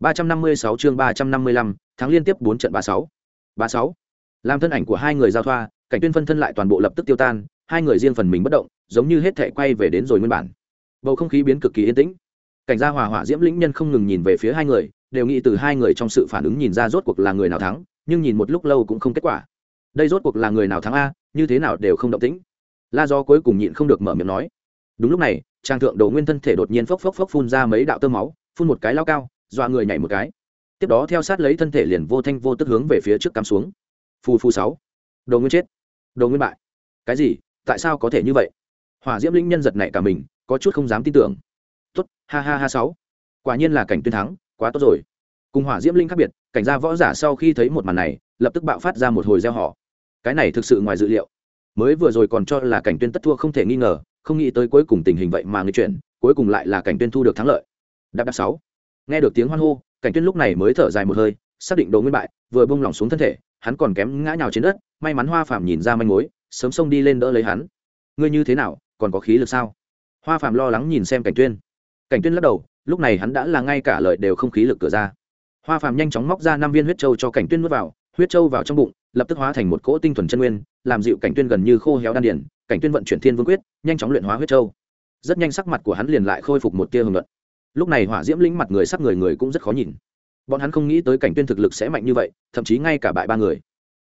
356 chương 355, tháng liên tiếp 4 trận 36. 36. Làm thân ảnh của hai người giao thoa, cảnh tuyên phân thân lại toàn bộ lập tức tiêu tan, hai người riêng phần mình bất động, giống như hết thảy quay về đến rồi nguyên bản. Bầu không khí biến cực kỳ yên tĩnh. Cảnh gia hòa hỏa diễm lĩnh nhân không ngừng nhìn về phía hai người, đều nghĩ từ hai người trong sự phản ứng nhìn ra rốt cuộc là người nào thắng, nhưng nhìn một lúc lâu cũng không kết quả. Đây rốt cuộc là người nào thắng a, như thế nào đều không động tĩnh. La Do cuối cùng nhịn không được mở miệng nói. Đúng lúc này, trang thượng đồ nguyên thân thể đột nhiên phốc phốc phốc phun ra mấy đạo tơ máu, phun một cái lao cao, dọa người nhảy một cái. Tiếp đó theo sát lấy thân thể liền vô thanh vô tức hướng về phía trước cắm xuống. Phù phù sáu. Đồ nguyên chết. Đồ nguyên bại. Cái gì? Tại sao có thể như vậy? Hỏa diễm linh nhân giật này cả mình, có chút không dám tin tưởng. Tốt, ha ha ha sáu. Quả nhiên là cảnh tuyên thắng, quá tốt rồi. Cùng hỏa diễm linh khác biệt, cảnh gia võ giả sau khi thấy một màn này, lập tức bạo phát ra một hồi gieo họ cái này thực sự ngoài dự liệu. Mới vừa rồi còn cho là cảnh tuyên tất thua không thể nghi ngờ, không nghĩ tới cuối cùng tình hình vậy mà người chuyển, cuối cùng lại là cảnh tuyên thu được thắng lợi. Đạp đạp sáu nghe được tiếng hoan hô, cảnh tuyên lúc này mới thở dài một hơi, xác định đồ nguyên bại, vừa buông lỏng xuống thân thể, hắn còn kém ngã nhào trên đất, may mắn hoa phàm nhìn ra manh mối, sớm xông đi lên đỡ lấy hắn. Ngươi như thế nào, còn có khí lực sao? Hoa phàm lo lắng nhìn xem cảnh tuyên. Cảnh tuyên lắc đầu, lúc này hắn đã là ngay cả lời đều không khí lực cửa ra. Hoa phàm nhanh chóng móc ra năm viên huyết châu cho cảnh tuyên nuốt vào, huyết châu vào trong bụng, lập tức hóa thành một cỗ tinh thuần chân nguyên, làm dịu cảnh tuyên gần như khô héo đan điển cảnh tuyên vận chuyển thiên vương quyết, nhanh chóng luyện hóa huyết châu. Rất nhanh sắc mặt của hắn liền lại khôi phục một tia hưởng luận lúc này hỏa diễm lĩnh mặt người sắc người người cũng rất khó nhìn. Bọn hắn không nghĩ tới cảnh tuyên thực lực sẽ mạnh như vậy, thậm chí ngay cả bại ba người.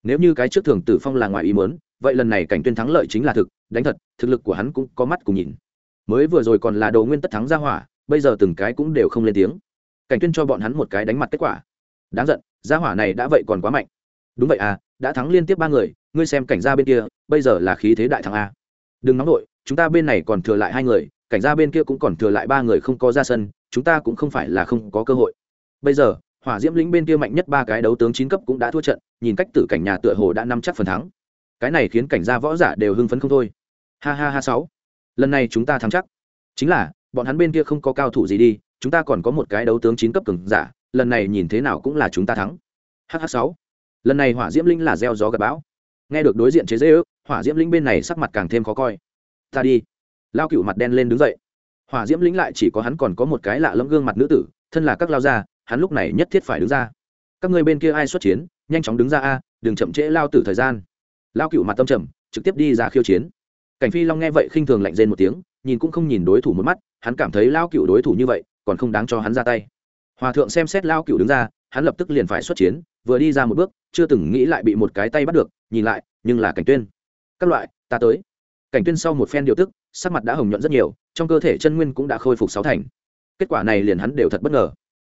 Nếu như cái trước thường tử phong là ngoài ý muốn, vậy lần này cảnh tuyên thắng lợi chính là thực, đánh thật, thực lực của hắn cũng có mắt cùng nhìn. Mới vừa rồi còn là đồ nguyên tất thắng ra hỏa, bây giờ từng cái cũng đều không lên tiếng. Cảnh tuyên cho bọn hắn một cái đánh mặt kết quả. Đáng giận gia hỏa này đã vậy còn quá mạnh. Đúng vậy à đã thắng liên tiếp ba người, ngươi xem cảnh gia bên kia, bây giờ là khí thế đại thắng a. Đừng nóng đội chúng ta bên này còn thừa lại hai người cảnh gia bên kia cũng còn thừa lại ba người không có ra sân, chúng ta cũng không phải là không có cơ hội. Bây giờ, hỏa diễm lĩnh bên kia mạnh nhất ba cái đấu tướng chín cấp cũng đã thua trận, nhìn cách tử cảnh nhà tựa hồ đã nắm chắc phần thắng. Cái này khiến cảnh gia võ giả đều hưng phấn không thôi. Ha ha ha sáu. Lần này chúng ta thắng chắc. Chính là, bọn hắn bên kia không có cao thủ gì đi, chúng ta còn có một cái đấu tướng chín cấp cường giả, lần này nhìn thế nào cũng là chúng ta thắng. Hh sáu. Lần này hỏa diễm linh là gieo gió gặp bão. Nghe được đối diện chế dễ ước, hỏa diễm linh bên này sắc mặt càng thêm khó coi. Ta đi lao cựu mặt đen lên đứng dậy. Hỏa diễm lĩnh lại chỉ có hắn còn có một cái lạ lẫm gương mặt nữ tử, thân là các lao gia, hắn lúc này nhất thiết phải đứng ra. Các người bên kia ai xuất chiến, nhanh chóng đứng ra a, đừng chậm trễ lao tử thời gian. Lao cựu mặt tâm trầm, trực tiếp đi ra khiêu chiến. Cảnh phi long nghe vậy khinh thường lạnh rên một tiếng, nhìn cũng không nhìn đối thủ một mắt, hắn cảm thấy lao cựu đối thủ như vậy, còn không đáng cho hắn ra tay. Hòa thượng xem xét lao cựu đứng ra, hắn lập tức liền phải xuất chiến, vừa đi ra một bước, chưa từng nghĩ lại bị một cái tay bắt được, nhìn lại, nhưng là cảnh tuyên. Các loại, ta tới cảnh tuyên sau một phen điều tức, sắc mặt đã hồng nhuận rất nhiều, trong cơ thể chân nguyên cũng đã khôi phục sáu thành. Kết quả này liền hắn đều thật bất ngờ.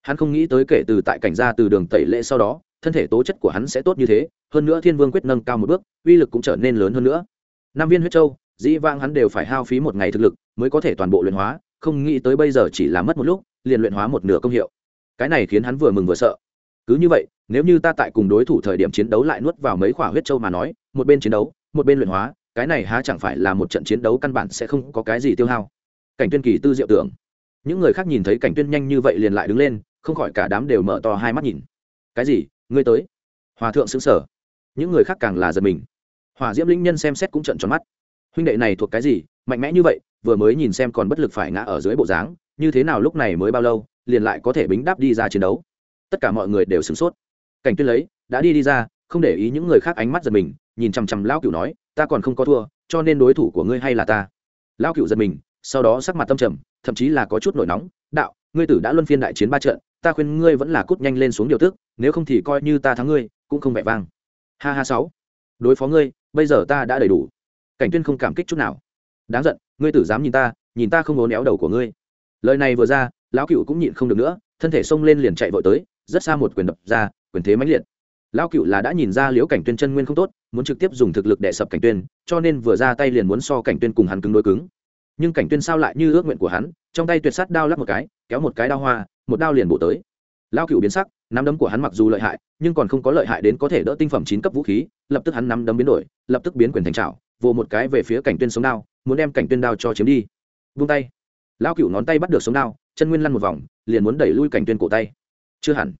Hắn không nghĩ tới kể từ tại cảnh gia từ đường tẩy lễ sau đó, thân thể tố chất của hắn sẽ tốt như thế, hơn nữa thiên vương quyết nâng cao một bước, uy lực cũng trở nên lớn hơn nữa. Nam viên huyết châu, dĩ vang hắn đều phải hao phí một ngày thực lực mới có thể toàn bộ luyện hóa, không nghĩ tới bây giờ chỉ là mất một lúc, liền luyện hóa một nửa công hiệu. Cái này khiến hắn vừa mừng vừa sợ. Cứ như vậy, nếu như ta tại cùng đối thủ thời điểm chiến đấu lại nuốt vào mấy quả huyết châu mà nói, một bên chiến đấu, một bên luyện hóa cái này há chẳng phải là một trận chiến đấu căn bản sẽ không có cái gì tiêu hao. Cảnh tuyên kỳ tư diệu tưởng. Những người khác nhìn thấy cảnh tuyên nhanh như vậy liền lại đứng lên, không khỏi cả đám đều mở to hai mắt nhìn. Cái gì? Ngươi tới? Hòa thượng xứng sở những người khác càng là giật mình. Hòa diễm linh nhân xem xét cũng trận tròn mắt. Huynh đệ này thuộc cái gì? Mạnh mẽ như vậy, vừa mới nhìn xem còn bất lực phải ngã ở dưới bộ dáng, như thế nào lúc này mới bao lâu, liền lại có thể bính đáp đi ra chiến đấu. Tất cả mọi người đều sửng sốt. Cảnh tuyên lấy, đã đi đi ra, không để ý những người khác ánh mắt giật mình, nhìn chằm chằm lão cửu nói ta còn không có thua, cho nên đối thủ của ngươi hay là ta. Lão cựu giật mình, sau đó sắc mặt tâm trầm, thậm chí là có chút nổi nóng, đạo, ngươi tử đã luân phiên đại chiến ba trận, ta khuyên ngươi vẫn là cút nhanh lên xuống điều tức, nếu không thì coi như ta thắng ngươi, cũng không vẻ vang. Ha ha sáu. Đối phó ngươi, bây giờ ta đã đầy đủ. Cảnh tuyên không cảm kích chút nào. Đáng giận, ngươi tử dám nhìn ta nhìn ta không ố néo đầu của ngươi. Lời này vừa ra, lão cựu cũng nhịn không được nữa, thân thể xông lên liền chạy vội tới, rất xa một quyền đập ra, quyền thế mãnh liệt lão cựu là đã nhìn ra liễu cảnh tuyên chân nguyên không tốt, muốn trực tiếp dùng thực lực đệ sập cảnh tuyên, cho nên vừa ra tay liền muốn so cảnh tuyên cùng hắn cứng đối cứng. Nhưng cảnh tuyên sao lại như ước nguyện của hắn, trong tay tuyệt sắt đao lắc một cái, kéo một cái đao hoa, một đao liền bổ tới. Lao cựu biến sắc, nắm đấm của hắn mặc dù lợi hại, nhưng còn không có lợi hại đến có thể đỡ tinh phẩm chín cấp vũ khí, lập tức hắn nắm đấm biến đổi, lập tức biến quyền thành trào vồ một cái về phía cảnh tuyên sống đao, muốn đem cảnh tuyên đao cho chiếm đi. Vung tay. Lao cựu ngón tay bắt được sống đao, chân nguyên lăn một vòng, liền muốn đẩy lui cảnh tuyên cổ tay. Chưa hẳn.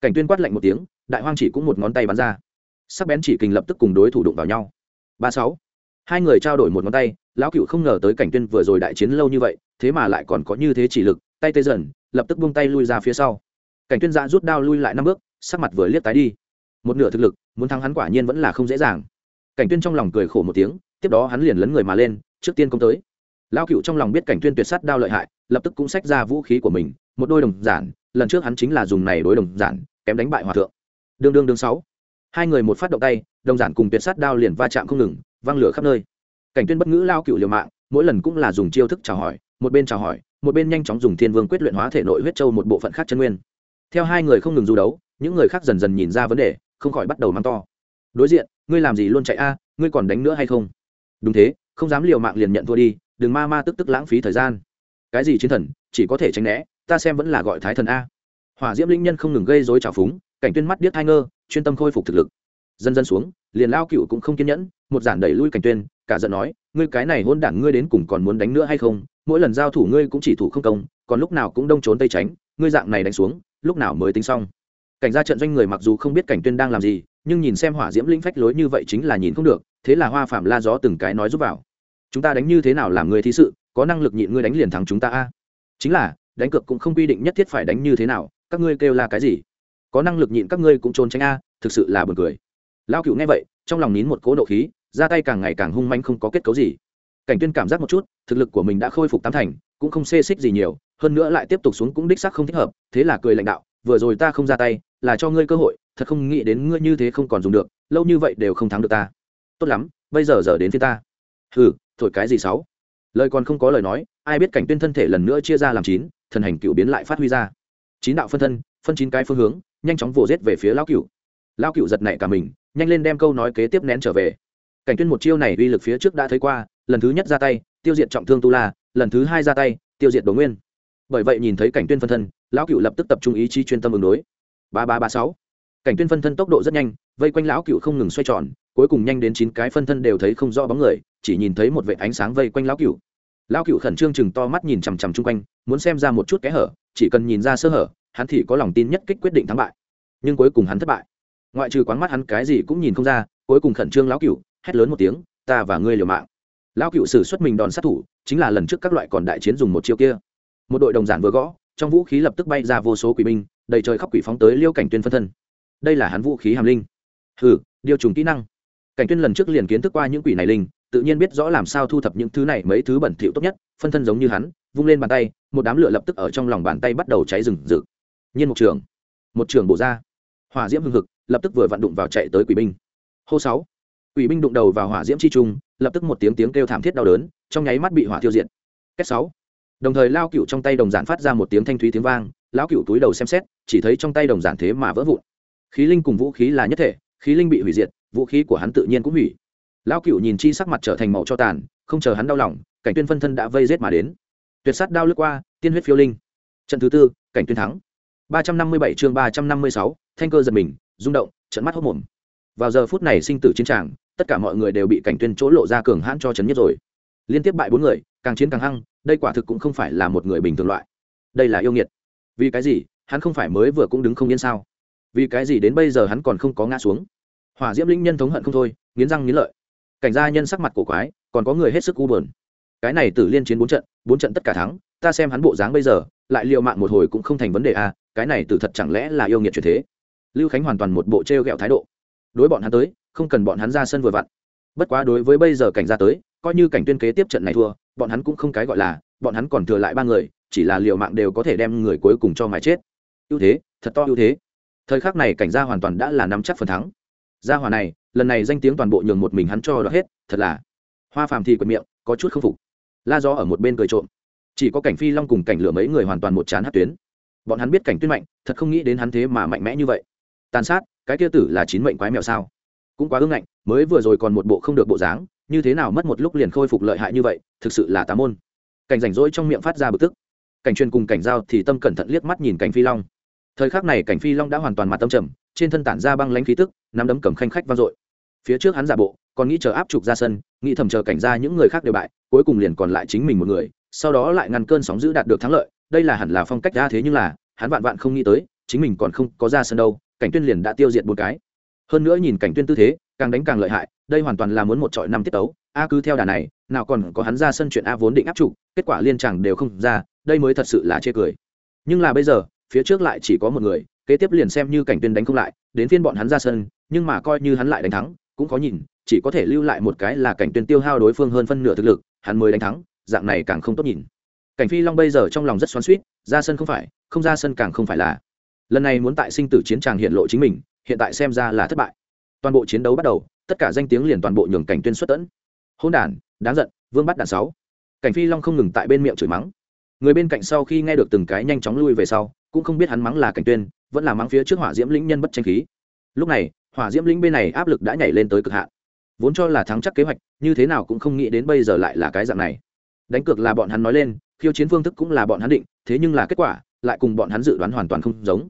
Cảnh tuyên quát lạnh một tiếng đại hoang chỉ cũng một ngón tay bắn ra. Sắc bén chỉ kình lập tức cùng đối thủ đụng vào nhau. Ba sáu. Hai người trao đổi một ngón tay, lão cựu không ngờ tới cảnh tuyên vừa rồi đại chiến lâu như vậy, thế mà lại còn có như thế chỉ lực, tay tê dần, lập tức buông tay lui ra phía sau. Cảnh tuyên giã rút đao lui lại năm bước, sắc mặt vừa liếc tái đi. Một nửa thực lực, muốn thắng hắn quả nhiên vẫn là không dễ dàng. Cảnh tuyên trong lòng cười khổ một tiếng, tiếp đó hắn liền lấn người mà lên, trước tiên công tới. Lão cựu trong lòng biết cảnh tuyên tuyệt sát đao lợi hại, lập tức cũng xách ra vũ khí của mình, một đôi đồng giản, lần trước hắn chính là dùng này đối đồng giản, kém đánh bại hòa thượng đương đương đương sáu. Hai người một phát động tay, đồng giản cùng tuyệt sát đao liền va chạm không ngừng văng lửa khắp nơi. Cảnh tuyên bất ngữ lao cựu liều mạng, mỗi lần cũng là dùng chiêu thức chào hỏi, một bên chào hỏi, một bên nhanh chóng dùng thiên vương quyết luyện hóa thể nội huyết châu một bộ phận khác chân nguyên. Theo hai người không ngừng du đấu, những người khác dần dần nhìn ra vấn đề, không khỏi bắt đầu mắng to. Đối diện, ngươi làm gì luôn chạy a, ngươi còn đánh nữa hay không? Đúng thế, không dám liều mạng liền nhận thua đi, đừng ma ma tức tức lãng phí thời gian. Cái gì chiến thần, chỉ có thể tránh né, ta xem vẫn là gọi thái thần a. Hỏa diễm linh nhân không ngừng gây dối trào phúng cảnh tuyên mắt điếc hai ngơ, chuyên tâm khôi phục thực lực. Dần dần xuống, liền lao cựu cũng không kiên nhẫn, một giản đẩy lui cảnh tuyên, cả giận nói, ngươi cái này hôn đảng ngươi đến cùng còn muốn đánh nữa hay không? Mỗi lần giao thủ ngươi cũng chỉ thủ không công, còn lúc nào cũng đông trốn tây tránh, ngươi dạng này đánh xuống, lúc nào mới tính xong? Cảnh gia trận doanh người mặc dù không biết cảnh tuyên đang làm gì, nhưng nhìn xem hỏa diễm linh phách lối như vậy chính là nhìn không được, thế là hoa phạm la gió từng cái nói giúp vào. Chúng ta đánh như thế nào làm người thí sự, có năng lực nhịn ngươi đánh liền thắng chúng ta a. Chính là, đánh cược cũng không quy định nhất thiết phải đánh như thế nào, các ngươi kêu là cái gì? Có năng lực nhịn các ngươi cũng trốn tránh a, thực sự là buồn cười. Lao cựu nghe vậy, trong lòng nín một cố nộ khí, ra tay càng ngày càng hung manh không có kết cấu gì. Cảnh tuyên cảm giác một chút, thực lực của mình đã khôi phục tám thành, cũng không xê xích gì nhiều, hơn nữa lại tiếp tục xuống cũng đích sắc không thích hợp, thế là cười lãnh đạo, vừa rồi ta không ra tay, là cho ngươi cơ hội, thật không nghĩ đến ngươi như thế không còn dùng được, lâu như vậy đều không thắng được ta. Tốt lắm, bây giờ giờ đến phía ta. Hừ, thổi cái gì sáu lời còn không có lời nói, ai biết cảnh tuyên thân thể lần nữa chia ra làm chín, thần hành cựu biến lại phát huy ra. Chín đạo phân thân, phân chín cái phương hướng nhanh chóng vồ giết về phía lão cựu. Lão cựu giật nảy cả mình, nhanh lên đem câu nói kế tiếp nén trở về. Cảnh tuyên một chiêu này uy lực phía trước đã thấy qua, lần thứ nhất ra tay, tiêu diệt trọng thương tu la, lần thứ hai ra tay, tiêu diệt đồ nguyên. Bởi vậy nhìn thấy cảnh tuyên phân thân, lão cựu lập tức tập trung ý chí chuyên tâm ứng đối. Ba ba ba sáu. Cảnh tuyên phân thân tốc độ rất nhanh, vây quanh lão cựu không ngừng xoay tròn, cuối cùng nhanh đến chín cái phân thân đều thấy không rõ bóng người, chỉ nhìn thấy một vệ ánh sáng vây quanh lão cựu. Lão cựu khẩn trương chừng to mắt nhìn chằm chằm chung quanh, muốn xem ra một chút kẽ hở, chỉ cần nhìn ra sơ hở hắn thì có lòng tin nhất kích quyết định thắng bại. Nhưng cuối cùng hắn thất bại. Ngoại trừ quán mắt hắn cái gì cũng nhìn không ra, cuối cùng khẩn trương lão cựu hét lớn một tiếng, ta và ngươi liều mạng. Lão cựu sử xuất mình đòn sát thủ, chính là lần trước các loại còn đại chiến dùng một chiêu kia. Một đội đồng giản vừa gõ, trong vũ khí lập tức bay ra vô số quỷ binh, đầy trời khắp quỷ phóng tới liêu cảnh tuyên phân thân. Đây là hắn vũ khí hàm linh. Hừ, điều trùng kỹ năng. Cảnh tuyên lần trước liền kiến thức qua những quỷ này linh, tự nhiên biết rõ làm sao thu thập những thứ này mấy thứ bẩn thỉu tốt nhất, phân thân giống như hắn, vung lên bàn tay, một đám lửa lập tức ở trong lòng bàn tay bắt đầu cháy rừng rực nhiên một trường. Một trường bổ ra. Hỏa diễm hưng hực, lập tức vừa vặn đụng vào chạy tới quỷ binh. Hô sáu. Quỷ binh đụng đầu vào hỏa diễm chi trung, lập tức một tiếng tiếng kêu thảm thiết đau đớn, trong nháy mắt bị hỏa tiêu diệt. Kết sáu. Đồng thời lao cựu trong tay đồng giản phát ra một tiếng thanh thúy tiếng vang, lão cựu túi đầu xem xét, chỉ thấy trong tay đồng giản thế mà vỡ vụn. Khí linh cùng vũ khí là nhất thể, khí linh bị hủy diệt, vũ khí của hắn tự nhiên cũng hủy. Lão cựu nhìn chi sắc mặt trở thành màu cho tàn, không chờ hắn đau lòng, cảnh tuyên phân thân đã vây rết mà đến. Tuyệt sát đao lướt qua, tiên huyết phiêu linh. Trận thứ tư, cảnh tuyên thắng ba trăm năm mươi bảy chương ba trăm năm mươi sáu thanh cơ giật mình rung động trợn mắt hốc mồm. Vào giờ phút này sinh tử chiến trường, tất cả mọi người đều bị cảnh tuyên chỗ lộ ra cường hãn cho chấn nhất rồi. Liên tiếp bại bốn người càng chiến càng hăng đây quả thực cũng không phải là một người bình thường loại. Đây là yêu nghiệt. Vì cái gì? Hắn không phải mới vừa cũng đứng không yên sao? Vì cái gì đến bây giờ hắn còn không có ngã xuống? Hỏa diễm linh nhân thống hận không thôi nghiến răng nghiến lợi. Cảnh gia nhân sắc mặt cổ quái còn có người hết sức u buồn. cái này tử liên chiến bốn trận bốn trận tất cả thắng ta xem hắn bộ dáng bây giờ, lại liệu mạng một hồi cũng không thành vấn đề à cái này từ thật chẳng lẽ là yêu nghiệt truyền thế? Lưu khánh hoàn toàn một bộ t r e o g ẹ o thái độ. Đối bọn hắn tới, không cần bọn hắn ra sân vừa vặn. Bất quá đối với bây giờ cảnh gia tới, coi như cảnh tuyên kế tiếp trận này thua, bọn hắn cũng không cái gọi là, bọn hắn còn thừa lại ba người, chỉ là liệu mạng đều có thể đem người cuối cùng cho mái chết. Ưu thế, thật to ưu thế. Thời khắc này cảnh gia hoàn toàn đã là nắm chắc phần thắng. Gia hòa này, lần này danh tiếng toàn bộ nhường một mình hắn cho đó hết, thật là. Hoa phàm thì quệt miệng, có chút không phục. La gió ở một bên cười trộm chỉ có cảnh phi long cùng cảnh lửa mấy người hoàn toàn một chán hát tuyến. Bọn hắn biết cảnh tuyên mạnh, thật không nghĩ đến hắn thế mà mạnh mẽ như vậy. Tàn sát, cái kia tử là chín mệnh quái mèo sao? Cũng quá ưng ngạnh, mới vừa rồi còn một bộ không được bộ dáng, như thế nào mất một lúc liền khôi phục lợi hại như vậy, thực sự là tá môn. Cảnh rảnh rỗi trong miệng phát ra bực tức. Cảnh truyền cùng cảnh giao thì tâm cẩn thận liếc mắt nhìn cảnh phi long. Thời khắc này cảnh phi long đã hoàn toàn mặt tâm trầm, trên thân tản ra băng lãnh khí tức, nắm đấm cầm khanh khách vang dội. Phía trước hắn giả bộ còn nghĩ chờ áp trục ra sân, nghĩ thầm chờ cảnh ra những người khác đều bại, cuối cùng liền còn lại chính mình một người, sau đó lại ngăn cơn sóng giữ đạt được thắng lợi, đây là hẳn là phong cách ra thế nhưng là, hắn vạn vạn không nghĩ tới, chính mình còn không có ra sân đâu, cảnh tuyên liền đã tiêu diệt một cái. Hơn nữa nhìn cảnh tuyên tư thế, càng đánh càng lợi hại, đây hoàn toàn là muốn một trọi năm tiết tấu, a cứ theo đà này, nào còn có hắn ra sân chuyện a vốn định áp trục, kết quả liên chẳng đều không ra, đây mới thật sự là chê cười. Nhưng là bây giờ, phía trước lại chỉ có một người, kế tiếp liền xem như cảnh tuyên đánh không lại, đến phiên bọn hắn ra sân, nhưng mà coi như hắn lại đánh thắng, cũng có nhìn chỉ có thể lưu lại một cái là cảnh tuyên tiêu hao đối phương hơn phân nửa thực lực, hắn mới đánh thắng, dạng này càng không tốt nhìn. Cảnh phi long bây giờ trong lòng rất xoắn xuýt, ra sân không phải, không ra sân càng không phải là. Lần này muốn tại sinh tử chiến tràng hiện lộ chính mình, hiện tại xem ra là thất bại. Toàn bộ chiến đấu bắt đầu, tất cả danh tiếng liền toàn bộ nhường cảnh tuyên xuất tẫn hôn đản, đáng giận, vương bắt đạn sáu. Cảnh phi long không ngừng tại bên miệng chửi mắng. Người bên cạnh sau khi nghe được từng cái nhanh chóng lui về sau, cũng không biết hắn mắng là cảnh tuyên, vẫn là mắng phía trước hỏa diễm lĩnh nhân bất tranh khí. Lúc này, hỏa diễm lĩnh bên này áp lực đã nhảy lên tới cực hạn vốn cho là thắng chắc kế hoạch, như thế nào cũng không nghĩ đến bây giờ lại là cái dạng này. Đánh cược là bọn hắn nói lên, khiêu chiến phương thức cũng là bọn hắn định, thế nhưng là kết quả, lại cùng bọn hắn dự đoán hoàn toàn không giống.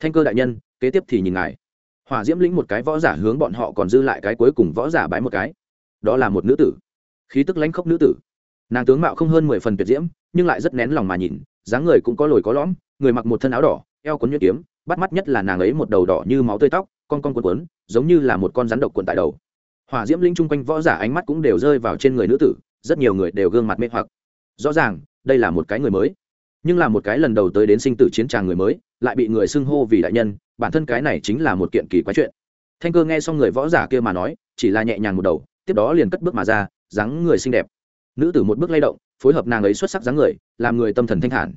Thanh cơ đại nhân, kế tiếp thì nhìn ngài. Hỏa diễm lĩnh một cái võ giả hướng bọn họ còn dư lại cái cuối cùng võ giả bái một cái. Đó là một nữ tử. Khí tức lãnh khốc nữ tử. Nàng tướng mạo không hơn mười phần tuyệt diễm, nhưng lại rất nén lòng mà nhìn, dáng người cũng có lồi có lõm, người mặc một thân áo đỏ, eo cuốn nhuyễn kiếm, bắt mắt nhất là nàng ấy một đầu đỏ như máu tươi tóc, con con cuốn cuốn, giống như là một con rắn độc cuộn tại đầu hỏa diễm linh chung quanh võ giả ánh mắt cũng đều rơi vào trên người nữ tử, rất nhiều người đều gương mặt mê hoặc. Rõ ràng, đây là một cái người mới. Nhưng là một cái lần đầu tới đến sinh tử chiến tràng người mới, lại bị người xưng hô vì đại nhân, bản thân cái này chính là một kiện kỳ quái chuyện. Thanh cơ nghe xong người võ giả kia mà nói, chỉ là nhẹ nhàng một đầu, tiếp đó liền cất bước mà ra, dáng người xinh đẹp. Nữ tử một bước lay động, phối hợp nàng ấy xuất sắc dáng người, làm người tâm thần thanh thản.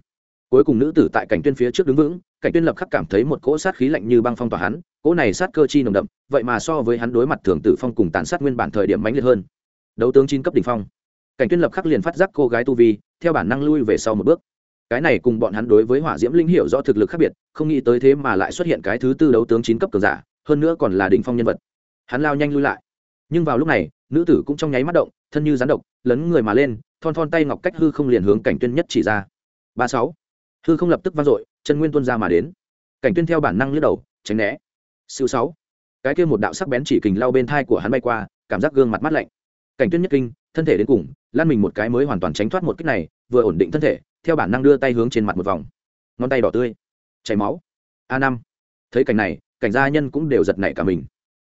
Cuối cùng nữ tử tại cảnh tuyên phía trước đứng vững cảnh tuyên lập khắc cảm thấy một cỗ sát khí lạnh như băng phong tỏa hắn, cỗ này sát cơ chi nồng đậm, vậy mà so với hắn đối mặt thường tử phong cùng tàn sát nguyên bản thời điểm mãnh liệt hơn. Đấu tướng chín cấp đỉnh phong. Cảnh tuyên lập khắc liền phát giác cô gái tu vi, theo bản năng lui về sau một bước. Cái này cùng bọn hắn đối với hỏa diễm linh hiểu rõ thực lực khác biệt, không nghĩ tới thế mà lại xuất hiện cái thứ tư đấu tướng chín cấp cường giả, hơn nữa còn là đỉnh phong nhân vật. Hắn lao nhanh lui lại. Nhưng vào lúc này, nữ tử cũng trong nháy mắt động, thân như rắn độc, lấn người mà lên, thon thon tay ngọc cách hư không liền hướng cảnh tuyên nhất chỉ ra. Ba sáu. Hư không lập tức vang dội chân nguyên tuôn ra mà đến. Cảnh tuyên theo bản năng lướt đầu, tránh né. Siêu sáu. Cái kia một đạo sắc bén chỉ kình lao bên thai của hắn bay qua, cảm giác gương mặt mắt lạnh. Cảnh tuyên nhất kinh, thân thể đến cùng lan mình một cái mới hoàn toàn tránh thoát một kích này, vừa ổn định thân thể, theo bản năng đưa tay hướng trên mặt một vòng. Ngón tay đỏ tươi, chảy máu. A năm. Thấy cảnh này, cảnh gia nhân cũng đều giật nảy cả mình.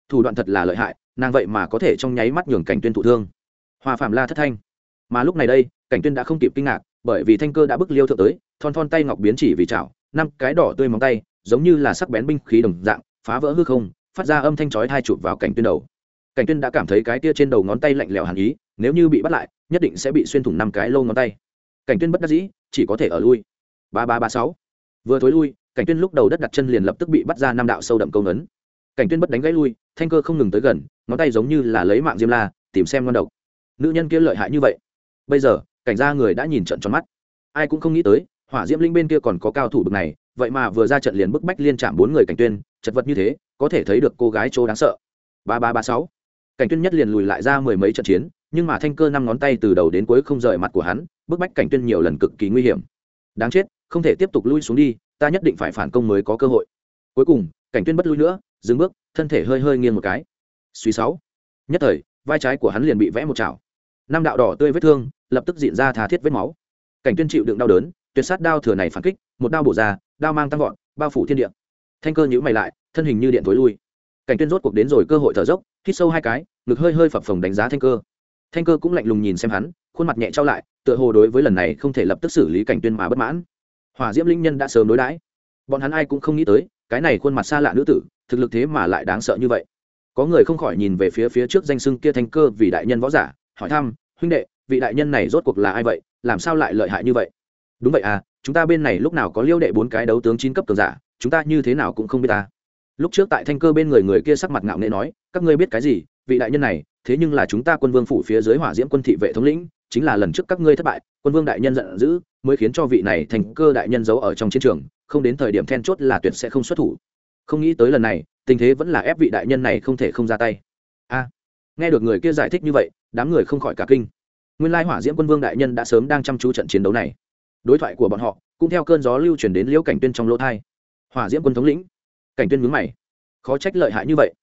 Thủ đoạn thật là lợi hại, nàng vậy mà có thể trong nháy mắt nhường cảnh tuyên thụ thương. Hòa phạm la thất thanh. Mà lúc này đây, cảnh tuyên đã không kịp kinh ngạc, bởi vì thanh cơ đã bức liêu thượng tới, thon thon tay ngọc biến chỉ vì chảo năm cái đỏ tươi móng tay, giống như là sắc bén binh khí đồng dạng, phá vỡ hư không, phát ra âm thanh chói thai chụp vào cảnh tuyên đầu. Cảnh tuyên đã cảm thấy cái tia trên đầu ngón tay lạnh lẽo hàn ý, nếu như bị bắt lại, nhất định sẽ bị xuyên thủng năm cái lô ngón tay. Cảnh tuyên bất đắc dĩ, chỉ có thể ở lui. Ba ba ba sáu. Vừa thối lui, cảnh tuyên lúc đầu đất đặt chân liền lập tức bị bắt ra năm đạo sâu đậm câu nấn cảnh tuyên bất đánh gãy lui, thanh cơ không ngừng tới gần, ngón tay giống như là lấy mạng diêm la, tìm xem ngon độc. Nữ nhân kia lợi hại như vậy. Bây giờ, cảnh gia người đã nhìn trận tròn mắt. Ai cũng không nghĩ tới hỏa diễm linh bên kia còn có cao thủ bực này, vậy mà vừa ra trận liền bức bách liên chạm bốn người cảnh tuyên, chật vật như thế, có thể thấy được cô gái chỗ đáng sợ. Ba ba ba sáu. Cảnh tuyên nhất liền lùi lại ra mười mấy trận chiến, nhưng mà thanh cơ năm ngón tay từ đầu đến cuối không rời mặt của hắn, bức bách cảnh tuyên nhiều lần cực kỳ nguy hiểm. Đáng chết, không thể tiếp tục lui xuống đi, ta nhất định phải phản công mới có cơ hội. Cuối cùng, cảnh tuyên bất lui nữa, dừng bước, thân thể hơi hơi nghiêng một cái. Suy sáu. Nhất thời, vai trái của hắn liền bị vẽ một chảo. Năm đạo đỏ tươi vết thương lập tức diện ra thà thiết vết máu. Cảnh tuyên chịu đựng đau đớn tuyệt sát đao thừa này phản kích, một đao bổ ra, đao mang tăng vọt, bao phủ thiên địa. Thanh cơ nhữ mày lại, thân hình như điện tối lui. Cảnh tuyên rốt cuộc đến rồi cơ hội thở dốc, hít sâu hai cái, ngực hơi hơi phập phồng đánh giá thanh cơ. Thanh cơ cũng lạnh lùng nhìn xem hắn, khuôn mặt nhẹ trao lại, tựa hồ đối với lần này không thể lập tức xử lý cảnh tuyên mà bất mãn. Hỏa diễm linh nhân đã sớm đối đãi. Bọn hắn ai cũng không nghĩ tới, cái này khuôn mặt xa lạ nữ tử, thực lực thế mà lại đáng sợ như vậy. Có người không khỏi nhìn về phía phía trước danh sưng kia thanh cơ vì đại nhân võ giả, hỏi thăm, huynh đệ, vị đại nhân này rốt cuộc là ai vậy? Làm sao lại lợi hại như vậy? Đúng vậy à chúng ta bên này lúc nào có liêu đệ bốn cái đấu tướng chín cấp cường giả, chúng ta như thế nào cũng không biết ta. Lúc trước tại thanh cơ bên người người kia sắc mặt ngạo nghệ nói, các ngươi biết cái gì, vị đại nhân này, thế nhưng là chúng ta quân vương phủ phía dưới hỏa diễm quân thị vệ thống lĩnh, chính là lần trước các ngươi thất bại, quân vương đại nhân giận dữ, mới khiến cho vị này thành cơ đại nhân giấu ở trong chiến trường, không đến thời điểm then chốt là tuyệt sẽ không xuất thủ. Không nghĩ tới lần này, tình thế vẫn là ép vị đại nhân này không thể không ra tay. A, nghe được người kia giải thích như vậy, đám người không khỏi cả kinh. Nguyên lai hỏa diễm quân vương đại nhân đã sớm đang chăm chú trận chiến đấu này đối thoại của bọn họ cũng theo cơn gió lưu truyền đến liễu cảnh tuyên trong lỗ thai. Hỏa diễm quân thống lĩnh. Cảnh tuyên mướn mày. Khó trách lợi hại như vậy.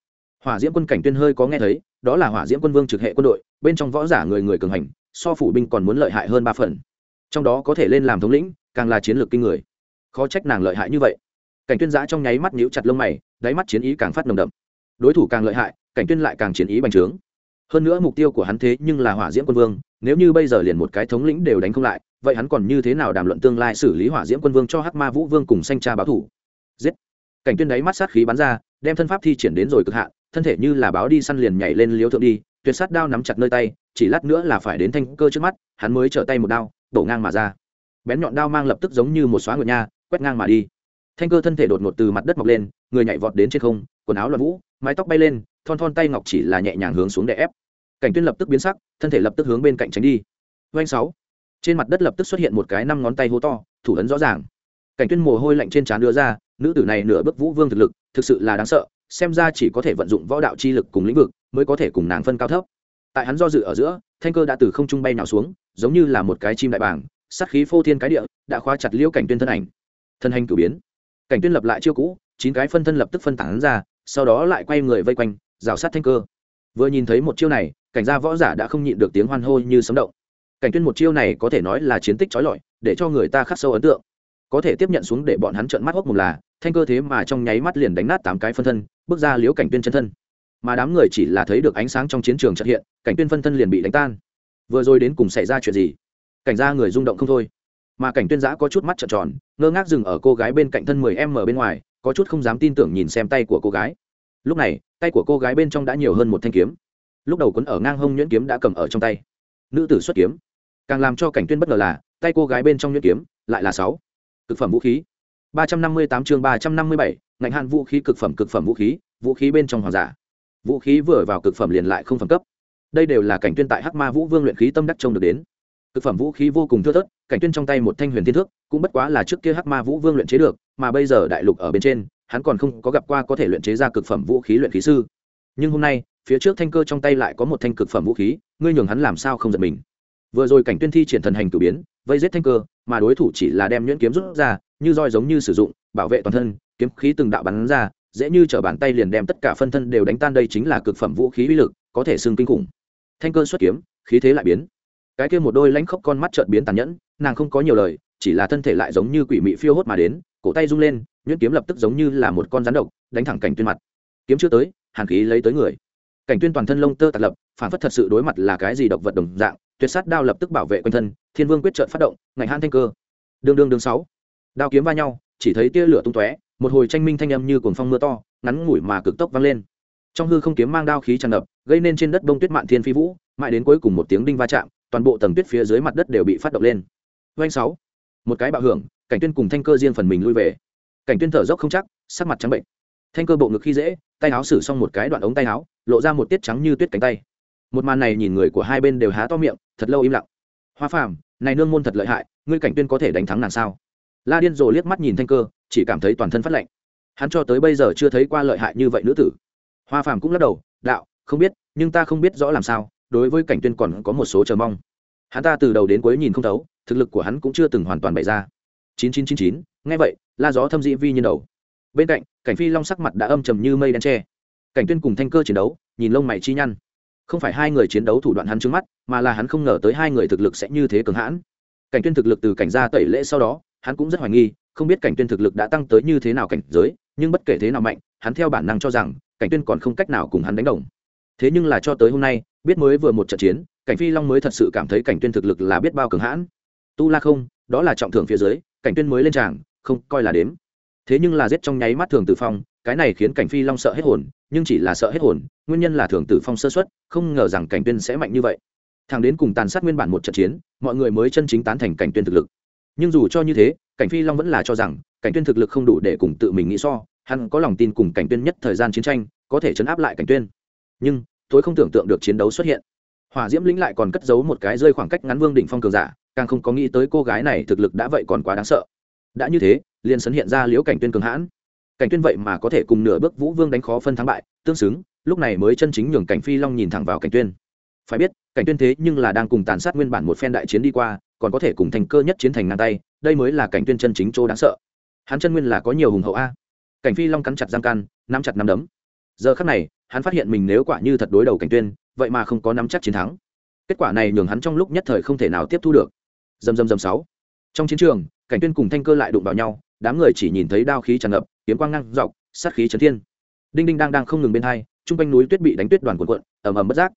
Hỏa diễm quân cảnh tuyên hơi có nghe thấy, đó là hỏa diễm quân vương trực hệ quân đội, bên trong võ giả người người cường hành, so phủ binh còn muốn lợi hại hơn ba phần. Trong đó có thể lên làm thống lĩnh, càng là chiến lược kinh người. Khó trách nàng lợi hại như vậy. Cảnh tuyên giã trong nháy mắt nhíu chặt lông mày, đáy mắt chiến ý càng phát nồng đậm. Đối thủ càng lợi hại, cảnh tuyên lại càng chiến ý bành trướng. Hơn nữa mục tiêu của hắn thế nhưng là hỏa diễm quân vương nếu như bây giờ liền một cái thống lĩnh đều đánh không lại, vậy hắn còn như thế nào đàm luận tương lai xử lý hỏa diễm quân vương cho hắc ma vũ vương cùng sanh cha báo thủ? Giết! Cảnh tuyên đáy mắt sát khí bắn ra, đem thân pháp thi triển đến rồi cực hạn, thân thể như là báo đi săn liền nhảy lên liếu thượng đi, tuyệt sát đao nắm chặt nơi tay, chỉ lát nữa là phải đến thanh cơ trước mắt, hắn mới trở tay một đao, đổ ngang mà ra. Bén nhọn đao mang lập tức giống như một xóa ngựa nha, quét ngang mà đi. Thanh cơ thân thể đột ngột từ mặt đất mọc lên, người nhảy vọt đến trên không, quần áo loạn vũ, mái tóc bay lên, thon thon tay ngọc chỉ là nhẹ nhàng hướng xuống để ép cảnh tuyên lập tức biến sắc, thân thể lập tức hướng bên cạnh tránh đi. Doanh sáu. Trên mặt đất lập tức xuất hiện một cái năm ngón tay hô to, thủ ấn rõ ràng. Cảnh tuyên mồ hôi lạnh trên trán đưa ra, nữ tử này nửa bước vũ vương thực lực, thực sự là đáng sợ, xem ra chỉ có thể vận dụng võ đạo chi lực cùng lĩnh vực mới có thể cùng nàng phân cao thấp. Tại hắn do dự ở giữa, thanh cơ đã từ không trung bay nào xuống, giống như là một cái chim đại bảng sát khí phô thiên cái địa, đã khóa chặt liễu cảnh tuyên thân ảnh. Thân hành cử biến. Cảnh tuyên lập lại chiêu cũ, chín cái phân thân lập tức phân tán ra, sau đó lại quay người vây quanh, rào sát thanh cơ. Vừa nhìn thấy một chiêu này cảnh gia võ giả đã không nhịn được tiếng hoan hô như sấm động. Cảnh tuyên một chiêu này có thể nói là chiến tích trói lọi, để cho người ta khắc sâu ấn tượng. Có thể tiếp nhận xuống để bọn hắn trợn mắt hốc mù là, thanh cơ thế mà trong nháy mắt liền đánh nát tám cái phân thân, bước ra liếu cảnh tuyên chân thân. Mà đám người chỉ là thấy được ánh sáng trong chiến trường trợ hiện, cảnh tuyên phân thân liền bị đánh tan. Vừa rồi đến cùng xảy ra chuyện gì? Cảnh gia người rung động không thôi. Mà cảnh tuyên giã có chút mắt trợn tròn, ngơ ngác dừng ở cô gái bên cạnh thân 10 em ở bên ngoài, có chút không dám tin tưởng nhìn xem tay của cô gái. Lúc này, tay của cô gái bên trong đã nhiều hơn một thanh kiếm lúc đầu quấn ở ngang hông nhuyễn kiếm đã cầm ở trong tay. Nữ tử xuất kiếm. Càng làm cho cảnh tuyên bất ngờ là tay cô gái bên trong nhuyễn kiếm lại là sáu. Cực phẩm vũ khí. 358 chương 357, ngạnh hạn vũ khí cực phẩm cực phẩm vũ khí vũ khí bên trong hoàng giả. Vũ khí vừa vào cực phẩm liền lại không phẩm cấp. Đây đều là cảnh tuyên tại hắc ma vũ vương luyện khí tâm đắc trông được đến. Cực phẩm vũ khí vô cùng thưa thớt cảnh tuyên trong tay một thanh huyền thiên thước cũng bất quá là trước kia hắc ma vũ vương luyện chế được mà bây giờ đại lục ở bên trên hắn còn không có gặp qua có thể luyện chế ra cực phẩm vũ khí luyện khí sư. Nhưng hôm nay phía trước thanh cơ trong tay lại có một thanh cực phẩm vũ khí, ngươi nhường hắn làm sao không giật mình? Vừa rồi cảnh tuyên thi triển thần hành cử biến, vây giết thanh cơ, mà đối thủ chỉ là đem nhuyễn kiếm rút ra, như roi giống như sử dụng, bảo vệ toàn thân, kiếm khí từng đạo bắn ra, dễ như trở bàn tay liền đem tất cả phân thân đều đánh tan đây chính là cực phẩm vũ khí uy lực, có thể xưng kinh khủng. Thanh cơ xuất kiếm, khí thế lại biến. Cái kia một đôi lãnh khốc con mắt trợn biến tàn nhẫn, nàng không có nhiều lời, chỉ là thân thể lại giống như quỷ mị phiêu hốt mà đến, cổ tay rung lên, nhuyễn kiếm lập tức giống như là một con rắn độc, đánh thẳng cảnh tuyên mặt. Kiếm chưa tới, hàn khí lấy tới người cảnh tuyên toàn thân lông tơ tạc lập, phản phất thật sự đối mặt là cái gì độc vật đồng dạng, tuyệt sát đao lập tức bảo vệ quanh thân, thiên vương quyết trợn phát động, ngạnh han thanh cơ. Đường đường đường sáu. Đao kiếm va nhau, chỉ thấy tia lửa tung tóe, một hồi tranh minh thanh âm như cuồng phong mưa to, ngắn ngủi mà cực tốc vang lên. Trong hư không kiếm mang đao khí tràn ngập, gây nên trên đất đông tuyết mạn thiên phi vũ, mãi đến cuối cùng một tiếng đinh va chạm, toàn bộ tầng tuyết phía dưới mặt đất đều bị phát động lên. Doanh sáu. Một cái bạo hưởng, cảnh tuyên cùng thanh cơ riêng phần mình lui về. Cảnh tuyên thở dốc không chắc, sắc mặt trắng bệnh. Thanh cơ bộ ngực khi dễ, tay áo sử xong một cái đoạn ống tay áo lộ ra một tiết trắng như tuyết cánh tay. Một màn này nhìn người của hai bên đều há to miệng, thật lâu im lặng. Hoa phàm, này nương môn thật lợi hại, ngươi cảnh tuyên có thể đánh thắng nàng sao? La điên rồ liếc mắt nhìn thanh cơ, chỉ cảm thấy toàn thân phát lạnh. Hắn cho tới bây giờ chưa thấy qua lợi hại như vậy nữ tử. Hoa phàm cũng lắc đầu, đạo, không biết, nhưng ta không biết rõ làm sao, đối với cảnh tuyên còn có một số chờ mong. Hắn ta từ đầu đến cuối nhìn không thấu, thực lực của hắn cũng chưa từng hoàn toàn bày ra. Chín chín chín chín, nghe vậy, la gió thâm dĩ vi nhiên đầu. Bên cạnh, cảnh phi long sắc mặt đã âm trầm như mây đen tre cảnh tuyên cùng thanh cơ chiến đấu, nhìn lông mày chi nhăn. Không phải hai người chiến đấu thủ đoạn hắn trước mắt, mà là hắn không ngờ tới hai người thực lực sẽ như thế cường hãn. Cảnh tuyên thực lực từ cảnh gia tẩy lễ sau đó, hắn cũng rất hoài nghi, không biết cảnh tuyên thực lực đã tăng tới như thế nào cảnh giới, nhưng bất kể thế nào mạnh, hắn theo bản năng cho rằng, cảnh tuyên còn không cách nào cùng hắn đánh đồng. Thế nhưng là cho tới hôm nay, biết mới vừa một trận chiến, cảnh phi long mới thật sự cảm thấy cảnh tuyên thực lực là biết bao cường hãn. Tu la không, đó là trọng thưởng phía dưới, cảnh tuyên mới lên tràng, không coi là đếm thế nhưng là giết trong nháy mắt thường tử phong, cái này khiến cảnh phi long sợ hết hồn, nhưng chỉ là sợ hết hồn, nguyên nhân là thường tử phong sơ xuất không ngờ rằng cảnh tuyên sẽ mạnh như vậy. Thằng đến cùng tàn sát nguyên bản một trận chiến, mọi người mới chân chính tán thành cảnh tuyên thực lực. Nhưng dù cho như thế, cảnh phi long vẫn là cho rằng, cảnh tuyên thực lực không đủ để cùng tự mình nghĩ so, hắn có lòng tin cùng cảnh tuyên nhất thời gian chiến tranh, có thể chấn áp lại cảnh tuyên. Nhưng tối không tưởng tượng được chiến đấu xuất hiện. Hỏa diễm lĩnh lại còn cất giấu một cái rơi khoảng cách ngắn vương đỉnh phong cường giả, càng không có nghĩ tới cô gái này thực lực đã vậy còn quá đáng sợ. Đã như thế liền sấn hiện ra liễu cảnh tuyên cường hãn. Cảnh tuyên vậy mà có thể cùng nửa bước vũ vương đánh khó phân thắng bại, tương xứng, lúc này mới chân chính nhường cảnh phi long nhìn thẳng vào cảnh tuyên. Phải biết, cảnh tuyên thế nhưng là đang cùng tàn sát nguyên bản một phen đại chiến đi qua, còn có thể cùng thành cơ nhất chiến thành ngang tay, đây mới là cảnh tuyên chân chính chỗ đáng sợ. Hắn chân nguyên là có nhiều hùng hậu a. Cảnh phi long cắn chặt răng can, nắm chặt nắm đấm. Giờ khắc này, hắn phát hiện mình nếu quả như thật đối đầu cảnh tuyên, vậy mà không có nắm chắc chiến thắng. Kết quả này nhường hắn trong lúc nhất thời không thể nào tiếp thu được. Dầm dầm dầm sáu. Trong chiến trường, cảnh tuyên cùng thanh cơ lại đụng vào nhau đám người chỉ nhìn thấy đao khí tràn ngập, kiếm quang ngang dọc, sát khí chấn thiên. Đinh đinh đang đang không ngừng bên hai trung quanh núi tuyết bị đánh tuyết đoàn cuộn cuộn, ầm ầm bất giác.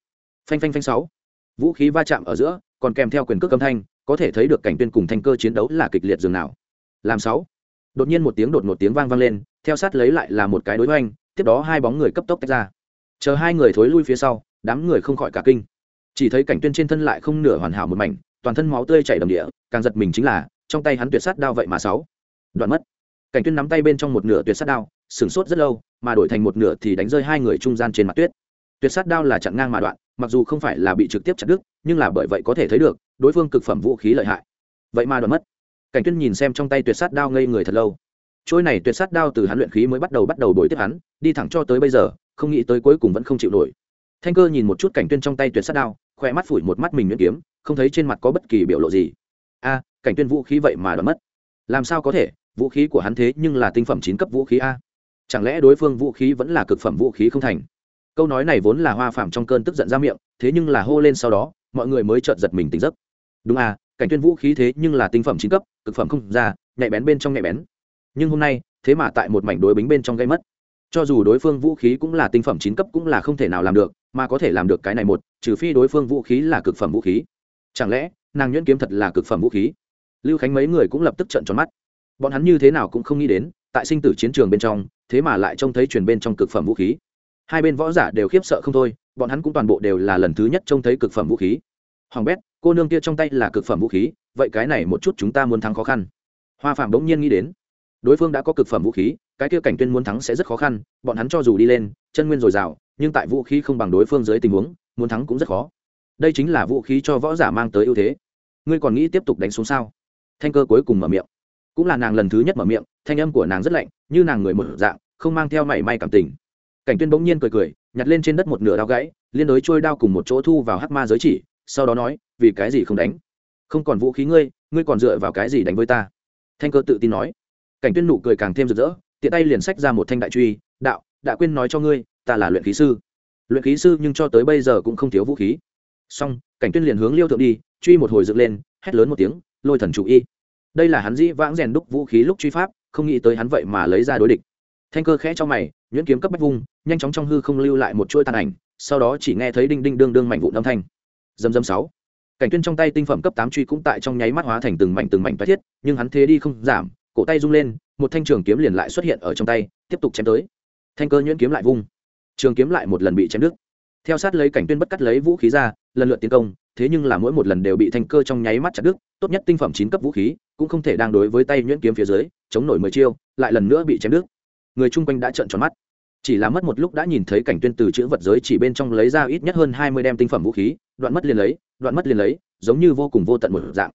Phanh phanh phanh sáu. Vũ khí va chạm ở giữa, còn kèm theo quyền cước âm thanh, có thể thấy được cảnh tuyên cùng thanh cơ chiến đấu là kịch liệt dường nào. Làm sáu. Đột nhiên một tiếng đột một tiếng vang vang lên, theo sát lấy lại là một cái đối hoành, tiếp đó hai bóng người cấp tốc tách ra. Chờ hai người thối lui phía sau, đám người không khỏi cả kinh. Chỉ thấy cảnh tuyên trên thân lại không nửa hoàn hảo một mảnh, toàn thân máu tươi chảy đầm địa, càng giật mình chính là, trong tay hắn tuyệt sát đao vậy mà sáu đoạn mất. Cảnh tuyên nắm tay bên trong một nửa tuyệt sát đao, sửng sốt rất lâu, mà đổi thành một nửa thì đánh rơi hai người trung gian trên mặt tuyết. Tuyệt sát đao là chặn ngang mà đoạn, mặc dù không phải là bị trực tiếp chặt đứt, nhưng là bởi vậy có thể thấy được, đối phương cực phẩm vũ khí lợi hại. Vậy mà đoạn mất. Cảnh tuyên nhìn xem trong tay tuyệt sát đao ngây người thật lâu. Trôi này tuyệt sát đao từ hắn luyện khí mới bắt đầu bắt đầu đổi tiếp hắn, đi thẳng cho tới bây giờ, không nghĩ tới cuối cùng vẫn không chịu nổi. Thanh cơ nhìn một chút cảnh tuyên trong tay tuyệt sát đao khoe mắt phủi một mắt mình nhuyễn kiếm, không thấy trên mặt có bất kỳ biểu lộ gì. A, cảnh tuyên vũ khí vậy mà đoạn mất. Làm sao có thể? Vũ khí của hắn thế nhưng là tinh phẩm chín cấp vũ khí a. Chẳng lẽ đối phương vũ khí vẫn là cực phẩm vũ khí không thành? Câu nói này vốn là hoa phạm trong cơn tức giận ra miệng, thế nhưng là hô lên sau đó, mọi người mới chợt giật mình tỉnh giấc. Đúng à cảnh tuyên vũ khí thế nhưng là tinh phẩm chín cấp, cực phẩm không ra, nhạy bén bên trong nhạy bén. Nhưng hôm nay, thế mà tại một mảnh đối bính bên trong gây mất. Cho dù đối phương vũ khí cũng là tinh phẩm chín cấp cũng là không thể nào làm được, mà có thể làm được cái này một, trừ phi đối phương vũ khí là cực phẩm vũ khí. Chẳng lẽ, nàng nhuyễn kiếm thật là cực phẩm vũ khí? Lưu khánh mấy người cũng lập tức trợn tròn mắt bọn hắn như thế nào cũng không nghĩ đến, tại sinh tử chiến trường bên trong, thế mà lại trông thấy truyền bên trong cực phẩm vũ khí. Hai bên võ giả đều khiếp sợ không thôi, bọn hắn cũng toàn bộ đều là lần thứ nhất trông thấy cực phẩm vũ khí. Hoàng bét, cô nương kia trong tay là cực phẩm vũ khí, vậy cái này một chút chúng ta muốn thắng khó khăn. Hoa phạm bỗng nhiên nghĩ đến, đối phương đã có cực phẩm vũ khí, cái kia cảnh tuyên muốn thắng sẽ rất khó khăn, bọn hắn cho dù đi lên, chân nguyên dồi dào, nhưng tại vũ khí không bằng đối phương dưới tình huống, muốn thắng cũng rất khó. Đây chính là vũ khí cho võ giả mang tới ưu thế. Ngươi còn nghĩ tiếp tục đánh xuống sao? Thanh cơ cuối cùng mở miệng cũng là nàng lần thứ nhất mở miệng, thanh âm của nàng rất lạnh, như nàng người một dạng, không mang theo mảy may cảm tình. Cảnh tuyên bỗng nhiên cười cười, nhặt lên trên đất một nửa đao gãy, liên đối trôi đao cùng một chỗ thu vào hắc ma giới chỉ, sau đó nói, vì cái gì không đánh? Không còn vũ khí ngươi ngươi còn dựa vào cái gì đánh với ta? Thanh cơ tự tin nói. Cảnh tuyên nụ cười càng thêm rực rỡ, tiện tay liền sách ra một thanh đại truy, đạo, đã quên nói cho ngươi, ta là luyện khí sư. Luyện khí sư nhưng cho tới bây giờ cũng không thiếu vũ khí. Xong, cảnh tuyên liền hướng liêu thượng đi, truy một hồi dựng lên, hét lớn một tiếng, lôi thần chủ y đây là hắn dĩ vãng rèn đúc vũ khí lúc truy pháp, không nghĩ tới hắn vậy mà lấy ra đối địch. Thanh cơ khẽ cho mày, nhuyễn kiếm cấp bách vung, nhanh chóng trong hư không lưu lại một chuỗi tàn ảnh, sau đó chỉ nghe thấy đinh đinh đương đương mảnh vụn âm thanh. Dầm dầm sáu. Cảnh tuyên trong tay tinh phẩm cấp tám truy cũng tại trong nháy mắt hóa thành từng mảnh từng mảnh toái thiết, nhưng hắn thế đi không giảm, cổ tay rung lên, một thanh trường kiếm liền lại xuất hiện ở trong tay, tiếp tục chém tới. Thanh cơ nhuyễn kiếm lại vung. Trường kiếm lại một lần bị chém đứt. Theo sát lấy cảnh tuyên bất cắt lấy vũ khí ra, lần lượt tiến công thế nhưng là mỗi một lần đều bị thanh cơ trong nháy mắt chặt đứt, tốt nhất tinh phẩm chín cấp vũ khí, cũng không thể đang đối với tay nhuyễn kiếm phía dưới, chống nổi mười chiêu, lại lần nữa bị chém đứt. Người chung quanh đã trợn tròn mắt. Chỉ là mất một lúc đã nhìn thấy cảnh tuyên từ chữ vật giới chỉ bên trong lấy ra ít nhất hơn hai mươi đem tinh phẩm vũ khí, đoạn mất liền lấy, đoạn mất liền lấy, giống như vô cùng vô tận một dạng.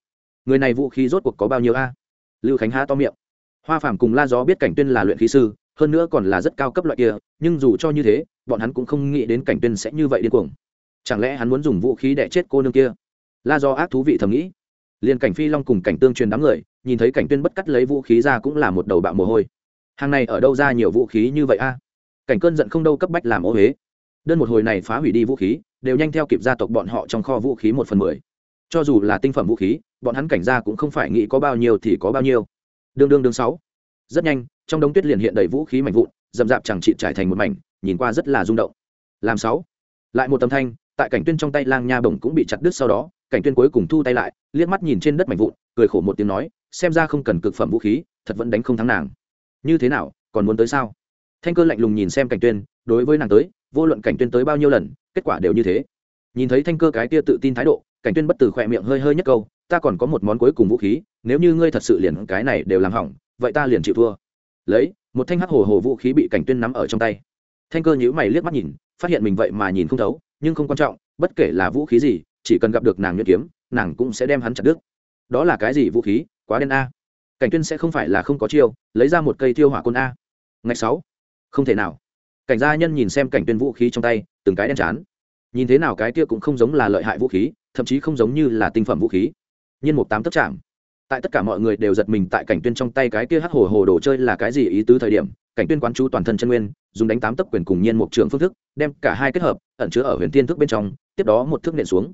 Người này vũ khí rốt cuộc có bao nhiêu a? Lưu khánh há to miệng. Hoa phàm cùng la gió biết cảnh tuyên là luyện khí sư, hơn nữa còn là rất cao cấp loại kia, nhưng dù cho như thế, bọn hắn cũng không nghĩ đến cảnh tuyên sẽ như vậy điên cuồng chẳng lẽ hắn muốn dùng vũ khí để chết cô nương kia? La do ác thú vị thầm nghĩ. Liền cảnh phi long cùng cảnh tương truyền đám người, nhìn thấy cảnh tuyên bất cắt lấy vũ khí ra cũng là một đầu bạo mồ hôi. Hàng này ở đâu ra nhiều vũ khí như vậy a? Cảnh cơn giận không đâu cấp bách làm ô huế đơn một hồi này phá hủy đi vũ khí, đều nhanh theo kịp gia tộc bọn họ trong kho vũ khí một phần mười. Cho dù là tinh phẩm vũ khí, bọn hắn cảnh gia cũng không phải nghĩ có bao nhiêu thì có bao nhiêu. Đương đương đương sáu. Rất nhanh, trong đống tuyết liền hiện đầy vũ khí mảnh vụn dầm dạp chẳng trị trải thành một mảnh, nhìn qua rất là rung động. Làm sáu. Lại một tấm thanh tại cảnh tuyên trong tay lang nha bổng cũng bị chặt đứt sau đó, cảnh tuyên cuối cùng thu tay lại, liếc mắt nhìn trên đất mảnh vụn, cười khổ một tiếng nói, xem ra không cần cực phẩm vũ khí, thật vẫn đánh không thắng nàng. Như thế nào, còn muốn tới sao? Thanh cơ lạnh lùng nhìn xem cảnh tuyên, đối với nàng tới, vô luận cảnh tuyên tới bao nhiêu lần, kết quả đều như thế. Nhìn thấy thanh cơ cái kia tự tin thái độ, cảnh tuyên bất từ khỏe miệng hơi hơi nhất câu, ta còn có một món cuối cùng vũ khí, nếu như ngươi thật sự liền cái này đều làm hỏng, vậy ta liền chịu thua. Lấy, một thanh hắc hồ hồ vũ khí bị cảnh tuyên nắm ở trong tay. Thanh cơ nhíu mày liếc mắt nhìn, phát hiện mình vậy mà nhìn không thấu nhưng không quan trọng, bất kể là vũ khí gì, chỉ cần gặp được nàng nhuyễn kiếm, nàng cũng sẽ đem hắn chặt đứt. Đó là cái gì vũ khí? Quá đen a. Cảnh tuyên sẽ không phải là không có chiêu, lấy ra một cây tiêu hỏa côn a. Ngày sáu. Không thể nào. Cảnh gia nhân nhìn xem cảnh tuyên vũ khí trong tay, từng cái đen chán. Nhìn thế nào cái kia cũng không giống là lợi hại vũ khí, thậm chí không giống như là tinh phẩm vũ khí. Nhiên một tám tấc chạm. Tại tất cả mọi người đều giật mình tại cảnh tuyên trong tay cái kia hắc hồ hồ đồ chơi là cái gì ý tứ thời điểm cảnh tuyên quán chú toàn thân chân nguyên, dùng đánh tám tấc quyền cùng nhiên một trường phương thức, đem cả hai kết hợp, ẩn chứa ở huyền tiên thức bên trong, tiếp đó một thước nện xuống.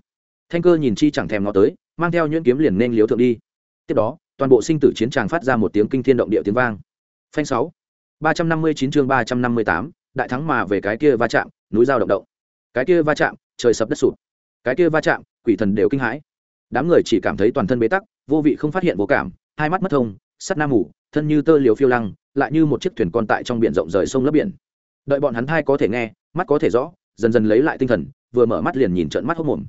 Thanh cơ nhìn chi chẳng thèm ngó tới, mang theo nhuyễn kiếm liền nên liếu thượng đi. Tiếp đó, toàn bộ sinh tử chiến tràng phát ra một tiếng kinh thiên động địa tiếng vang. Phanh sáu. ba trăm năm mươi chín chương ba trăm năm mươi tám, đại thắng mà về cái kia va chạm, núi dao động động. Cái kia va chạm, trời sập đất sụp. Cái kia va chạm, quỷ thần đều kinh hãi. Đám người chỉ cảm thấy toàn thân bế tắc, vô vị không phát hiện vô cảm, hai mắt mất thông, sắt nam mủ thân như tơ liều phiêu lăng lại như một chiếc thuyền con tại trong biển rộng rời sông lấp biển. Đợi bọn hắn thai có thể nghe, mắt có thể rõ, dần dần lấy lại tinh thần, vừa mở mắt liền nhìn trận mắt hốc mồm.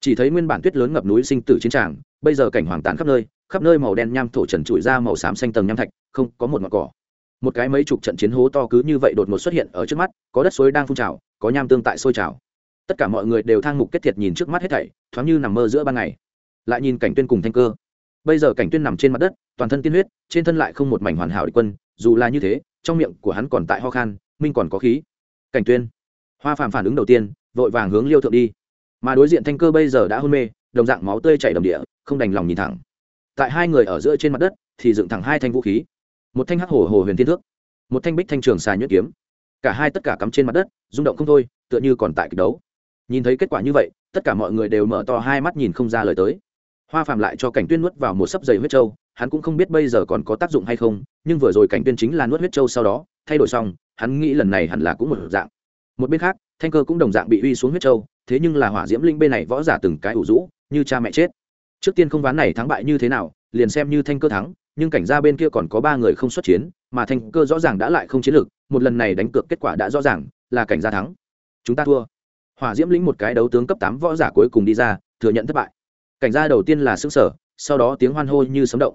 Chỉ thấy nguyên bản tuyết lớn ngập núi sinh tử chiến tràng, bây giờ cảnh hoàng tàn khắp nơi khắp nơi màu đen nham thổ trần trụi ra màu xám xanh tầng nham thạch, không có một ngọn cỏ. Một cái mấy chục trận chiến hố to cứ như vậy đột ngột xuất hiện ở trước mắt, có đất suối đang phun trào, có nham tương tại sôi trào. Tất cả mọi người đều thang mục kết thiệt nhìn trước mắt hết thảy, thoáng như nằm mơ giữa ban ngày. Lại nhìn cảnh tuyên cùng thanh cơ. Bây giờ cảnh tuyên nằm trên mặt đất, toàn thân tiên huyết, trên thân lại không một mảnh hoàn hảo địch quân dù là như thế, trong miệng của hắn còn tại ho khan, minh còn có khí. Cảnh tuyên, hoa phàm phản ứng đầu tiên, vội vàng hướng liêu thượng đi. Mà đối diện thanh cơ bây giờ đã hôn mê, đồng dạng máu tươi chảy đầm địa, không đành lòng nhìn thẳng. Tại hai người ở giữa trên mặt đất, thì dựng thẳng hai thanh vũ khí. Một thanh hắc hổ hồ huyền thiên thước, một thanh bích thanh trường xà nhuyễn kiếm. Cả hai tất cả cắm trên mặt đất, rung động không thôi, tựa như còn tại kịch đấu. Nhìn thấy kết quả như vậy, tất cả mọi người đều mở to hai mắt nhìn không ra lời tới. Hoa phàm lại cho cảnh tuyên nuốt vào một sấp dày huyết trâu hắn cũng không biết bây giờ còn có tác dụng hay không, nhưng vừa rồi cảnh tuyên chính là nuốt huyết châu sau đó, thay đổi xong, hắn nghĩ lần này hẳn là cũng một dạng. Một bên khác, thanh cơ cũng đồng dạng bị uy xuống huyết châu thế nhưng là hỏa diễm linh bên này võ giả từng cái ủ rũ, như cha mẹ chết. Trước tiên không ván này thắng bại như thế nào, liền xem như thanh cơ thắng, nhưng cảnh gia bên kia còn có ba người không xuất chiến, mà thanh cơ rõ ràng đã lại không chiến lược một lần này đánh cược kết quả đã rõ ràng, là cảnh gia thắng. Chúng ta thua. Hỏa diễm lĩnh một cái đấu tướng cấp tám võ giả cuối cùng đi ra, thừa nhận thất bại. Cảnh gia đầu tiên là xứng sở sau đó tiếng hoan hô như sấm động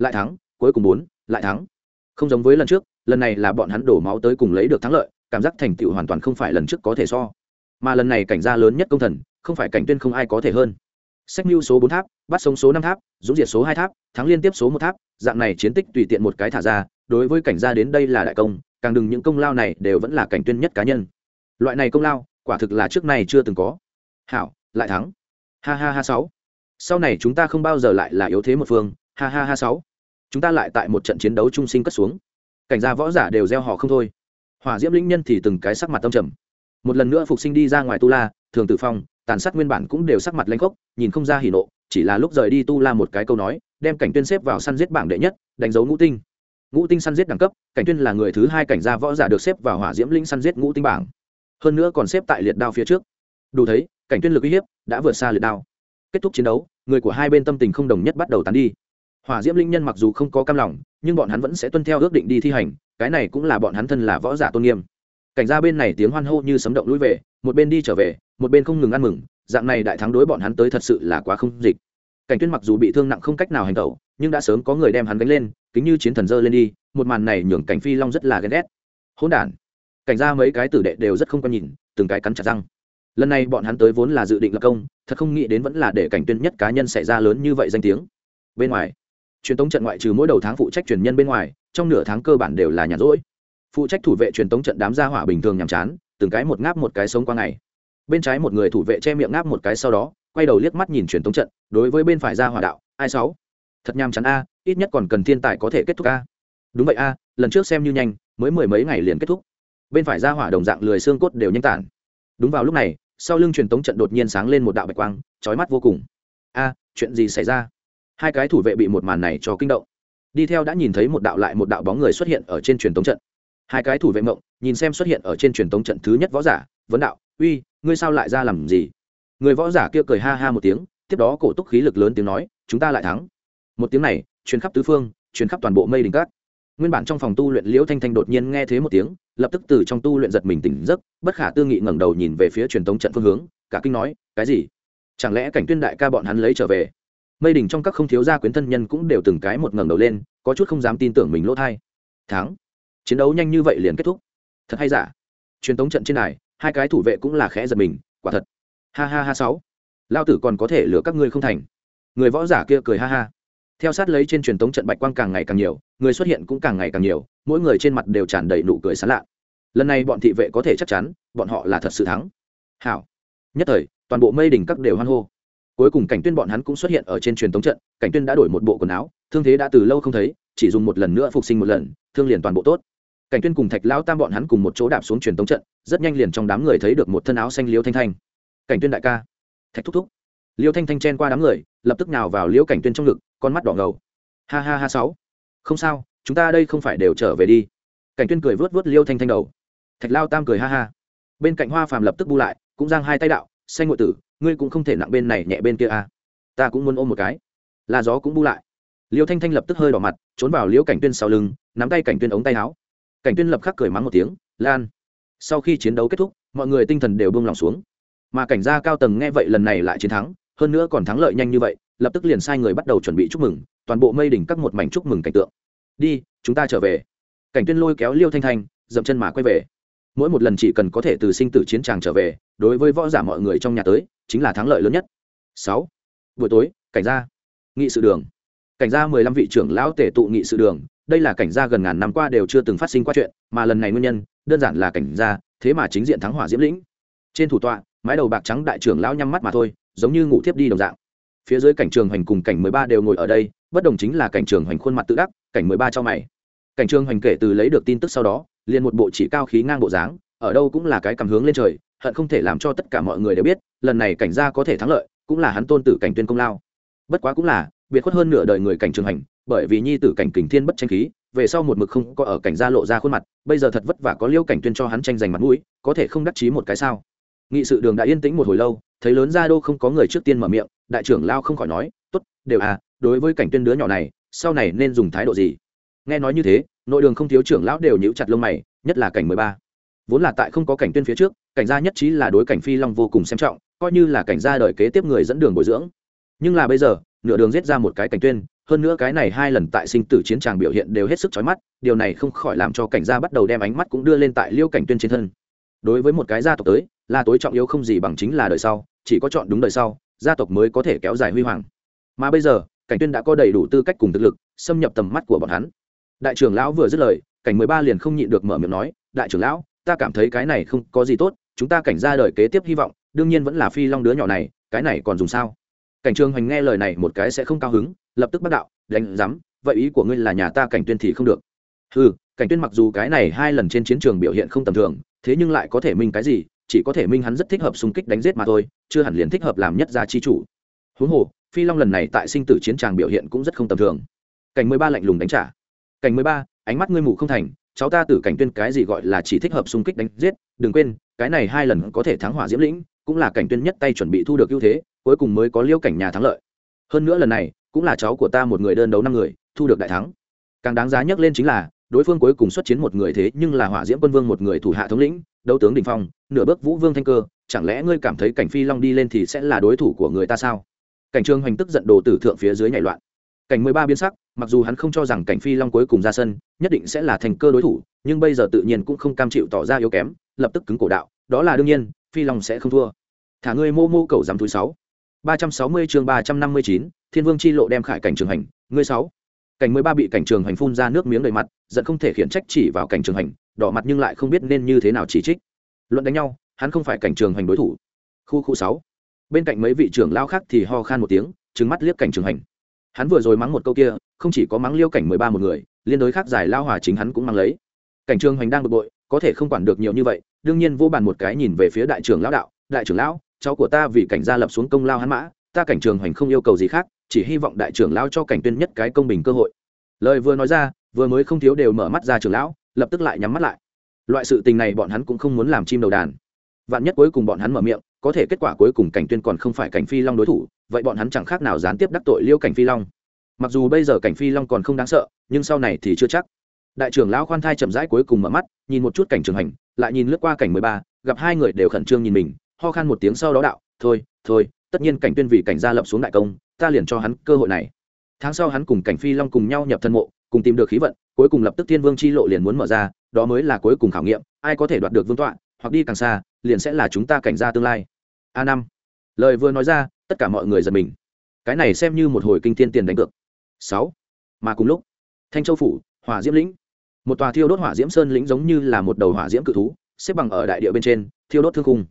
lại thắng, cuối cùng bốn, lại thắng. Không giống với lần trước, lần này là bọn hắn đổ máu tới cùng lấy được thắng lợi, cảm giác thành tựu hoàn toàn không phải lần trước có thể so. Mà lần này cảnh gia lớn nhất công thần, không phải cảnh tuyên không ai có thể hơn. Sách mưu số bốn tháp, bắt sống số năm tháp, dũng diệt số hai tháp, thắng liên tiếp số một tháp, dạng này chiến tích tùy tiện một cái thả ra, đối với cảnh gia đến đây là đại công, càng đừng những công lao này đều vẫn là cảnh tuyên nhất cá nhân. Loại này công lao, quả thực là trước này chưa từng có. Hảo, lại thắng. Ha ha ha sáu. Sau này chúng ta không bao giờ lại là yếu thế một phương. Ha ha ha sáu chúng ta lại tại một trận chiến đấu trung sinh cất xuống. Cảnh gia võ giả đều gieo họ không thôi. Hỏa diễm lĩnh nhân thì từng cái sắc mặt tâm trầm. Một lần nữa phục sinh đi ra ngoài tu la, thường tử phong, tàn sát nguyên bản cũng đều sắc mặt lanh khốc, nhìn không ra hỉ nộ, chỉ là lúc rời đi tu la một cái câu nói, đem cảnh tuyên xếp vào săn giết bảng đệ nhất, đánh dấu ngũ tinh. Ngũ tinh săn giết đẳng cấp, cảnh tuyên là người thứ hai cảnh gia võ giả được xếp vào hỏa diễm linh săn giết ngũ tinh bảng. Hơn nữa còn xếp tại liệt đao phía trước. Đủ thấy, cảnh tuyên lực uy hiếp đã vượt xa liệt đao. Kết thúc chiến đấu, người của hai bên tâm tình không đồng nhất bắt đầu tán đi hỏa diễm linh nhân mặc dù không có cam lòng, nhưng bọn hắn vẫn sẽ tuân theo ước định đi thi hành, cái này cũng là bọn hắn thân là võ giả tôn nghiêm. Cảnh gia bên này tiếng hoan hô như sấm động lũi về, một bên đi trở về, một bên không ngừng ăn mừng, dạng này đại thắng đối bọn hắn tới thật sự là quá không dịch. Cảnh tuyên mặc dù bị thương nặng không cách nào hành tẩu, nhưng đã sớm có người đem hắn gánh lên, kính như chiến thần dơ lên đi, một màn này nhường cảnh phi long rất là ghen ghét. Hỗn đản. Cảnh ra mấy cái tử đệ đều rất không quan nhìn, từng cái cắn chặt răng. Lần này bọn hắn tới vốn là dự định lập công, thật không nghĩ đến vẫn là để cảnh tuyên nhất cá nhân xảy ra lớn như vậy danh tiếng. Bên ngoài truyền tống trận ngoại trừ mỗi đầu tháng phụ trách truyền nhân bên ngoài, trong nửa tháng cơ bản đều là nhàn rỗi. Phụ trách thủ vệ truyền tống trận đám gia hỏa bình thường nhàm chán, từng cái một ngáp một cái sống qua ngày. Bên trái một người thủ vệ che miệng ngáp một cái sau đó, quay đầu liếc mắt nhìn truyền tống trận, đối với bên phải gia hỏa đạo, ai sáu? Thật nhàm chán a, ít nhất còn cần thiên tài có thể kết thúc a. Đúng vậy a, lần trước xem như nhanh, mới mười mấy ngày liền kết thúc. Bên phải ra hỏa đồng dạng lười xương cốt đều nhanh tản. Đúng vào lúc này, sau lưng truyền tống trận đột nhiên sáng lên một đạo bạch quang trói mắt vô cùng. A, chuyện gì xảy ra? Hai cái thủ vệ bị một màn này cho kinh động. Đi theo đã nhìn thấy một đạo lại một đạo bóng người xuất hiện ở trên truyền tống trận. Hai cái thủ vệ mộng, nhìn xem xuất hiện ở trên truyền tống trận thứ nhất võ giả, vấn đạo, uy, ngươi sao lại ra làm gì? Người võ giả kia cười ha ha một tiếng, tiếp đó cổ túc khí lực lớn tiếng nói, chúng ta lại thắng. Một tiếng này, truyền khắp tứ phương, truyền khắp toàn bộ mây đình cát. Nguyên bản trong phòng tu luyện liễu thanh thanh đột nhiên nghe thế một tiếng, lập tức từ trong tu luyện giật mình tỉnh giấc, bất khả tư nghị ngẩng đầu nhìn về phía truyền tống trận phương hướng, cả kinh nói, cái gì? Chẳng lẽ cảnh tuyên đại ca bọn hắn lấy trở về? Mây đỉnh trong các không thiếu gia quyến thân nhân cũng đều từng cái một ngẩng đầu lên, có chút không dám tin tưởng mình lỗ thai. Thắng. Chiến đấu nhanh như vậy liền kết thúc. Thật hay giả? Truyền tống trận trên này hai cái thủ vệ cũng là khẽ giật mình, quả thật. Ha ha ha sáu. Lao tử còn có thể lừa các ngươi không thành. Người võ giả kia cười ha ha. Theo sát lấy trên truyền tống trận bạch quang càng ngày càng nhiều, người xuất hiện cũng càng ngày càng nhiều, mỗi người trên mặt đều tràn đầy nụ cười sán lạ. Lần này bọn thị vệ có thể chắc chắn, bọn họ là thật sự thắng. Hảo. Nhất thời, toàn bộ mây đỉnh các đều hoan hô cuối cùng cảnh tuyên bọn hắn cũng xuất hiện ở trên truyền tống trận, cảnh tuyên đã đổi một bộ quần áo, thương thế đã từ lâu không thấy, chỉ dùng một lần nữa phục sinh một lần, thương liền toàn bộ tốt. Cảnh tuyên cùng thạch lão tam bọn hắn cùng một chỗ đạp xuống truyền tống trận, rất nhanh liền trong đám người thấy được một thân áo xanh liêu thanh thanh. Cảnh tuyên đại ca. Thạch thúc thúc. Liêu thanh thanh chen qua đám người, lập tức nào vào liễu cảnh tuyên trong ngực, con mắt đỏ ngầu. Ha ha ha sáu. Không sao, chúng ta đây không phải đều trở về đi. Cảnh tuyên cười vớt vớt liêu thanh thanh đầu. Thạch lao tam cười ha ha. Bên cạnh hoa phàm lập tức bu lại, cũng giang hai tay đạo xanh ngụy tử, ngươi cũng không thể nặng bên này nhẹ bên kia à. ta cũng muốn ôm một cái. Là gió cũng bu lại. Liêu thanh thanh lập tức hơi đỏ mặt, trốn vào liễu cảnh tuyên sau lưng, nắm tay cảnh tuyên ống tay áo. Cảnh tuyên lập khắc cười mắng một tiếng, lan. Sau khi chiến đấu kết thúc, mọi người tinh thần đều buông lòng xuống. Mà cảnh gia cao tầng nghe vậy lần này lại chiến thắng, hơn nữa còn thắng lợi nhanh như vậy, lập tức liền sai người bắt đầu chuẩn bị chúc mừng, toàn bộ mây đỉnh các một mảnh chúc mừng cảnh tượng. Đi, chúng ta trở về. Cảnh tuyên lôi kéo liêu thanh thanh, dậm chân mà quay về mỗi một lần chỉ cần có thể từ sinh tử chiến tràng trở về, đối với võ giả mọi người trong nhà tới, chính là thắng lợi lớn nhất. Sáu. Buổi tối, cảnh gia. Nghị sự đường. Cảnh gia mười lăm vị trưởng lão tể tụ nghị sự đường, đây là cảnh gia gần ngàn năm qua đều chưa từng phát sinh qua chuyện, mà lần này nguyên nhân, đơn giản là cảnh gia, thế mà chính diện thắng hỏa diễm lĩnh. Trên thủ tọa, mái đầu bạc trắng đại trưởng lão nhắm mắt mà thôi, giống như ngủ thiếp đi đồng dạng. Phía dưới cảnh trường hoành cùng cảnh mười ba đều ngồi ở đây, bất đồng chính là cảnh trường hoành khuôn mặt tự đắc, cảnh mười ba cho mày. Cảnh trường hoành kể từ lấy được tin tức sau đó liền một bộ chỉ cao khí ngang bộ dáng, ở đâu cũng là cái cảm hướng lên trời, hận không thể làm cho tất cả mọi người đều biết, lần này cảnh gia có thể thắng lợi, cũng là hắn tôn tử cảnh tuyên công lao. Bất quá cũng là, biệt khuất hơn nửa đời người cảnh trường hành, bởi vì nhi tử cảnh kình thiên bất tranh khí, về sau một mực không có ở cảnh gia lộ ra khuôn mặt, bây giờ thật vất vả có liêu cảnh tuyên cho hắn tranh giành mặt mũi, có thể không đắc chí một cái sao? Nghị sự đường đã yên tĩnh một hồi lâu, thấy lớn gia đô không có người trước tiên mở miệng, đại trưởng lao không khỏi nói, tốt, đều à đối với cảnh tuyên đứa nhỏ này, sau này nên dùng thái độ gì? Nghe nói như thế, nội đường không thiếu trưởng lão đều nhíu chặt lông mày, nhất là cảnh mười ba. Vốn là tại không có cảnh tuyên phía trước, cảnh gia nhất trí là đối cảnh phi long vô cùng xem trọng, coi như là cảnh gia đời kế tiếp người dẫn đường bồi dưỡng. Nhưng là bây giờ, nửa đường giết ra một cái cảnh tuyên, hơn nữa cái này hai lần tại sinh tử chiến tràng biểu hiện đều hết sức chói mắt, điều này không khỏi làm cho cảnh gia bắt đầu đem ánh mắt cũng đưa lên tại liêu cảnh tuyên trên thân. Đối với một cái gia tộc tới, là tối trọng yếu không gì bằng chính là đời sau, chỉ có chọn đúng đời sau, gia tộc mới có thể kéo dài huy hoàng. Mà bây giờ, cảnh tuyên đã có đầy đủ tư cách cùng thực lực, xâm nhập tầm mắt của bọn hắn đại trưởng lão vừa dứt lời, cảnh mười ba liền không nhịn được mở miệng nói, đại trưởng lão, ta cảm thấy cái này không có gì tốt, chúng ta cảnh ra đời kế tiếp hy vọng, đương nhiên vẫn là phi long đứa nhỏ này, cái này còn dùng sao? Cảnh trường hoành nghe lời này một cái sẽ không cao hứng, lập tức bắt đạo, đánh giám, vậy ý của ngươi là nhà ta cảnh tuyên thì không được. Ừ cảnh tuyên mặc dù cái này hai lần trên chiến trường biểu hiện không tầm thường, thế nhưng lại có thể minh cái gì, chỉ có thể minh hắn rất thích hợp xung kích đánh giết mà thôi, chưa hẳn liền thích hợp làm nhất gia chi chủ. Huống hồ, phi long lần này tại sinh tử chiến tràng biểu hiện cũng rất không tầm thường. Cảnh mười ba lạnh lùng đánh trả cảnh mười ba, ánh mắt ngươi mù không thành, cháu ta tử cảnh tuyên cái gì gọi là chỉ thích hợp xung kích đánh giết, đừng quên, cái này hai lần có thể thắng hỏa diễm lĩnh, cũng là cảnh tuyên nhất tay chuẩn bị thu được ưu thế, cuối cùng mới có liêu cảnh nhà thắng lợi. Hơn nữa lần này, cũng là cháu của ta một người đơn đấu năm người, thu được đại thắng. Càng đáng giá nhắc lên chính là, đối phương cuối cùng xuất chiến một người thế nhưng là hỏa diễm quân vương một người thủ hạ thống lĩnh, đấu tướng đình phong, nửa bước vũ vương thanh cơ, chẳng lẽ ngươi cảm thấy cảnh phi long đi lên thì sẽ là đối thủ của người ta sao? Cảnh trương hoành tức giận đồ tử thượng phía dưới nhảy loạn. Cảnh mười ba biến sắc mặc dù hắn không cho rằng cảnh phi long cuối cùng ra sân, nhất định sẽ là thành cơ đối thủ, nhưng bây giờ tự nhiên cũng không cam chịu tỏ ra yếu kém, lập tức cứng cổ đạo, đó là đương nhiên, phi long sẽ không thua. Thả ngươi mô mô cầu dám túi sáu. ba trăm sáu mươi chương ba trăm năm mươi chín, thiên vương chi lộ đem khải cảnh trường hành, ngươi sáu. Cảnh mười ba bị cảnh trường hành phun ra nước miếng đầy mặt, giận không thể khiển trách chỉ vào cảnh trường hành, đỏ mặt nhưng lại không biết nên như thế nào chỉ trích. Luận đánh nhau, hắn không phải cảnh trường hành đối thủ. Khu khu sáu. Bên cạnh mấy vị trưởng lao khác thì ho khan một tiếng trứng mắt liếc cảnh trường hành hắn vừa rồi mắng một câu kia, không chỉ có mắng liêu cảnh mười ba một người, liên đối khác giải lao hòa chính hắn cũng mang lấy. Cảnh trường hoành đang bực bội, có thể không quản được nhiều như vậy, đương nhiên vô bàn một cái nhìn về phía đại trưởng lão đạo, đại trưởng lão, cháu của ta vì cảnh gia lập xuống công lao hắn mã, ta cảnh trường hoành không yêu cầu gì khác, chỉ hy vọng đại trưởng lão cho cảnh tuyên nhất cái công bình cơ hội. Lời vừa nói ra, vừa mới không thiếu đều mở mắt ra trưởng lão, lập tức lại nhắm mắt lại. Loại sự tình này bọn hắn cũng không muốn làm chim đầu đàn. Vạn nhất cuối cùng bọn hắn mở miệng có thể kết quả cuối cùng cảnh tuyên còn không phải cảnh phi long đối thủ, vậy bọn hắn chẳng khác nào gián tiếp đắc tội liêu cảnh phi long. Mặc dù bây giờ cảnh phi long còn không đáng sợ, nhưng sau này thì chưa chắc. Đại trưởng lão khoan thai chậm rãi cuối cùng mở mắt, nhìn một chút cảnh trường hành, lại nhìn lướt qua cảnh mười ba, gặp hai người đều khẩn trương nhìn mình, ho khan một tiếng sau đó đạo, thôi thôi, tất nhiên cảnh tuyên vì cảnh gia lập xuống đại công, ta liền cho hắn cơ hội này. Tháng sau hắn cùng cảnh phi long cùng nhau nhập thân mộ, cùng tìm được khí vận, cuối cùng lập tức thiên vương chi lộ liền muốn mở ra, đó mới là cuối cùng khảo nghiệm, ai có thể đoạt được vương tọa hoặc đi càng xa, liền sẽ là chúng ta cảnh ra tương lai. A năm. Lời vừa nói ra, tất cả mọi người giật mình. Cái này xem như một hồi kinh thiên tiền đánh cược. Sáu. Mà cùng lúc, thanh châu phủ, hỏa diễm lĩnh. Một tòa thiêu đốt hỏa diễm sơn lĩnh giống như là một đầu hỏa diễm cự thú, xếp bằng ở đại địa bên trên, thiêu đốt thương cung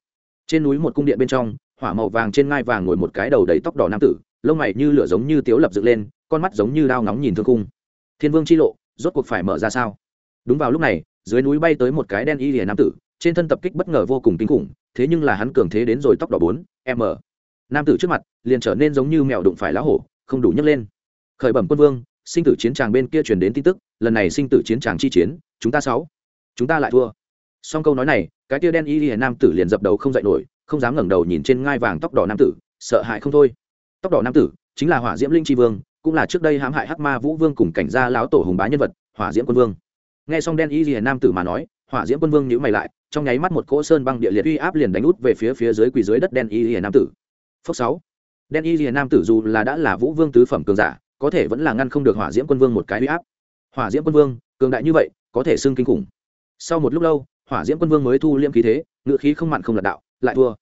trên núi một cung điện bên trong, hỏa màu vàng trên ngai vàng ngồi một cái đầu đầy tóc đỏ nam tử, lông mày như lửa giống như tiếu lập dựng lên, con mắt giống như đao ngóng nhìn thương cung thiên vương chi lộ, rốt cuộc phải mở ra sao? Đúng vào lúc này, dưới núi bay tới một cái đen y lìa nam tử trên thân tập kích bất ngờ vô cùng kinh khủng, thế nhưng là hắn cường thế đến rồi tóc đỏ bốn, m. Nam tử trước mặt, liền trở nên giống như mèo đụng phải lá hổ, không đủ nhấc lên. Khởi bẩm quân vương, sinh tử chiến tràng bên kia truyền đến tin tức, lần này sinh tử chiến tràng chi chiến, chúng ta sáu, chúng ta lại thua. Song câu nói này, cái tia đen y hiền nam tử liền dập đầu không dậy nổi, không dám ngẩng đầu nhìn trên ngai vàng tóc đỏ nam tử, sợ hãi không thôi. Tóc đỏ nam tử, chính là hỏa diễm linh tri vương, cũng là trước đây hãm hại hắc ma vũ vương cùng cảnh gia lão tổ hùng bá nhân vật, hỏa diễm quân vương. Nghe xong đen y hiền nam tử mà nói hỏa diễm quân vương nhữ mày lại, trong nháy mắt một cỗ sơn băng địa liệt uy áp liền đánh út về phía phía dưới quỳ dưới đất đen y hiền nam tử. Phước sáu. Đen y hiền nam tử dù là đã là vũ vương tứ phẩm cường giả, có thể vẫn là ngăn không được hỏa diễm quân vương một cái uy áp. Hỏa diễm quân vương, cường đại như vậy, có thể xưng kinh khủng. Sau một lúc lâu, hỏa diễm quân vương mới thu liêm khí thế ngự khí không mặn không lật đạo, lại thua.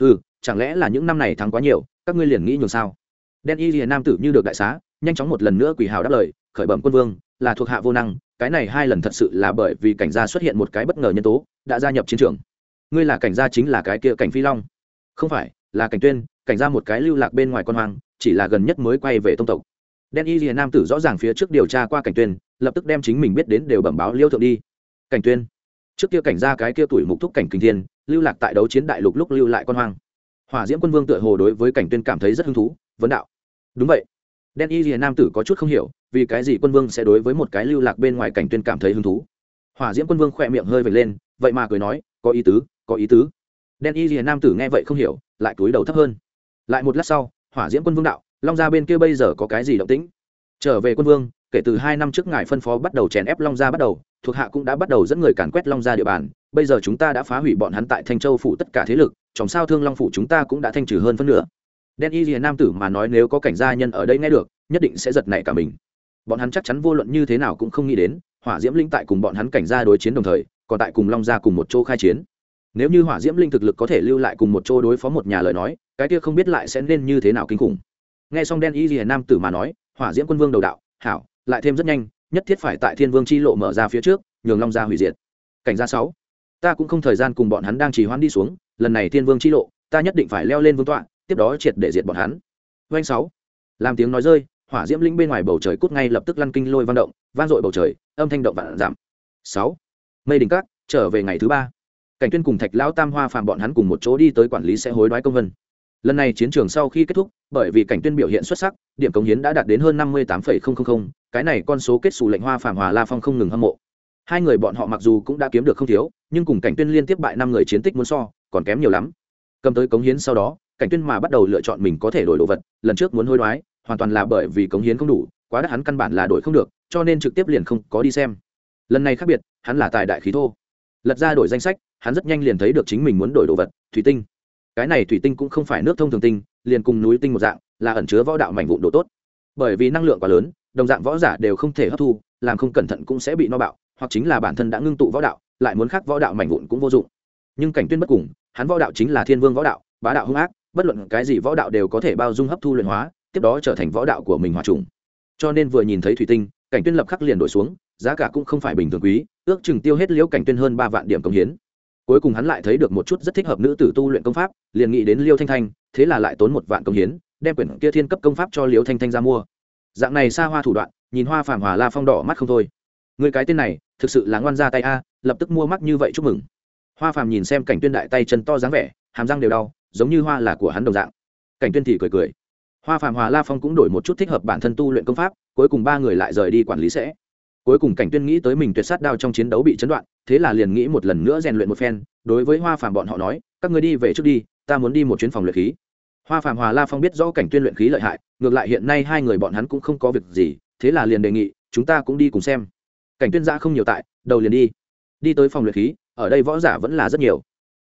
Ừ chẳng lẽ là những năm này thắng quá nhiều, các ngươi liền nghĩ nhường sao? Đen y hiền nam tử như được đại xá, nhanh chóng một lần nữa quỳ hào đáp lời, khởi bẩm quân vương, là thuộc hạ vô năng cái này hai lần thật sự là bởi vì cảnh gia xuất hiện một cái bất ngờ nhân tố, đã gia nhập chiến trường. Ngươi là cảnh gia chính là cái kia cảnh phi long. Không phải, là cảnh tuyên, cảnh gia một cái lưu lạc bên ngoài con hoang, chỉ là gần nhất mới quay về tông tộc. Đen y rìa nam tử rõ ràng phía trước điều tra qua cảnh tuyên, lập tức đem chính mình biết đến đều bẩm báo liêu thượng đi. Cảnh tuyên. Trước kia cảnh gia cái kia tuổi mục thúc cảnh kinh thiên, lưu lạc tại đấu chiến đại lục lúc lưu lại con hoang. Hỏa diễm quân vương tựa hồ đối với cảnh tuyên cảm thấy rất hứng thú, vấn đạo. Đúng vậy đen y rìa nam tử có chút không hiểu, vì cái gì quân vương sẽ đối với một cái lưu lạc bên ngoài cảnh tuyên cảm thấy hứng thú? Hỏa diễm quân vương khỏe miệng hơi vệt lên, vậy mà cười nói, có ý tứ, có ý tứ. Đen y rìa nam tử nghe vậy không hiểu, lại cúi đầu thấp hơn. Lại một lát sau, hỏa diễm quân vương đạo, long gia bên kia bây giờ có cái gì động tĩnh? Trở về quân vương, kể từ hai năm trước ngài phân phó bắt đầu chèn ép long gia bắt đầu, thuộc hạ cũng đã bắt đầu dẫn người càn quét long gia địa bàn, bây giờ chúng ta đã phá hủy bọn hắn tại thanh châu phủ tất cả thế lực, chòm sao thương long phủ chúng ta cũng đã thanh trừ hơn phân nửa đen y rìa nam tử mà nói nếu có cảnh gia nhân ở đây nghe được, nhất định sẽ giật nảy cả mình. Bọn hắn chắc chắn vô luận như thế nào cũng không nghĩ đến, hỏa diễm linh tại cùng bọn hắn cảnh gia đối chiến đồng thời, còn tại cùng long gia cùng một chỗ khai chiến. Nếu như hỏa diễm linh thực lực có thể lưu lại cùng một chỗ đối phó một nhà lời nói, cái kia không biết lại sẽ nên như thế nào kinh khủng. Nghe xong đen y rìa nam tử mà nói, hỏa diễm quân vương đầu đạo, hảo, lại thêm rất nhanh, nhất thiết phải tại thiên vương chi lộ mở ra phía trước, nhường long gia hủy diệt. Cảnh gia sáu, ta cũng không thời gian cùng bọn hắn đang trì hoãn đi xuống, lần này thiên vương chi lộ, ta nhất định phải leo lên vương tọa tiếp đó triệt để diệt bọn hắn. Doanh sáu. Làm tiếng nói rơi, hỏa diễm linh bên ngoài bầu trời cút ngay lập tức lăn kinh lôi vang động, vang dội bầu trời, âm thanh động vạn giảm. Sáu. Mây đỉnh cát trở về ngày thứ ba. Cảnh tuyên cùng thạch lão tam hoa phàm bọn hắn cùng một chỗ đi tới quản lý sẽ hối đoái công vân. Lần này chiến trường sau khi kết thúc, bởi vì cảnh tuyên biểu hiện xuất sắc, điểm cống hiến đã đạt đến hơn năm mươi tám cái này con số kết xù lệnh hoa phàm hòa la phong không ngừng hâm mộ. Hai người bọn họ mặc dù cũng đã kiếm được không thiếu, nhưng cùng cảnh tuyên liên tiếp bại năm người chiến tích muốn so, còn kém nhiều lắm. Cầm tới cống hiến sau đó cảnh tuyên mà bắt đầu lựa chọn mình có thể đổi đồ vật, lần trước muốn hối đoái, hoàn toàn là bởi vì cống hiến không đủ, quá đắt hắn căn bản là đổi không được, cho nên trực tiếp liền không có đi xem. Lần này khác biệt, hắn là tài đại khí thô. Lật ra đổi danh sách, hắn rất nhanh liền thấy được chính mình muốn đổi đồ vật, thủy tinh. Cái này thủy tinh cũng không phải nước thông thường tinh, liền cùng núi tinh một dạng, là ẩn chứa võ đạo mảnh vụn đồ tốt. Bởi vì năng lượng quá lớn, đồng dạng võ giả đều không thể hấp thu, làm không cẩn thận cũng sẽ bị no bạo, hoặc chính là bản thân đã ngưng tụ võ đạo, lại muốn khắc võ đạo mảnh vụn cũng vô dụng. Nhưng cảnh tuyên bất cùng, hắn võ đạo chính là thiên vương võ đạo, bá đạo hung ác bất luận cái gì võ đạo đều có thể bao dung hấp thu luyện hóa, tiếp đó trở thành võ đạo của mình hòa trùng. Cho nên vừa nhìn thấy thủy tinh, cảnh tuyên lập khắc liền đổi xuống, giá cả cũng không phải bình thường quý, ước chừng tiêu hết liễu cảnh tuyên hơn ba vạn điểm công hiến. Cuối cùng hắn lại thấy được một chút rất thích hợp nữ tử tu luyện công pháp, liền nghĩ đến liêu thanh thanh, thế là lại tốn một vạn công hiến, đem quyển kia thiên cấp công pháp cho liêu thanh thanh ra mua. Dạng này xa hoa thủ đoạn, nhìn hoa phàm hòa la phong đỏ mắt không thôi. Người cái tên này, thực sự là ngoan ra tay a, lập tức mua mắt như vậy chúc mừng. Hoa phàm nhìn xem cảnh tuyên đại tay chân to dáng vẻ hàm răng đều đau, giống như hoa là của hắn đồng dạng. Cảnh tuyên thì cười cười. Hoa Phạm hòa la phong cũng đổi một chút thích hợp bản thân tu luyện công pháp, cuối cùng ba người lại rời đi quản lý sẽ. Cuối cùng cảnh tuyên nghĩ tới mình tuyệt sát đao trong chiến đấu bị chấn đoạn, thế là liền nghĩ một lần nữa rèn luyện một phen, đối với hoa Phạm bọn họ nói, các người đi về trước đi, ta muốn đi một chuyến phòng luyện khí. Hoa Phạm hòa la phong biết rõ cảnh tuyên luyện khí lợi hại, ngược lại hiện nay hai người bọn hắn cũng không có việc gì, thế là liền đề nghị, chúng ta cũng đi cùng xem. Cảnh tuyên ra không nhiều tại, đầu liền đi. Đi tới phòng luyện khí, ở đây võ giả vẫn là rất nhiều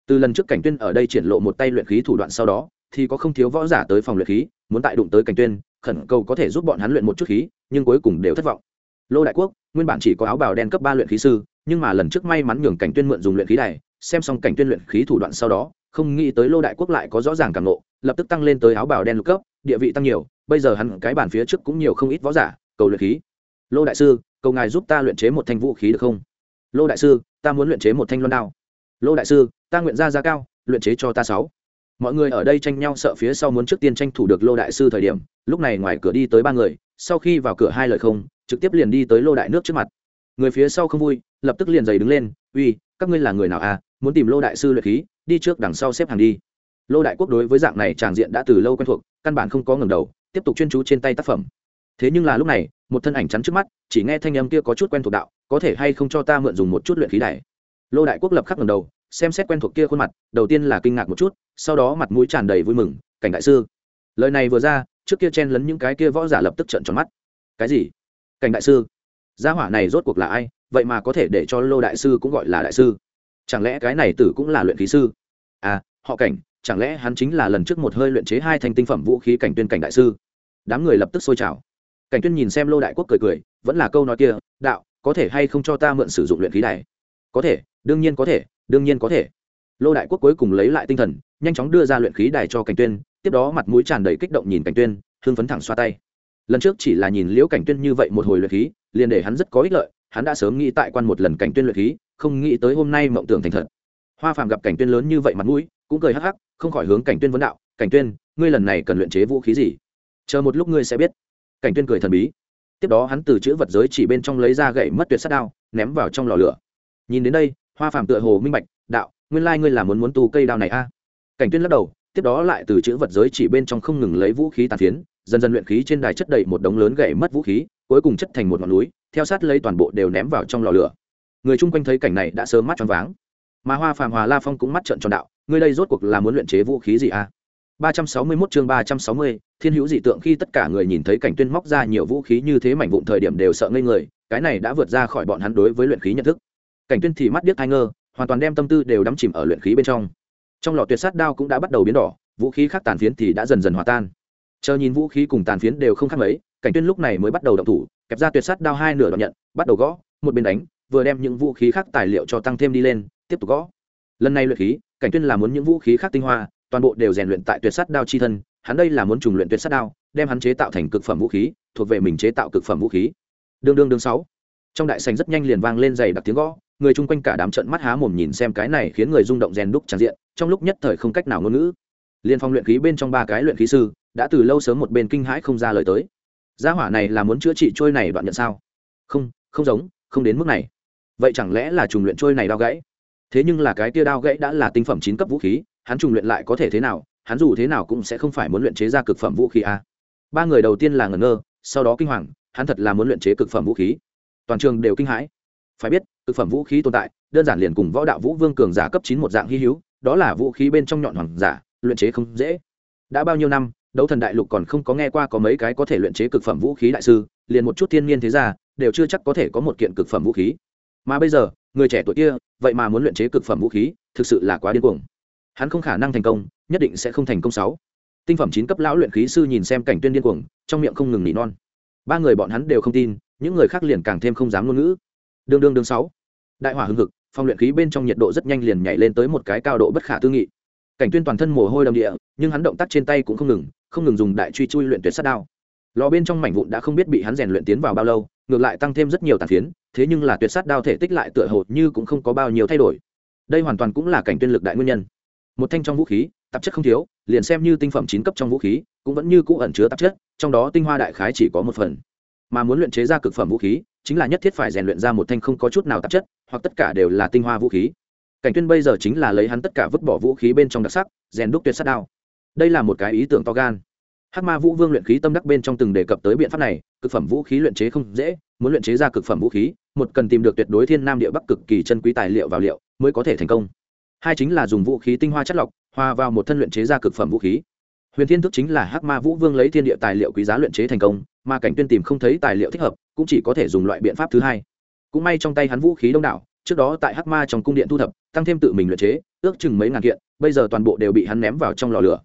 từ lần trước cảnh tuyên ở đây triển lộ một tay luyện khí thủ đoạn sau đó, thì có không thiếu võ giả tới phòng luyện khí, muốn tại đụng tới cảnh tuyên, khẩn cầu có thể giúp bọn hắn luyện một chút khí, nhưng cuối cùng đều thất vọng. Lô đại quốc, nguyên bản chỉ có áo bào đen cấp ba luyện khí sư, nhưng mà lần trước may mắn nhường cảnh tuyên mượn dùng luyện khí này, xem xong cảnh tuyên luyện khí thủ đoạn sau đó, không nghĩ tới lô đại quốc lại có rõ ràng cảm nộ lập tức tăng lên tới áo bào đen lục cấp, địa vị tăng nhiều, bây giờ hắn cái bản phía trước cũng nhiều không ít võ giả, cầu luyện khí. Lô đại sư, cầu ngài giúp ta luyện chế một thanh vũ khí được không? Lô đại sư, ta muốn luyện chế một thanh loan đao lô đại sư, ta nguyện ra giá cao, luyện chế cho ta sáu. Mọi người ở đây tranh nhau sợ phía sau muốn trước tiên tranh thủ được lô đại sư thời điểm, lúc này ngoài cửa đi tới ba người, sau khi vào cửa hai lời không, trực tiếp liền đi tới lô đại nước trước mặt. Người phía sau không vui, lập tức liền giày đứng lên, uy, các ngươi là người nào à muốn tìm lô đại sư luyện khí, đi trước đằng sau xếp hàng đi. Lô đại quốc đối với dạng này tràng diện đã từ lâu quen thuộc, căn bản không có ngầm đầu, tiếp tục chuyên chú trên tay tác phẩm. Thế nhưng là lúc này, một thân ảnh chắn trước mắt, chỉ nghe thanh âm kia có chút quen thuộc đạo, có thể hay không cho ta mượn dùng một chút luyện khí này lô đại quốc lập khắc ngầm đầu, xem xét quen thuộc kia khuôn mặt, đầu tiên là kinh ngạc một chút, sau đó mặt mũi tràn đầy vui mừng, cảnh đại sư. Lời này vừa ra, trước kia chen lấn những cái kia võ giả lập tức trợn tròn mắt. Cái gì? Cảnh đại sư? Gia hỏa này rốt cuộc là ai? Vậy mà có thể để cho lô đại sư cũng gọi là đại sư? Chẳng lẽ cái này tử cũng là luyện khí sư? À họ cảnh, chẳng lẽ hắn chính là lần trước một hơi luyện chế hai thành tinh phẩm vũ khí cảnh tuyên cảnh đại sư? Đám người lập tức sôi trào. Cảnh tuyên nhìn xem lô đại quốc cười cười, vẫn là câu nói kia, đạo, có thể hay không cho ta mượn sử dụng luyện khí đài? Có thể đương nhiên có thể, đương nhiên có thể. Lô đại quốc cuối cùng lấy lại tinh thần, nhanh chóng đưa ra luyện khí đài cho cảnh tuyên, tiếp đó mặt mũi tràn đầy kích động nhìn cảnh tuyên hương phấn thẳng xoa tay. Lần trước chỉ là nhìn liễu cảnh tuyên như vậy một hồi luyện khí, liền để hắn rất có ích lợi, hắn đã sớm nghĩ tại quan một lần cảnh tuyên luyện khí, không nghĩ tới hôm nay mộng tưởng thành thật. Hoa phàm gặp cảnh tuyên lớn như vậy mặt mũi, cũng cười hắc hắc, không khỏi hướng cảnh tuyên vấn đạo, cảnh tuyên, ngươi lần này cần luyện chế vũ khí gì? Chờ một lúc ngươi sẽ biết. Cảnh tuyên cười thần bí. Tiếp đó hắn từ chữ vật giới chỉ bên trong lấy ra gậy mất tuyệt sát đao, ném vào trong lò lửa. Nhìn đến đây hoa phàm tựa hồ minh bạch đạo nguyên lai ngươi là muốn muốn tu cây đao này a. Cảnh tuyên lắc đầu tiếp đó lại từ chữ vật giới chỉ bên trong không ngừng lấy vũ khí tàn phiến dần dần luyện khí trên đài chất đầy một đống lớn gậy mất vũ khí cuối cùng chất thành một ngọn núi theo sát lấy toàn bộ đều ném vào trong lò lửa. Người chung quanh thấy cảnh này đã sớm mắt tròn váng. Mà hoa phàm hòa la phong cũng mắt trợn tròn đạo ngươi đây rốt cuộc là muốn luyện chế vũ khí gì a? 361 chương 360, Thiên hữu dị tượng khi tất cả người nhìn thấy cảnh tuyên móc ra nhiều vũ khí như thế mảnh vụn thời điểm đều sợ ngây người, cái này đã vượt ra khỏi bọn hắn đối với luyện khí nhận thức. Cảnh tuyên thì mắt điếc hai ngơ, hoàn toàn đem tâm tư đều đắm chìm ở luyện khí bên trong. Trong lò tuyệt sát đao cũng đã bắt đầu biến đỏ, vũ khí khác tàn phiến thì đã dần dần hòa tan. Chờ nhìn vũ khí cùng tàn phiến đều không khác mấy, cảnh tuyên lúc này mới bắt đầu động thủ, kẹp ra tuyệt sát đao hai nửa đoạn nhận, bắt đầu gõ, một bên đánh, vừa đem những vũ khí khác tài liệu cho tăng thêm đi lên, tiếp tục gõ. Lần này luyện khí, cảnh tuyên là muốn những vũ khí khác tinh hoa, toàn bộ đều rèn luyện tại tuyệt sát đao chi thân hắn đây là muốn trùng luyện tuyệt sát đao đem hắn chế tạo thành cực phẩm vũ khí thuộc về mình chế tạo cực phẩm vũ khí đương đương đương sáu trong đại sành rất nhanh liền vang lên dày đặc tiếng gõ người chung quanh cả đám trận mắt há mồm nhìn xem cái này khiến người rung động rèn đúc tràn diện, trong lúc nhất thời không cách nào ngôn ngữ. Liên phong luyện khí bên trong ba cái luyện khí sư, đã từ lâu sớm một bên kinh hãi không ra lời tới. Gia hỏa này là muốn chữa trị trôi này đoạn nhận sao? Không không giống, không đến mức này. Vậy chẳng lẽ là trùng luyện trôi này đao gãy? Thế nhưng là cái tia đao gãy đã là tinh phẩm chín cấp vũ khí, hắn trùng luyện lại có thể thế nào, hắn dù thế nào cũng sẽ không phải muốn luyện chế ra cực phẩm vũ khí a ba người đầu tiên là ngẩn ngơ, sau đó kinh hoàng, hắn thật là muốn luyện chế cực phẩm vũ khí. Toàn trường đều kinh hãi phải biết, thực phẩm vũ khí tồn tại, đơn giản liền cùng võ đạo vũ vương cường giả cấp chín một dạng hy hữu, đó là vũ khí bên trong nhọn hoàng giả, luyện chế không dễ. Đã bao nhiêu năm, đấu thần đại lục còn không có nghe qua có mấy cái có thể luyện chế cực phẩm vũ khí đại sư, liền một chút thiên nhiên thế ra đều chưa chắc có thể có một kiện cực phẩm vũ khí. Mà bây giờ, người trẻ tuổi kia, vậy mà muốn luyện chế cực phẩm vũ khí, thực sự là quá điên cuồng. Hắn không khả năng thành công, nhất định sẽ không thành công sáu. Tinh phẩm chín cấp lão luyện khí sư nhìn xem cảnh tuyên điên cuồng, trong miệng không ngừng nỉ non. Ba người bọn hắn đều không tin, những người khác liền càng thêm không dám ngôn ngữ đương đương đương sáu. Đại hỏa hưng hực, phong luyện khí bên trong nhiệt độ rất nhanh liền nhảy lên tới một cái cao độ bất khả tư nghị. Cảnh tuyên toàn thân mồ hôi đầm địa, nhưng hắn động tác trên tay cũng không ngừng không ngừng dùng đại truy chui luyện tuyệt sát đao. Lò bên trong mảnh vụn đã không biết bị hắn rèn luyện tiến vào bao lâu, ngược lại tăng thêm rất nhiều tàn phiến, thế nhưng là tuyệt sát đao thể tích lại tựa hồ như cũng không có bao nhiêu thay đổi. Đây hoàn toàn cũng là cảnh tuyên lực đại nguyên nhân. Một thanh trong vũ khí, tạp chất không thiếu, liền xem như tinh phẩm chín cấp trong vũ khí, cũng vẫn như cũ ẩn chứa tạp chất, trong đó tinh hoa đại khái chỉ có một phần. Mà muốn luyện chế ra cực phẩm vũ khí chính là nhất thiết phải rèn luyện ra một thanh không có chút nào tạp chất, hoặc tất cả đều là tinh hoa vũ khí. Cảnh tuyên bây giờ chính là lấy hắn tất cả vứt bỏ vũ khí bên trong đặc sắc, rèn đúc tuyệt sát đao. Đây là một cái ý tưởng to gan. Hắc ma vũ vương luyện khí tâm đắc bên trong từng đề cập tới biện pháp này, cực phẩm vũ khí luyện chế không dễ, muốn luyện chế ra cực phẩm vũ khí, một cần tìm được tuyệt đối thiên nam địa bắc cực kỳ chân quý tài liệu vào liệu, mới có thể thành công. Hai chính là dùng vũ khí tinh hoa chất lọc, hòa vào một thân luyện chế ra cực phẩm vũ khí. Huyền thiên thức chính là hắc ma vũ vương lấy thiên địa tài liệu quý giá luyện chế thành công mà cảnh tuyên tìm không thấy tài liệu thích hợp, cũng chỉ có thể dùng loại biện pháp thứ hai. Cũng may trong tay hắn vũ khí đông đảo, trước đó tại hắc ma trong cung điện thu thập, tăng thêm tự mình luyện chế, ước chừng mấy ngàn kiện, bây giờ toàn bộ đều bị hắn ném vào trong lò lửa.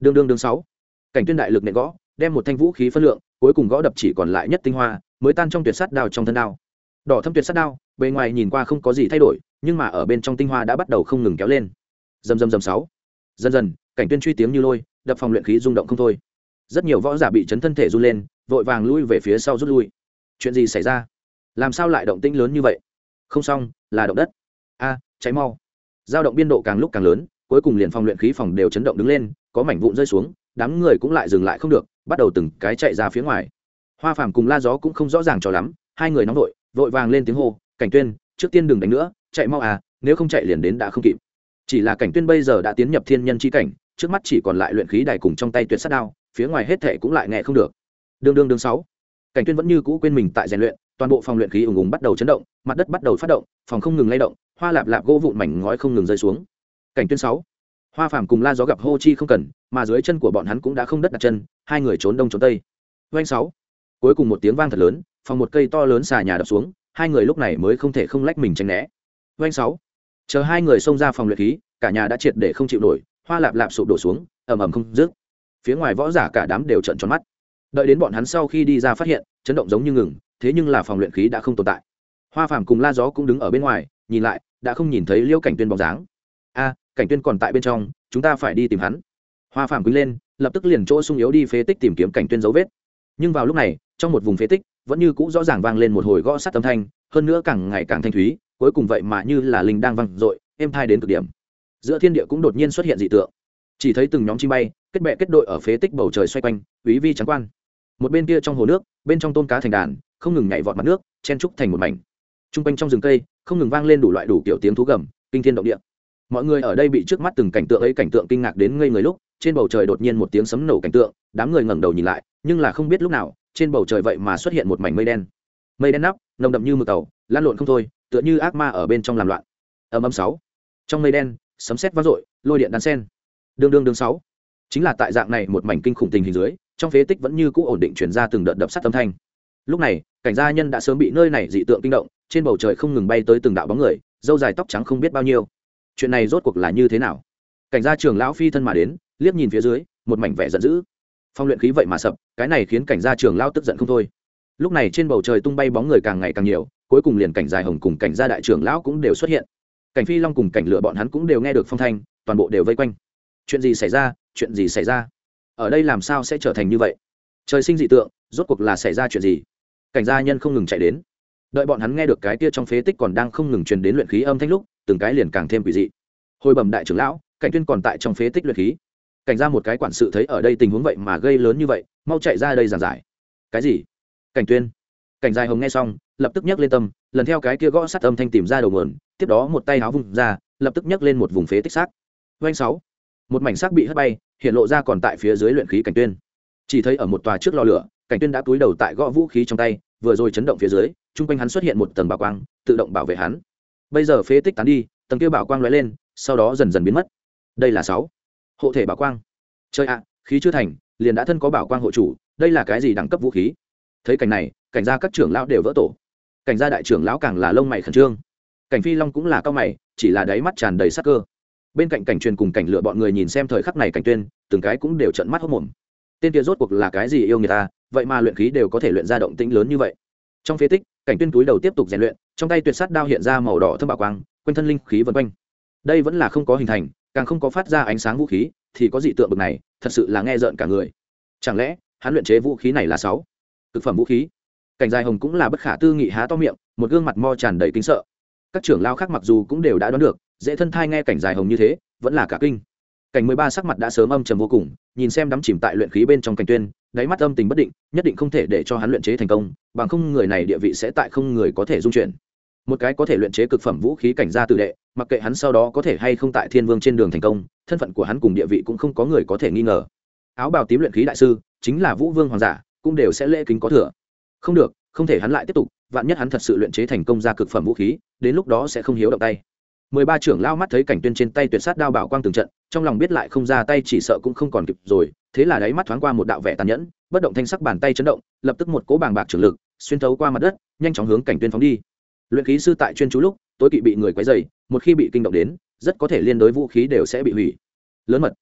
Đương đương đương sáu. Cảnh tuyên đại lực nện gõ, đem một thanh vũ khí phân lượng, cuối cùng gõ đập chỉ còn lại nhất tinh hoa, mới tan trong tuyệt sắt đao trong thân đao. Đỏ thâm tuyệt sắt đao, bề ngoài nhìn qua không có gì thay đổi, nhưng mà ở bên trong tinh hoa đã bắt đầu không ngừng kéo lên. Dầm dầm dầm sáu. Dần dần, cảnh tuyên truy tiếng như lôi, đập phòng luyện khí rung động không thôi. Rất nhiều võ giả bị chấn thân thể run lên vội vàng lui về phía sau rút lui. Chuyện gì xảy ra? Làm sao lại động tĩnh lớn như vậy? Không xong, là động đất. A, cháy mau. Dao động biên độ càng lúc càng lớn, cuối cùng liền phòng luyện khí phòng đều chấn động đứng lên, có mảnh vụn rơi xuống, đám người cũng lại dừng lại không được, bắt đầu từng cái chạy ra phía ngoài. Hoa phàm cùng la gió cũng không rõ ràng cho lắm, hai người nóng vội vội vàng lên tiếng hô, cảnh tuyên, trước tiên đừng đánh nữa, chạy mau à nếu không chạy liền đến đã không kịp. Chỉ là cảnh tuyên bây giờ đã tiến nhập thiên nhân chi cảnh, trước mắt chỉ còn lại luyện khí đài cùng trong tay tuyệt sát đao, phía ngoài hết thệ cũng lại nghe không được đương đương đương sáu. Cảnh tuyên vẫn như cũ quên mình tại rèn luyện, toàn bộ phòng luyện khí ủng ủng bắt đầu chấn động, mặt đất bắt đầu phát động, phòng không ngừng lay động, hoa lạp lạp gỗ vụn mảnh ngói không ngừng rơi xuống. Cảnh tuyên sáu. Hoa phàm cùng la gió gặp hô chi không cần, mà dưới chân của bọn hắn cũng đã không đất đặt chân, hai người trốn đông trốn tây. Doanh sáu. Cuối cùng một tiếng vang thật lớn, phòng một cây to lớn xà nhà đập xuống, hai người lúc này mới không thể không lách mình tránh né. Doanh sáu. Chờ hai người xông ra phòng luyện khí, cả nhà đã triệt để không chịu nổi, hoa lạp lạp sụp đổ xuống, ầm ầm không dứt. Phía ngoài võ giả cả đám đều trợn tròn mắt đợi đến bọn hắn sau khi đi ra phát hiện, chấn động giống như ngừng, thế nhưng là phòng luyện khí đã không tồn tại. Hoa phàm cùng la gió cũng đứng ở bên ngoài, nhìn lại, đã không nhìn thấy liêu cảnh tuyên bóng dáng. A, cảnh tuyên còn tại bên trong, chúng ta phải đi tìm hắn. Hoa phàm quýnh lên, lập tức liền chỗ sung yếu đi phế tích tìm kiếm cảnh tuyên dấu vết. Nhưng vào lúc này, trong một vùng phế tích, vẫn như cũ rõ ràng vang lên một hồi gõ sắt âm thanh, hơn nữa càng ngày càng thanh thúy, cuối cùng vậy mà như là linh đang vang dội, êm thai đến cực điểm. Giữa thiên địa cũng đột nhiên xuất hiện dị tượng. Chỉ thấy từng nhóm chim bay, kết bè kết đội ở phế tích bầu trời xoay quanh quý vi trắng quan một bên kia trong hồ nước, bên trong tôm cá thành đàn, không ngừng nhảy vọt mặt nước, chen trúc thành một mảnh. T r u n g quanh trong rừng cây, không ngừng vang lên đủ loại đủ kiểu tiếng thú gầm, kinh thiên động địa. Mọi người ở đây bị trước mắt từng cảnh tượng ấy cảnh tượng kinh ngạc đến ngây người lúc, trên bầu trời đột nhiên một tiếng sấm nổ cảnh tượng, đám người ngẩng đầu nhìn lại, nhưng là không biết lúc nào, trên bầu trời vậy mà xuất hiện một mảnh mây đen. Mây đen nắp, nồng đậm như mực tàu, lan lộn không thôi, tựa như ác ma ở bên trong làm loạn. Âm âm sáu. Trong mây đen, sấm sét vang dội, lôi điện đan sen. Đương đương đương sáu. Chính là tại dạng này một mảnh kinh khủng tình hình dưới trong phế tích vẫn như cũ ổn định chuyển ra từng đợt đập sắt âm thanh. Lúc này, cảnh gia nhân đã sớm bị nơi này dị tượng kinh động, trên bầu trời không ngừng bay tới từng đạo bóng người, dâu dài tóc trắng không biết bao nhiêu. Chuyện này rốt cuộc là như thế nào? Cảnh gia trường lão phi thân mà đến, liếc nhìn phía dưới, một mảnh vẻ giận dữ. Phong luyện khí vậy mà sập, cái này khiến cảnh gia trường lao tức giận không thôi. Lúc này trên bầu trời tung bay bóng người càng ngày càng nhiều, cuối cùng liền cảnh dài hồng cùng cảnh gia đại trưởng lão cũng đều xuất hiện. Cảnh phi long cùng cảnh lựa bọn hắn cũng đều nghe được phong thanh, toàn bộ đều vây quanh. Chuyện gì xảy ra? Chuyện gì xảy ra? Ở đây làm sao sẽ trở thành như vậy? Trời sinh dị tượng, rốt cuộc là xảy ra chuyện gì? Cảnh gia nhân không ngừng chạy đến. Đợi bọn hắn nghe được cái kia trong phế tích còn đang không ngừng truyền đến luyện khí âm thanh lúc, từng cái liền càng thêm quỷ dị. Hồi bẩm đại trưởng lão, cảnh tuyên còn tại trong phế tích luyện khí. Cảnh ra một cái quản sự thấy ở đây tình huống vậy mà gây lớn như vậy, mau chạy ra đây giảng giải. Cái gì? Cảnh tuyên. Cảnh dài hồng nghe xong, lập tức nhấc lên tâm, lần theo cái kia gõ sắt âm thanh tìm ra đầu nguồn, tiếp đó một tay háo vung ra, lập tức nhấc lên một vùng phế tích xác. Doanh sáu. Một mảnh xác bị hất bay hiện lộ ra còn tại phía dưới luyện khí cảnh tuyên. Chỉ thấy ở một tòa trước lò lửa, cảnh tuyên đã cúi đầu tại gõ vũ khí trong tay, vừa rồi chấn động phía dưới, chung quanh hắn xuất hiện một tầng bảo quang, tự động bảo vệ hắn. Bây giờ phế tích tán đi, tầng kia bảo quang lóe lên, sau đó dần dần biến mất. Đây là sáu. Hộ thể bảo quang. Chơi ạ, khí chưa thành, liền đã thân có bảo quang hộ chủ, đây là cái gì đẳng cấp vũ khí? Thấy cảnh này, cảnh gia các trưởng lão đều vỡ tổ. Cảnh gia đại trưởng lão càng là lông mày khẩn trương. Cảnh phi long cũng là cao mày, chỉ là đáy mắt tràn đầy sắc cơ bên cạnh cảnh truyền cùng cảnh lựa bọn người nhìn xem thời khắc này cảnh tuyên, từng cái cũng đều trận mắt hốc mồm. Tên kia rốt cuộc là cái gì yêu người ta, vậy mà luyện khí đều có thể luyện ra động tĩnh lớn như vậy. Trong phế tích, cảnh tuyên túi đầu tiếp tục rèn luyện, trong tay tuyệt sát đao hiện ra màu đỏ thâm bảo quang, quanh thân linh khí vần quanh. Đây vẫn là không có hình thành, càng không có phát ra ánh sáng vũ khí, thì có dị tượng bực này, thật sự là nghe rợn cả người. Chẳng lẽ, hắn luyện chế vũ khí này là sáu? Cực phẩm vũ khí. Cảnh dài hồng cũng là bất khả tư nghị há to miệng, một gương mặt mo tràn đầy kính sợ. Các trưởng lao khác mặc dù cũng đều đã đoán được dễ thân thai nghe cảnh dài hồng như thế, vẫn là cả kinh. Cảnh mười ba sắc mặt đã sớm âm trầm vô cùng, nhìn xem đắm chìm tại luyện khí bên trong cảnh tuyên, đáy mắt âm tình bất định, nhất định không thể để cho hắn luyện chế thành công, bằng không người này địa vị sẽ tại không người có thể dung chuyển. Một cái có thể luyện chế cực phẩm vũ khí cảnh gia tự đệ, mặc kệ hắn sau đó có thể hay không tại thiên vương trên đường thành công, thân phận của hắn cùng địa vị cũng không có người có thể nghi ngờ. Áo bào tím luyện khí đại sư, chính là vũ vương hoàng giả, cũng đều sẽ lễ kính có thừa. Không được, không thể hắn lại tiếp tục, vạn nhất hắn thật sự luyện chế thành công ra cực phẩm vũ khí, đến lúc đó sẽ không hiếu động tay mười ba trưởng lao mắt thấy cảnh tuyên trên tay tuyệt sát đao bảo quang từng trận, trong lòng biết lại không ra tay chỉ sợ cũng không còn kịp rồi, thế là đáy mắt thoáng qua một đạo vẻ tàn nhẫn, bất động thanh sắc bàn tay chấn động, lập tức một cỗ bàng bạc trưởng lực xuyên thấu qua mặt đất, nhanh chóng hướng cảnh tuyên phóng đi. Luyện khí sư tại chuyên chú lúc, tối kỵ bị người quấy dày một khi bị kinh động đến, rất có thể liên đối vũ khí đều sẽ bị hủy. Lớn mật.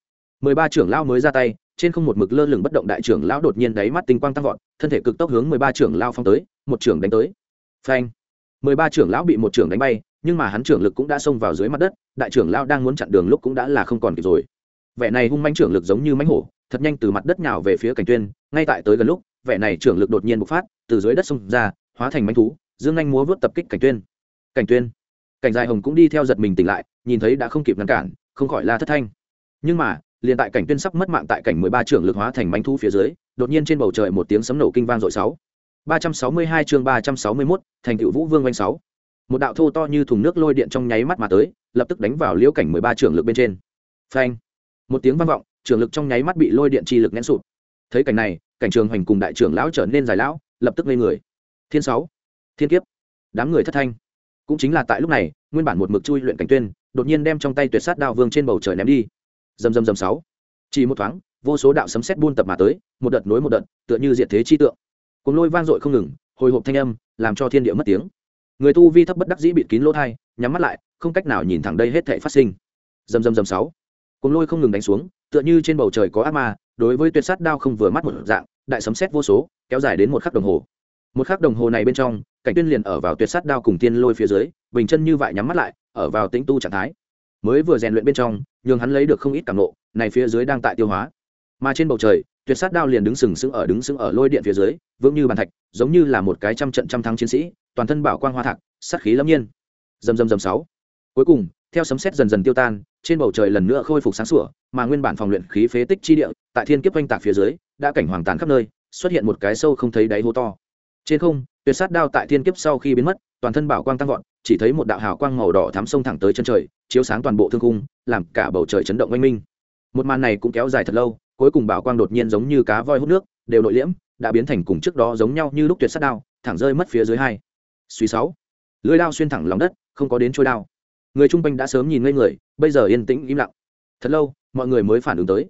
Mười ba trưởng lao mới ra tay, trên không một mực lơ lửng bất động đại trưởng lão đột nhiên đáy mắt tinh quang tăng vọt, thân thể cực tốc hướng mười ba trưởng lao phong tới, một trưởng đánh tới. Phanh. Mười ba trưởng lão bị một trưởng đánh bay nhưng mà hắn trưởng lực cũng đã xông vào dưới mặt đất đại trưởng lao đang muốn chặn đường lúc cũng đã là không còn kịp rồi. Vẻ này hung manh trưởng lực giống như mánh hổ thật nhanh từ mặt đất nhào về phía cảnh tuyên ngay tại tới gần lúc vẻ này trưởng lực đột nhiên bộc phát từ dưới đất xông ra hóa thành mánh thú dương anh múa vớt tập kích cảnh tuyên. Cảnh tuyên. Cảnh dài hồng cũng đi theo giật mình tỉnh lại nhìn thấy đã không kịp ngăn cản không khỏi la thất thanh. Nhưng mà liền tại cảnh tuyên sắp mất mạng tại cảnh mười ba trưởng lực hóa thành mánh thú phía dưới đột nhiên trên bầu trời một tiếng sấm nổ kinh vang dội sáu. Ba trăm sáu mươi hai chương ba trăm sáu mươi 361, thành tựu vũ vương oanh sáu một đạo thô to như thùng nước lôi điện trong nháy mắt mà tới, lập tức đánh vào liễu cảnh mười ba trưởng lực bên trên. Phanh! Một tiếng vang vọng, trưởng lực trong nháy mắt bị lôi điện chi lực nén sụt. thấy cảnh này, cảnh trường hoành cùng đại trưởng lão trở nên dài lão, lập tức lên người. Thiên sáu! Thiên kiếp! Đám người thất thanh. Cũng chính là tại lúc này, nguyên bản một mực chui luyện cảnh tuyên, đột nhiên đem trong tay tuyệt sát đao vương trên bầu trời ném đi. Dầm dầm dầm sáu. Chỉ một thoáng, vô số đạo sấm sét buôn tập mà tới, một đợt nối một đợt, tựa như diện thế chi tượng. Cùng lôi vang dội không ngừng, hồi hộp thanh âm, làm cho thiên địa mất tiếng người tu vi thấp bất đắc dĩ bịt kín lỗ thai, nhắm mắt lại, không cách nào nhìn thẳng đây hết thể phát sinh. Dầm dầm dầm sáu. Cùng lôi không ngừng đánh xuống, tựa như trên bầu trời có ác ma, đối với tuyệt sát đao không vừa mắt một dạng, đại sấm sét vô số, kéo dài đến một khắc đồng hồ. Một khắc đồng hồ này bên trong, cảnh tuyên liền ở vào tuyệt sát đao cùng tiên lôi phía dưới, bình chân như vậy nhắm mắt lại, ở vào tĩnh tu trạng thái. Mới vừa rèn luyện bên trong, nhường hắn lấy được không ít cảm nộ, này phía dưới đang tại tiêu hóa. Mà trên bầu trời, tuyệt sát đao liền đứng sừng sững ở đứng sững ở lôi điện phía dưới, vững như bàn thạch, giống như là một cái trăm trận trăm thắng chiến sĩ toàn thân bảo quang hoa thạc, sát khí lâm nhiên. Dầm dầm dầm sáu. Cuối cùng, theo sấm sét dần dần tiêu tan, trên bầu trời lần nữa khôi phục sáng sủa, mà nguyên bản phòng luyện khí phế tích chi địa, tại thiên kiếp oanh tạc phía dưới, đã cảnh hoàng tàn khắp nơi, xuất hiện một cái sâu không thấy đáy hố to. Trên không, tuyệt sát đao tại thiên kiếp sau khi biến mất, toàn thân bảo quang tăng vọt, chỉ thấy một đạo hào quang màu đỏ thắm sông thẳng tới chân trời, chiếu sáng toàn bộ thương khung, làm cả bầu trời chấn động oanh minh. Một màn này cũng kéo dài thật lâu, cuối cùng bảo quang đột nhiên giống như cá voi hút nước, đều nội liễm, đã biến thành cùng trước đó giống nhau như lúc tuyệt sát đao, thẳng rơi mất phía dưới hai suy sáu. Lưỡi đao xuyên thẳng lòng đất, không có đến trôi đao. Người trung quanh đã sớm nhìn ngây người, bây giờ yên tĩnh im lặng. Thật lâu, mọi người mới phản ứng tới.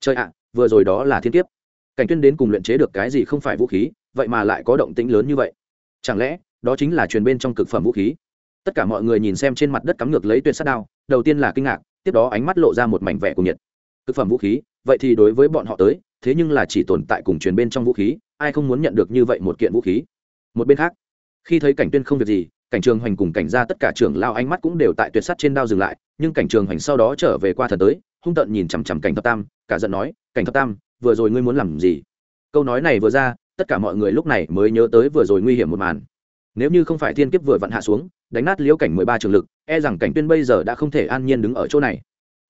Trời ạ, vừa rồi đó là thiên kiếp. Cảnh tuyên đến cùng luyện chế được cái gì không phải vũ khí, vậy mà lại có động tĩnh lớn như vậy. Chẳng lẽ, đó chính là truyền bên trong cực phẩm vũ khí? Tất cả mọi người nhìn xem trên mặt đất cắm ngược lấy tuyệt sát đao, đầu tiên là kinh ngạc, tiếp đó ánh mắt lộ ra một mảnh vẻ của nhiệt. Cực phẩm vũ khí, vậy thì đối với bọn họ tới, thế nhưng là chỉ tồn tại cùng truyền bên trong vũ khí, ai không muốn nhận được như vậy một kiện vũ khí? Một bên khác khi thấy cảnh tuyên không việc gì, cảnh trường hoành cùng cảnh ra tất cả trưởng lao ánh mắt cũng đều tại tuyệt sắt trên đao dừng lại, nhưng cảnh trường hoành sau đó trở về qua thần tới, hung tợn nhìn chằm chằm cảnh thập tam, cả giận nói, cảnh thập tam, vừa rồi ngươi muốn làm gì? Câu nói này vừa ra, tất cả mọi người lúc này mới nhớ tới vừa rồi nguy hiểm một màn. Nếu như không phải thiên kiếp vừa vặn hạ xuống, đánh nát liễu cảnh mười ba trường lực e rằng cảnh tuyên bây giờ đã không thể an nhiên đứng ở chỗ này.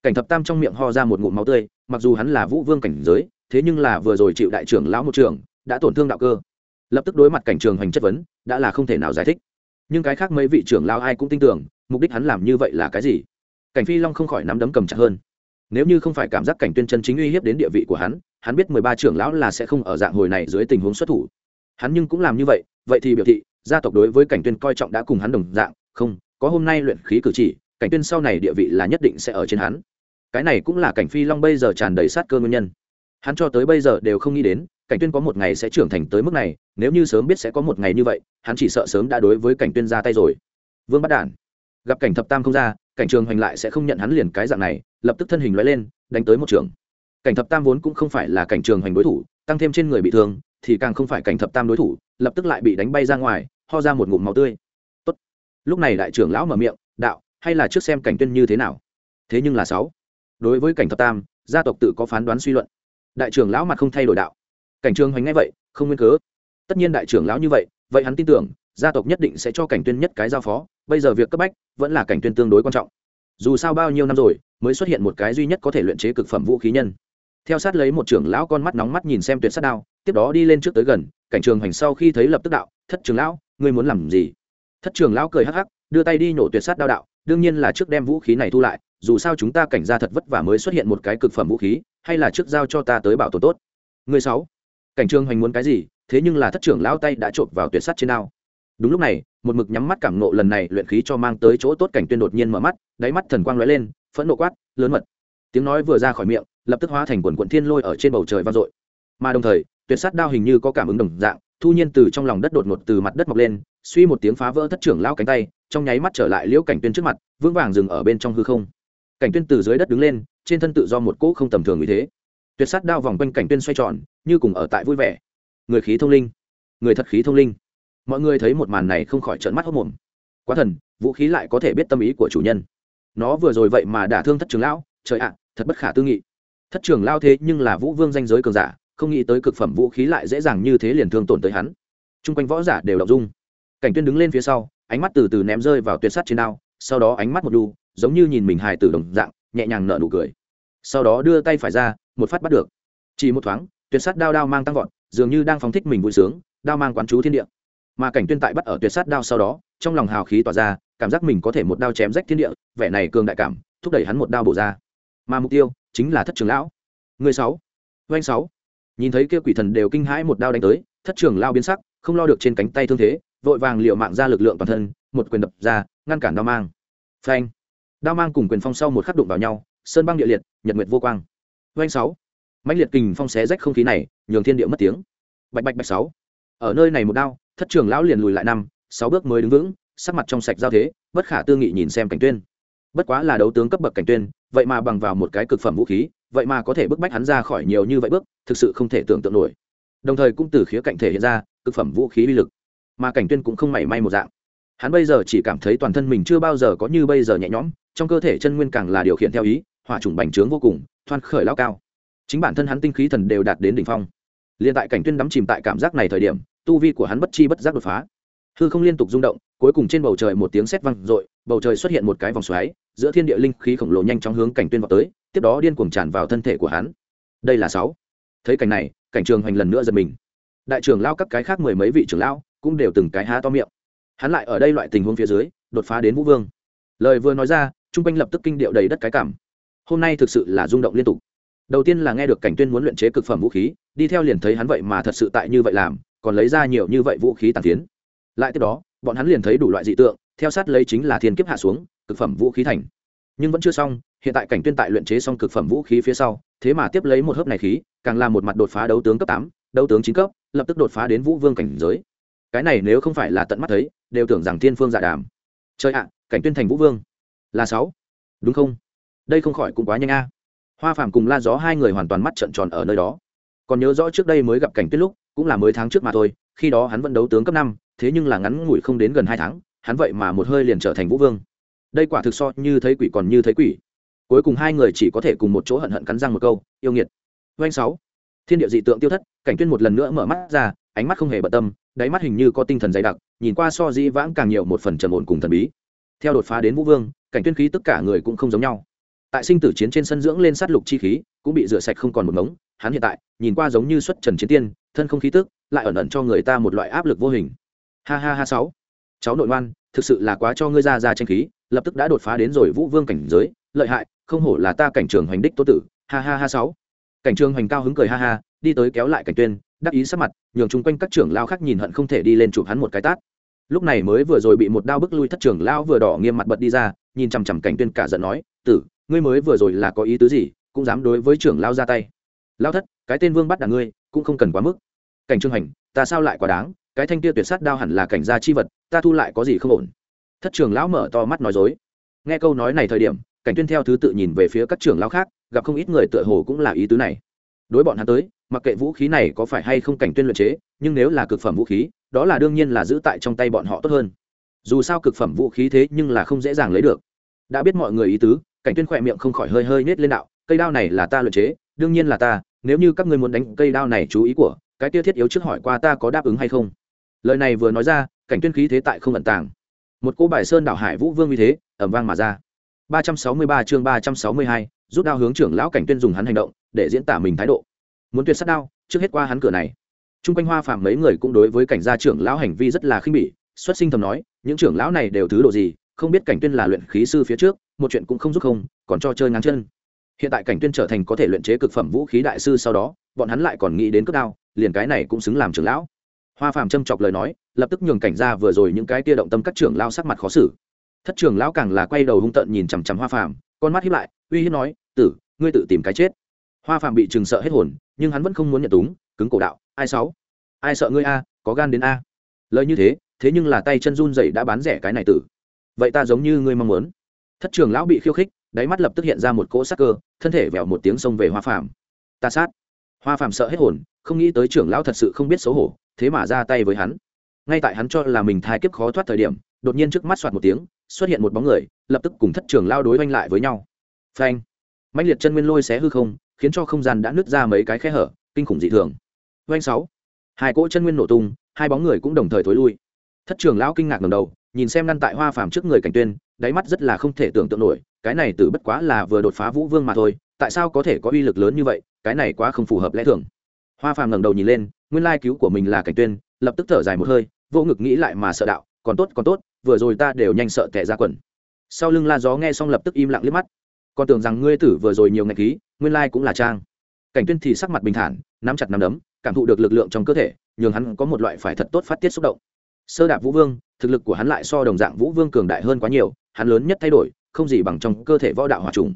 Cảnh thập tam trong miệng ho ra một ngụm máu tươi, mặc dù hắn là vũ vương cảnh giới, thế nhưng là vừa rồi chịu đại trưởng lão một trường, đã tổn thương đạo cơ. Lập tức đối mặt cảnh trường hoành chất vấn đã là không thể nào giải thích. Nhưng cái khác mấy vị trưởng lão ai cũng tin tưởng, mục đích hắn làm như vậy là cái gì? Cảnh phi long không khỏi nắm đấm cầm chặt hơn. Nếu như không phải cảm giác cảnh tuyên chân chính uy hiếp đến địa vị của hắn hắn biết mười ba trưởng lão là sẽ không ở dạng hồi này dưới tình huống xuất thủ. Hắn nhưng cũng làm như vậy vậy thì biểu thị, gia tộc đối với cảnh tuyên coi trọng đã cùng hắn đồng dạng, không, có hôm nay luyện khí cử chỉ, cảnh tuyên sau này địa vị là nhất định sẽ ở trên hắn. Cái này cũng là cảnh phi long bây giờ tràn đầy sát cơ nguyên nhân. Hắn cho tới bây giờ đều không nghĩ đến cảnh tuyên có một ngày sẽ trưởng thành tới mức này, nếu như sớm biết sẽ có một ngày như vậy, hắn chỉ sợ sớm đã đối với cảnh tuyên ra tay rồi. Vương bắt đản. Gặp cảnh thập tam không ra, cảnh trường hoành lại sẽ không nhận hắn liền cái dạng này, lập tức thân hình lóe lên, đánh tới một trường. Cảnh thập tam vốn cũng không phải là cảnh trường hoành đối thủ, tăng thêm trên người bị thương, thì càng không phải cảnh thập tam đối thủ, lập tức lại bị đánh bay ra ngoài, ho ra một ngụm máu tươi. Tốt. lúc này đại trưởng lão mở miệng, đạo, hay là trước xem cảnh tuyên như thế nào? Thế nhưng là sáu. Đối với cảnh thập tam, gia tộc tự có phán đoán suy luận. Đại trưởng lão mặt không thay đổi đạo cảnh trường hoành ngay vậy, không nguyên cớ. Tất nhiên đại trưởng lão như vậy vậy hắn tin tưởng, gia tộc nhất định sẽ cho cảnh tuyên nhất cái giao phó, bây giờ việc cấp bách, vẫn là cảnh tuyên tương đối quan trọng. Dù sao bao nhiêu năm rồi, mới xuất hiện một cái duy nhất có thể luyện chế cực phẩm vũ khí nhân. Theo sát lấy một trưởng lão con mắt nóng mắt nhìn xem tuyệt sát đao, tiếp đó đi lên trước tới gần, cảnh trường hoành sau khi thấy lập tức đạo, thất trưởng lão, ngươi muốn làm gì? Thất trưởng lão cười hắc hắc, đưa tay đi nổ tuyệt sát đao đạo, đương nhiên là trước đem vũ khí này thu lại, dù sao chúng ta cảnh ra thật vất vả mới xuất hiện một cái cực phẩm vũ khí, hay là trước giao cho ta tới bảo tồn tốt. Người sáu cảnh trương hoành muốn cái gì, thế nhưng là thất trưởng lao tay đã trộm vào tuyệt sắt trên ao. đúng lúc này, một mực nhắm mắt cảm nộ lần này luyện khí cho mang tới chỗ tốt cảnh tuyên đột nhiên mở mắt, đáy mắt thần quang lóe lên, phẫn nộ quát, lớn mật. Tiếng nói vừa ra khỏi miệng, lập tức hóa thành quần quận thiên lôi ở trên bầu trời vang dội. Mà đồng thời, tuyệt sắt đao hình như có cảm ứng đồng dạng, thu nhiên từ trong lòng đất đột ngột từ mặt đất mọc lên, suy một tiếng phá vỡ thất trưởng lao cánh tay, trong nháy mắt trở lại liễu cảnh tuyên trước mặt, vững vàng dừng ở bên trong hư không. Cảnh tuyên từ dưới đất đứng lên, trên thân tự do một cỗ không tầm thường như thế tuyệt sát đao vòng quanh cảnh tuyên xoay tròn, như cùng ở tại vui vẻ. Người khí thông linh, người thật khí thông linh. Mọi người thấy một màn này không khỏi trợn mắt hốc mồm. Quá thần, vũ khí lại có thể biết tâm ý của chủ nhân. Nó vừa rồi vậy mà đả thương thất trường lão, trời ạ, thật bất khả tư nghị. Thất trường lao thế nhưng là vũ vương danh giới cường giả, không nghĩ tới cực phẩm vũ khí lại dễ dàng như thế liền thương tổn tới hắn. T r u n g quanh võ giả đều đọc dung. Cảnh tuyên đứng lên phía sau, ánh mắt từ từ ném rơi vào tuyệt sắt trên đao, sau đó ánh mắt một đu giống như nhìn mình hài tử đồng dạng, nhẹ nhàng nở nụ cười. Sau đó đưa tay phải ra một phát bắt được. Chỉ một thoáng, tuyệt sát đao đao mang tăng vọt, dường như đang phóng thích mình vui sướng, đao mang quán chú thiên địa. Mà cảnh tuyên tại bắt ở tuyệt sát đao sau đó, trong lòng hào khí tỏa ra, cảm giác mình có thể một đao chém rách thiên địa, vẻ này cường đại cảm, thúc đẩy hắn một đao bổ ra. Mà mục tiêu chính là thất trường lão. Người sáu doanh sáu. Nhìn thấy kia quỷ thần đều kinh hãi một đao đánh tới, thất trường lao biến sắc, không lo được trên cánh tay thương thế, vội vàng liệu mạng ra lực lượng toàn thân, một quyền đập ra, ngăn cản đao mang. Phanh. Đao mang cùng quyền phong sau một khắc đụng vào nhau, sơn băng địa liệt, nhật nguyệt vô quang oanh sáu. Mạnh liệt kình phong xé rách không khí này, nhường thiên địa mất tiếng. Bạch bạch bạch sáu. Ở nơi này một đao, thất trường lão liền lùi lại năm, sáu bước mới đứng vững, sắc mặt trong sạch giao thế, bất khả tư nghị nhìn xem cảnh tuyên. Bất quá là đấu tướng cấp bậc cảnh tuyên, vậy mà bằng vào một cái cực phẩm vũ khí, vậy mà có thể bức bách hắn ra khỏi nhiều như vậy bước, thực sự không thể tưởng tượng nổi. Đồng thời cũng từ khía cạnh thể hiện ra, cực phẩm vũ khí uy lực. Mà cảnh tuyên cũng không mảy may một dạng. Hắn bây giờ chỉ cảm thấy toàn thân mình chưa bao giờ có như bây giờ nhẹ nhõm, trong cơ thể chân nguyên càng là điều khiển theo ý hỏa trùng bành trướng vô cùng, thoan khởi lao cao. Chính bản thân hắn tinh khí thần đều đạt đến đỉnh phong. Liên tại cảnh tuyên đắm chìm tại cảm giác này thời điểm, tu vi của hắn bất chi bất giác đột phá. Hư không liên tục rung động, cuối cùng trên bầu trời một tiếng sét vang rội bầu trời xuất hiện một cái vòng xoáy, giữa thiên địa linh khí khổng lồ nhanh chóng hướng cảnh tuyên vào tới, tiếp đó điên cuồng tràn vào thân thể của hắn. Đây là sáu. Thấy cảnh này, cảnh trường hoành lần nữa giật mình. Đại trưởng lao các cái khác mười mấy vị trưởng lao cũng đều từng cái há to miệng. Hắn lại ở đây loại tình huống phía dưới, đột phá đến vũ vương. Lời vừa nói ra, trung quanh lập tức kinh điệu đầy đất cái cảm hôm nay thực sự là rung động liên tục. Đầu tiên là nghe được cảnh tuyên muốn luyện chế cực phẩm vũ khí, đi theo liền thấy hắn vậy mà thật sự tại như vậy làm, còn lấy ra nhiều như vậy vũ khí tàn tiến lại tiếp đó, bọn hắn liền thấy đủ loại dị tượng, theo sát lấy chính là thiên kiếp hạ xuống, cực phẩm vũ khí thành. Nhưng vẫn chưa xong, hiện tại cảnh tuyên tại luyện chế xong cực phẩm vũ khí phía sau, thế mà tiếp lấy một hớp này khí, càng là một mặt đột phá đấu tướng cấp tám, đấu tướng chín cấp, lập tức đột phá đến vũ vương cảnh giới. Cái này nếu không phải là tận mắt thấy, đều tưởng rằng thiên phương dạ đàm. Chơi ạ, cảnh tuyên thành vũ vương. Là sáu. Đúng không? Đây không khỏi cũng quá nhanh a. Hoa phàm cùng la gió hai người hoàn toàn mắt trận tròn ở nơi đó. Còn nhớ rõ trước đây mới gặp cảnh tuyết lúc, cũng là mới tháng trước mà thôi, khi đó hắn vẫn đấu tướng cấp năm, thế nhưng là ngắn ngủi không đến gần hai tháng, hắn vậy mà một hơi liền trở thành vũ vương. Đây quả thực so như thấy quỷ còn như thấy quỷ. Cuối cùng hai người chỉ có thể cùng một chỗ hận hận cắn răng một câu, yêu nghiệt. Doanh sáu. Thiên địa dị tượng tiêu thất, cảnh tuyên một lần nữa mở mắt ra, ánh mắt không hề bận tâm, đáy mắt hình như có tinh thần dày đặc, nhìn qua so di vãng càng nhiều một phần trầm ổn cùng thần bí. Theo đột phá đến vũ vương, cảnh tuyên khí tất cả người cũng không giống nhau tại sinh tử chiến trên sân dưỡng lên sát lục chi khí, cũng bị rửa sạch không còn một ngống hắn hiện tại, nhìn qua giống như xuất trần chiến tiên, thân không khí tức, lại ẩn ẩn cho người ta một loại áp lực vô hình. Ha ha ha sáu. Cháu nội ngoan, thực sự là quá cho ngươi ra ra tranh khí, lập tức đã đột phá đến rồi vũ vương cảnh giới, lợi hại, không hổ là ta cảnh trường hoành đích tô tử. Ha ha ha sáu. Cảnh trường hoành cao hứng cười ha ha, đi tới kéo lại cảnh tuyên, đắc ý sắc mặt, nhường chung quanh các trưởng lao khác nhìn hận không thể đi lên chụp hắn một cái tát. Lúc này mới vừa rồi bị một đao bức lui thất trưởng lao vừa đỏ nghiêm mặt bật đi ra, nhìn chằm chằm cảnh tuyên cả giận nói, tử ngươi mới vừa rồi là có ý tứ gì, cũng dám đối với trưởng lao ra tay. Lao thất, cái tên vương bắt đả ngươi, cũng không cần quá mức. Cảnh trương hành, ta sao lại quá đáng, cái thanh kia tuyệt sát đao hẳn là cảnh gia chi vật, ta thu lại có gì không ổn? Thất trưởng lão mở to mắt nói dối. Nghe câu nói này thời điểm, cảnh tuyên theo thứ tự nhìn về phía các trưởng lão khác, gặp không ít người tựa hồ cũng là ý tứ này. Đối bọn hắn tới, mặc kệ vũ khí này có phải hay không cảnh tuyên luyện chế, nhưng nếu là cực phẩm vũ khí, đó là đương nhiên là giữ tại trong tay bọn họ tốt hơn. Dù sao cực phẩm vũ khí thế nhưng là không dễ dàng lấy được. Đã biết mọi người ý tứ cảnh tuyên khỏe miệng không khỏi hơi hơi nết lên đạo cây đao này là ta luyện chế đương nhiên là ta nếu như các ngươi muốn đánh cây đao này chú ý của cái kia thiết yếu trước hỏi qua ta có đáp ứng hay không? Lời này vừa nói ra cảnh tuyên khí thế tại không ẩn tàng. Một cô bài sơn đảo hải vũ vương như thế ẩm vang mà ra. 363 chương 362, rút đao hướng trưởng lão cảnh tuyên dùng hắn hành động để diễn tả mình thái độ. Muốn tuyệt sát đao trước hết qua hắn cửa này. Trung quanh hoa phàm mấy người cũng đối với cảnh gia trưởng lão hành vi rất là khinh bỉ xuất sinh thầm nói những trưởng lão này đều thứ độ gì không biết cảnh tuyên là luyện khí sư phía trước một chuyện cũng không giúp không, còn cho chơi ngang chân. Hiện tại cảnh tuyên trở thành có thể luyện chế cực phẩm vũ khí đại sư sau đó, bọn hắn lại còn nghĩ đến cướp đao, liền cái này cũng xứng làm trưởng lão. Hoa phàm châm chọc lời nói, lập tức nhường cảnh ra vừa rồi những cái tia động tâm các trưởng lao sắc mặt khó xử. Thất trưởng lão càng là quay đầu hung tợn nhìn chằm chằm hoa phàm, con mắt hiếp lại, uy hiếp nói, tử, ngươi tự tìm cái chết. Hoa phàm bị trừng sợ hết hồn, nhưng hắn vẫn không muốn nhận túng, cứng cổ đạo, ai sáu? Ai sợ ngươi a? Có gan đến a? Lời như thế thế nhưng là tay chân run dậy đã bán rẻ cái này tử. Vậy ta giống như ngươi mong muốn thất trường lão bị khiêu khích, đáy mắt lập tức hiện ra một cỗ sắc cơ, thân thể vẹo một tiếng xông về hoa phàm. Ta sát. Hoa phàm sợ hết hồn, không nghĩ tới trưởng lão thật sự không biết xấu hổ, thế mà ra tay với hắn. Ngay tại hắn cho là mình thai kiếp khó thoát thời điểm, đột nhiên trước mắt soạt một tiếng, xuất hiện một bóng người, lập tức cùng thất trường lao đối oanh lại với nhau. Phanh. Mạnh liệt chân nguyên lôi xé hư không, khiến cho không gian đã nứt ra mấy cái khe hở, kinh khủng dị thường. Oanh sáu. Hai cỗ chân nguyên nổ tung, hai bóng người cũng đồng thời thối lui. Thất trường lão kinh ngạc ngầm đầu, nhìn xem ngăn tại hoa phàm trước người cảnh tuyên đáy mắt rất là không thể tưởng tượng nổi, cái này từ bất quá là vừa đột phá vũ vương mà thôi, tại sao có thể có uy lực lớn như vậy, cái này quá không phù hợp lẽ thường. Hoa phàm ngẩng đầu nhìn lên, nguyên lai cứu của mình là cảnh tuyên, lập tức thở dài một hơi, vô ngực nghĩ lại mà sợ đạo, còn tốt còn tốt, vừa rồi ta đều nhanh sợ tệ ra quần. Sau lưng la gió nghe xong lập tức im lặng liếc mắt. Còn tưởng rằng ngươi tử vừa rồi nhiều ngạch khí, nguyên lai cũng là trang. Cảnh tuyên thì sắc mặt bình thản, nắm chặt nắm đấm, cảm thụ được lực lượng trong cơ thể, nhường hắn có một loại phải thật tốt phát tiết xúc động. Sơ đạp vũ vương, thực lực của hắn lại so đồng dạng vũ vương cường đại hơn quá nhiều hắn lớn nhất thay đổi, không gì bằng trong cơ thể võ đạo hòa trùng.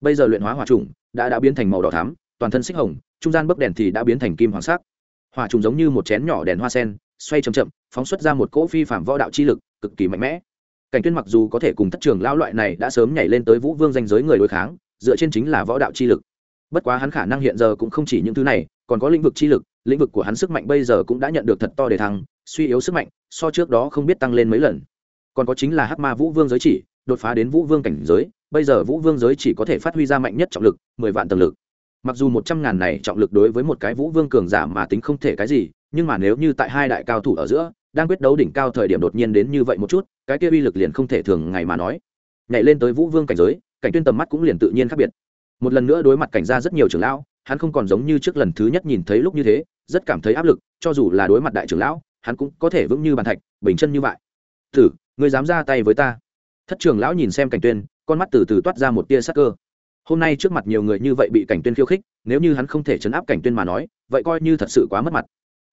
Bây giờ luyện hóa hòa trùng đã đã biến thành màu đỏ thắm, toàn thân xích hồng, trung gian bấc đèn thì đã biến thành kim hoàng sắc. Hỏa trùng giống như một chén nhỏ đèn hoa sen, xoay chậm chậm, phóng xuất ra một cỗ phi phạm võ đạo chi lực, cực kỳ mạnh mẽ. Cảnh tuyên mặc dù có thể cùng thất trường lao loại này đã sớm nhảy lên tới vũ vương danh giới người đối kháng, dựa trên chính là võ đạo chi lực. Bất quá hắn khả năng hiện giờ cũng không chỉ những thứ này, còn có lĩnh vực chi lực, lĩnh vực của hắn sức mạnh bây giờ cũng đã nhận được thật to để thăng, suy yếu sức mạnh, so trước đó không biết tăng lên mấy lần còn có chính là hắc ma vũ vương giới chỉ, đột phá đến vũ vương cảnh giới, bây giờ vũ vương giới chỉ có thể phát huy ra mạnh nhất trọng lực, mười vạn tầng lực. Mặc dù một trăm ngàn này trọng lực đối với một cái vũ vương cường giả mà tính không thể cái gì, nhưng mà nếu như tại hai đại cao thủ ở giữa, đang quyết đấu đỉnh cao thời điểm đột nhiên đến như vậy một chút, cái kia uy lực liền không thể thường ngày mà nói. Nhảy lên tới vũ vương cảnh giới, cảnh tuyên tầm mắt cũng liền tự nhiên khác biệt. Một lần nữa đối mặt cảnh ra rất nhiều trưởng lão, hắn không còn giống như trước lần thứ nhất nhìn thấy lúc như thế, rất cảm thấy áp lực, cho dù là đối mặt đại trưởng lão, hắn cũng có thể vững như bàn thạch, bình chân như vậy. Thử ngươi dám ra tay với ta. Thất trưởng lão nhìn xem cảnh tuyên, con mắt từ từ toát ra một tia sắc cơ. Hôm nay trước mặt nhiều người như vậy bị cảnh tuyên khiêu khích, nếu như hắn không thể chấn áp cảnh tuyên mà nói, vậy coi như thật sự quá mất mặt.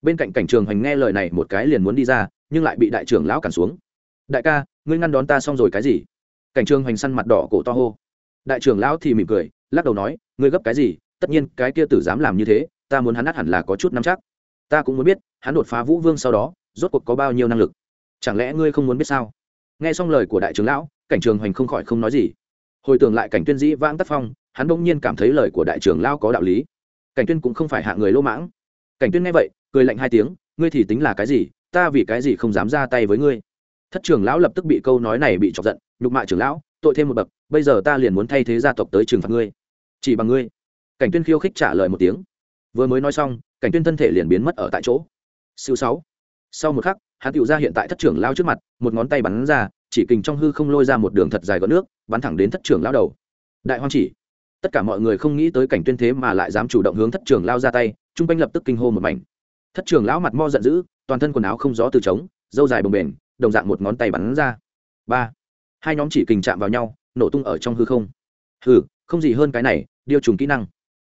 Bên cạnh cảnh trường hoành nghe lời này một cái liền muốn đi ra, nhưng lại bị đại trưởng lão cản xuống. Đại ca, ngươi ngăn đón ta xong rồi cái gì? Cảnh trường hoành săn mặt đỏ cổ to hô. Đại trưởng lão thì mỉm cười, lắc đầu nói, ngươi gấp cái gì? Tất nhiên, cái kia tử dám làm như thế, ta muốn hắn át hẳn là có chút nắm chắc. Ta cũng muốn biết, hắn đột phá vũ vương sau đó, rốt cuộc có bao nhiêu năng lực? Chẳng lẽ ngươi không muốn biết sao? Nghe xong lời của đại trưởng lão, cảnh trường hoành không khỏi không nói gì. Hồi tưởng lại cảnh tuyên dĩ vãng tác phong, hắn bỗng nhiên cảm thấy lời của đại trưởng lão có đạo lý. Cảnh tuyên cũng không phải hạ người lỗ mãng. Cảnh tuyên nghe vậy, cười lạnh hai tiếng, ngươi thì tính là cái gì? Ta vì cái gì không dám ra tay với ngươi? Thất trưởng lão lập tức bị câu nói này bị chọc giận, nhục mạ trưởng lão, tội thêm một bậc, bây giờ ta liền muốn thay thế gia tộc tới trừng phạt ngươi. Chỉ bằng ngươi. Cảnh tuyên khiêu khích trả lời một tiếng. Vừa mới nói xong, cảnh tuyên thân thể liền biến mất ở tại chỗ. Siêu sáu. Sau một khắc hắn tiểu ra hiện tại thất trưởng lao trước mặt, một ngón tay bắn ra, chỉ kình trong hư không lôi ra một đường thật dài gọn nước, bắn thẳng đến thất trưởng lao đầu. Đại hoang chỉ. Tất cả mọi người không nghĩ tới cảnh tuyên thế mà lại dám chủ động hướng thất trưởng lao ra tay, trung quanh lập tức kinh hô một mảnh. Thất trưởng lão mặt mo giận dữ, toàn thân quần áo không gió từ trống dâu dài bồng bềnh, đồng dạng một ngón tay bắn ra. Ba. Hai nhóm chỉ kình chạm vào nhau, nổ tung ở trong hư không. Hừ, không gì hơn cái này điều trùng kỹ năng.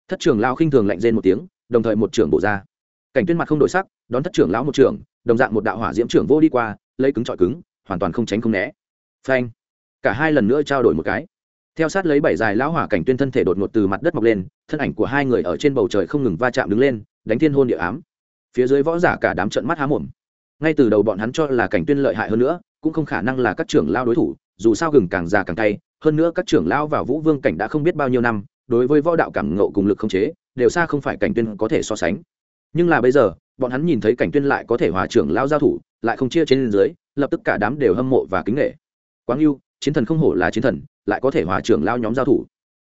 Thất trưởng lão khinh thường lạnh rên một tiếng, đồng thời một trưởng bộ ra cảnh tuyên mặt không đổi sắc, đón thất trưởng lão một trưởng đồng dạng một đạo hỏa diễm trưởng vô đi qua, lấy cứng trọi cứng, hoàn toàn không tránh không né. Phanh. Cả hai lần nữa trao đổi một cái. Theo sát lấy bảy dài lão hỏa cảnh tuyên thân thể đột ngột từ mặt đất mọc lên, thân ảnh của hai người ở trên bầu trời không ngừng va chạm đứng lên, đánh thiên hôn địa ám. Phía dưới võ giả cả đám trận mắt há mồm. Ngay từ đầu bọn hắn cho là cảnh tuyên lợi hại hơn nữa, cũng không khả năng là các trưởng lao đối thủ, dù sao gừng càng già càng cay, hơn nữa các trưởng lao vào vũ vương cảnh đã không biết bao nhiêu năm, đối với võ đạo cảm ngộ cùng lực không chế, đều xa không phải cảnh tuyên có thể so sánh nhưng là bây giờ, bọn hắn nhìn thấy cảnh tuyên lại có thể hòa trưởng lao giao thủ, lại không chia trên dưới, lập tức cả đám đều hâm mộ và kính nghệ quáng yêu chiến thần không hổ là chiến thần, lại có thể hòa trưởng lao nhóm giao thủ.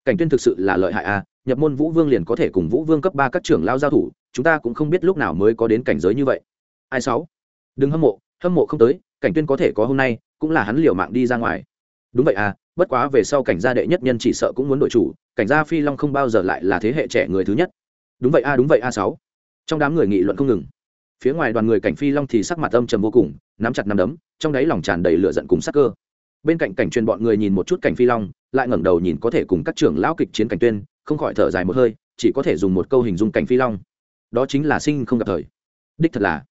Cảnh tuyên thực sự là lợi hại à nhập môn vũ vương liền có thể cùng vũ vương cấp ba các trưởng lao giao thủ, chúng ta cũng không biết lúc nào mới có đến cảnh giới như vậy. Ai sáu? Đừng hâm mộ hâm mộ không tới, cảnh tuyên có thể có hôm nay, cũng là hắn liều mạng đi ra ngoài. Đúng vậy à bất quá về sau cảnh gia đệ nhất nhân chỉ sợ cũng muốn đội chủ, cảnh gia phi long không bao giờ lại là thế hệ trẻ người thứ nhất. Đúng vậy a đúng vậy a sáu trong đám người nghị luận không ngừng. Phía ngoài đoàn người cảnh phi long thì sắc mặt âm trầm vô cùng, nắm chặt nắm đấm, trong đáy lòng tràn đầy lửa giận cùng sắc cơ. Bên cạnh cảnh truyền bọn người nhìn một chút cảnh phi long, lại ngẩng đầu nhìn có thể cùng các trưởng lão kịch chiến cảnh tuyên, không khỏi thở dài một hơi, chỉ có thể dùng một câu hình dung cảnh phi long. Đó chính là sinh không gặp thời. Đích thật là,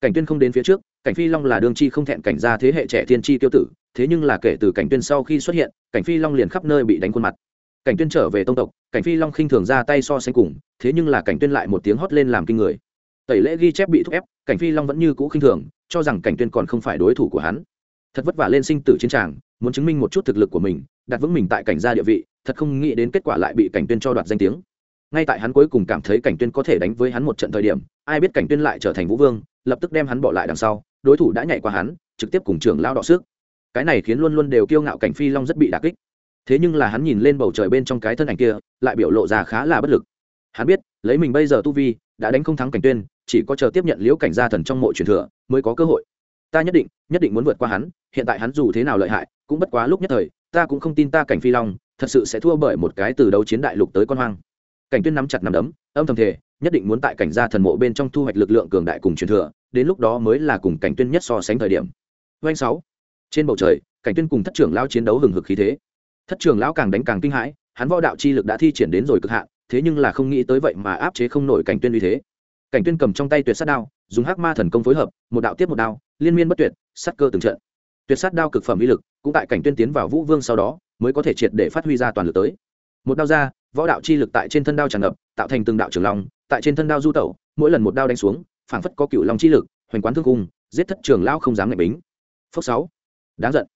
cảnh tuyên không đến phía trước, cảnh phi long là đương chi không thẹn cảnh ra thế hệ trẻ thiên chi tiêu tử, thế nhưng là kể từ cảnh tuyên sau khi xuất hiện, cảnh phi long liền khắp nơi bị đánh khuôn mặt cảnh tuyên trở về tông tộc, cảnh phi long khinh thường ra tay so sánh cùng, thế nhưng là cảnh tuyên lại một tiếng hót lên làm kinh người. Tẩy lễ ghi chép bị thúc ép, cảnh phi long vẫn như cũ khinh thường, cho rằng cảnh tuyên còn không phải đối thủ của hắn. Thật vất vả lên sinh tử chiến tràng, muốn chứng minh một chút thực lực của mình, đặt vững mình tại cảnh gia địa vị, thật không nghĩ đến kết quả lại bị cảnh tuyên cho đoạt danh tiếng. Ngay tại hắn cuối cùng cảm thấy cảnh tuyên có thể đánh với hắn một trận thời điểm, ai biết cảnh tuyên lại trở thành vũ vương, lập tức đem hắn bỏ lại đằng sau, đối thủ đã nhảy qua hắn, trực tiếp cùng trưởng lao đọ sức. Cái này khiến luôn luôn đều kiêu ngạo cảnh phi long rất bị đả kích thế nhưng là hắn nhìn lên bầu trời bên trong cái thân ảnh kia, lại biểu lộ ra khá là bất lực. Hắn biết, lấy mình bây giờ tu vi, đã đánh không thắng cảnh tuyên, chỉ có chờ tiếp nhận liễu cảnh gia thần trong mộ truyền thừa mới có cơ hội. Ta nhất định nhất định muốn vượt qua hắn, hiện tại hắn dù thế nào lợi hại, cũng bất quá lúc nhất thời, ta cũng không tin ta cảnh phi long thật sự sẽ thua bởi một cái từ đấu chiến đại lục tới con hoang. Cảnh tuyên nắm chặt nắm đấm, âm thầm thể nhất định muốn tại cảnh gia thần mộ bên trong thu hoạch lực lượng cường đại cùng truyền thừa, đến lúc đó mới là cùng cảnh tuyên nhất so sánh thời điểm. Doanh sáu. Trên bầu trời, cảnh tuyên cùng thất trưởng lao chiến đấu hừng hực khí thế thất trưởng lão càng đánh càng kinh hãi, hắn võ đạo chi lực đã thi triển đến rồi cực hạn, thế nhưng là không nghĩ tới vậy mà áp chế không nổi cảnh tuyên uy thế. Cảnh tuyên cầm trong tay tuyệt sát đao, dùng hắc ma thần công phối hợp, một đạo tiếp một đao, liên miên bất tuyệt, sát cơ từng trận. Tuyệt sát đao cực phẩm uy lực, cũng tại cảnh tuyên tiến vào vũ vương sau đó, mới có thể triệt để phát huy ra toàn lực tới. Một đao ra, võ đạo chi lực tại trên thân đao tràn ngập, tạo thành từng đạo trường long, tại trên thân đao du tẩu, mỗi lần một đao đánh xuống, phảng phất có cựu long chi lực, hoành quán thương cung, giết thất trường lão không dám ngạch bính. Phốc sáu. Đáng giận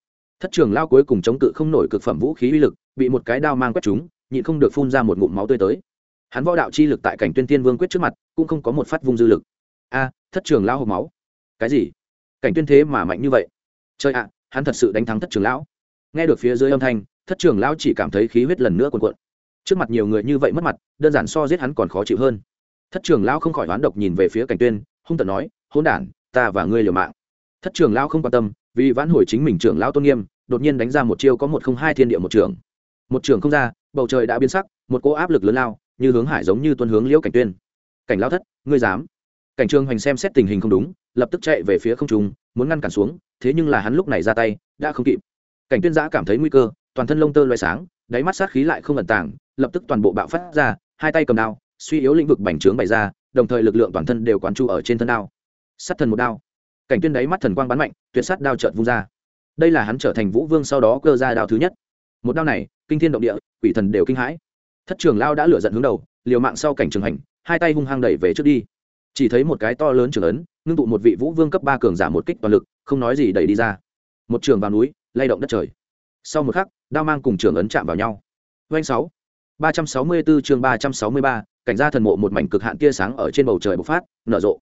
thất trường lao cuối cùng chống cự không nổi cực phẩm vũ khí uy lực, bị một cái đao mang quét chúng nhịn không được phun ra một ngụm máu tươi tới. Hắn võ đạo chi lực tại cảnh tuyên tiên vương quyết trước mặt, cũng không có một phát vung dư lực. A, thất trường lao hộp máu. Cái gì? Cảnh tuyên thế mà mạnh như vậy? Chơi ạ, hắn thật sự đánh thắng thất trường lão. Nghe được phía dưới âm thanh, thất trường lão chỉ cảm thấy khí huyết lần nữa cuồn cuộn. Trước mặt nhiều người như vậy mất mặt, đơn giản so giết hắn còn khó chịu hơn. Thất trường lão không khỏi hoán độc nhìn về phía cảnh tuyên, hung tận nói hôn đản, ta và ngươi liều mạng. Thất trường lão không quan tâm, vì vãn hồi chính mình trưởng lão tôn nghiêm đột nhiên đánh ra một chiêu có một không hai thiên địa một trường. Một trường không ra, bầu trời đã biến sắc, một cỗ áp lực lớn lao, như hướng hải giống như tuân hướng liễu cảnh tuyên. Cảnh lao thất, ngươi dám? Cảnh trường hoành xem xét tình hình không đúng, lập tức chạy về phía không trung, muốn ngăn cản xuống, thế nhưng là hắn lúc này ra tay, đã không kịp. Cảnh tuyên giã cảm thấy nguy cơ, toàn thân lông tơ loay sáng, đáy mắt sát khí lại không ẩn tàng, lập tức toàn bộ bạo phát ra, hai tay cầm đao, suy yếu lĩnh vực bành trướng bày ra, đồng thời lực lượng toàn thân đều quán trụ ở trên thân đao. Sát thần một đao. Cảnh tuyên đáy mắt thần quang bắn mạnh, tuyệt sát đao trợt vung ra đây là hắn trở thành vũ vương sau đó cơ ra đao thứ nhất. Một đao này, kinh thiên động địa, quỷ thần đều kinh hãi. Thất trường lao đã lửa giận hướng đầu, liều mạng sau cảnh trường hành, hai tay hung hăng đẩy về trước đi. Chỉ thấy một cái to lớn trường ấn, ngưng tụ một vị vũ vương cấp ba cường giả một kích toàn lực, không nói gì đẩy đi ra. Một trường vào núi, lay động đất trời. Sau một khắc, đao mang cùng trường ấn chạm vào nhau. Doanh sáu. ba trăm sáu mươi bốn chương ba trăm sáu mươi ba, cảnh gia thần mộ một mảnh cực hạn tia sáng ở trên bầu trời bộc phát, nở rộ.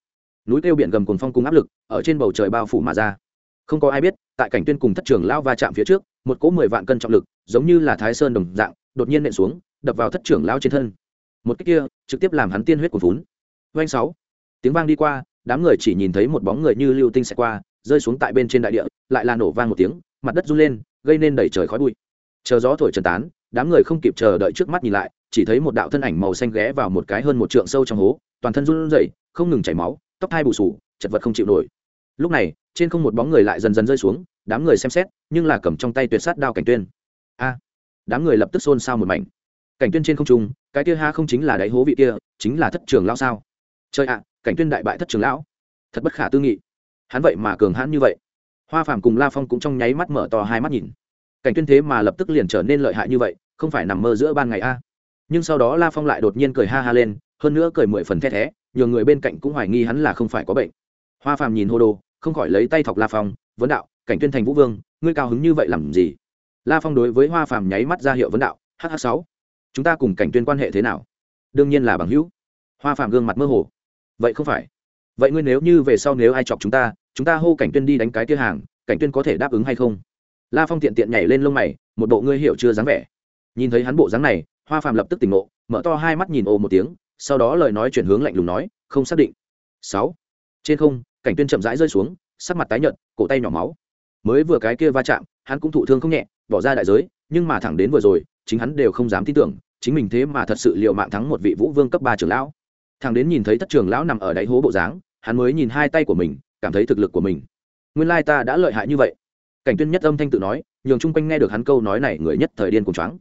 Núi kêu biển gầm cồn phong cùng áp lực, ở trên bầu trời bao phủ mà ra không có ai biết, tại cảnh tuyên cùng thất trưởng lao va chạm phía trước, một cỗ mười vạn cân trọng lực, giống như là thái sơn đồng dạng, đột nhiên nện xuống, đập vào thất trưởng lao trên thân. Một cách kia, trực tiếp làm hắn tiên huyết của vốn doanh sáu. Tiếng vang đi qua, đám người chỉ nhìn thấy một bóng người như lưu tinh xẹt qua, rơi xuống tại bên trên đại địa, lại là nổ vang một tiếng, mặt đất run lên, gây nên đẩy trời khói bụi. Chờ gió thổi trần tán, đám người không kịp chờ đợi trước mắt nhìn lại, chỉ thấy một đạo thân ảnh màu xanh ghé vào một cái hơn một trượng sâu trong hố, toàn thân run rẩy, không ngừng chảy máu, tóc hai bù sù, chật vật không chịu nổi. Lúc này trên không một bóng người lại dần dần rơi xuống, đám người xem xét, nhưng là cầm trong tay tuyệt sát đao cảnh tuyên. A, đám người lập tức xôn xao một mảnh. Cảnh tuyên trên không trung, cái kia ha không chính là đáy hố vị kia, chính là thất trường lão sao? Trời ạ, cảnh tuyên đại bại thất trường lão. Thật bất khả tư nghị. Hắn vậy mà cường hãn như vậy. Hoa phàm cùng la phong cũng trong nháy mắt mở to hai mắt nhìn. Cảnh tuyên thế mà lập tức liền trở nên lợi hại như vậy, không phải nằm mơ giữa ban ngày a. Nhưng sau đó la phong lại đột nhiên cười ha ha lên, hơn nữa cười mười phần thét thé nhiều người bên cạnh cũng hoài nghi hắn là không phải có bệnh. Hoa phàm nhìn hô đồ không khỏi lấy tay thọc la phong, vấn đạo, cảnh tuyên thành vũ vương, ngươi cao hứng như vậy làm gì? La phong đối với hoa phàm nháy mắt ra hiệu vấn đạo hh sáu, chúng ta cùng cảnh tuyên quan hệ thế nào? Đương nhiên là bằng hữu. Hoa phàm gương mặt mơ hồ, vậy không phải. Vậy ngươi nếu như về sau nếu ai chọc chúng ta chúng ta hô cảnh tuyên đi đánh cái tiêu hàng, cảnh tuyên có thể đáp ứng hay không? La phong tiện tiện nhảy lên lông mày, một bộ ngươi hiểu chưa dáng vẻ. Nhìn thấy hắn bộ dáng này, hoa phàm lập tức tỉnh ngộ, mở to hai mắt nhìn ồ một tiếng, sau đó lời nói chuyển hướng lạnh lùng nói, không xác định. Sáu, trên không cảnh tuyên chậm rãi rơi xuống, sắc mặt tái nhợt, cổ tay nhỏ máu. Mới vừa cái kia va chạm, hắn cũng thụ thương không nhẹ, bỏ ra đại giới, nhưng mà thẳng đến vừa rồi, chính hắn đều không dám tin tưởng, chính mình thế mà thật sự liệu mạng thắng một vị vũ vương cấp ba trưởng lão. Thằng đến nhìn thấy thất trường lão nằm ở đáy hố bộ dáng, hắn mới nhìn hai tay của mình, cảm thấy thực lực của mình. Nguyên lai ta đã lợi hại như vậy. Cảnh tuyên nhất âm thanh tự nói, nhường chung quanh nghe được hắn câu nói này người nhất thời điên cùng choáng.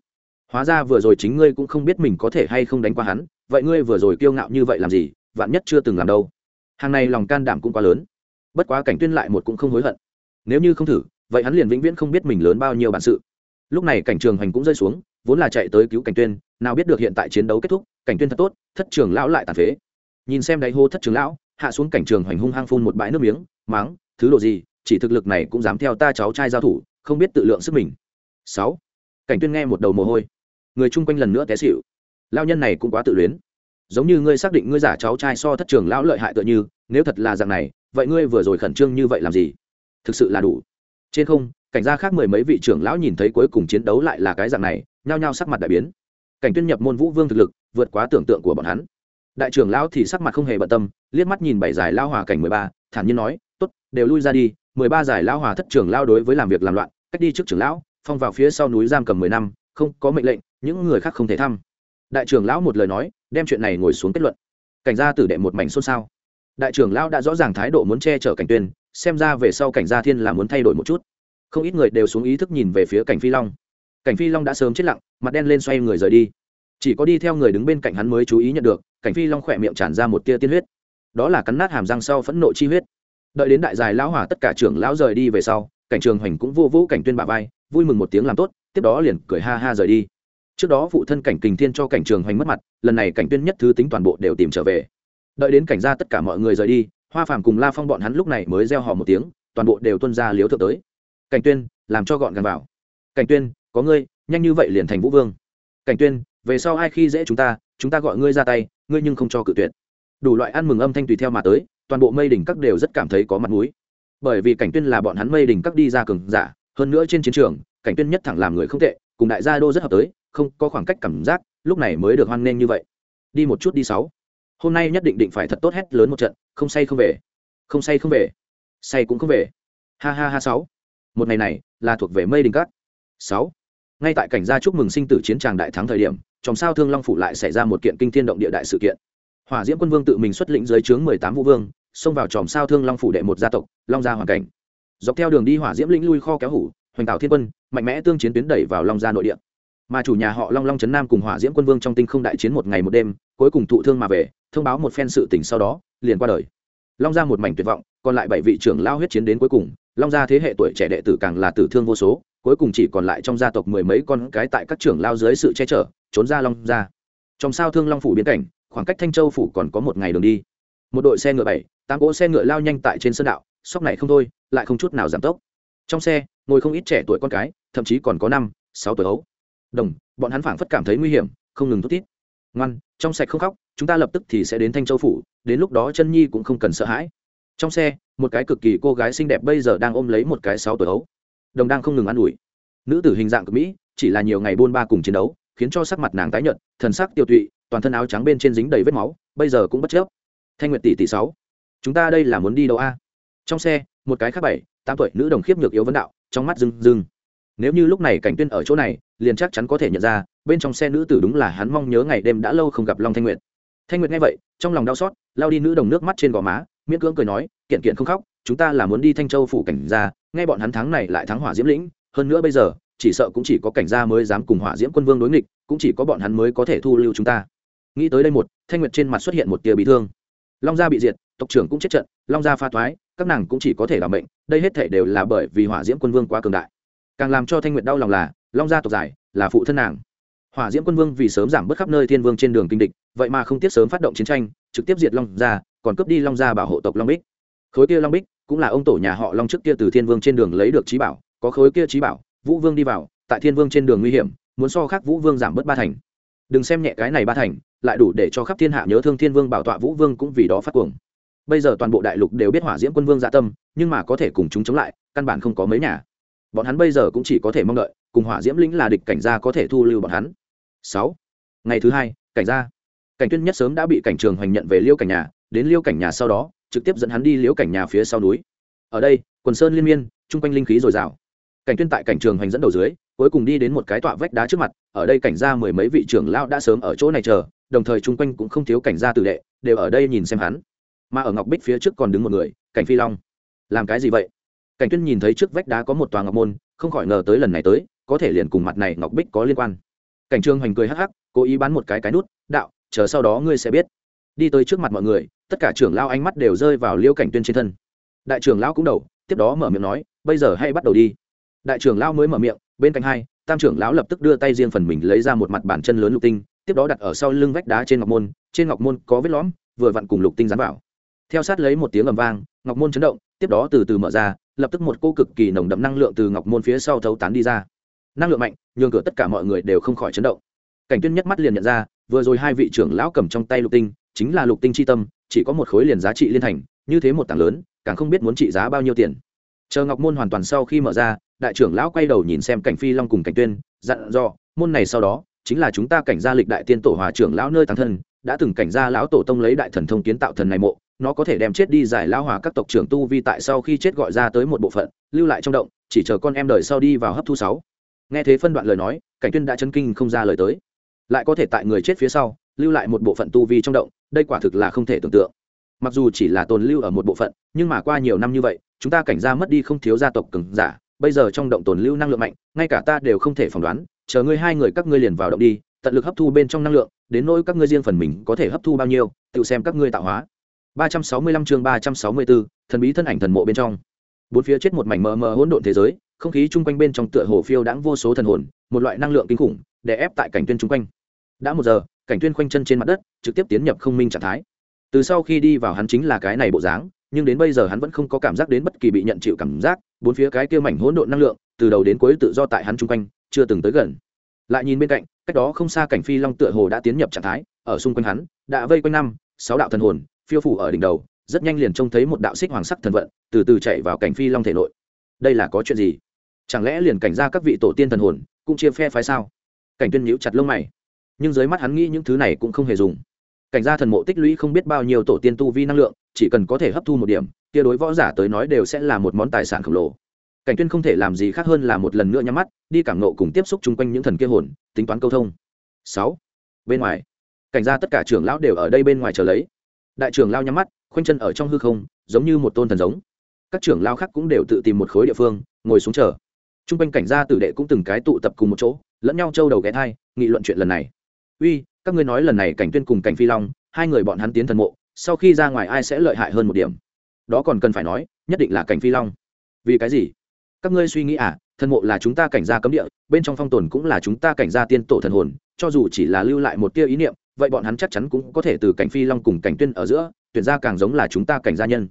Hóa ra vừa rồi chính ngươi cũng không biết mình có thể hay không đánh qua hắn, vậy ngươi vừa rồi kiêu ngạo như vậy làm gì, vạn nhất chưa từng làm đâu hàng này lòng can đảm cũng quá lớn. Bất quá cảnh tuyên lại một cũng không hối hận. Nếu như không thử, vậy hắn liền vĩnh viễn không biết mình lớn bao nhiêu bản sự. Lúc này cảnh trường hành cũng rơi xuống, vốn là chạy tới cứu cảnh tuyên, nào biết được hiện tại chiến đấu kết thúc, cảnh tuyên thật tốt, thất trường lão lại tàn phế. Nhìn xem đáy hô thất trường lão, hạ xuống cảnh trường hoành hung hăng phun một bãi nước miếng, máng, thứ đồ gì, chỉ thực lực này cũng dám theo ta cháu trai giao thủ, không biết tự lượng sức mình. Sáu. Cảnh tuyên nghe một đầu mồ hôi. Người chung quanh lần nữa té xịu lao nhân này cũng quá tự luyến giống như ngươi xác định ngươi giả cháu trai so thất trường lão lợi hại tựa như, nếu thật là dạng này, vậy ngươi vừa rồi khẩn trương như vậy làm gì? Thực sự là đủ. Trên không, cảnh gia khác mười mấy vị trưởng lão nhìn thấy cuối cùng chiến đấu lại là cái dạng này, nhao nhao sắc mặt đại biến. Cảnh tuyên nhập môn vũ vương thực lực, vượt quá tưởng tượng của bọn hắn. Đại trưởng lão thì sắc mặt không hề bận tâm, liếc mắt nhìn bảy giải lao hòa cảnh mười ba, thản nhiên nói, tốt, đều lui ra đi, mười ba giải lao hòa thất trưởng lao đối với làm việc làm loạn, cách đi trước trưởng lão, phong vào phía sau núi giam cầm mười năm, không có mệnh lệnh, những người khác không thể thăm đại trưởng lão một lời nói, đem chuyện này ngồi xuống kết luận. Cảnh gia tử đệ một mảnh xôn xao. Đại trưởng lão đã rõ ràng thái độ muốn che chở cảnh tuyên, xem ra về sau cảnh gia thiên là muốn thay đổi một chút. Không ít người đều xuống ý thức nhìn về phía cảnh phi long. Cảnh phi long đã sớm chết lặng, mặt đen lên xoay người rời đi. Chỉ có đi theo người đứng bên cạnh hắn mới chú ý nhận được, cảnh phi long khỏe miệng tràn ra một tia tiên huyết. Đó là cắn nát hàm răng sau phẫn nộ chi huyết. Đợi đến đại dài lão hỏa tất cả trưởng lão rời đi về sau, cảnh trường hoành cũng vô vũ cảnh tuyên bà vai, vui mừng một tiếng làm tốt, tiếp đó liền cười ha ha rời đi trước đó phụ thân cảnh kình thiên cho cảnh trường hoành mất mặt, lần này cảnh tuyên nhất thứ tính toàn bộ đều tìm trở về. Đợi đến cảnh ra tất cả mọi người rời đi, hoa phàm cùng la phong bọn hắn lúc này mới gieo họ một tiếng, toàn bộ đều tuân ra liếu thượng tới. Cảnh tuyên, làm cho gọn gàng vào. Cảnh tuyên, có ngươi, nhanh như vậy liền thành vũ vương. Cảnh tuyên, về sau ai khi dễ chúng ta chúng ta gọi ngươi ra tay, ngươi nhưng không cho cự tuyệt. Đủ loại ăn mừng âm thanh tùy theo mà tới, toàn bộ mây đỉnh các đều rất cảm thấy có mặt mũi. Bởi vì cảnh tuyên là bọn hắn mây đỉnh các đi ra cường giả, hơn nữa trên chiến trường, cảnh tuyên nhất thẳng làm người không tệ, cùng đại gia đô rất hợp tới không có khoảng cách cảm giác, lúc này mới được hoan nghênh như vậy. Đi một chút đi sáu. Hôm nay nhất định định phải thật tốt hét lớn một trận, không say không về. Không say không về. Say cũng không về. Ha ha ha sáu. Một ngày này là thuộc về mây đình cát sáu. Ngay tại cảnh gia chúc mừng sinh tử chiến tràng đại thắng thời điểm trong sao thương long phủ lại xảy ra một kiện kinh thiên động địa đại sự kiện. Hỏa diễm quân vương tự mình xuất lĩnh dưới trướng mười tám vũ vương, xông vào tròm sao thương long phủ đệ một gia tộc, long gia hoàn cảnh. Dọc theo đường đi hỏa diễm lĩnh lui kho kéo hủ, hoành tạo thiên quân, mạnh mẽ tương chiến tuyến đẩy vào long gia nội địa mà chủ nhà họ long long trấn nam cùng hỏa diễm quân vương trong tinh không đại chiến một ngày một đêm, cuối cùng thụ thương mà về, thông báo một phen sự tình sau đó, liền qua đời. Long gia một mảnh tuyệt vọng, còn lại bảy vị trưởng lao huyết chiến đến cuối cùng, long gia thế hệ tuổi trẻ đệ tử càng là tử thương vô số, cuối cùng chỉ còn lại trong gia tộc mười mấy con cái tại các trưởng lao dưới sự che chở, trốn ra long gia. Trong sao thương long phủ biến cảnh, khoảng cách thanh châu phủ còn có một ngày đường đi. Một đội xe ngựa bảy, tám cỗ xe ngựa lao nhanh tại trên sân đạo, sóc này không thôi, lại không chút nào giảm tốc. Trong xe, ngồi không ít trẻ tuổi con cái, thậm chí còn có năm, sáu tuổi ấu đồng, bọn hắn phảng phất cảm thấy nguy hiểm, không ngừng thút tít ngoan, trong sạch không khóc, chúng ta lập tức thì sẽ đến thanh châu phủ, đến lúc đó chân nhi cũng không cần sợ hãi. Trong xe, một cái cực kỳ cô gái xinh đẹp bây giờ đang ôm lấy một cái sáu tuổi ấu. Đồng đang không ngừng ă n ủi. Nữ tử hình dạng cực mỹ, chỉ là nhiều ngày buôn ba cùng chiến đấu, khiến cho sắc mặt nàng tái nhợt, thần sắc tiêu tụy, toàn thân áo trắng bên trên dính đầy vết máu, bây giờ cũng bất chấp thanh nguyệt tỷ tỷ sáu, chúng ta đây là muốn đi đâu a? Trong xe, một cái khác bảy, tám tuổi nữ đồng khiếp nhược yếu vấn đạo, trong mắt rừng rừng nếu như lúc này cảnh tuyên ở chỗ này liền chắc chắn có thể nhận ra, bên trong xe nữ tử đúng là hắn mong nhớ ngày đêm đã lâu không gặp long thanh nguyệt. Thanh nguyệt nghe vậy, trong lòng đau xót, lao đi nữ đồng nước mắt trên gò má, miễn cưỡng cười nói, kiện kiện không khóc, chúng ta là muốn đi thanh châu phủ cảnh gia, nghe bọn hắn thắng này lại thắng hỏa diễm lĩnh, hơn nữa bây giờ, chỉ sợ cũng chỉ có cảnh gia mới dám cùng hỏa diễm quân vương đối nghịch, cũng chỉ có bọn hắn mới có thể thu lưu chúng ta. Nghĩ tới đây một, thanh nguyệt trên mặt xuất hiện một tia bị thương. Long gia bị diệt, tộc trưởng cũng chết trận, long gia pha thoái, các nàng cũng chỉ có thể làm bệnh đây hết thể đều là bởi vì hỏa diễm quân vương quá cường đại. Càng làm cho thanh nguyệt đau lòng là long gia tộc giải, là phụ thân nàng. Hỏa diễm quân vương vì sớm giảm bớt khắp nơi thiên vương trên đường kinh địch, vậy mà không tiếc sớm phát động chiến tranh, trực tiếp diệt long gia, còn cướp đi long gia bảo hộ tộc long bích. Khối kia long bích cũng là ông tổ nhà họ long trước kia từ thiên vương trên đường lấy được trí bảo, có khối kia trí bảo, vũ vương đi vào, tại thiên vương trên đường nguy hiểm, muốn so khác vũ vương giảm bớt ba thành. Đừng xem nhẹ cái này ba thành, lại đủ để cho khắp thiên hạ nhớ thương thiên vương bảo tọa vũ vương cũng vì đó phát cuồng. Bây giờ toàn bộ đại lục đều biết hỏa diễm quân vương dạ tâm, nhưng mà có thể cùng chúng chống lại, căn bản không có mấy nhà. Bọn hắn bây giờ cũng chỉ có thể mong đợi cùng hỏa diễm lĩnh là địch cảnh gia có thể thu lưu bọn hắn. Sáu. Ngày thứ hai, cảnh gia. Cảnh tuyên nhất sớm đã bị cảnh trường hoành nhận về liêu cảnh nhà, đến liêu cảnh nhà sau đó, trực tiếp dẫn hắn đi liễu cảnh nhà phía sau núi. Ở đây, quần sơn liên miên, chung quanh linh khí dồi dào. Cảnh tuyên tại cảnh trường hoành dẫn đầu dưới, cuối cùng đi đến một cái tọa vách đá trước mặt, ở đây cảnh gia mười mấy vị trưởng lao đã sớm ở chỗ này chờ, đồng thời chung quanh cũng không thiếu cảnh gia tử đệ, đều ở đây nhìn xem hắn. Mà ở ngọc bích phía trước còn đứng một người, cảnh phi long. Làm cái gì vậy? Cảnh tuyên nhìn thấy trước vách đá có một tòa ngọc môn, không khỏi ngờ tới lần này tới có thể liền cùng mặt này ngọc bích có liên quan. Cảnh trương hoành cười hắc hắc, cố ý bắn một cái cái nút, đạo, chờ sau đó ngươi sẽ biết. Đi tới trước mặt mọi người, tất cả trưởng lao ánh mắt đều rơi vào liêu cảnh tuyên trên thân. Đại trưởng lao cũng đầu, tiếp đó mở miệng nói, bây giờ hay bắt đầu đi. Đại trưởng lao mới mở miệng, bên cạnh hai, tam trưởng lão lập tức đưa tay riêng phần mình lấy ra một mặt bản chân lớn lục tinh, tiếp đó đặt ở sau lưng vách đá trên ngọc môn, trên ngọc môn có vết lõm, vừa vặn cùng lục tinh dán vào. Theo sát lấy một tiếng ầm vang, ngọc môn chấn động, tiếp đó từ từ mở ra, lập tức một cô cực kỳ nồng đậm năng lượng từ ngọc môn phía sau thấu tán đi ra năng lượng mạnh, nhường cửa tất cả mọi người đều không khỏi chấn động. Cảnh tuyên nhất mắt liền nhận ra, vừa rồi hai vị trưởng lão cầm trong tay lục tinh, chính là lục tinh chi tâm, chỉ có một khối liền giá trị liên thành, như thế một tảng lớn, càng không biết muốn trị giá bao nhiêu tiền. Chờ ngọc môn hoàn toàn sau khi mở ra, đại trưởng lão quay đầu nhìn xem cảnh phi long cùng cảnh tuyên, dặn dò, môn này sau đó, chính là chúng ta cảnh gia lịch đại tiên tổ hòa trưởng lão nơi tăng thân, đã từng cảnh gia lão tổ tông lấy đại thần thông kiến tạo thần này mộ, nó có thể đem chết đi giải lao hòa các tộc trưởng tu vi tại sau khi chết gọi ra tới một bộ phận, lưu lại trong động, chỉ chờ con em đời sau đi vào hấp thu sáu nghe thế phân đoạn lời nói cảnh tuyên đã chấn kinh không ra lời tới. Lại có thể tại người chết phía sau lưu lại một bộ phận tu vi trong động đây quả thực là không thể tưởng tượng. Mặc dù chỉ là tồn lưu ở một bộ phận nhưng mà qua nhiều năm như vậy chúng ta cảnh gia mất đi không thiếu gia tộc cường giả bây giờ trong động tồn lưu năng lượng mạnh ngay cả ta đều không thể phỏng đoán chờ ngươi hai người các ngươi liền vào động đi tận lực hấp thu bên trong năng lượng đến nỗi các ngươi riêng phần mình có thể hấp thu bao nhiêu tự xem các ngươi tạo hóa. 365 chương 364, thần bí thân ảnh thần mộ bên trong. Bốn phía chết một mảnh mờ mờ hỗn độn thế giới không khí chung quanh bên trong tựa hồ phiêu đãng vô số thần hồn, một loại năng lượng kinh khủng để ép tại cảnh tuyên chung quanh. Đã một giờ, cảnh tuyên khoanh chân trên mặt đất, trực tiếp tiến nhập không minh trạng thái. Từ sau khi đi vào hắn chính là cái này bộ dáng, nhưng đến bây giờ hắn vẫn không có cảm giác đến bất kỳ bị nhận chịu cảm giác, bốn phía cái kia mảnh hỗn độn năng lượng, từ đầu đến cuối tự do tại hắn chung quanh, chưa từng tới gần. Lại nhìn bên cạnh, cách đó không xa cảnh phi long tựa hồ đã tiến nhập trạng thái, ở xung quanh hắn, đã vây quanh năm, sáu đạo thần hồn, phiêu phủ ở đỉnh đầu, rất nhanh liền trông thấy một đạo xích hoàng sắc thần vận, từ từ chạy vào cảnh phi long thể nội. Đây là có chuyện gì? Chẳng lẽ liền cảnh ra các vị tổ tiên thần hồn cũng chia phe phái sao? Cảnh tuyên nhíu chặt lông mày. Nhưng dưới mắt hắn nghĩ những thứ này cũng không hề dùng. Cảnh gia thần mộ tích lũy không biết bao nhiêu tổ tiên tu vi năng lượng, chỉ cần có thể hấp thu một điểm, kia đối võ giả tới nói đều sẽ là một món tài sản khổng lồ. Cảnh tuyên không thể làm gì khác hơn là một lần nữa nhắm mắt, đi cảm nộ cùng tiếp xúc chung quanh những thần kia hồn, tính toán câu thông. Sáu. Bên ngoài. Cảnh gia tất cả trưởng lão đều ở đây bên ngoài chờ lấy. Đại trưởng lao nhắm mắt, khoanh chân ở trong hư không, giống như một tôn thần giống. Các trưởng lao khác cũng đều tự tìm một khối địa phương, ngồi xuống chờ t r u n g quanh cảnh gia tử đệ cũng từng cái tụ tập cùng một chỗ, lẫn nhau trâu đầu ghé thai, nghị luận chuyện lần này. Uy, các ngươi nói lần này cảnh tuyên cùng cảnh phi long, hai người bọn hắn tiến thần mộ, sau khi ra ngoài ai sẽ lợi hại hơn một điểm? Đó còn cần phải nói, nhất định là cảnh phi long. Vì cái gì? Các ngươi suy nghĩ à thần mộ là chúng ta cảnh gia cấm địa, bên trong phong tồn cũng là chúng ta cảnh gia tiên tổ thần hồn, cho dù chỉ là lưu lại một tia ý niệm, vậy bọn hắn chắc chắn cũng có thể từ cảnh phi long cùng cảnh tuyên ở giữa, tuyển ra càng giống là chúng ta cảnh gia nhân.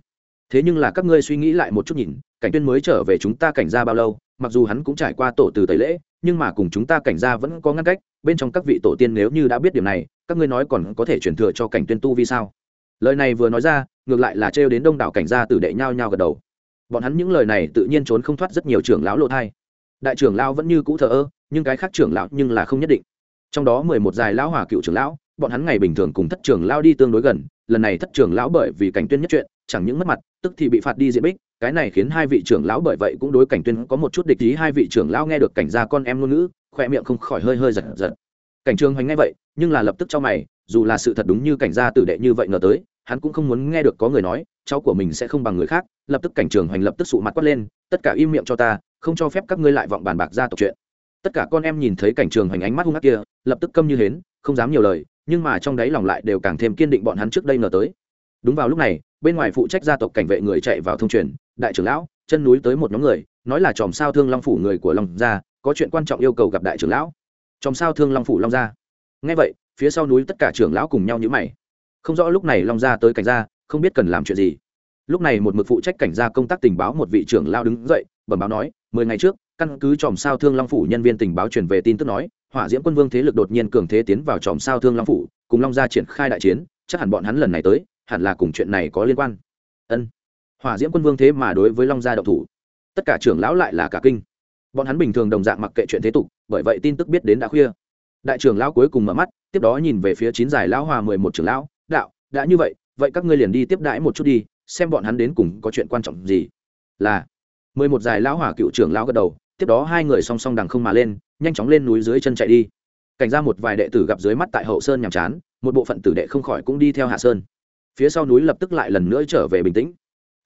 Thế nhưng là các ngươi suy nghĩ lại một chút nhìn, cảnh tuyên mới trở về chúng ta cảnh gia bao lâu mặc dù hắn cũng trải qua tổ từ tẩy lễ, nhưng mà cùng chúng ta cảnh gia vẫn có ngăn cách, bên trong các vị tổ tiên nếu như đã biết điểm này, các ngươi nói còn có thể truyền thừa cho cảnh tuyên tu vì sao? Lời này vừa nói ra, ngược lại là trêu đến đông đảo cảnh gia tử đệ nhau nhau gật đầu. Bọn hắn những lời này tự nhiên trốn không thoát rất nhiều trưởng lão lộ thai. Đại trưởng lão vẫn như cũ thờ ơ, nhưng cái khác trưởng lão nhưng là không nhất định. Trong đó mười một dài lão hòa cựu trưởng lão, bọn hắn ngày bình thường cùng thất trưởng lão đi tương đối gần, lần này thất trưởng lão bởi vì cảnh tuyên nhất chuyện, chẳng những mất mặt, tức thì bị phạt đi diện bích cái này khiến hai vị trưởng lão bởi vậy cũng đối cảnh tuyên có một chút địch ý. Hai vị trưởng lão nghe được cảnh gia con em ngôn ngữ khoe miệng không khỏi hơi hơi giật giật. Cảnh trường hoành nghe vậy, nhưng là lập tức cho mày, dù là sự thật đúng như cảnh gia tử đệ như vậy ngờ tới, hắn cũng không muốn nghe được có người nói, cháu của mình sẽ không bằng người khác. Lập tức cảnh trường hoành lập tức sụ mặt quát lên, tất cả im miệng cho ta, không cho phép các ngươi lại vọng bàn bạc gia tộc chuyện. Tất cả con em nhìn thấy cảnh trường hoành ánh mắt hung ác kia, lập tức câm như hến, không dám nhiều lời, nhưng mà trong đáy lòng lại đều càng thêm kiên định bọn hắn trước đây ngờ tới. Đúng vào lúc này, bên ngoài phụ trách gia tộc cảnh vệ người chạy vào thông truyền đại trưởng lão, chân núi tới một nhóm người, nói là chòm sao thương long phủ người của long gia, có chuyện quan trọng yêu cầu gặp đại trưởng lão. Chòm sao thương long phủ long gia. Ngay vậy, phía sau núi tất cả trưởng lão cùng nhau nhữ mày. Không rõ lúc này long gia tới cảnh gia, không biết cần làm chuyện gì. Lúc này một mực phụ trách cảnh gia công tác tình báo một vị trưởng lao đứng dậy, bẩm báo nói, mười ngày trước, căn cứ chòm sao thương long phủ nhân viên tình báo truyền về tin tức nói, hỏa diễm quân vương thế lực đột nhiên cường thế tiến vào chòm sao thương long phủ, cùng long gia triển khai đại chiến, chắc hẳn bọn hắn lần này tới, hẳn là cùng chuyện này có liên quan. Ân hỏa diễm quân vương thế mà đối với long gia Đạo thủ. Tất cả trưởng lão lại là cả kinh. Bọn hắn bình thường đồng dạng mặc kệ chuyện thế tục, bởi vậy tin tức biết đến đã khuya. Đại trưởng lão cuối cùng mở mắt, tiếp đó nhìn về phía chín giải lão hòa mười một trưởng lão, đạo, đã như vậy vậy các ngươi liền đi tiếp đãi một chút đi, xem bọn hắn đến cùng có chuyện quan trọng gì. Là, mười một giải lão hòa cựu trưởng lão gật đầu, tiếp đó hai người song song đằng không mà lên, nhanh chóng lên núi dưới chân chạy đi. Cảnh ra một vài đệ tử gặp dưới mắt tại hậu sơn nhàm chán, một bộ phận tử đệ không khỏi cũng đi theo hạ sơn. Phía sau núi lập tức lại lần nữa trở về bình tĩnh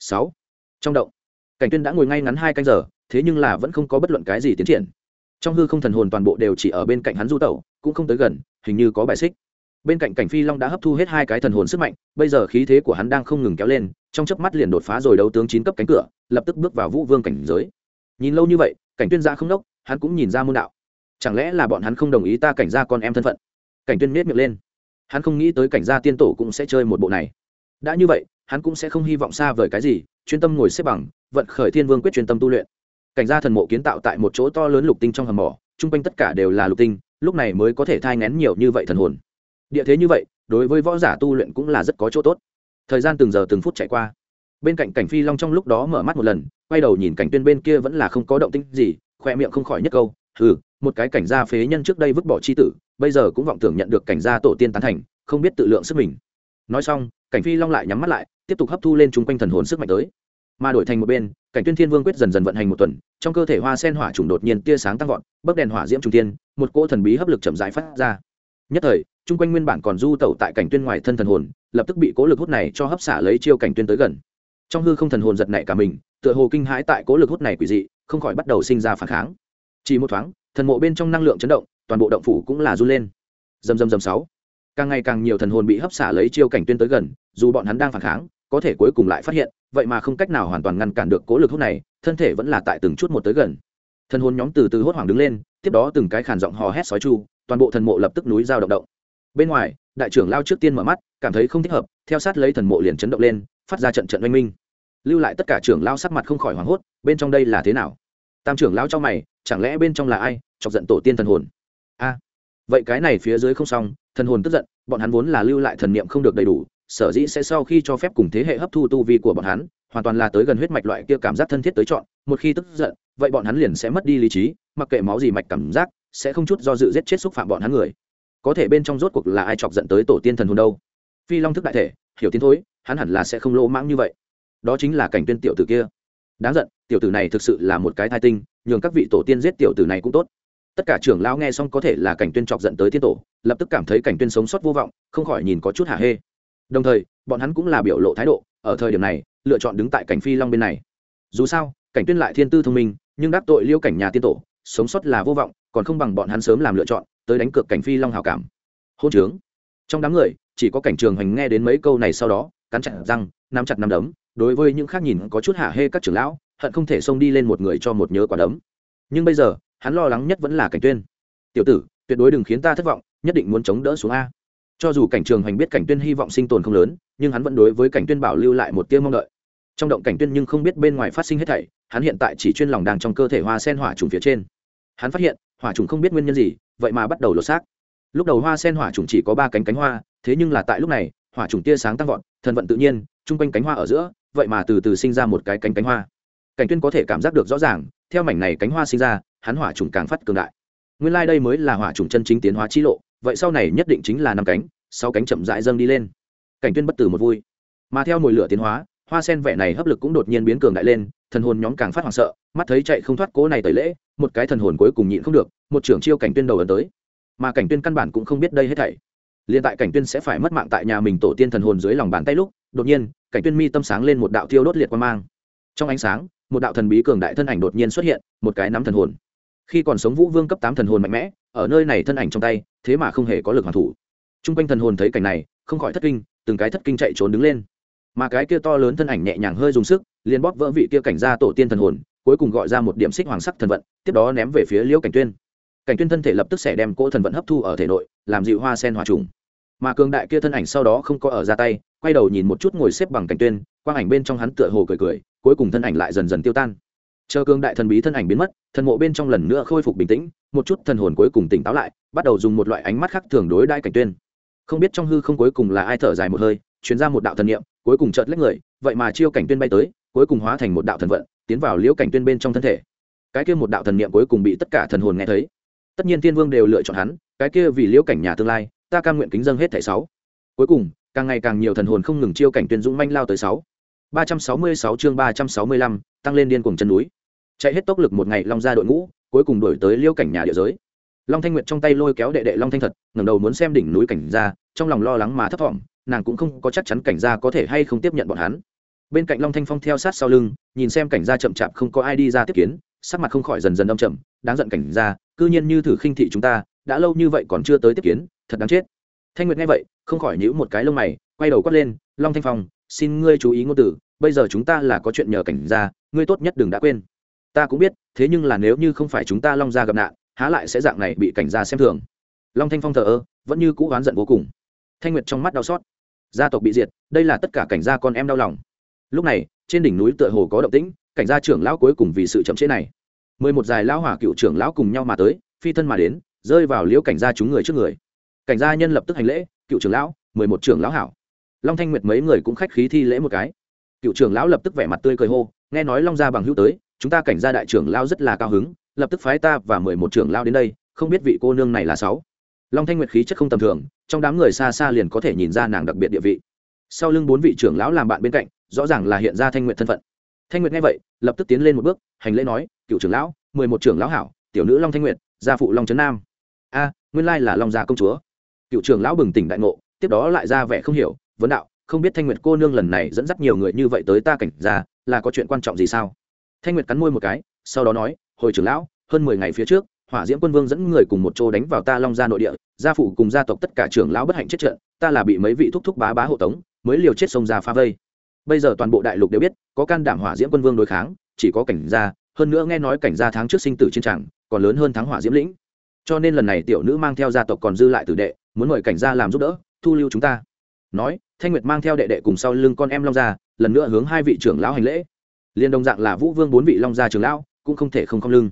sáu. Trong động. Cảnh tuyên đã ngồi ngay ngắn hai canh giờ, thế nhưng là vẫn không có bất luận cái gì tiến triển. Trong hư không thần hồn toàn bộ đều chỉ ở bên cạnh hắn du tẩu, cũng không tới gần, hình như có bài xích. Bên cạnh cảnh phi long đã hấp thu hết hai cái thần hồn sức mạnh, bây giờ khí thế của hắn đang không ngừng kéo lên, trong chớp mắt liền đột phá rồi đấu tướng chín cấp cánh cửa, lập tức bước vào vũ vương cảnh giới. Nhìn lâu như vậy, cảnh tuyên gia không đốc hắn cũng nhìn ra môn đạo. Chẳng lẽ là bọn hắn không đồng ý ta cảnh gia con em thân phận? Cảnh tuyên miết miệng lên. Hắn không nghĩ tới cảnh gia tiên tổ cũng sẽ chơi một bộ này. Đã như vậy hắn cũng sẽ không hy vọng xa vời cái gì, chuyên tâm ngồi xếp bằng, vận khởi thiên vương quyết chuyên tâm tu luyện. Cảnh gia thần mộ kiến tạo tại một chỗ to lớn lục tinh trong hầm mỏ, chung quanh tất cả đều là lục tinh, lúc này mới có thể thai ngén nhiều như vậy thần hồn. Địa thế như vậy, đối với võ giả tu luyện cũng là rất có chỗ tốt. Thời gian từng giờ từng phút chạy qua. Bên cạnh cảnh phi long trong lúc đó mở mắt một lần, quay đầu nhìn cảnh tuyên bên kia vẫn là không có động tinh gì, khoe miệng không khỏi nhất câu ừ một cái cảnh gia phế nhân trước đây vứt bỏ c h i tử, bây giờ cũng vọng tưởng nhận được cảnh gia tổ tiên tán thành, không biết tự lượng sức mình. Nói xong, cảnh phi long lại nhắm mắt lại tiếp tục hấp thu lên chung quanh thần hồn sức mạnh tới. Mà đổi thành một bên, cảnh tuyên thiên vương quyết dần dần vận hành một tuần, trong cơ thể hoa sen hỏa trùng đột nhiên tia sáng tăng vọt, bấc đèn hỏa diễm trung tiên một cỗ thần bí hấp lực chậm rãi phát ra. Nhất thời, chung quanh nguyên bản còn du tẩu tại cảnh tuyên ngoài thân thần hồn, lập tức bị cố lực hút này cho hấp xả lấy chiêu cảnh tuyên tới gần. Trong hư không thần hồn giật nảy cả mình, tựa hồ kinh hãi tại cố lực hút này quỷ dị, không khỏi bắt đầu sinh ra phản kháng. Chỉ một thoáng, thần mộ bên trong năng lượng chấn động, toàn bộ động phủ cũng là run lên. Dầm dầm dầm sáu. Càng ngày càng nhiều thần hồn bị hấp xả lấy chiêu cảnh tuyên tới gần, dù bọn hắn đang phản kháng có thể cuối cùng lại phát hiện, vậy mà không cách nào hoàn toàn ngăn cản được cố lực hút này, thân thể vẫn là tại từng chút một tới gần. Thần hồn nhóm từ từ hốt hoảng đứng lên, tiếp đó từng cái khản giọng hò hét sói chu, toàn bộ thần mộ lập tức núi giao động động. Bên ngoài, đại trưởng lao trước tiên mở mắt, cảm thấy không thích hợp, theo sát lấy thần mộ liền chấn động lên, phát ra trận trận oanh minh. Lưu lại tất cả trưởng lao sắc mặt không khỏi hoảng hốt, bên trong đây là thế nào? Tam trưởng lao trong mày, chẳng lẽ bên trong là ai, chọc giận tổ tiên thần hồn? A, vậy cái này phía dưới không xong, thần hồn tức giận, bọn hắn vốn là lưu lại thần niệm không được đầy đủ sở dĩ sẽ sau khi cho phép cùng thế hệ hấp thu tu vi của bọn hắn, hoàn toàn là tới gần huyết mạch loại kia cảm giác thân thiết tới chọn, một khi tức giận, vậy bọn hắn liền sẽ mất đi lý trí, mặc kệ máu gì mạch cảm giác, sẽ không chút do dự giết chết xúc phạm bọn hắn người. Có thể bên trong rốt cuộc là ai chọc giận tới tổ tiên thần hồn đâu? Phi long thức đại thể, hiểu tiến thối, hắn hẳn là sẽ không lỗ mãng như vậy. Đó chính là cảnh tuyên tiểu tử kia. Đáng giận, tiểu tử này thực sự là một cái thai tinh, nhường các vị tổ tiên giết tiểu tử này cũng tốt. Tất cả trưởng lão nghe xong có thể là cảnh tuyên chọc giận tới tiên tổ, lập tức cảm thấy cảnh tuyên sống sót vô vọng, không khỏi nhìn có chút hả hê đồng thời, bọn hắn cũng là biểu lộ thái độ, ở thời điểm này, lựa chọn đứng tại cảnh phi long bên này. Dù sao, cảnh tuyên lại thiên tư thông minh, nhưng đắc tội liêu cảnh nhà tiên tổ, sống sót là vô vọng, còn không bằng bọn hắn sớm làm lựa chọn, tới đánh cược cảnh phi long hào cảm. Hôn trướng. Trong đám người, chỉ có cảnh trường hoành nghe đến mấy câu này sau đó, cắn chặt răng, nắm chặt nắm đấm, đối với những khác nhìn có chút hạ hê các trưởng lão, hận không thể xông đi lên một người cho một nhớ quả đấm. Nhưng bây giờ, hắn lo lắng nhất vẫn là cảnh tuyên. Tiểu tử, tuyệt đối đừng khiến ta thất vọng, nhất định muốn chống đỡ xuống a cho dù cảnh trường hoành biết cảnh tuyên hy vọng sinh tồn không lớn, nhưng hắn vẫn đối với cảnh tuyên bảo lưu lại một tia mong đợi. Trong động cảnh tuyên nhưng không biết bên ngoài phát sinh hết thảy, hắn hiện tại chỉ chuyên lòng đang trong cơ thể hoa sen hỏa trùng phía trên. Hắn phát hiện, hỏa trùng không biết nguyên nhân gì, vậy mà bắt đầu lột xác. Lúc đầu hoa sen hỏa trùng chỉ có ba cánh cánh hoa, thế nhưng là tại lúc này, hỏa trùng tia sáng tăng vọt thần vận tự nhiên, chung quanh cánh hoa ở giữa, vậy mà từ từ sinh ra một cái cánh cánh hoa. Cảnh tuyên có thể cảm giác được rõ ràng, theo mảnh này cánh hoa sinh ra, hắn hỏa trùng càng phát cường đại. Nguyên lai like đây mới là hỏa trùng chân chính tiến hóa chi lộ vậy sau này nhất định chính là năm cánh, sáu cánh chậm rãi dâng đi lên. Cảnh tuyên bất tử một vui. Mà theo mùi lửa tiến hóa, hoa sen vẻ này hấp lực cũng đột nhiên biến cường đại lên, thần hồn nhóm càng phát hoảng sợ, mắt thấy chạy không thoát cố này tẩy lễ, một cái thần hồn cuối cùng nhịn không được, một trưởng chiêu cảnh tuyên đầu ấn tới. Mà cảnh tuyên căn bản cũng không biết đây hết thảy. Liền tại cảnh tuyên sẽ phải mất mạng tại nhà mình tổ tiên thần hồn dưới lòng bàn tay lúc, đột nhiên, cảnh tuyên mi tâm sáng lên một đạo thiêu đốt liệt quan mang. Trong ánh sáng, một đạo thần bí cường đại thân ảnh đột nhiên xuất hiện, một cái nắm thần hồn. Khi còn sống vũ vương cấp tám thần hồn mạnh mẽ ở nơi này thân ảnh trong tay, thế mà không hề có lực hoàn thủ. T r u n g quanh thần hồn thấy cảnh này, không khỏi thất kinh, từng cái thất kinh chạy trốn đứng lên. Mà cái kia to lớn thân ảnh nhẹ nhàng hơi dùng sức, liền bóp vỡ vị kia cảnh ra tổ tiên thần hồn, cuối cùng gọi ra một điểm xích hoàng sắc thần vận, tiếp đó ném về phía liễu cảnh tuyên. Cảnh tuyên thân thể lập tức sẽ đem cỗ thần vận hấp thu ở thể nội, làm dịu hoa sen hòa trùng. Mà cường đại kia thân ảnh sau đó không có ở ra tay, quay đầu nhìn một chút ngồi xếp bằng cảnh tuyên, quang ảnh bên trong hắn tựa hồ cười cười, cuối cùng thân ảnh lại dần dần tiêu tan chờ cương đại thần bí thân ảnh biến mất, thần mộ bên trong lần nữa khôi phục bình tĩnh, một chút thần hồn cuối cùng tỉnh táo lại, bắt đầu dùng một loại ánh mắt khác thường đối đai cảnh tuyên. Không biết trong hư không cuối cùng là ai thở dài một hơi chuyển ra một đạo thần niệm, cuối cùng chợt lách người, vậy mà chiêu cảnh tuyên bay tới, cuối cùng hóa thành một đạo thần vận, tiến vào liễu cảnh tuyên bên trong thân thể. Cái kia một đạo thần niệm cuối cùng bị tất cả thần hồn nghe thấy. Tất nhiên thiên vương đều lựa chọn hắn, cái kia vì liễu cảnh nhà tương lai, ta cam nguyện kính dâng hết thảy sáu. Cuối cùng, càng ngày càng nhiều thần hồn không ngừng chiêu cảnh tuyên dũng manh lao tới sáu ba trăm sáu mươi sáu chương ba trăm sáu mươi lăm, tăng lên điên cuồng chân núi. Chạy hết tốc lực một ngày long ra đội ngũ, cuối cùng đuổi tới liêu cảnh nhà địa giới. Long thanh nguyệt trong tay lôi kéo đệ đệ long thanh thật, ngẩng đầu muốn xem đỉnh núi cảnh ra, trong lòng lo lắng mà thấp vọng nàng cũng không có chắc chắn cảnh gia có thể hay không tiếp nhận bọn hắn. Bên cạnh long thanh phong theo sát sau lưng, nhìn xem cảnh gia chậm chạp không có ai đi ra tiếp kiến, sắc mặt không khỏi dần dần âm trầm, đáng giận cảnh gia cư nhiên như thử khinh thị chúng ta, đã lâu như vậy còn chưa tới tiếp kiến, thật đáng chết. Thanh nguyệt nghe vậy, không khỏi nhíu một cái lông mày, quay đầu quát lên, long thanh phong xin ngươi chú ý ngôn từ, bây giờ chúng ta là có chuyện nhờ cảnh gia, ngươi tốt nhất đừng đã quên. Ta cũng biết, thế nhưng là nếu như không phải chúng ta long gia gặp nạn, há lại sẽ dạng này bị cảnh gia xem thường. Long thanh phong thờ ơ, vẫn như cũ oán giận vô cùng. Thanh nguyệt trong mắt đau xót. Gia tộc bị diệt, đây là tất cả cảnh gia con em đau lòng. Lúc này, trên đỉnh núi tựa hồ có động tĩnh, cảnh gia trưởng lão cuối cùng vì sự chậm chế này. Mười một dài lão hỏa cựu trưởng lão cùng nhau mà tới, phi thân mà đến, rơi vào liễu cảnh gia chúng người trước người. Cảnh gia nhân lập tức hành lễ, cựu trưởng lão, mười một trưởng lão hảo long thanh nguyệt mấy người cũng khách khí thi lễ một cái. Cựu trưởng lão lập tức vẻ mặt tươi cười hô, nghe nói long gia bằng hữu tới, chúng ta cảnh gia đại trưởng lao rất là cao hứng, lập tức phái ta và mười một trưởng lao đến đây, không biết vị cô nương này là sáu. Long thanh nguyệt khí chất không tầm thường, trong đám người xa xa liền có thể nhìn ra nàng đặc biệt địa vị. Sau lưng bốn vị trưởng lão làm bạn bên cạnh, rõ ràng là hiện ra thanh nguyệt thân phận. Thanh nguyệt nghe vậy, lập tức tiến lên một bước, hành lễ nói, cựu trưởng lão, mười một trưởng lão hảo, tiểu nữ long thanh nguyệt, gia phụ long trấn nam. A, nguyên lai là long gia công chúa. Cựu trưởng lão bừng tỉnh đại ngộ, tiếp đó lại ra vẻ không hiểu vấn đạo, không biết thanh nguyệt cô nương lần này dẫn dắt nhiều người như vậy tới ta cảnh ra là có chuyện quan trọng gì sao? Thanh nguyệt cắn môi một cái, sau đó nói, hồi trưởng lão, hơn mười ngày phía trước, hỏa diễm quân vương dẫn người cùng một chỗ đánh vào ta long gia nội địa, gia phụ cùng gia tộc tất cả trưởng lão bất hạnh chết trận, ta là bị mấy vị thúc thúc bá bá hộ tống, mới liều chết sông ra phá vây. Bây giờ toàn bộ đại lục đều biết, có can đảm hỏa diễm quân vương đối kháng, chỉ có cảnh gia, hơn nữa nghe nói cảnh gia tháng trước sinh tử chiến tràng, còn lớn hơn tháng hỏa diễm lĩnh. Cho nên lần này tiểu nữ mang theo gia tộc còn dư lại tử đệ, muốn mời cảnh gia làm giúp đỡ, thu lưu chúng ta. Nói thanh nguyệt mang theo đệ đệ cùng sau lưng con em long gia, lần nữa hướng hai vị trưởng lão hành lễ. Liên đồng dạng là vũ vương bốn vị long gia trưởng lão, cũng không thể không không lưng.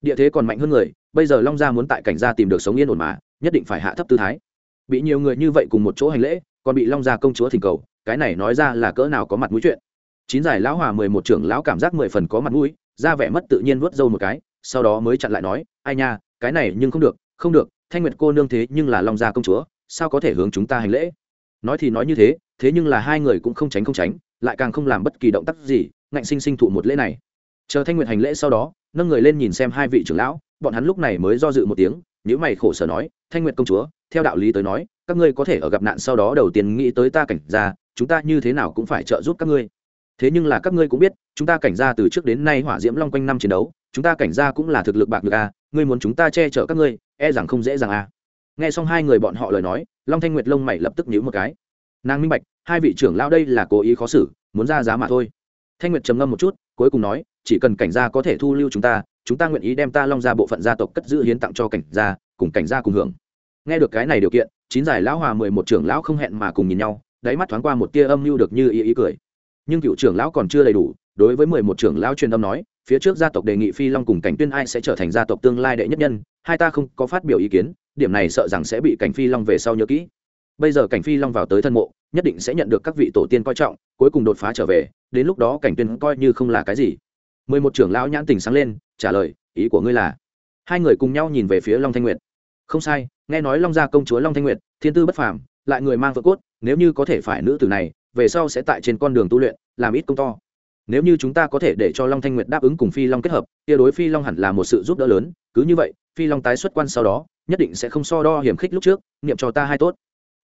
Địa thế còn mạnh hơn người, bây giờ long gia muốn tại cảnh gia tìm được sống yên ổn mà, nhất định phải hạ thấp tư thái. Bị nhiều người như vậy cùng một chỗ hành lễ, còn bị long gia công chúa thỉnh cầu, cái này nói ra là cỡ nào có mặt mũi chuyện. Chín giải lão hòa mười một trưởng lão cảm giác mười phần có mặt mũi, ra vẻ mất tự nhiên vuốt râu một cái, sau đó mới chặn lại nói, ai nha, cái này nhưng không được không được, thanh nguyệt cô nương thế nhưng là long gia công chúa, sao có thể hướng chúng ta hành lễ? Nói thì nói như thế thế nhưng là hai người cũng không tránh không tránh lại càng không làm bất kỳ động tác gì ngạnh sinh sinh thụ một lễ này chờ thanh nguyện hành lễ sau đó nâng người lên nhìn xem hai vị trưởng lão bọn hắn lúc này mới do dự một tiếng nếu mày khổ sở nói thanh nguyện công chúa theo đạo lý tới nói các ngươi có thể ở gặp nạn sau đó đầu tiên nghĩ tới ta cảnh ra chúng ta như thế nào cũng phải trợ giúp các ngươi thế nhưng là các ngươi cũng biết chúng ta cảnh ra từ trước đến nay hỏa diễm long quanh năm chiến đấu chúng ta cảnh ra cũng là thực lực bạc được a à, ngươi muốn chúng ta che chở các ngươi e rằng không dễ dàng a à nghe xong hai người bọn họ lời nói, long thanh nguyệt lông mày lập tức nhíu một cái. Nàng minh bạch, hai vị trưởng lao đây là cố ý khó xử, muốn ra giá mà thôi. Thanh nguyệt trầm ngâm một chút, cuối cùng nói, chỉ cần cảnh gia có thể thu lưu chúng ta chúng ta nguyện ý đem ta long ra bộ phận gia tộc cất giữ hiến tặng cho cảnh gia, cùng cảnh gia cùng hưởng. Nghe được cái này điều kiện, chín giải lão hòa mười một trưởng lão không hẹn mà cùng nhìn nhau, đáy mắt thoáng qua một tia âm mưu được như ý ý cười. Nhưng cựu trưởng lão còn chưa đầy đủ, đối với mười một trưởng lão truyền âm nói, phía trước gia tộc đề nghị phi long cùng cảnh tuyên ai sẽ trở thành gia tộc tương lai đệ nhất nhân, hai ta không có phát biểu ý kiến điểm này sợ rằng sẽ bị cảnh phi long về sau nhớ kỹ. Bây giờ cảnh phi long vào tới thân mộ, nhất định sẽ nhận được các vị tổ tiên coi trọng, cuối cùng đột phá trở về, đến lúc đó cảnh tuyên coi như không là cái gì. Mười một trưởng lão nhãn tình sáng lên, trả lời, ý của ngươi là? Hai người cùng nhau nhìn về phía long thanh nguyệt. Không sai, nghe nói long gia công chúa long thanh nguyệt, thiên tư bất phàm, lại người mang vợ cốt, nếu như có thể phải nữ tử này, về sau sẽ tại trên con đường tu luyện, làm ít công to nếu như chúng ta có thể để cho long thanh nguyệt đáp ứng cùng phi long kết hợp, kia đối phi long hẳn là một sự giúp đỡ lớn, cứ như vậy, phi long tái xuất quan sau đó, nhất định sẽ không so đo hiểm khích lúc trước, niệm cho ta hai tốt.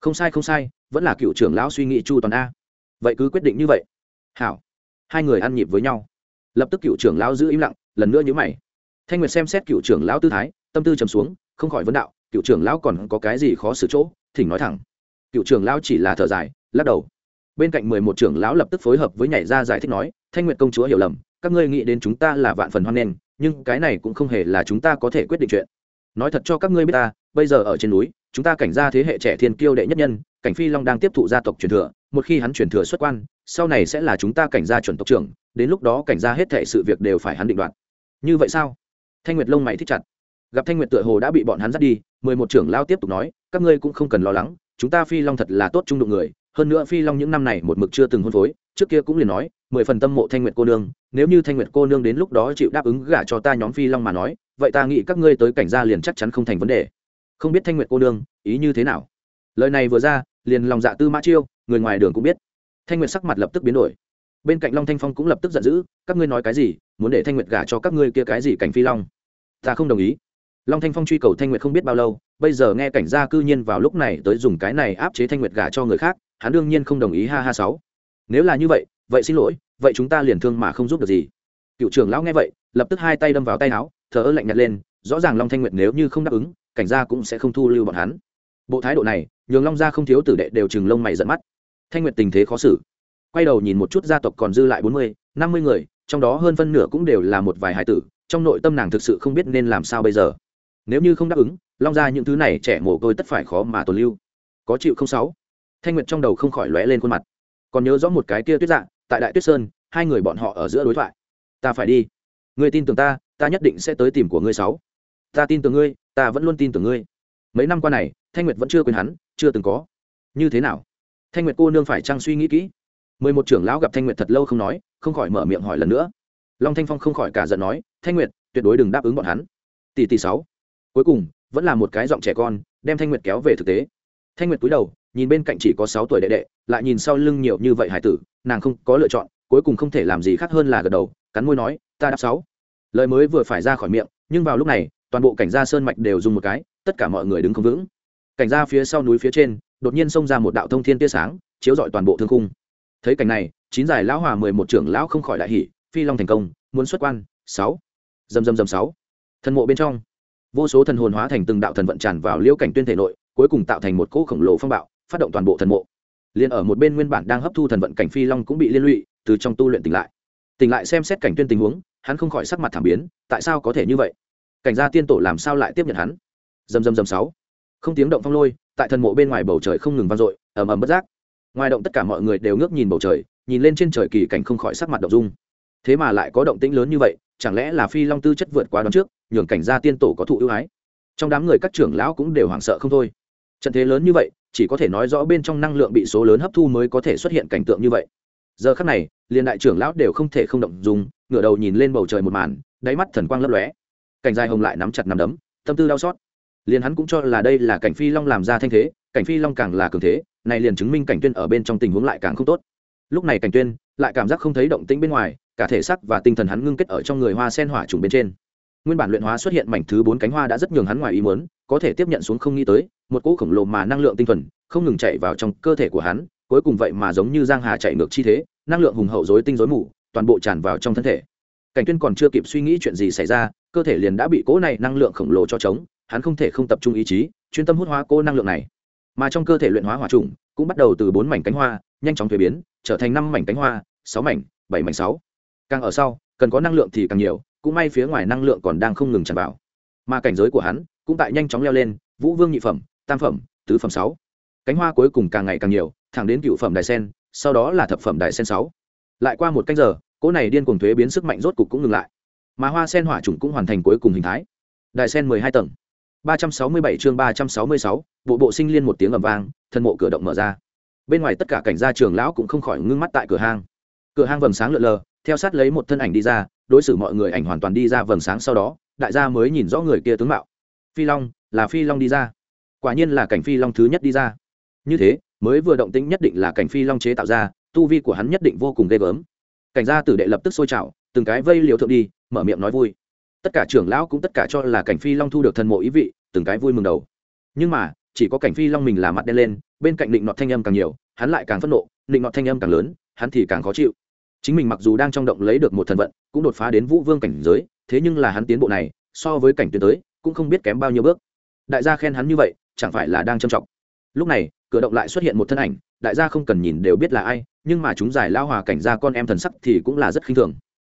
Không sai không sai, vẫn là cựu trưởng lão suy nghĩ chu toàn a. Vậy cứ quyết định như vậy. Hảo. Hai người ăn nhịp với nhau. Lập tức cựu trưởng lão giữ im lặng, lần nữa nhữ mày. Thanh nguyệt xem xét cựu trưởng lão tư thái, tâm tư trầm xuống, không khỏi vấn đạo, cựu trưởng lão còn có cái gì khó xử chỗ, thỉnh nói thẳng. Cựu trưởng lão chỉ là thở dài, lắc đầu bên cạnh mười một trưởng lão lập tức phối hợp với nhảy ra giải thích nói, thanh nguyệt công chúa hiểu lầm, các ngươi nghĩ đến chúng ta là vạn phần hoan nghênh, nhưng cái này cũng không hề là chúng ta có thể quyết định chuyện. Nói thật cho các ngươi biết ta, bây giờ ở trên núi, chúng ta cảnh ra thế hệ trẻ thiên kiêu đệ nhất nhân, cảnh phi long đang tiếp thụ gia tộc truyền thừa, một khi hắn truyền thừa xuất quan, sau này sẽ là chúng ta cảnh gia chuẩn tộc trưởng, đến lúc đó cảnh gia hết thệ sự việc đều phải hắn định đoạt. Như vậy sao? Thanh nguyệt lông mày thích chặt. Gặp thanh nguyệt tựa hồ đã bị bọn hắn dắt đi, mười một trưởng lao tiếp tục nói, các ngươi cũng không cần lo lắng, chúng ta phi long thật là tốt trung đụng người hơn nữa phi long những năm này một mực chưa từng hôn phối, trước kia cũng liền nói, mười phần tâm mộ thanh nguyệt cô nương, nếu như thanh nguyệt cô nương đến lúc đó chịu đáp ứng gả cho ta nhóm phi long mà nói, vậy ta nghĩ các ngươi tới cảnh gia liền chắc chắn không thành vấn đề. Không biết thanh nguyệt cô nương, ý như thế nào? Lời này vừa ra, liền lòng dạ tư mã chiêu, người ngoài đường cũng biết. Thanh nguyệt sắc mặt lập tức biến đổi. Bên cạnh long thanh phong cũng lập tức giận dữ, các ngươi nói cái gì, muốn để thanh nguyệt gả cho các ngươi kia cái gì cảnh phi long? Ta không đồng ý. Long thanh phong truy cầu thanh nguyệt không biết bao lâu, bây giờ nghe cảnh gia cư nhiên vào lúc này tới dùng cái này áp chế thanh nguyệt gả cho người khác hắn đương nhiên không đồng ý ha ha sáu. Nếu là như vậy vậy xin lỗi, vậy chúng ta liền thương mà không giúp được gì. Cựu trưởng lão nghe vậy, lập tức hai tay đâm vào tay áo thở ơ lạnh nhạt lên, rõ ràng long thanh nguyệt nếu như không đáp ứng, cảnh gia cũng sẽ không thu lưu bọn hắn. Bộ thái độ này, nhường long gia không thiếu tử đệ đều chừng lông mày giận mắt. Thanh nguyệt tình thế khó xử. Quay đầu nhìn một chút gia tộc còn dư lại bốn mươi, năm mươi người, trong đó hơn phân nửa cũng đều là một vài hải tử, trong nội tâm nàng thực sự không biết nên làm sao bây giờ. Nếu như không đáp ứng, long ra những thứ này trẻ mồ côi tất phải khó mà tồn lưu. Có chịu không sáu? Thanh nguyệt trong đầu không khỏi lóe lên khuôn mặt. Còn nhớ rõ một cái kia tuyết dạng tại đại tuyết sơn, hai người bọn họ ở giữa đối thoại. Ta phải đi. Người tin tưởng ta ta nhất định sẽ tới tìm của ngươi sáu. Ta tin tưởng ngươi, ta vẫn luôn tin tưởng ngươi. Mấy năm qua này, thanh nguyệt vẫn chưa quên hắn, chưa từng có. Như thế nào? Thanh nguyệt cô nương phải trang suy nghĩ kỹ? Mười một trưởng lão gặp thanh nguyệt thật lâu không nói, không khỏi mở miệng hỏi lần nữa. Long thanh phong không khỏi cả giận nói, thanh nguyệt, tuyệt đối đừng đáp ứng bọn hắn. Tỷ tỷ sáu. Cuối cùng, vẫn là một cái giọng trẻ con, đem thanh nguyệt kéo về thực tế. Thanh nguyệt cúi đầu nhìn bên cạnh chỉ có sáu tuổi đệ đệ, lại nhìn sau lưng nhiều như vậy hải tử, nàng không có lựa chọn, cuối cùng không thể làm gì khác hơn là gật đầu, cắn môi nói, ta đáp sáu. Lời mới vừa phải ra khỏi miệng, nhưng vào lúc này, toàn bộ cảnh gia sơn mạch đều dùng một cái, tất cả mọi người đứng không vững. Cảnh gia phía sau núi phía trên, đột nhiên xông ra một đạo thông thiên tia sáng, chiếu rọi toàn bộ thương khung. Thấy cảnh này, chín giải lão hòa mười một trưởng lão không khỏi đại hỷ phi long thành công, muốn xuất quan, sáu. Dầm dầm dầm sáu. Thần mộ bên trong, vô số thần hồn hóa thành từng đạo thần vận tràn vào liễu cảnh tuyên thể nội, cuối cùng tạo thành một cỗ khổng lồ phong bạo phát động toàn bộ thần mộ. Liền ở một bên nguyên bản đang hấp thu thần vận cảnh phi long cũng bị liên lụy, từ trong tu luyện tỉnh lại. Tỉnh lại xem xét cảnh tuyên tình huống, hắn không khỏi sắc mặt thảm biến, tại sao có thể như vậy? Cảnh gia tiên tổ làm sao lại tiếp nhận hắn? Dầm dầm dầm sáu. Không tiếng động phong lôi, tại thần mộ bên ngoài bầu trời không ngừng vang dội, ầm ầm bất giác. Ngoài động tất cả mọi người đều ngước nhìn bầu trời, nhìn lên trên trời kỳ cảnh không khỏi sắc mặt động dung. Thế mà lại có động tĩnh lớn như vậy, chẳng lẽ là phi long tư chất vượt quá đón trước, nhường cảnh gia tiên tổ có thụ ưu ái? Trong đám người các trưởng lão cũng đều hoảng sợ không thôi. Trận thế lớn như vậy chỉ có thể nói rõ bên trong năng lượng bị số lớn hấp thu mới có thể xuất hiện cảnh tượng như vậy. Giờ khắc này, liền đại trưởng lão đều không thể không động dùng ngửa đầu nhìn lên bầu trời một màn, đáy mắt thần quang lấp lóe. Cảnh dài hồng lại nắm chặt nắm đấm, tâm tư đau xót. Liền hắn cũng cho là đây là cảnh phi long làm ra thanh thế, cảnh phi long càng là cường thế, này liền chứng minh cảnh tuyên ở bên trong tình huống lại càng không tốt. Lúc này cảnh tuyên, lại cảm giác không thấy động tĩnh bên ngoài, cả thể xác và tinh thần hắn ngưng kết ở trong người hoa sen hỏa trùng bên trên. Nguyên bản luyện hóa xuất hiện mảnh thứ bốn cánh hoa đã rất nhường hắn ngoài ý muốn, có thể tiếp nhận xuống không nghĩ tới một cỗ khổng lồ mà năng lượng tinh thuần, không ngừng chạy vào trong cơ thể của hắn, cuối cùng vậy mà giống như giang hà chạy ngược chi thế, năng lượng hùng hậu dối tinh dối mù, toàn bộ tràn vào trong thân thể. Cảnh tuyên còn chưa kịp suy nghĩ chuyện gì xảy ra, cơ thể liền đã bị cỗ này năng lượng khổng lồ cho trống hắn không thể không tập trung ý chí, chuyên tâm hút hóa cỗ năng lượng này. Mà trong cơ thể luyện hóa hỏa trùng, cũng bắt đầu từ bốn mảnh cánh hoa, nhanh chóng thuế biến, trở thành năm mảnh cánh hoa, sáu mảnh, bảy mảnh sáu. Càng ở sau, cần có năng lượng thì càng nhiều, cũng may phía ngoài năng lượng còn đang không ngừng tràn vào. Mà cảnh giới của hắn cũng tại nhanh chóng leo lên, vũ vương nhị phẩm tam phẩm, tứ phẩm sáu. Cánh hoa cuối cùng càng ngày càng nhiều, thẳng đến cựu phẩm đại sen, sau đó là thập phẩm đại sen sáu. Lại qua một canh giờ, cỗ này điên cuồng thuế biến sức mạnh rốt cục cũng ngừng lại. Mà hoa sen hỏa trùng cũng hoàn thành cuối cùng hình thái. Đại sen mười hai tầng. ba trăm sáu mươi bảy chương ba trăm sáu mươi sáu, bộ bộ sinh liên một tiếng ầm vang, thân mộ cửa động mở ra. Bên ngoài tất cả cảnh gia trường lão cũng không khỏi ngưng mắt tại cửa hang. Cửa hang vầng sáng lượn lờ, theo sát lấy một thân ảnh đi ra, đối xử mọi người ảnh hoàn toàn đi ra vầng sáng sau đó, đại gia mới nhìn rõ người kia tướng mạo. Phi long, là phi long đi ra quả nhiên là cảnh phi long thứ nhất đi ra. Như thế, mới vừa động tĩnh nhất định là cảnh phi long chế tạo ra, tu vi của hắn nhất định vô cùng ghê gớm. Cảnh gia tử đệ lập tức sôi trào, từng cái vây liều thượng đi, mở miệng nói vui. Tất cả trưởng lão cũng tất cả cho là cảnh phi long thu được thần mộ ý vị, từng cái vui mừng đầu. Nhưng mà, chỉ có cảnh phi long mình là mặt đen lên, bên cạnh định nọt thanh âm càng nhiều, hắn lại càng phẫn nộ định nọt thanh âm càng lớn, hắn thì càng khó chịu. Chính mình mặc dù đang trong động lấy được một thần vận, cũng đột phá đến vũ vương cảnh giới, thế nhưng là hắn tiến bộ này, so với cảnh tuyến tới, cũng không biết kém bao nhiêu bước. Đại gia khen hắn như vậy chẳng phải là đang châm trọng lúc này, cửa động lại xuất hiện một thân ảnh, đại gia không cần nhìn đều biết là ai, nhưng mà chúng giải lao hòa cảnh gia con em thần sắc thì cũng là rất khinh thường.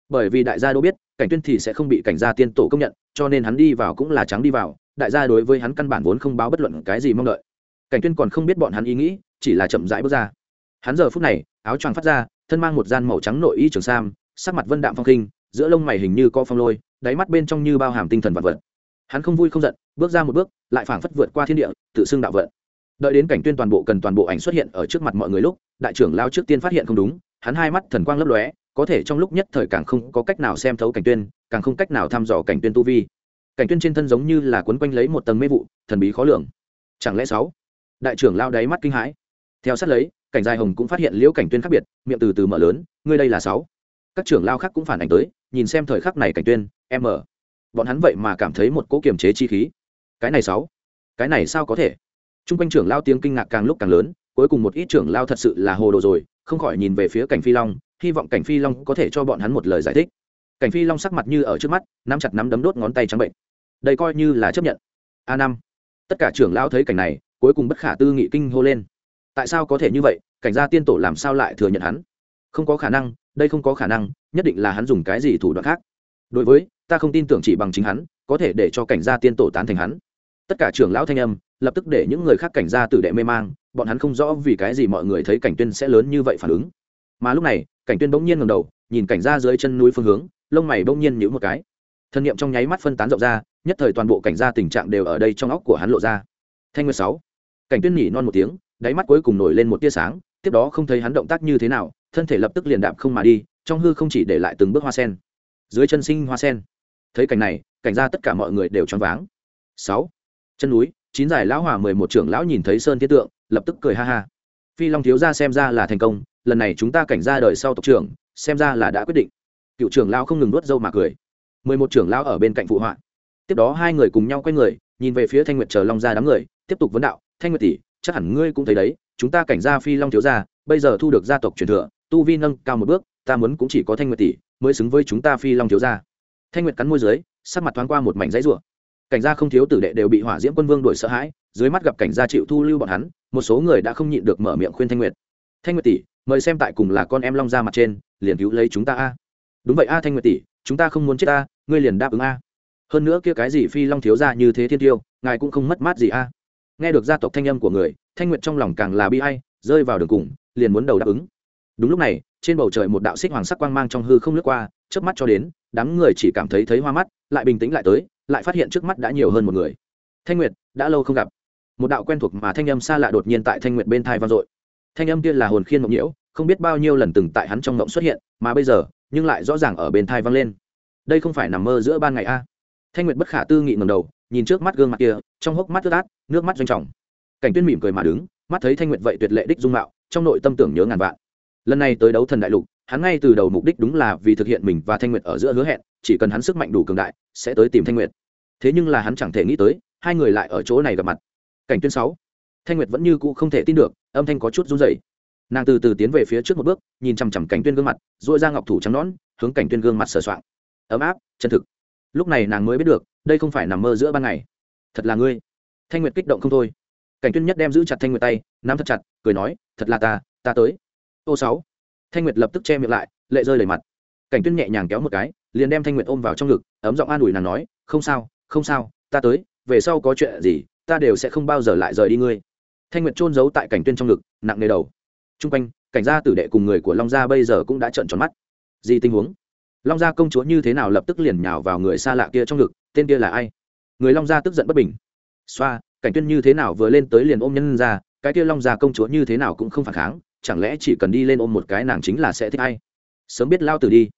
Bởi vì đại gia đâu biết, cảnh tuyên thì sẽ không bị cảnh gia tiên tổ công nhận, cho nên hắn đi vào cũng là trắng đi vào, đại gia đối với hắn căn bản vốn không báo bất luận cái gì mong đợi. Cảnh tuyên còn không biết bọn hắn ý nghĩ, chỉ là chậm rãi bước ra. Hắn giờ phút này, áo choàng phát ra, thân mang một gian màu trắng nội y trường sam, sắc mặt vân đạm phong khinh, giữa lông mày hình như co phong lôi, đáy mắt bên trong như bao hàm tinh thần vật vật. Hắn không vui không giận, bước ra một bước lại phảng phất vượt qua thiên địa, tự xưng đạo vận. Đợi đến cảnh tuyên toàn bộ cần toàn bộ ảnh xuất hiện ở trước mặt mọi người lúc, đại trưởng lao trước tiên phát hiện không đúng, hắn hai mắt thần quang lấp lóe, có thể trong lúc nhất thời càng không có cách nào xem thấu cảnh tuyên, càng không cách nào thăm dò cảnh tuyên tu vi. Cảnh tuyên trên thân giống như là quấn quanh lấy một tầng mê vụ, thần bí khó lường. Chẳng lẽ sáu? Đại trưởng lao đáy mắt kinh hãi. Theo sát lấy, cảnh dài hồng cũng phát hiện liễu cảnh tuyên khác biệt, miệng từ từ mở lớn, ngươi đây là sáu? Các trưởng lao khác cũng phản ảnh tới, nhìn xem thời khắc này cảnh tuyên, em mở. Bọn hắn vậy mà cảm thấy một cỗ kiềm chế chi khí cái này sáu cái này sao có thể Trung quanh trưởng lao tiếng kinh ngạc càng lúc càng lớn, cuối cùng một ít trưởng lao thật sự là hồ đồ rồi, không khỏi nhìn về phía Cảnh Phi Long, hy vọng Cảnh Phi Long có thể cho bọn hắn một lời giải thích. Cảnh Phi Long sắc mặt như ở trước mắt, nắm chặt nắm đấm đốt ngón tay trắng bệnh. Đây coi như là chấp nhận. A năm. Tất cả trưởng lao thấy cảnh này, cuối cùng bất khả tư nghị kinh hô lên. Tại sao có thể như vậy, cảnh gia tiên tổ làm sao lại thừa nhận hắn? Không có khả năng, đây không có khả năng, nhất định là hắn dùng cái gì thủ đoạn khác. Đối với, ta không tin tưởng chỉ bằng chính hắn, có thể để cho cảnh gia tiên tổ tán thành hắn. Tất cả trưởng lão thanh âm, lập tức để những người khác cảnh ra tử đệ mê mang bọn hắn không rõ vì cái gì mọi người thấy cảnh tuyên sẽ lớn như vậy phản ứng. Mà lúc này cảnh tuyên bỗng nhiên ngẩng đầu nhìn cảnh ra dưới chân núi phương hướng lông mày bỗng nhiên nhíu một cái. Thân niệm trong nháy mắt phân tán rộng ra nhất thời toàn bộ cảnh gia tình trạng đều ở đây trong óc của hắn lộ ra. Thanh nguyên sáu cảnh tuyên nhỉ non một tiếng đáy mắt cuối cùng nổi lên một tia sáng tiếp đó không thấy hắn động tác như thế nào thân thể lập tức liền đạp không mà đi trong hư không chỉ để lại từng bước hoa sen. Dưới chân sinh hoa sen. Thấy cảnh này cảnh gia tất cả mọi người đều choáng váng. Sáu chân núi, chín giải lão hòa mười một trưởng lão nhìn thấy sơn thiết tượng, lập tức cười ha ha. Phi long thiếu gia xem ra là thành công, lần này chúng ta cảnh ra đời sau tộc trưởng, xem ra là đã quyết định. Cựu trưởng lão không ngừng nuốt dâu mà cười. Mười một trưởng lão ở bên cạnh phụ họa. Tiếp đó hai người cùng nhau quay người, nhìn về phía thanh nguyệt chờ long ra đám người, tiếp tục vấn đạo, thanh nguyệt tỷ, chắc hẳn ngươi cũng thấy đấy, chúng ta cảnh gia phi long thiếu gia, bây giờ thu được gia tộc truyền thừa, tu vi nâng cao một bước, ta muốn cũng chỉ có thanh nguyệt tỷ, mới xứng với chúng ta phi long thiếu gia. Thanh nguyệt cắn môi dưới, sắc mặt thoáng qua một mảnh giấy ruộng cảnh gia không thiếu tử đệ đều bị hỏa diễm quân vương đuổi sợ hãi, dưới mắt gặp cảnh gia chịu thu lưu bọn hắn, một số người đã không nhịn được mở miệng khuyên thanh nguyệt. Thanh nguyệt tỷ, mời xem tại cùng là con em long ra mặt trên, liền cứu lấy chúng ta a. Đúng vậy a, thanh nguyệt tỷ, chúng ta không muốn chết a, ngươi liền đáp ứng a. Hơn nữa kia cái gì phi long thiếu ra như thế thiên tiêu, ngài cũng không mất mát gì a. Nghe được gia tộc thanh âm của người, thanh nguyệt trong lòng càng là bi ai, rơi vào đường cùng, liền muốn đầu đáp ứng. Đúng lúc này, trên bầu trời một đạo xích hoàng sắc quang mang trong hư không lướt qua trước mắt cho đến, đám người chỉ cảm thấy thấy hoa mắt, lại bình tĩnh lại tới lại phát hiện trước mắt đã nhiều hơn một người. Thanh nguyệt, đã lâu không gặp. Một đạo quen thuộc mà thanh âm xa lạ đột nhiên tại thanh nguyệt bên thai vang dội. Thanh âm kia là hồn khiên mộng nhiễu, không biết bao nhiêu lần từng tại hắn trong mộng xuất hiện, mà bây giờ, nhưng lại rõ ràng ở bên thai vang lên. Đây không phải nằm mơ giữa ban ngày a? Thanh nguyệt bất khả tư nghị ngầm đầu, nhìn trước mắt gương mặt kia, trong hốc mắt ướt át, nước mắt doanh trọng. Cảnh tuyên mỉm cười mà đứng, mắt thấy thanh nguyệt vậy tuyệt lệ đích dung mạo, trong nội tâm tưởng nhớ ngàn vạn. Lần này tới đấu thần đại lục, hắn ngay từ đầu mục đích đúng là vì thực hiện mình và thanh nguyệt ở giữa hứa hẹn chỉ cần hắn sức mạnh đủ cường đại, sẽ tới tìm thanh nguyệt. Thế nhưng là hắn chẳng thể nghĩ tới, hai người lại ở chỗ này gặp mặt. Cảnh tuyên sáu. Thanh nguyệt vẫn như cũ không thể tin được, âm thanh có chút run rẩy. Nàng từ từ tiến về phía trước một bước, nhìn chằm chằm cảnh tuyên gương mặt dội ra ngọc thủ trắng nón hướng cảnh tuyên gương mặt sờ soạng. Ấm áp, chân thực. Lúc này nàng mới biết được, đây không phải nằm mơ giữa ban ngày. Thật là ngươi. Thanh nguyệt kích động không thôi. Cảnh tuyên nhất đem giữ chặt thanh nguyệt tay, nắm thật chặt, cười nói, thật là ta ta tới. Ô sáu. Thanh nguyệt lập tức che miệng lại, lệ rơi đầy mặt. Cảnh tuyên nhẹ nhàng kéo một cái liền đem thanh nguyệt ôm vào trong ngực, ấm giọng an ủi nàng nói, không sao không sao, ta tới, về sau có chuyện gì, ta đều sẽ không bao giờ lại rời đi ngươi. Thanh nguyệt trôn giấu tại cảnh tuyên trong ngực, nặng nề đầu. T r u n g quanh, cảnh gia tử đệ cùng người của long gia bây giờ cũng đã trợn tròn mắt. Gì tình huống? Long gia công chúa như thế nào lập tức liền nhào vào người xa lạ kia trong ngực, tên kia là ai? Người long gia tức giận bất bình. Xoa, cảnh tuyên như thế nào vừa lên tới liền ôm nhân ra, cái kia long gia công chúa như thế nào cũng không phản kháng, chẳng lẽ chỉ cần đi lên ôm một cái nàng chính là sẽ thích ai? Sớm biết lao tử đi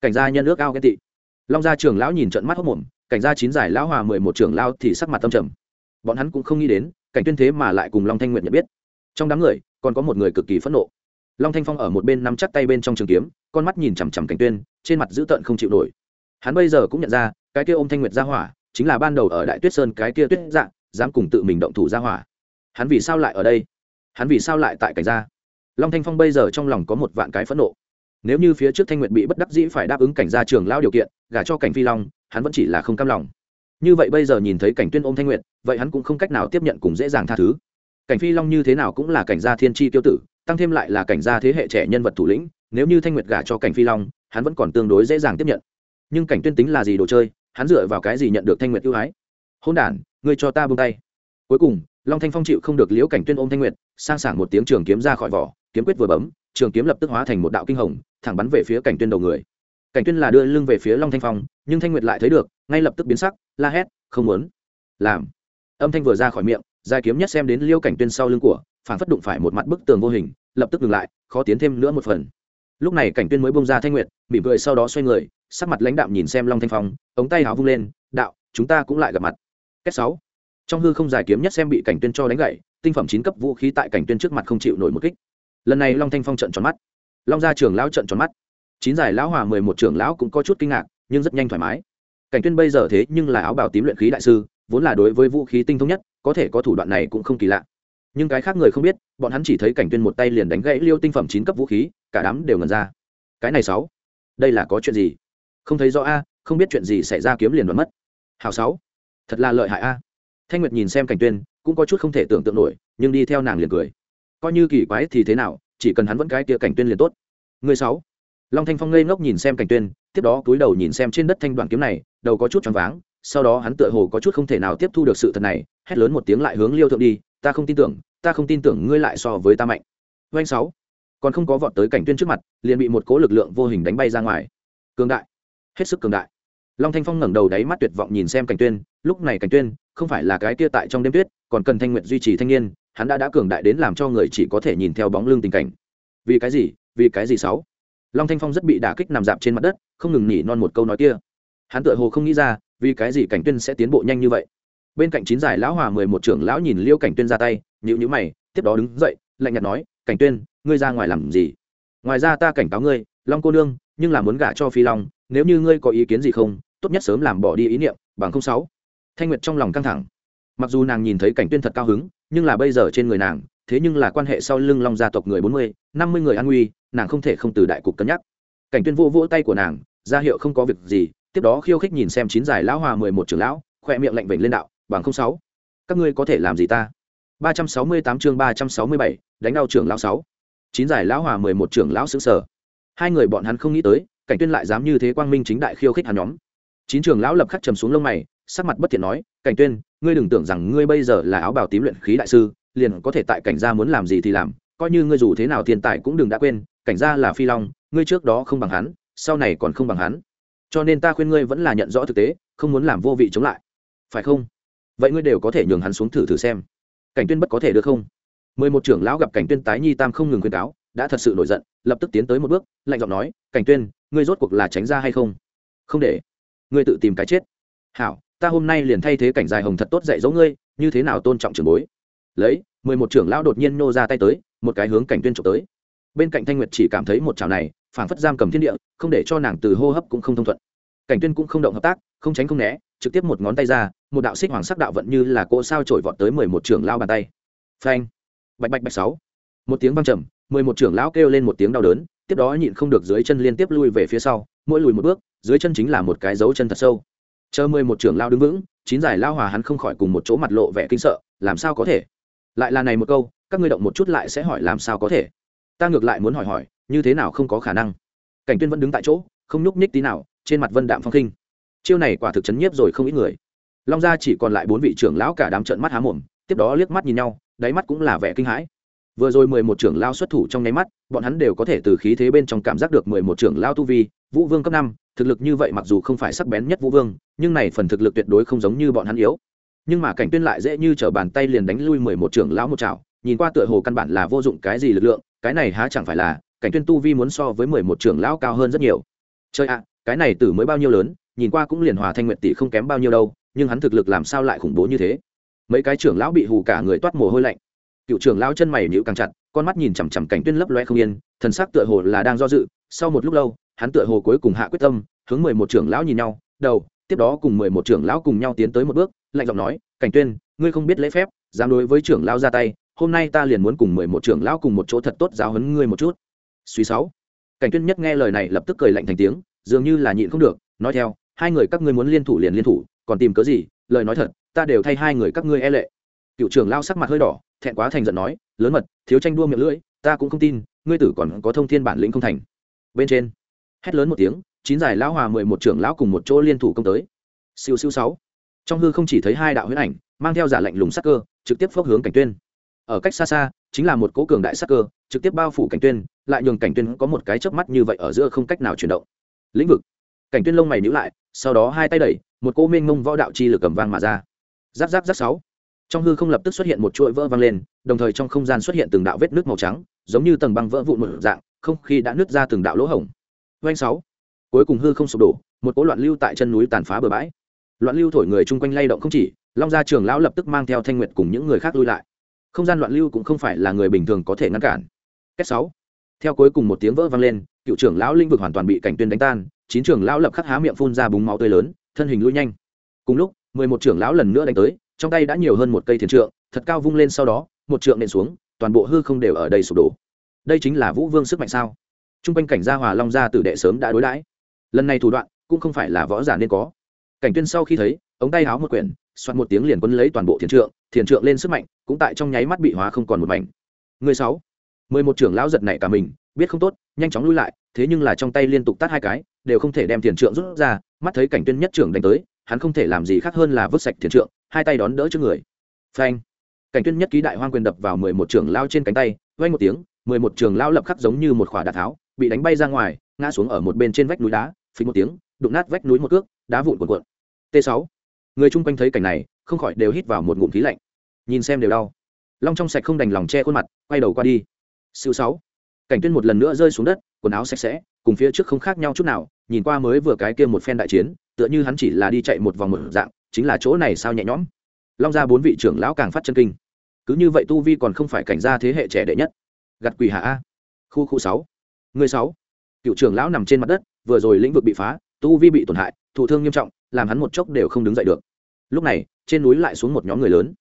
cảnh gia nhân ước ao ghen tị. Long gia trưởng lão nhìn trận mắt hốc mồm, cảnh gia chín giải lão hòa mười một trưởng lao thì sắc mặt tâm trầm. Bọn hắn cũng không nghĩ đến, cảnh tuyên thế mà lại cùng long thanh nguyện nhận biết. Trong đám người, còn có một người cực kỳ phẫn nộ. Long thanh phong ở một bên nắm chắc tay bên trong trường kiếm, con mắt nhìn chằm chằm cảnh tuyên, trên mặt dữ tợn không chịu nổi. Hắn bây giờ cũng nhận ra, cái kia ôm thanh nguyệt ra hỏa, chính là ban đầu ở đại tuyết sơn cái kia tuyết dạng dám cùng tự mình động thủ ra hỏa. Hắn vì sao lại ở đây? Hắn vì sao lại tại cảnh gia? Long thanh phong bây giờ trong lòng có một vạn cái phẫn nộ nếu như phía trước thanh nguyệt bị bất đắc dĩ phải đáp ứng cảnh gia trường lao điều kiện, gả cho cảnh phi long, hắn vẫn chỉ là không cam lòng. Như vậy bây giờ nhìn thấy cảnh tuyên ôm thanh nguyệt, vậy hắn cũng không cách nào tiếp nhận cùng dễ dàng tha thứ. Cảnh phi long như thế nào cũng là cảnh gia thiên tri tiêu tử, tăng thêm lại là cảnh gia thế hệ trẻ nhân vật thủ lĩnh, nếu như thanh nguyệt gả cho cảnh phi long, hắn vẫn còn tương đối dễ dàng tiếp nhận. Nhưng cảnh tuyên tính là gì đồ chơi, hắn dựa vào cái gì nhận được thanh nguyệt ưu ái? Hôn đản, ngươi cho ta buông tay. Cuối cùng, long thanh phong chịu không được liễu cảnh tuyên ôm thanh nguyệt, sang sảng một tiếng trường kiếm ra khỏi vỏ, kiếm quyết vừa bấm trường kiếm lập tức hóa thành một đạo kinh hồng, thẳng bắn về phía cảnh tuyên đầu người. Cảnh tuyên là đưa lưng về phía long thanh phong, nhưng thanh nguyệt lại thấy được, ngay lập tức biến sắc, la hét, không muốn làm. Âm thanh vừa ra khỏi miệng dài kiếm nhất xem đến liêu cảnh tuyên sau lưng của phản phất đụng phải một mặt bức tường vô hình, lập tức ngừng lại, khó tiến thêm nữa một phần. Lúc này cảnh tuyên mới bông ra thanh nguyệt, mỉm cười sau đó xoay người, sắc mặt lãnh đạm nhìn xem long thanh phong, ống tay háo vung lên, đạo, chúng ta cũng lại gặp mặt. Kết sáu. Trong hư không dài kiếm nhất xem bị cảnh tuyên cho đánh gậy, tinh phẩm chín cấp vũ khí tại cảnh tuyên trước mặt không chịu nổi một kích lần này long thanh phong trận tròn mắt. Long gia trưởng lão trận tròn mắt. Chín giải lão hòa mười một trưởng lão cũng có chút kinh ngạc, nhưng rất nhanh thoải mái. Cảnh tuyên bây giờ thế nhưng là áo bào tím luyện khí đại sư, vốn là đối với vũ khí tinh thông nhất, có thể có thủ đoạn này cũng không kỳ lạ. Nhưng cái khác người không biết, bọn hắn chỉ thấy cảnh tuyên một tay liền đánh gãy liêu tinh phẩm chín cấp vũ khí, cả đám đều ngần ra. Cái này sáu, đây là có chuyện gì? Không thấy rõ a, không biết chuyện gì xảy ra kiếm liền đoán mất. Hào sáu, thật là lợi hại a. Thanh nguyệt nhìn xem cảnh tuyên, cũng có chút không thể tưởng tượng nổi, nhưng đi theo nàng liền cười coi như kỳ quái thì thế nào, chỉ cần hắn vẫn cái kia cảnh tuyên liền tốt. Người sáu. Long thanh phong ngây ngốc nhìn xem cảnh tuyên, tiếp đó cúi đầu nhìn xem trên đất thanh đoàn kiếm này, đầu có chút choáng váng, sau đó hắn tựa hồ có chút không thể nào tiếp thu được sự thật này, hét lớn một tiếng lại hướng liêu thượng đi, ta không tin tưởng, ta không tin tưởng ngươi lại so với ta mạnh. Doanh sáu. Còn không có vọt tới cảnh tuyên trước mặt, liền bị một cố lực lượng vô hình đánh bay ra ngoài. Cường đại. Hết sức cường đại. Long thanh phong ngẩng đầu đáy mắt tuyệt vọng nhìn xem cảnh tuyên, lúc này cảnh tuyên, không phải là cái kia tại trong đêm tuyết, còn cần thanh nguyện duy trì thanh niên hắn đã đã cường đại đến làm cho người chỉ có thể nhìn theo bóng lưng tình cảnh. Vì cái gì? Vì cái gì sáu? Long thanh phong rất bị đả kích nằm dạp trên mặt đất, không ngừng nhỉ non một câu nói kia. Hắn tựa hồ không nghĩ ra, vì cái gì cảnh tuyên sẽ tiến bộ nhanh như vậy. Bên cạnh chín giải lão hòa mười một trưởng lão nhìn liêu cảnh tuyên ra tay nhịu nhữ mày, tiếp đó đứng dậy, lạnh nhạt nói, cảnh tuyên, ngươi ra ngoài làm gì? Ngoài ra ta cảnh cáo ngươi, long cô nương, nhưng là muốn gả cho phi long, nếu như ngươi có ý kiến gì không, tốt nhất sớm làm bỏ đi ý niệm, bằng không sáu. Thanh nguyệt trong lòng căng thẳng. Mặc dù nàng nhìn thấy cảnh tuyên thật cao hứng nhưng là bây giờ trên người nàng, thế nhưng là quan hệ sau lưng long gia tộc người bốn mươi, năm mươi người an nguy, nàng không thể không từ đại cục cân nhắc. Cảnh tuyên vô vỗ tay của nàng, ra hiệu không có việc gì, tiếp đó khiêu khích nhìn xem chín giải lão hòa mười một trưởng lão khoe miệng lạnh vểnh lên đạo, bằng không sáu, các ngươi có thể làm gì ta? Ba trăm sáu mươi tám chương ba trăm sáu mươi bảy, đánh đau trưởng lão sáu. Chín giải lão hòa mười một trưởng lão xứng sở hai người bọn hắn không nghĩ tới, cảnh tuyên lại dám như thế quang minh chính đại khiêu khích hắn nhóm chín trường lão lập khắc trầm xuống lông mày, sắc mặt bất thiện nói, cảnh tuyên, ngươi đừng tưởng rằng ngươi bây giờ là áo bào tím luyện khí đại sư, liền có thể tại cảnh gia muốn làm gì thì làm, coi như ngươi dù thế nào tiền tài cũng đừng đã quên, cảnh gia là phi long, ngươi trước đó không bằng hắn, sau này còn không bằng hắn. Cho nên ta khuyên ngươi vẫn là nhận rõ thực tế, không muốn làm vô vị chống lại. Phải không? Vậy ngươi đều có thể nhường hắn xuống thử thử xem. Cảnh tuyên bất có thể được không? Mười một trưởng lão gặp cảnh tuyên tái nhi tam không ngừng khuyên cáo, đã thật sự nổi giận, lập tức tiến tới một bước, lạnh giọng nói, cảnh tuyên, ngươi rốt cuộc là tránh ra hay không? Không để ngươi tự tìm cái chết. Hảo, ta hôm nay liền thay thế cảnh dài hồng thật tốt dạy dỗ ngươi, như thế nào tôn trọng trưởng bối. Lấy, mười một trưởng lão đột nhiên nô ra tay tới, một cái hướng cảnh tuyên trộm tới. Bên cạnh thanh nguyệt chỉ cảm thấy một chảo này, phảng phất giam cầm thiên địa, không để cho nàng từ hô hấp cũng không thông thuận. Cảnh tuyên cũng không động hợp tác, không tránh không né, trực tiếp một ngón tay ra, một đạo xích hoàng sắc đạo vận như là cỗ sao trổi vọt tới mười một trưởng lao bàn tay. Phanh. Bạch bạch bạch sáu. Một tiếng vang trầm, mười một trưởng lão kêu lên một tiếng đau đớn, tiếp đó nhịn không được dưới chân liên tiếp lui về phía sau mỗi lùi một bước, dưới chân chính là một cái dấu chân thật sâu. Chờ mười một trưởng lao đứng vững, chín giải lao hòa hắn không khỏi cùng một chỗ mặt lộ vẻ kinh sợ, làm sao có thể? Lại là này một câu, các ngươi động một chút lại sẽ hỏi làm sao có thể? Ta ngược lại muốn hỏi hỏi, như thế nào không có khả năng? Cảnh tuyên vẫn đứng tại chỗ, không nhúc nhích tí nào, trên mặt vân đạm phong khinh. Chiêu này quả thực chấn nhiếp rồi không ít người. Long gia chỉ còn lại bốn vị trưởng lão cả đám trợn mắt há mồm, tiếp đó liếc mắt nhìn nhau, đáy mắt cũng là vẻ kinh hãi vừa rồi mười một trưởng lao xuất thủ trong nháy mắt, bọn hắn đều có thể từ khí thế bên trong cảm giác được mười một trưởng lao tu vi, vũ vương cấp năm, thực lực như vậy mặc dù không phải sắc bén nhất vũ vương, nhưng này phần thực lực tuyệt đối không giống như bọn hắn yếu. Nhưng mà cảnh tuyên lại dễ như trở bàn tay liền đánh lui mười một trưởng lão một chảo, nhìn qua tựa hồ căn bản là vô dụng cái gì lực lượng, cái này há chẳng phải là, cảnh tuyên tu vi muốn so với mười một trưởng lão cao hơn rất nhiều. Chơi ạ, cái này tử mới bao nhiêu lớn, nhìn qua cũng liền hòa thanh nguyện tỷ không kém bao nhiêu đâu, nhưng hắn thực lực làm sao lại khủng bố như thế? Mấy cái trưởng lão bị hù cả người toát mồ hôi lạnh cựu trưởng lão chân mày nhữ càng chặt, con mắt nhìn chằm chằm cảnh tuyên lấp loe không yên, thần sắc tựa hồ là đang do dự. Sau một lúc lâu, hắn tựa hồ cuối cùng hạ quyết tâm, hướng mười một trưởng lão nhìn nhau, đầu, tiếp đó cùng mười một trưởng lão cùng nhau tiến tới một bước, lạnh giọng nói, cảnh tuyên, ngươi không biết lễ phép, dám đối với trưởng lão ra tay, hôm nay ta liền muốn cùng mười một trưởng lão cùng một chỗ thật tốt giáo huấn ngươi một chút. Suy sáu, cảnh tuyên nhất nghe lời này lập tức cười lạnh thành tiếng, dường như là nhịn không được, nói theo, hai người các ngươi muốn liên thủ liền liên thủ, còn tìm cớ gì, lời nói thật, ta đều thay hai người các ngươi e lệ cựu trưởng lao sắc mặt hơi đỏ, thẹn quá thành giận nói, lớn mật, thiếu tranh đua miệng lưỡi, ta cũng không tin, ngươi tử còn có thông thiên bản lĩnh không thành. Bên trên, hét lớn một tiếng, chín giải lão hòa mười một trưởng lão cùng một chỗ liên thủ công tới. Siêu siêu sáu. Trong hư không chỉ thấy hai đạo huyết ảnh, mang theo giả lệnh lùng sắc cơ, trực tiếp phốc hướng cảnh tuyên. Ở cách xa xa, chính là một cố cường đại sắc cơ, trực tiếp bao phủ cảnh tuyên, lại nhường cảnh tuyên có một cái chớp mắt như vậy ở giữa không cách nào chuyển động. Lĩnh vực. Cảnh tuyên lông mày nhíu lại, sau đó hai tay đẩy, một cỗ mênh mông võ đạo chi lực cầm vang mà ra. Giáp giáp giáp sáu trong hư không lập tức xuất hiện một chuỗi vỡ vang lên, đồng thời trong không gian xuất hiện từng đạo vết nước màu trắng, giống như tầng băng vỡ vụn một dạng, không khí đã nứt ra từng đạo lỗ hổng. Doanh sáu. Cuối cùng hư không sụp đổ, một cỗ loạn lưu tại chân núi tàn phá bờ bãi. Loạn lưu thổi người chung quanh lay động không chỉ, long gia trường lão lập tức mang theo thanh nguyệt cùng những người khác lui lại. Không gian loạn lưu cũng không phải là người bình thường có thể ngăn cản. Kết sáu. Theo cuối cùng một tiếng vỡ vang lên, cựu trưởng lão linh vực hoàn toàn bị cảnh tuyên đánh tan, chín trưởng lão lập khắc há miệng phun ra búng máu tươi lớn, thân hình lui nhanh. Cùng lúc, mười một trưởng lão lần nữa đánh tới trong tay đã nhiều hơn một cây thiền trượng, thật cao vung lên sau đó, một trượng nện xuống, toàn bộ hư không đều ở đây sụp đổ. Đây chính là vũ vương sức mạnh sao? T r u n g quanh cảnh gia hòa long gia tử đệ sớm đã đối đãi. Lần này thủ đoạn, cũng không phải là võ giả nên có. Cảnh tuyên sau khi thấy, ống tay háo một quyển, soạt một tiếng liền quân lấy toàn bộ thiền trượng thiền trượng lên sức mạnh, cũng tại trong nháy mắt bị hóa không còn một mảnh. Người sáu. Mười một trưởng lão giật này cả mình, biết không tốt, nhanh chóng lui lại, thế nhưng là trong tay liên tục tát hai cái, đều không thể đem thiền trượng rút ra, mắt thấy cảnh tuyên nhất trưởng đánh tới hắn không thể làm gì khác hơn là vứt sạch thiền trượng, hai tay đón đỡ trước người. Phanh. Cảnh tuyên nhất ký đại hoang quyền đập vào mười một trưởng lao trên cánh tay, vang một tiếng, mười một trường lao lập khắc giống như một khỏa đạn tháo, bị đánh bay ra ngoài, ngã xuống ở một bên trên vách núi đá, phí một tiếng, đụng nát vách núi một cước, đá vụn cuộn cuộn. T 6 người chung quanh thấy cảnh này, không khỏi đều hít vào một ngụm khí lạnh. Nhìn xem đều đau. Long trong sạch không đành lòng che khuôn mặt, quay đầu qua đi. Siêu sáu. Cảnh tuyên một lần nữa rơi xuống đất, quần áo sạch sẽ cùng phía trước không khác nhau chút nào, nhìn qua mới vừa cái kia một phen đại chiến, tựa như hắn chỉ là đi chạy một vòng một dạng, chính là chỗ này sao nhẹ nhõm. Long ra bốn vị trưởng lão càng phát chân kinh. Cứ như vậy tu vi còn không phải cảnh gia thế hệ trẻ đệ nhất. Gặt quỳ hạ a. Khu khu sáu. Người sáu. Cựu trưởng lão nằm trên mặt đất, vừa rồi lĩnh vực bị phá, tu vi bị tổn hại, thụ thương nghiêm trọng, làm hắn một chốc đều không đứng dậy được. Lúc này, trên núi lại xuống một nhóm người lớn.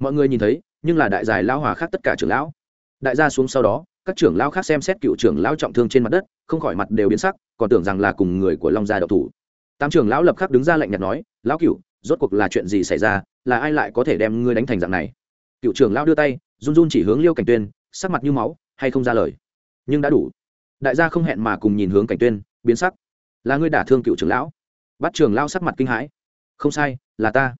Mọi người nhìn thấy, nhưng là đại giải lão hòa khác tất cả trưởng lão. Đại gia xuống sau đó các trưởng lão khác xem xét cựu trưởng lão trọng thương trên mặt đất, không khỏi mặt đều biến sắc, còn tưởng rằng là cùng người của long gia đậu thủ. Tam trưởng lão lập khắc đứng ra lạnh nhạt nói, lão cựu rốt cuộc là chuyện gì xảy ra? Là ai lại có thể đem ngươi đánh thành dạng này? Cựu trưởng lão đưa tay, run run chỉ hướng liêu cảnh tuyên, sắc mặt như máu, hay không ra lời? Nhưng đã đủ. Đại gia không hẹn mà cùng nhìn hướng cảnh tuyên, biến sắc. Là ngươi đả thương cựu trưởng lão? Bắt trưởng lão sắc mặt kinh hãi. Không sai, là ta.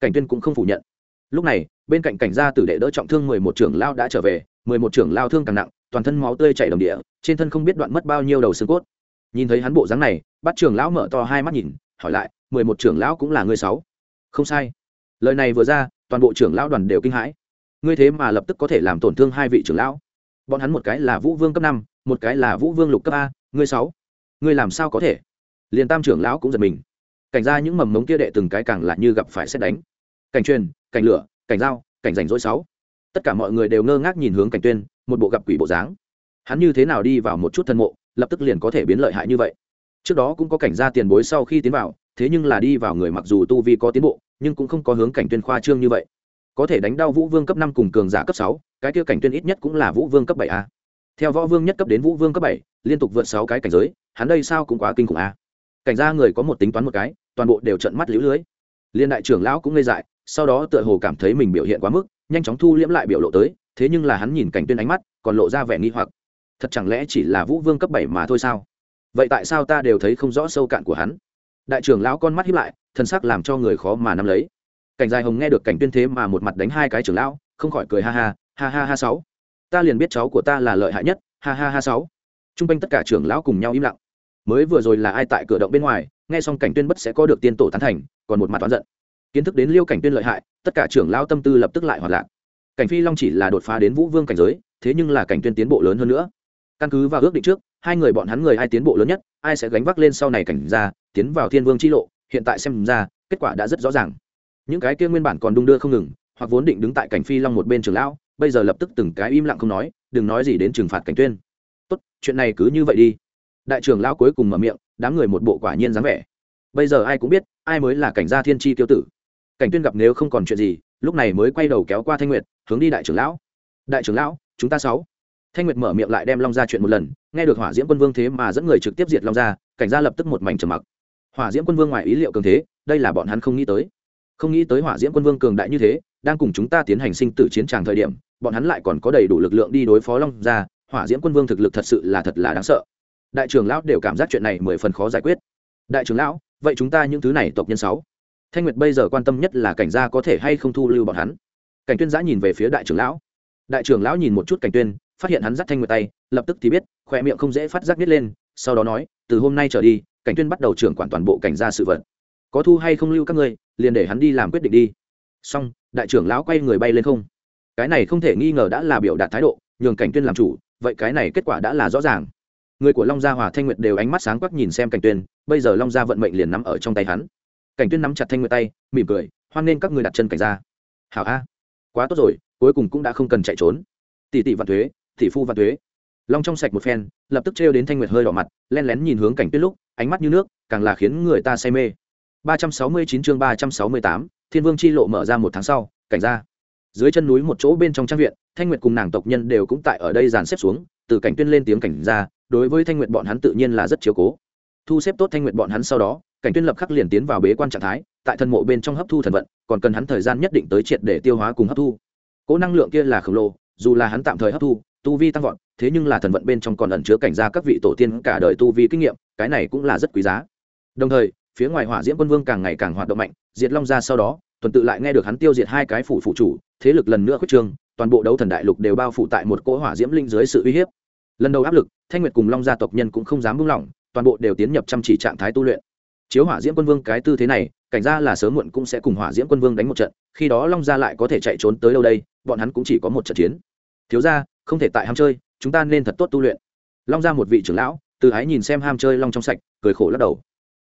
Cảnh tuyên cũng không phủ nhận. Lúc này, bên cạnh cảnh gia tử đệ đỡ trọng thương mười một trưởng lão đã trở về, mười một trưởng lão thương càng nặng toàn thân máu tươi chảy đầm địa, trên thân không biết đoạn mất bao nhiêu đầu xương cốt. Nhìn thấy hắn bộ dáng này bắt trưởng lão mở to hai mắt nhìn, hỏi lại, mười một trưởng lão cũng là người sáu? Không sai. Lời này vừa ra, toàn bộ trưởng lão đoàn đều kinh hãi. Ngươi thế mà lập tức có thể làm tổn thương hai vị trưởng lão? Bọn hắn một cái là vũ vương cấp năm, một cái là vũ vương lục cấp a, ngươi sáu? Ngươi làm sao có thể? Liền tam trưởng lão cũng giật mình. Cảnh ra những mầm mống kia đệ từng cái càng là như gặp phải xét đánh. Cảnh truyền, cảnh lửa, cảnh dao cảnh rảnh rỗi sáu tất cả mọi người đều ngơ ngác nhìn hướng cảnh tuyên, một bộ gặp quỷ bộ dáng. Hắn như thế nào đi vào một chút thân mộ, lập tức liền có thể biến lợi hại như vậy. Trước đó cũng có cảnh gia tiền bối sau khi tiến vào, thế nhưng là đi vào người mặc dù tu vi có tiến bộ, nhưng cũng không có hướng cảnh tuyên khoa trương như vậy. Có thể đánh đau vũ vương cấp năm cùng cường giả cấp sáu, cái kia cảnh tuyên ít nhất cũng là vũ vương cấp bảy a. Theo võ vương nhất cấp đến vũ vương cấp bảy, liên tục vượt sáu cái cảnh giới, hắn đây sao cũng quá kinh khủng a. Cảnh gia người có một tính toán một cái, toàn bộ đều trận mắt lưỡi lưới. Liên đại trưởng lão cũng ngây dại, sau đó tựa hồ cảm thấy mình biểu hiện quá mức nhanh chóng thu liễm lại biểu lộ tới, thế nhưng là hắn nhìn cảnh tuyên ánh mắt, còn lộ ra vẻ nghi hoặc. Thật chẳng lẽ chỉ là vũ vương cấp bảy mà thôi sao? Vậy tại sao ta đều thấy không rõ sâu cạn của hắn? Đại trưởng lão con mắt hiếp lại thân sắc làm cho người khó mà nắm lấy. Cảnh dài hồng nghe được cảnh tuyên thế mà một mặt đánh hai cái trưởng lão, không khỏi cười ha ha ha ha ha sáu. Ta liền biết cháu của ta là lợi hại nhất, ha ha ha sáu. Trung r quanh tất cả trưởng lão cùng nhau im lặng. Mới vừa rồi là ai tại cửa động bên ngoài, nghe xong cảnh tuyên bất sẽ có được tiên tổ tán thành, còn một mặt oán giận kiến thức đến liêu cảnh tuyên lợi hại, tất cả trưởng lão tâm tư lập tức lại hoạt lạc. Cảnh phi long chỉ là đột phá đến vũ vương cảnh giới, thế nhưng là cảnh tuyên tiến bộ lớn hơn nữa. Căn cứ vào ước định trước, hai người bọn hắn người ai tiến bộ lớn nhất, ai sẽ gánh vác lên sau này cảnh ra tiến vào thiên vương chi lộ, hiện tại xem ra, kết quả đã rất rõ ràng. Những cái kia nguyên bản còn đung đưa không ngừng, hoặc vốn định đứng tại cảnh phi long một bên trường lão, bây giờ lập tức từng cái im lặng không nói, đừng nói gì đến trừng phạt cảnh tuyên. Tốt, chuyện này cứ như vậy đi. Đại trưởng lão cuối cùng mở miệng, đám người một bộ quả nhiên dáng vẻ. Bây giờ ai cũng biết, ai mới là cảnh gia thiên tri tiêu tử cảnh tuyên gặp nếu không còn chuyện gì, lúc này mới quay đầu kéo qua thanh nguyệt, hướng đi đại trưởng lão. Đại trưởng lão, chúng ta sáu. Thanh nguyệt mở miệng lại đem long ra chuyện một lần, nghe được hỏa diễm quân vương thế mà dẫn người trực tiếp diệt long ra cảnh gia lập tức một mảnh trầm mặc. Hỏa diễm quân vương ngoài ý liệu cường thế, đây là bọn hắn không nghĩ tới. Không nghĩ tới hỏa diễm quân vương cường đại như thế, đang cùng chúng ta tiến hành sinh tử chiến tràng thời điểm, bọn hắn lại còn có đầy đủ lực lượng đi đối phó long gia, hỏa diễm quân vương thực lực thật sự là thật là đáng sợ. Đại trưởng lão đều cảm giác chuyện này mười phần khó giải quyết. Đại trưởng lão, vậy chúng ta những thứ này tộc nhân sáu thanh nguyệt bây giờ quan tâm nhất là cảnh gia có thể hay không thu lưu bọn hắn. Cảnh tuyên giã nhìn về phía đại trưởng lão. Đại trưởng lão nhìn một chút cảnh tuyên, phát hiện hắn dắt thanh nguyệt tay, lập tức thì biết khoe miệng không dễ phát giác biết lên, sau đó nói, từ hôm nay trở đi, cảnh tuyên bắt đầu trưởng quản toàn bộ cảnh gia sự vật. Có thu hay không lưu các ngươi, liền để hắn đi làm quyết định đi. Xong, đại trưởng lão quay người bay lên không. Cái này không thể nghi ngờ đã là biểu đạt thái độ, nhường cảnh tuyên làm chủ, vậy cái này kết quả đã là rõ ràng. Người của long gia hòa thanh nguyệt đều ánh mắt sáng quắc nhìn xem cảnh tuyên, bây giờ long gia vận mệnh liền nắm ở trong tay hắn cảnh tuyên nắm chặt thanh nguyệt tay mỉm cười hoan nên các người đặt chân cảnh ra hảo a quá tốt rồi cuối cùng cũng đã không cần chạy trốn tỷ tỷ vạn thuế tỷ phu vạn thuế long trong sạch một phen lập tức trêu đến thanh nguyệt hơi đỏ mặt len lén nhìn hướng cảnh Tuyết lúc ánh mắt như nước càng là khiến người ta say mê 369 chương 368, Thiên Vương chi lộ mở ra một tháng sau, cảnh ra. Dưới chân núi một chỗ bên trong trang viện, Thanh Nguyệt cùng nàng tộc nhân đều cũng tại ở đây dàn xếp xuống, từ cảnh tuyên lên tiếng cảnh ra, đối với Thanh Nguyệt bọn hắn tự nhiên là rất chiếu cố. Thu xếp tốt Thanh Nguyệt bọn hắn sau đó, cảnh tuyên lập khắc liền tiến vào bế quan trạng thái, tại thân mộ bên trong hấp thu thần vận, còn cần hắn thời gian nhất định tới triệt để tiêu hóa cùng hấp thu. Cố năng lượng kia là khổng lồ, dù là hắn tạm thời hấp thu, tu vi tăng vọt, thế nhưng là thần vận bên trong còn ẩn chứa cảnh ra các vị tổ tiên cả đời tu vi kinh nghiệm, cái này cũng là rất quý giá. Đồng thời, phía ngoài hỏa diễm quân vương càng ngày càng hoạt động mạnh diệt long ra sau đó tuần tự lại nghe được hắn tiêu diệt hai cái phủ phụ chủ thế lực lần nữa khuyết trương toàn bộ đấu thần đại lục đều bao phủ tại một cỗ hỏa diễm linh dưới sự uy hiếp lần đầu áp lực thanh nguyệt cùng long gia tộc nhân cũng không dám buông lỏng toàn bộ đều tiến nhập chăm chỉ trạng thái tu luyện chiếu hỏa diễm quân vương cái tư thế này, cảnh ra là sớm muộn cũng sẽ cùng hỏa diễm quân vương đánh một trận, khi đó long gia lại có thể chạy trốn tới đâu đây, bọn hắn cũng chỉ có một trận chiến. Thiếu ra không thể tại ham chơi, chúng ta nên thật tốt tu luyện. Long gia một vị trưởng lão, từ ái nhìn xem ham chơi long trong sạch, cười khổ lắc đầu.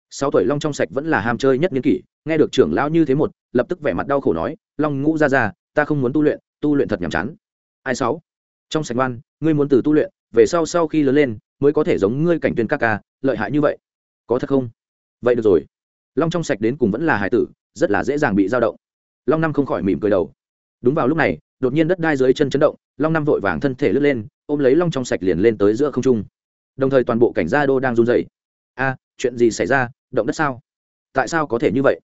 Sáu tuổi long trong sạch vẫn là ham chơi nhất niên kỷ, nghe được trưởng lão như thế một, lập tức vẻ mặt đau khổ nói, long ngũ ra ra ta không muốn tu luyện tu luyện thật nhàm chán. Ai sáu? Trong sạch ngoan, ngươi muốn từ tu luyện, về sau sau khi lớn lên, mới có thể giống ngươi cảnh tuyên ca ca, lợi hại như vậy. Có thật không? Vậy được rồi. Long trong sạch đến cùng vẫn là hải tử, rất là dễ dàng bị dao động. Long năm không khỏi mỉm cười đầu. Đúng vào lúc này, đột nhiên đất đai dưới chân chấn động, long năm vội vàng thân thể lướt lên, ôm lấy long trong sạch liền lên tới giữa không trung. Đồng thời toàn bộ cảnh gia đô đang run dậy a, chuyện gì xảy ra? Động đất sao? Tại sao có thể như vậy?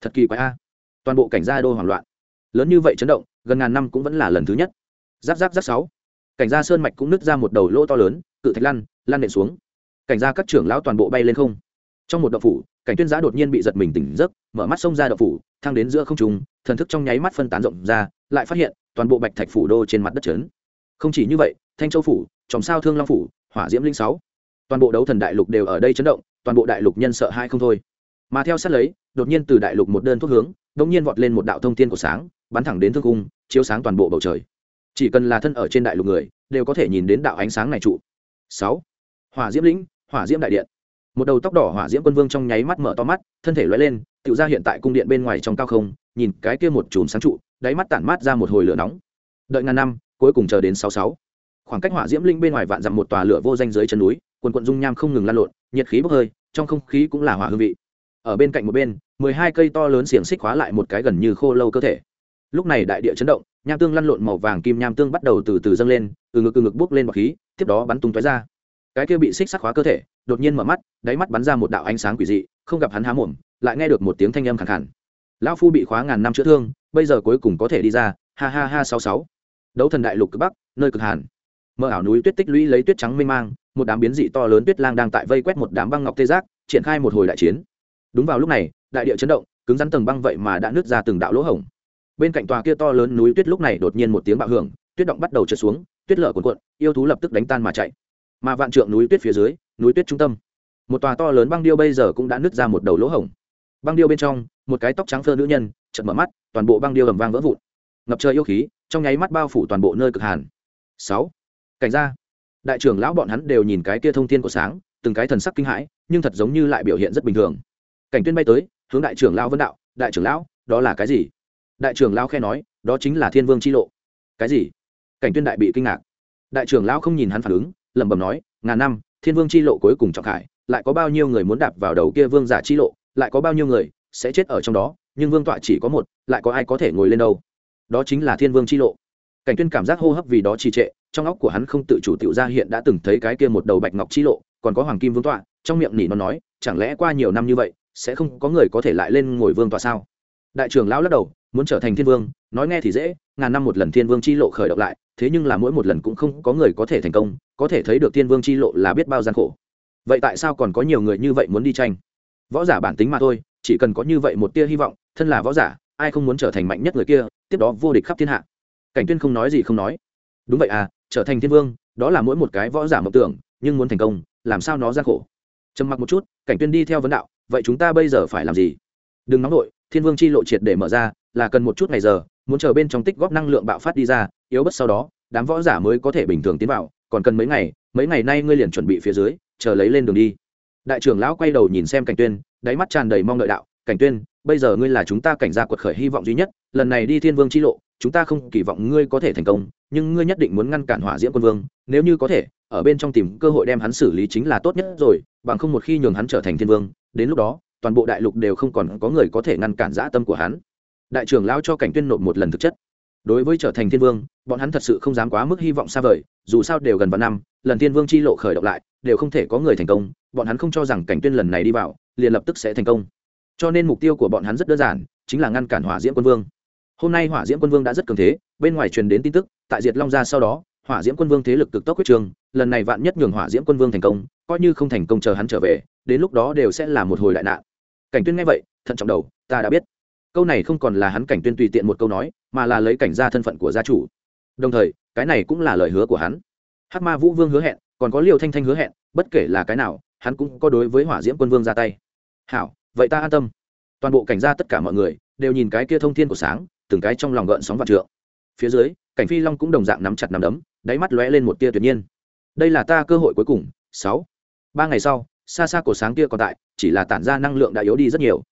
Thật kỳ quái a. Toàn bộ cảnh gia đô hoảng loạn. Lớn như vậy chấn động, gần ngàn năm cũng vẫn là lần thứ nhất. Giáp giáp giáp sáu. Cảnh gia sơn mạch cũng nứt ra một đầu lỗ to lớn, cự thạch lăn lăn nện xuống. Cảnh gia các trưởng lão toàn bộ bay lên không trong một đậu phủ, cảnh tuyên giã đột nhiên bị giật mình tỉnh giấc, mở mắt xông ra đậu phủ thang đến giữa không trung, thần thức trong nháy mắt phân tán rộng ra, lại phát hiện toàn bộ bạch thạch phủ đô trên mặt đất trấn. Không chỉ như vậy, thanh châu phủ, tròm sao thương long phủ, hỏa diễm linh sáu, toàn bộ đấu thần đại lục đều ở đây chấn động, toàn bộ đại lục nhân sợ hai không thôi. Mà theo sát lấy, đột nhiên từ đại lục một đơn thuốc hướng đống nhiên vọt lên một đạo thông thiên của sáng, bắn thẳng đến thương cung, chiếu sáng toàn bộ bầu trời. Chỉ cần là thân ở trên đại lục người, đều có thể nhìn đến đạo ánh sáng này trụ. Sáu, hỏa diễm lĩnh hỏa diễm đại điện một đầu tóc đỏ hỏa diễm quân vương trong nháy mắt mở to mắt, thân thể lóe lên tự ra hiện tại cung điện bên ngoài trong cao không, nhìn cái kia một chùm sáng trụ, đáy mắt tản mát ra một hồi lửa nóng. Đợi ngàn năm, cuối cùng chờ đến sáu sáu. Khoảng cách hỏa diễm linh bên ngoài vạn dặm một tòa lửa vô danh dưới chân núi, quần quận dung nham không ngừng lan lộn, nhiệt khí bốc hơi, trong không khí cũng là hỏa hương vị. Ở bên cạnh một bên, mười hai cây to lớn xiềng xích khóa lại một cái gần như khô lâu cơ thể. Lúc này đại địa chấn động, nham tương lăn lộn màu vàng kim nham tương bắt đầu từ từ dâng lên, từ ngực từ ngực bốc lên bọc khí, tiếp đó bắn tung tóe ra cái kia bị xích sắt khóa cơ thể, đột nhiên mở mắt, đáy mắt bắn ra một đạo ánh sáng quỷ dị, không gặp hắn há mồm, lại nghe được một tiếng thanh âm khẳng khẳng lão phu bị khóa ngàn năm chữa thương, bây giờ cuối cùng có thể đi ra, ha ha ha sáu sáu. Đấu thần đại lục cực bắc, nơi cực hàn. Mơ ảo núi tuyết tích lũy lấy tuyết trắng mênh mang, một đám biến dị to lớn tuyết lang đang tại vây quét một đám băng ngọc tê giác, triển khai một hồi đại chiến. Đúng vào lúc này, đại địa chấn động, cứng rắn tầng băng vậy mà đã nứt ra từng đạo lỗ hổng. Bên cạnh tòa kia to lớn núi tuyết lúc này đột nhiên một tiếng bạo hưởng, tuyết động bắt đầu trượt xuống, tuyết lở cuộn cuộn, yêu thú lập tức đánh tan mà chạy mà vạn trượng núi tuyết phía dưới, núi tuyết trung tâm. Một tòa to lớn băng điêu bây giờ cũng đã nứt ra một đầu lỗ hổng. Băng điêu bên trong, một cái tóc trắng phơ nữ nhân, chợt mở mắt, toàn bộ băng điêu ầm vang vỡ vụn. Ngập trời yêu khí, trong nháy mắt bao phủ toàn bộ nơi cực hàn. Sáu. Cảnh ra đại trưởng lão bọn hắn đều nhìn cái kia thông thiên của sáng, từng cái thần sắc kinh hãi, nhưng thật giống như lại biểu hiện rất bình thường. Cảnh tuyên bay tới, hướng đại trưởng lão vân đạo, đại trưởng lão, đó là cái gì? Đại trưởng lão khe nói, đó chính là thiên vương chi lộ. Cái gì? Cảnh tuyên đại bị kinh ngạc. Đại trưởng lão không nhìn hắn phản ứng lẩm bẩm nói, ngàn năm, thiên vương chi lộ cuối cùng trọng khải, lại có bao nhiêu người muốn đạp vào đầu kia vương giả chi lộ, lại có bao nhiêu người sẽ chết ở trong đó, nhưng vương tọa chỉ có một, lại có ai có thể ngồi lên đâu? Đó chính là thiên vương chi lộ. Cảnh tuyên cảm giác hô hấp vì đó trì trệ, trong óc của hắn không tự chủ tiểu ra hiện đã từng thấy cái kia một đầu bạch ngọc chi lộ, còn có hoàng kim vương tọa, trong miệng nỉ nó nói, chẳng lẽ qua nhiều năm như vậy, sẽ không có người có thể lại lên ngồi vương tọa sao? Đại trưởng lão lắc đầu, muốn trở thành thiên vương, nói nghe thì dễ, ngàn năm một lần thiên vương chi lộ khởi động lại thế nhưng là mỗi một lần cũng không có người có thể thành công, có thể thấy được tiên vương chi lộ là biết bao gian khổ. Vậy tại sao còn có nhiều người như vậy muốn đi tranh? Võ giả bản tính mà thôi, chỉ cần có như vậy một tia hy vọng, thân là võ giả, ai không muốn trở thành mạnh nhất người kia, tiếp đó vô địch khắp thiên hạ. Cảnh tuyên không nói gì không nói. Đúng vậy à trở thành thiên vương, đó là mỗi một cái võ giả mộng tưởng, nhưng muốn thành công, làm sao nó gian khổ? Trầm mặc một chút, cảnh tuyên đi theo vấn đạo, vậy chúng ta bây giờ phải làm gì? Đừng nóng nổi thiên vương chi lộ triệt để mở ra, là cần một chút ngày giờ muốn chờ bên trong tích góp năng lượng bạo phát đi ra, yếu bất sau đó, đám võ giả mới có thể bình thường tiến vào, còn cần mấy ngày mấy ngày nay ngươi liền chuẩn bị phía dưới, chờ lấy lên đường đi. Đại trưởng lão quay đầu nhìn xem cảnh tuyên, đáy mắt tràn đầy mong đợi đạo, cảnh tuyên, bây giờ ngươi là chúng ta cảnh gia quật khởi hy vọng duy nhất, lần này đi thiên vương chi lộ, chúng ta không kỳ vọng ngươi có thể thành công, nhưng ngươi nhất định muốn ngăn cản hỏa diễm quân vương, nếu như có thể, ở bên trong tìm cơ hội đem hắn xử lý chính là tốt nhất rồi, bằng không một khi nhường hắn trở thành thiên vương, đến lúc đó, toàn bộ đại lục đều không còn có người có thể ngăn cản dã tâm của hắn đại trưởng lão cho cảnh tuyên nộp một lần thực chất. Đối với trở thành thiên vương, bọn hắn thật sự không dám quá mức hy vọng xa vời, dù sao đều gần vào năm, lần thiên vương chi lộ khởi động lại, đều không thể có người thành công, bọn hắn không cho rằng cảnh tuyên lần này đi vào, liền lập tức sẽ thành công. Cho nên mục tiêu của bọn hắn rất đơn giản, chính là ngăn cản hỏa diễm quân vương. Hôm nay hỏa diễm quân vương đã rất cường thế, bên ngoài truyền đến tin tức, tại diệt long gia sau đó, hỏa diễm quân vương thế lực cực tốc quyết trường, lần này vạn nhất nhường hỏa diễm quân vương thành công, coi như không thành công chờ hắn trở về, đến lúc đó đều sẽ là một hồi đại nạn. Cảnh tuyên nghe vậy, thận trọng đầu, ta đã biết câu này không còn là hắn cảnh tuyên tùy tiện một câu nói, mà là lấy cảnh gia thân phận của gia chủ. Đồng thời, cái này cũng là lời hứa của hắn. Hắc ma vũ vương hứa hẹn, còn có liều thanh thanh hứa hẹn, bất kể là cái nào, hắn cũng có đối với hỏa diễm quân vương ra tay. Hảo, vậy ta an tâm. Toàn bộ cảnh gia tất cả mọi người đều nhìn cái kia thông thiên của sáng, từng cái trong lòng gợn sóng vạn trượng. Phía dưới, cảnh phi long cũng đồng dạng nắm chặt nắm đấm, đáy mắt lóe lên một tia tuyệt nhiên. Đây là ta cơ hội cuối cùng, sáu. Ba ngày sau, xa xa cổ sáng kia còn tại, chỉ là tản ra năng lượng đã yếu đi rất nhiều.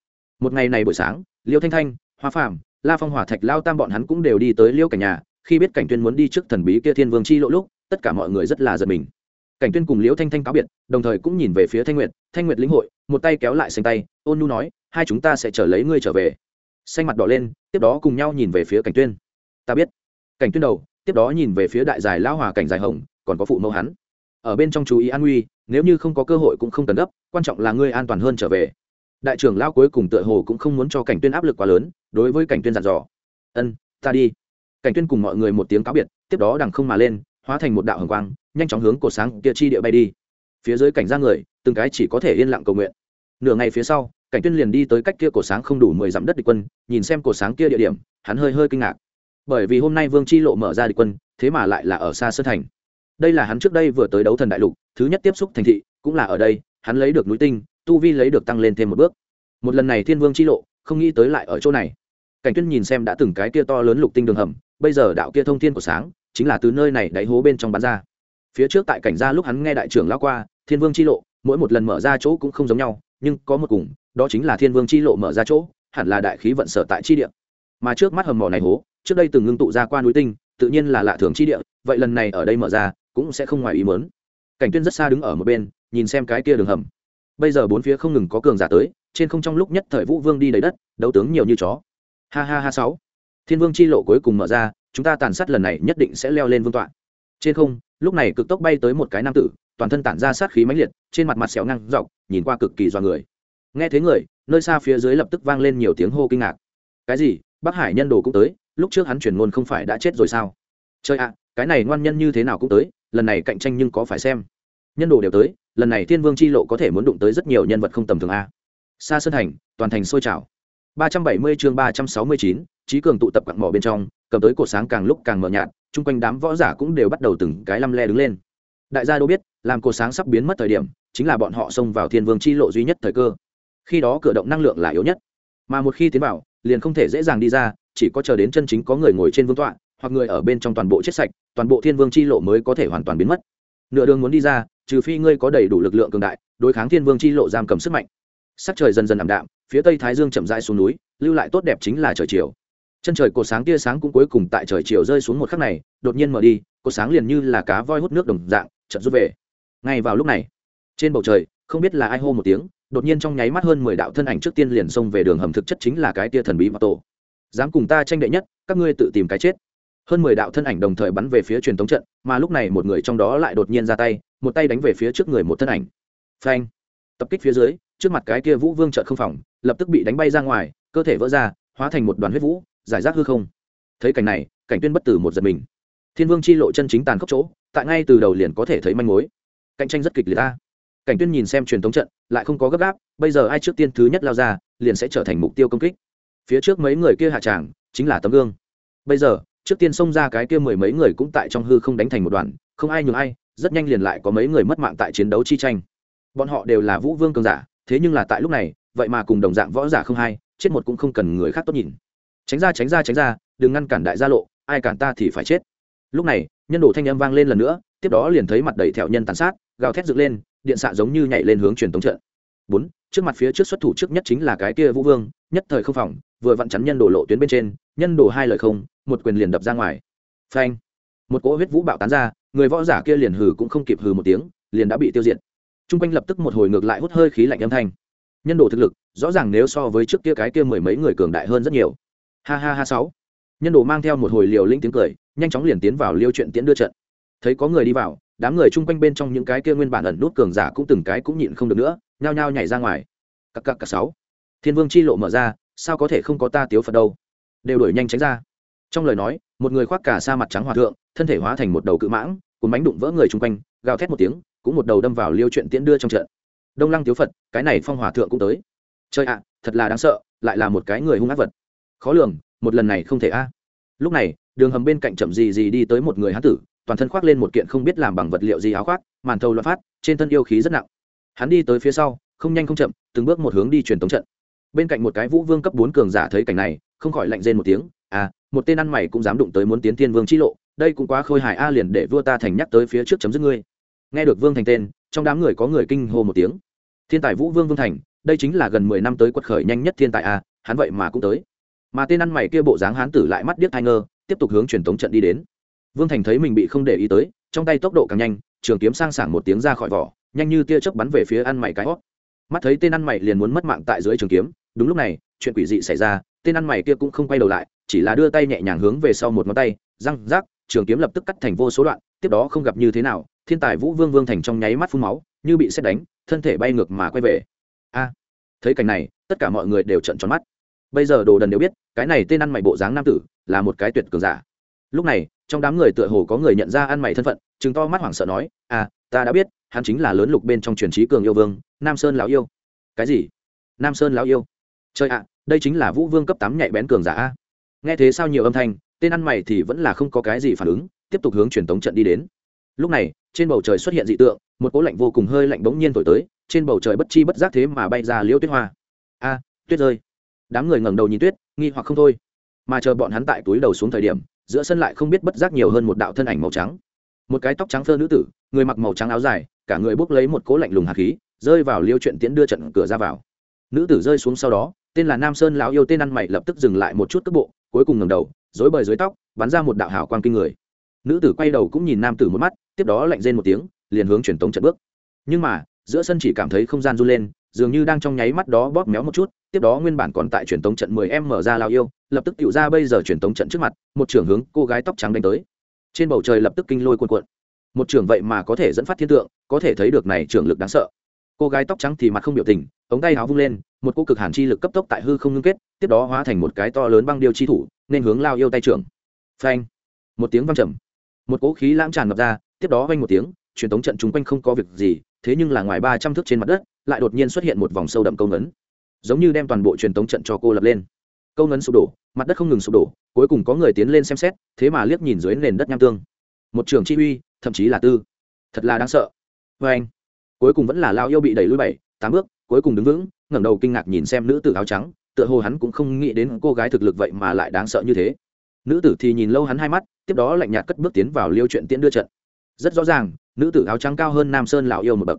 Một ngày này buổi sáng liêu thanh thanh, hoa phàm, la phong hỏa thạch lao tam bọn hắn cũng đều đi tới liêu cảnh nhà, khi biết cảnh tuyên muốn đi trước thần bí kia thiên vương chi lộ lúc, tất cả mọi người rất là giật mình. Cảnh tuyên cùng liễu thanh thanh cáo biệt, đồng thời cũng nhìn về phía thanh nguyệt thanh nguyệt lĩnh hội, một tay kéo lại xanh tay, ôn nu nói, hai chúng ta sẽ chờ lấy ngươi trở về. Xanh mặt đỏ lên, tiếp đó cùng nhau nhìn về phía cảnh tuyên. Ta biết. Cảnh tuyên đầu, tiếp đó nhìn về phía đại giải lão hòa cảnh dài hồng, còn có phụ mẫu hắn. Ở bên trong chú ý an nguy, nếu như không có cơ hội cũng không cần gấp, quan trọng là ngươi an toàn hơn trở về đại trưởng lão cuối cùng tựa hồ cũng không muốn cho cảnh tuyên áp lực quá lớn, đối với cảnh tuyên dặn dò. Ân, ta đi. Cảnh tuyên cùng mọi người một tiếng cáo biệt, tiếp đó đằng không mà lên, hóa thành một đạo hồng quang, nhanh chóng hướng Cổ sáng kia chi địa bay đi. Phía dưới cảnh ra người, từng cái chỉ có thể yên lặng cầu nguyện. Nửa ngày phía sau, cảnh tuyên liền đi tới cách kia cổ sáng không đủ mười dặm đất địch quân, nhìn xem cổ sáng kia địa điểm, hắn hơi hơi kinh ngạc. Bởi vì hôm nay vương chi lộ mở ra địch quân, thế mà lại là ở xa sơn thành. Đây là hắn trước đây vừa tới đấu thần đại lục, thứ nhất tiếp xúc thành thị, cũng là ở đây, hắn lấy được núi tinh tu vi lấy được tăng lên thêm một bước. Một lần này thiên vương chi lộ, không nghĩ tới lại ở chỗ này. Cảnh tuyên nhìn xem đã từng cái kia to lớn lục tinh đường hầm, bây giờ đạo kia thông thiên của sáng, chính là từ nơi này đáy hố bên trong bán ra. Phía trước tại cảnh gia lúc hắn nghe đại trưởng lao qua, thiên vương chi lộ, mỗi một lần mở ra chỗ cũng không giống nhau, nhưng có một cùng, đó chính là thiên vương chi lộ mở ra chỗ, hẳn là đại khí vận sở tại chi địa. Mà trước mắt hầm mỏ này hố, trước đây từng ngưng tụ ra qua núi tinh, tự nhiên là lạ thường chi địa, vậy lần này ở đây mở ra, cũng sẽ không ngoài ý mớn cảnh tuyên rất xa đứng ở một bên, nhìn xem cái kia đường hầm bây giờ bốn phía không ngừng có cường giả tới, trên không trong lúc nhất thời vũ vương đi đầy đất, đấu tướng nhiều như chó. Ha ha ha sáu. Thiên vương chi lộ cuối cùng mở ra, chúng ta tàn sát lần này nhất định sẽ leo lên vương tọa. Trên không, lúc này cực tốc bay tới một cái nam tử, toàn thân tản ra sát khí mãnh liệt, trên mặt mặt xẻo ngang dọc, nhìn qua cực kỳ dọa người. Nghe thấy người, nơi xa phía dưới lập tức vang lên nhiều tiếng hô kinh ngạc. Cái gì? Bắc hải nhân đồ cũng tới, lúc trước hắn chuyển ngôn không phải đã chết rồi sao? Chơi ạ, cái này ngoan nhân như thế nào cũng tới, lần này cạnh tranh nhưng có phải xem. Nhân đồ đều tới lần này thiên vương c h i lộ có thể muốn đụng tới rất nhiều nhân vật không tầm thường a. Xa sơn thành, toàn thành sôi trào. ba trăm bảy mươi chương ba trăm sáu mươi chín trí cường tụ tập quặng mỏ bên trong, cầm tới cột sáng càng lúc càng mờ nhạt, chung quanh đám võ giả cũng đều bắt đầu từng cái lăm le đứng lên. Đại gia đâu biết, làm cột sáng sắp biến mất thời điểm, chính là bọn họ xông vào thiên vương c h i lộ duy nhất thời cơ. Khi đó cửa động năng lượng là yếu nhất. Mà một khi tiến vào, liền không thể dễ dàng đi ra, chỉ có chờ đến chân chính có người ngồi trên vương tọa, hoặc người ở bên trong toàn bộ chết sạch, toàn bộ thiên vương c h i lộ mới có thể hoàn toàn biến mất. Nửa đường muốn đi ra trừ phi ngươi có đầy đủ lực lượng cường đại, đối kháng thiên vương c h i lộ giam cầm sức mạnh. Sắc trời dần dần ảm đạm, phía tây thái dương chậm rãi xuống núi, lưu lại tốt đẹp chính là trời chiều. Chân trời cột sáng tia sáng cũng cuối cùng tại trời chiều rơi xuống một khắc này, đột nhiên mở đi cột sáng liền như là cá voi hút nước đồng dạng chậm rút về. Ngay vào lúc này, trên bầu trời, không biết là ai hô một tiếng, đột nhiên trong nháy mắt hơn mười đạo thân ảnh trước tiên liền xông về đường hầm thực chất chính là cái tia thần bí mà tổ. Dám cùng ta tranh đệ nhất, các ngươi tự tìm cái chết hơn mười đạo thân ảnh đồng thời bắn về phía truyền thống trận, mà lúc này một người trong đó lại đột nhiên ra tay, một tay đánh về phía trước người một thân ảnh. Phanh! Tập kích phía dưới, trước mặt cái kia vũ vương trợt không phòng, lập tức bị đánh bay ra ngoài, cơ thể vỡ ra, hóa thành một đoàn huyết vũ, giải rác hư không. Thấy cảnh này, cảnh tuyên bất tử một giật mình. Thiên vương chi lộ chân chính tàn khốc chỗ, tại ngay từ đầu liền có thể thấy manh mối. Cạnh tranh rất kịch liệt ta cảnh tuyên nhìn xem truyền thống trận, lại không có gấp gáp, bây giờ ai trước tiên thứ nhất lao ra, liền sẽ trở thành mục tiêu công kích. Phía trước mấy người kia hạ tràng, chính là tấm gương. Bây giờ trước tiên xông ra cái kia mười mấy người cũng tại trong hư không đánh thành một đoàn, không ai nhường ai, rất nhanh liền lại có mấy người mất mạng tại chiến đấu chi tranh. Bọn họ đều là vũ vương cường giả, thế nhưng là tại lúc này, vậy mà cùng đồng dạng võ giả không hay, chết một cũng không cần người khác tốt nhìn. Tránh ra tránh ra tránh ra, đừng ngăn cản đại gia lộ, ai cản ta thì phải chết. Lúc này, nhân đồ thanh âm vang lên lần nữa, tiếp đó liền thấy mặt đầy thẹo nhân tàn sát, gào thét dựng lên, điện xạ giống như nhảy lên hướng truyền tống trận. Bốn, trước mặt phía trước xuất thủ trước nhất chính là cái kia vũ vương, nhất thời không phòng, vừa vặn chắn nhân đồ lộ tuyến bên trên, nhân đồ hai lời không một quyền liền đập ra ngoài. Phanh. Một cỗ huyết vũ bạo tán ra, người võ giả kia liền hừ cũng không kịp hừ một tiếng, liền đã bị tiêu diệt. T r u n g quanh lập tức một hồi ngược lại hút hơi khí lạnh âm thanh. Nhân đồ thực lực, rõ ràng nếu so với trước kia cái kia mười mấy người cường đại hơn rất nhiều. Ha ha ha sáu. Nhân đồ mang theo một hồi liều linh tiếng cười, nhanh chóng liền tiến vào liêu chuyện tiễn đưa trận. Thấy có người đi vào, đám người chung quanh bên trong những cái kia nguyên bản ẩn nút cường giả cũng từng cái cũng nhịn không được nữa, nhao nhao nhảy ra ngoài. Cặp cặp cặp sáu. Thiên vương chi lộ mở ra, sao có thể không có ta tiếu phật đâu? Đều đuổi nhanh tránh ra trong lời nói, một người khoác cả sa mặt trắng hòa thượng, thân thể hóa thành một đầu cự mãng cùng bánh đụng vỡ người chung quanh, gào thét một tiếng, cũng một đầu đâm vào liêu chuyện tiễn đưa trong trận. Đông lăng tiếu phật, cái này phong hòa thượng cũng tới. Chơi ạ, thật là đáng sợ, lại là một cái người hung ác vật. Khó lường, một lần này không thể a. Lúc này, đường hầm bên cạnh chậm gì gì đi tới một người hán tử, toàn thân khoác lên một kiện không biết làm bằng vật liệu gì áo khoác, màn thầu loạn phát, trên thân yêu khí rất nặng. Hắn đi tới phía sau, không nhanh không chậm, từng bước một hướng đi truyền tống trận. Bên cạnh một cái vũ vương cấp bốn cường giả thấy cảnh này, không khỏi lạnh rên một tiếng à một tên ăn mày cũng dám đụng tới muốn tiến thiên vương chi lộ, đây cũng quá khôi hài a, liền để vua ta thành nhắc tới phía trước chấm dứt ngươi. Nghe được vương thành tên, trong đám người có người kinh hô một tiếng. Thiên tài vũ vương vương thành, đây chính là gần mười năm tới quật khởi nhanh nhất thiên tài a, hắn vậy mà cũng tới. Mà tên ăn mày kia bộ dáng hán tử lại mắt điếc thai ngơ, tiếp tục hướng truyền tống trận đi đến. Vương thành thấy mình bị không để ý tới, trong tay tốc độ càng nhanh, trường kiếm sang sảng một tiếng ra khỏi vỏ, nhanh như tia chớp bắn về phía ăn mày cái hót. Mắt thấy tên ăn mày liền muốn mất mạng tại dưới trường kiếm, đúng lúc này, chuyện quỷ dị xảy ra, tên ăn mày kia cũng không quay đầu lại chỉ là đưa tay nhẹ nhàng hướng về sau một ngón tay, răng, rác, trường kiếm lập tức cắt thành vô số đoạn, tiếp đó không gặp như thế nào, thiên tài vũ vương vương thành trong nháy mắt phun máu, như bị xét đánh, thân thể bay ngược mà quay về. A! Thấy cảnh này, tất cả mọi người đều trận tròn mắt. Bây giờ đồ đần đều biết, cái này tên ăn mày bộ dáng nam tử, là một cái tuyệt cường giả. Lúc này, trong đám người tựa hồ có người nhận ra ăn mày thân phận chứng to mắt hoảng sợ nói à ta đã biết, hắn chính là lớn lục bên trong truyền trí cường yêu vương, nam sơn lão yêu. Cái gì? Nam sơn lão yêu. Trời ạ, đây chính là vũ vương cấp tám nhạy bén cường giả a nghe thế sao nhiều âm thanh, tên ăn mày thì vẫn là không có cái gì phản ứng, tiếp tục hướng truyền tống trận đi đến. Lúc này, trên bầu trời xuất hiện dị tượng, một cỗ lạnh vô cùng hơi lạnh bỗng nhiên thổi tới, trên bầu trời bất chi bất giác thế mà bay ra liễu tuyết hoa. A, tuyết rơi đám người ngẩng đầu nhìn tuyết, nghi hoặc không thôi. Mà chờ bọn hắn tại túi đầu xuống thời điểm, giữa sân lại không biết bất giác nhiều hơn một đạo thân ảnh màu trắng. Một cái tóc trắng phơ nữ tử, người mặc màu trắng áo dài, cả người bốc lấy một cỗ lạnh lùng hạt khí, rơi vào liêu chuyện tiễn đưa trận cửa ra vào. Nữ tử rơi xuống sau đó, tên là nam sơn lão yêu tên ăn mày lập tức dừng lại một chút cước bộ cuối cùng ngầm đầu, dối bời dưới tóc, bắn ra một đạo hào quang kinh người. Nữ tử quay đầu cũng nhìn nam tử một mắt, tiếp đó lạnh rên một tiếng, liền hướng truyền tống trận bước. Nhưng mà, giữa sân chỉ cảm thấy không gian run lên, dường như đang trong nháy mắt đó bóp méo một chút, tiếp đó nguyên bản còn tại truyền tống trận 10 em mở ra lao yêu, lập tức tựu ra bây giờ truyền tống trận trước mặt, một trưởng hướng cô gái tóc trắng đánh tới. Trên bầu trời lập tức kinh lôi cuộn cuộn. Một trưởng vậy mà có thể dẫn phát thiên tượng, có thể thấy được này trưởng lực đáng sợ. Cô gái tóc trắng thì mặt không biểu tình, ống tay áo vung lên, một cô cực hàn chi lực cấp tốc tại hư không ngưng kết tiếp đó hóa thành một cái to lớn băng điêu chi thủ, nên hướng lao yêu tay trưởng. Phanh! Một tiếng vang trầm. Một cỗ khí lãng tràn ngập ra, tiếp đó vang một tiếng, truyền tống trận chung quanh không có việc gì, thế nhưng là ngoài ba trăm thước trên mặt đất, lại đột nhiên xuất hiện một vòng sâu đậm câu ngấn. Giống như đem toàn bộ truyền tống trận cho cô lập lên. Câu ngấn sụp đổ, mặt đất không ngừng sụp đổ, cuối cùng có người tiến lên xem xét, thế mà liếc nhìn dưới nền đất nham tương. Một trường chi uy, thậm chí là tư. Thật là đáng sợ. Vê anh cuối cùng vẫn là lao yêu bị đẩy lui bảy, tám bước, cuối cùng đứng vững, ngẩng đầu kinh ngạc nhìn xem nữ tử áo trắng tựa hồ hắn cũng không nghĩ đến cô gái thực lực vậy mà lại đáng sợ như thế. Nữ tử thì nhìn lâu hắn hai mắt, tiếp đó lạnh nhạt cất bước tiến vào liêu chuyện tiễn đưa trận. Rất rõ ràng, nữ tử áo trắng cao hơn nam sơn lão yêu một bậc.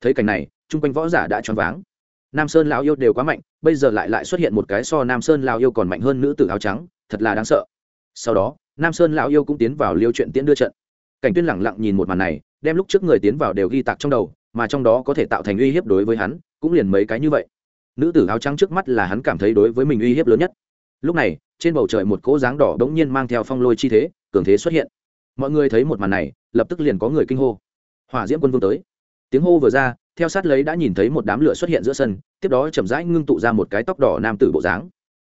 Thấy cảnh này, chung quanh võ giả đã choáng váng. Nam sơn lão yêu đều quá mạnh, bây giờ lại lại xuất hiện một cái so nam sơn lão yêu còn mạnh hơn nữ tử áo trắng, thật là đáng sợ. Sau đó, nam sơn lão yêu cũng tiến vào liêu chuyện tiễn đưa trận. Cảnh tuyên lẳng lặng nhìn một màn này, đem lúc trước người tiến vào đều ghi tạc trong đầu, mà trong đó có thể tạo thành uy hiếp đối với hắn, cũng liền mấy cái như vậy nữ tử áo trắng trước mắt là hắn cảm thấy đối với mình uy hiếp lớn nhất. Lúc này, trên bầu trời một cỗ dáng đỏ đống nhiên mang theo phong lôi chi thế, cường thế xuất hiện. Mọi người thấy một màn này, lập tức liền có người kinh hô. Hỏa diễm quân vương tới. Tiếng hô vừa ra, theo sát lấy đã nhìn thấy một đám lửa xuất hiện giữa sân, tiếp đó chậm rãi ngưng tụ ra một cái tóc đỏ nam tử bộ dáng.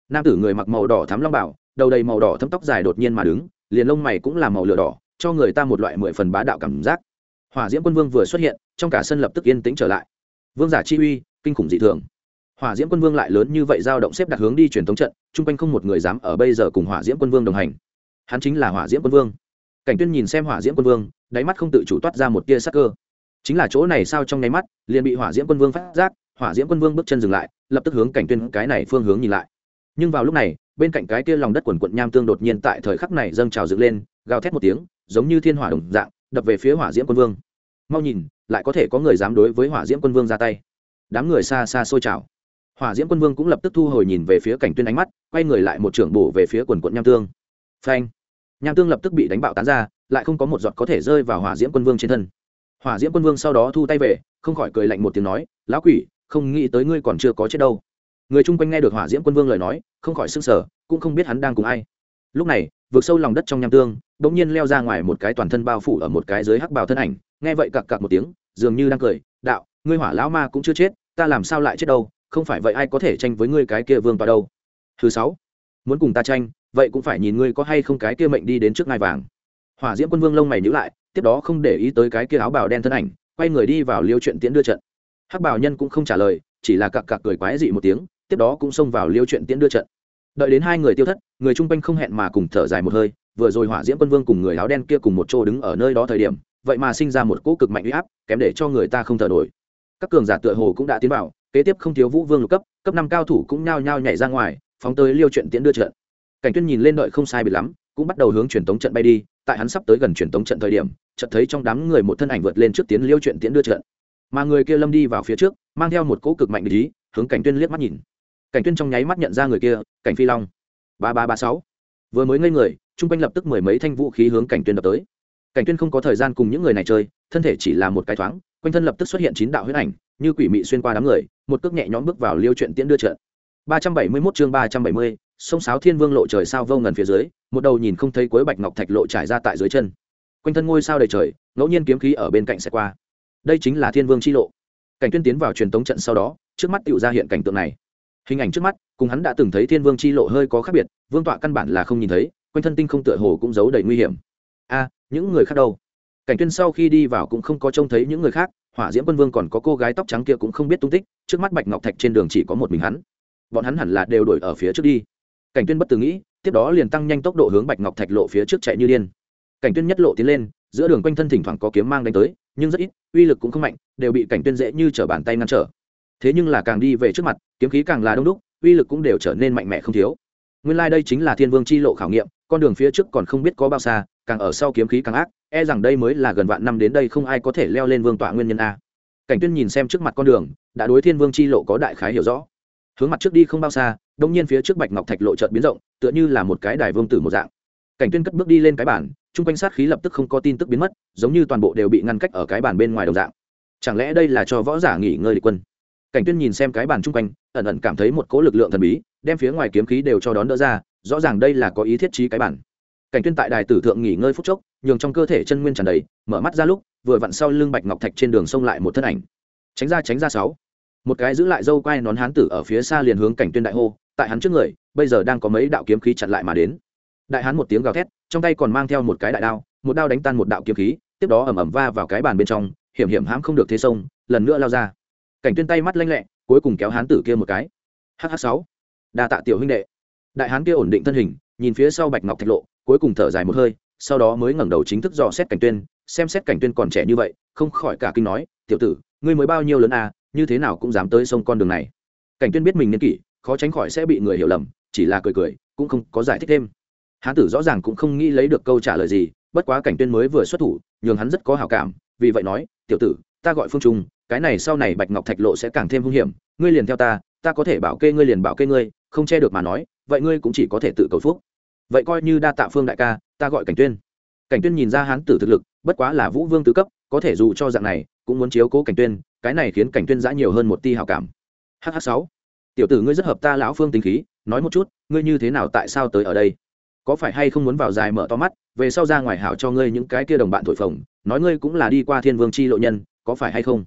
Nam tử người mặc màu đỏ thắm long bảo, đầu đầy màu đỏ thấm tóc dài đột nhiên mà đứng, liền lông mày cũng là màu lửa đỏ, cho người ta một loại mười phần bá đạo cảm giác. Hỏa diễm quân vương vừa xuất hiện, trong cả sân lập tức yên tĩnh trở lại. Vương giả chi uy, kinh khủng dị thường hỏa diễm quân vương lại lớn như vậy giao động xếp đặt hướng đi truyền thống trận, chung quanh không một người dám ở bây giờ cùng hỏa diễm quân vương đồng hành. Hắn chính là hỏa diễm quân vương. Cảnh tuyên nhìn xem hỏa diễm quân vương, đáy mắt không tự chủ toát ra một tia sắc cơ. Chính là chỗ này sao trong nháy mắt, liền bị hỏa diễm quân vương phát giác, hỏa diễm quân vương bước chân dừng lại, lập tức hướng cảnh tuyên cái này phương hướng nhìn lại. Nhưng vào lúc này, bên cạnh cái kia lòng đất quần quận nham tương đột nhiên tại thời khắc này dâng trào dựng lên, gào thét một tiếng, giống như thiên hỏa đồng dạng, đập về phía hỏa diễm quân vương. Mau nhìn, lại có thể có người dám đối với hỏa diễm quân vương ra tay. Đám người xa xa xôi trào hỏa diễm quân vương cũng lập tức thu hồi nhìn về phía cảnh tuyên ánh mắt quay người lại một trưởng bổ về phía quần quận nham tương. Phanh! Nham tương lập tức bị đánh bạo tán ra lại không có một giọt có thể rơi vào hỏa diễm quân vương trên thân. Hỏa diễm quân vương sau đó thu tay về không khỏi cười lạnh một tiếng nói lão quỷ không nghĩ tới ngươi còn chưa có chết đâu. Người chung quanh nghe được hỏa diễm quân vương lời nói không khỏi sưng sờ, sở cũng không biết hắn đang cùng ai. Lúc này vượt sâu lòng đất trong nham tương đ ỗ n g nhiên leo ra ngoài một cái toàn thân bao phủ ở một cái dưới hắc bào thân ảnh nghe vậy cặc cặc một tiếng dường như đang cười đạo ngươi hỏa lão ma cũng chưa chết ta làm sao lại chết đâu? Không phải vậy ai có thể tranh với ngươi cái kia vương vào đâu. Thứ sáu, muốn cùng ta tranh, vậy cũng phải nhìn ngươi có hay không cái kia mệnh đi đến trước ngai vàng. Hỏa diễm quân vương lông mày nhữ lại, tiếp đó không để ý tới cái kia áo bào đen thân ảnh, quay người đi vào liêu chuyện tiễn đưa trận. Hắc bào nhân cũng không trả lời, chỉ là cặc cặc cười quái dị một tiếng, tiếp đó cũng xông vào liêu chuyện tiễn đưa trận. Đợi đến hai người tiêu thất, người chung quanh không hẹn mà cùng thở dài một hơi, vừa rồi hỏa diễm quân vương cùng người áo đen kia cùng một chỗ đứng ở nơi đó thời điểm, vậy mà sinh ra một cỗ cực mạnh uy áp, kém để cho người ta không thở nổi. Các cường giả tựa hồ cũng đã tiến vào kế tiếp không thiếu vũ vương lục cấp cấp năm cao thủ cũng nhao nhao nhảy ra ngoài, phóng tới liêu chuyện tiễn đưa trận. Cảnh tuyên nhìn lên đợi không sai bị lắm, cũng bắt đầu hướng truyền tống trận bay đi, tại hắn sắp tới gần truyền tống trận thời điểm, chợt thấy trong đám người một thân ảnh vượt lên trước tiến liêu chuyện tiễn đưa trận. Mà người kia lâm đi vào phía trước, mang theo một cỗ cực mạnh lý hướng cảnh tuyên liếc mắt nhìn. Cảnh tuyên trong nháy mắt nhận ra người kia, cảnh phi long. Ba ba ba sáu. Vừa mới ngây người, trung quanh lập tức mười mấy thanh vũ khí hướng cảnh tuyên đập tới. Cảnh tuyên không có thời gian cùng những người này chơi, thân thể chỉ là một cái thoáng, quanh thân lập tức xuất hiện chín đạo huyết ảnh, như quỷ mị xuyên qua đám người một cước nhẹ nhõm bước vào liêu chuyện tiễn đưa trận. 371 chương 370, sông sáo thiên vương lộ trời sao vô ngần phía dưới một đầu nhìn không thấy cuối bạch ngọc thạch lộ trải ra tại dưới chân. Quanh thân ngôi sao đầy trời ngẫu nhiên kiếm khí ở bên cạnh sẽ qua. Đây chính là thiên vương chi lộ. Cảnh tuyên tiến vào truyền tống trận sau đó trước mắt tựu ra hiện cảnh tượng này. Hình ảnh trước mắt cùng hắn đã từng thấy thiên vương chi lộ hơi có khác biệt vương tọa căn bản là không nhìn thấy quanh thân tinh không tựa hồ cũng giấu đầy nguy hiểm. A những người khác đâu? Cảnh tuyên sau khi đi vào cũng không có trông thấy những người khác hỏa diễm quân vương còn có cô gái tóc trắng kia cũng không biết tung tích, trước mắt bạch ngọc thạch trên đường chỉ có một mình hắn. Bọn hắn hẳn là đều đổi ở phía trước đi. Cảnh tuyên bất từ nghĩ, tiếp đó liền tăng nhanh tốc độ hướng bạch ngọc thạch lộ phía trước chạy như điên. Cảnh tuyên nhất lộ tiến lên, giữa đường quanh thân thỉnh thoảng có kiếm mang đánh tới, nhưng rất ít, uy lực cũng không mạnh, đều bị cảnh tuyên dễ như trở bàn tay ngăn trở. Thế nhưng là càng đi về trước mặt, kiếm khí càng là đông đúc, uy lực cũng đều trở nên mạnh mẽ không thiếu. Nguyên lai đây chính là thiên vương chi lộ khảo nghiệm, con đường phía trước còn không biết có bao xa càng ở sau kiếm khí càng ác e rằng đây mới là gần vạn năm đến đây không ai có thể leo lên vương tọa nguyên nhân a. Cảnh tuyên nhìn xem trước mặt con đường, đã đối thiên vương chi lộ có đại khái hiểu rõ. Hướng mặt trước đi không bao xa, đông nhiên phía trước bạch ngọc thạch lộ chợt biến rộng, tựa như là một cái đài vương tử một dạng. Cảnh tuyên cất bước đi lên cái bản chung quanh sát khí lập tức không có tin tức biến mất, giống như toàn bộ đều bị ngăn cách ở cái bản bên ngoài đồng dạng. Chẳng lẽ đây là cho võ giả nghỉ ngơi địch quân? Cảnh tuyên nhìn xem cái bản chung quanh, ẩn ẩn cảm thấy một cỗ lực lượng thần bí, đem phía ngoài kiếm khí đều cho đón đỡ ra, rõ ràng đây là có ý thiết trí cái bản cảnh tuyên tại đài tử thượng nghỉ ngơi phút chốc, nhường trong cơ thể chân nguyên tràn đầy, mở mắt ra lúc, vừa vặn sau lưng bạch ngọc thạch trên đường sông lại một thân ảnh. Tránh ra tránh ra sáu. Một cái giữ lại dâu quai nón hán tử ở phía xa liền hướng cảnh tuyên đại hô, tại hắn trước người, bây giờ đang có mấy đạo kiếm khí chặn lại mà đến. Đại hán một tiếng gào thét, trong tay còn mang theo một cái đại đao, một đao đánh tan một đạo kiếm khí, tiếp đó ầm ầm va vào cái bàn bên trong, hiểm hiểm hãm không được thế sông, lần nữa lao ra. Cảnh tuyên tay mắt lanh lẹ, cuối cùng kéo hán tử kia một cái. Hh sáu. Đa tạ tiểu huynh đệ. Đại hán kia ổn định thân hình, nhìn phía sau bạch ngọc thạch lộ cuối cùng thở dài một hơi, sau đó mới ngẩng đầu chính thức dò xét cảnh tuyên, xem xét cảnh tuyên còn trẻ như vậy, không khỏi cả kinh nói, tiểu tử, ngươi mới bao nhiêu lớn à như thế nào cũng dám tới sông con đường này. Cảnh tuyên biết mình niên kỷ, khó tránh khỏi sẽ bị người hiểu lầm, chỉ là cười cười, cũng không có giải thích thêm. Hán tử rõ ràng cũng không nghĩ lấy được câu trả lời gì, bất quá cảnh tuyên mới vừa xuất thủ, nhường hắn rất có hảo cảm, vì vậy nói, tiểu tử, ta gọi phương trung, cái này sau này bạch ngọc thạch lộ sẽ càng thêm hung hiểm, ngươi liền theo ta ta có thể bảo kê ngươi liền bảo kê ngươi, không che được mà nói, vậy ngươi cũng chỉ có thể tự cầu phúc vậy coi như đa tạ phương đại ca, ta gọi cảnh tuyên. Cảnh tuyên nhìn ra hán tử thực lực, bất quá là vũ vương tứ cấp, có thể dù cho dạng này, cũng muốn chiếu cố cảnh tuyên, cái này khiến cảnh tuyên giã nhiều hơn một ti hảo cảm. Hh sáu, tiểu tử ngươi rất hợp ta lão phương tính khí, nói một chút, ngươi như thế nào tại sao tới ở đây? Có phải hay không muốn vào dài mở to mắt, về sau ra ngoài hảo cho ngươi những cái kia đồng bạn thổi phồng, nói ngươi cũng là đi qua thiên vương chi lộ nhân, có phải hay không?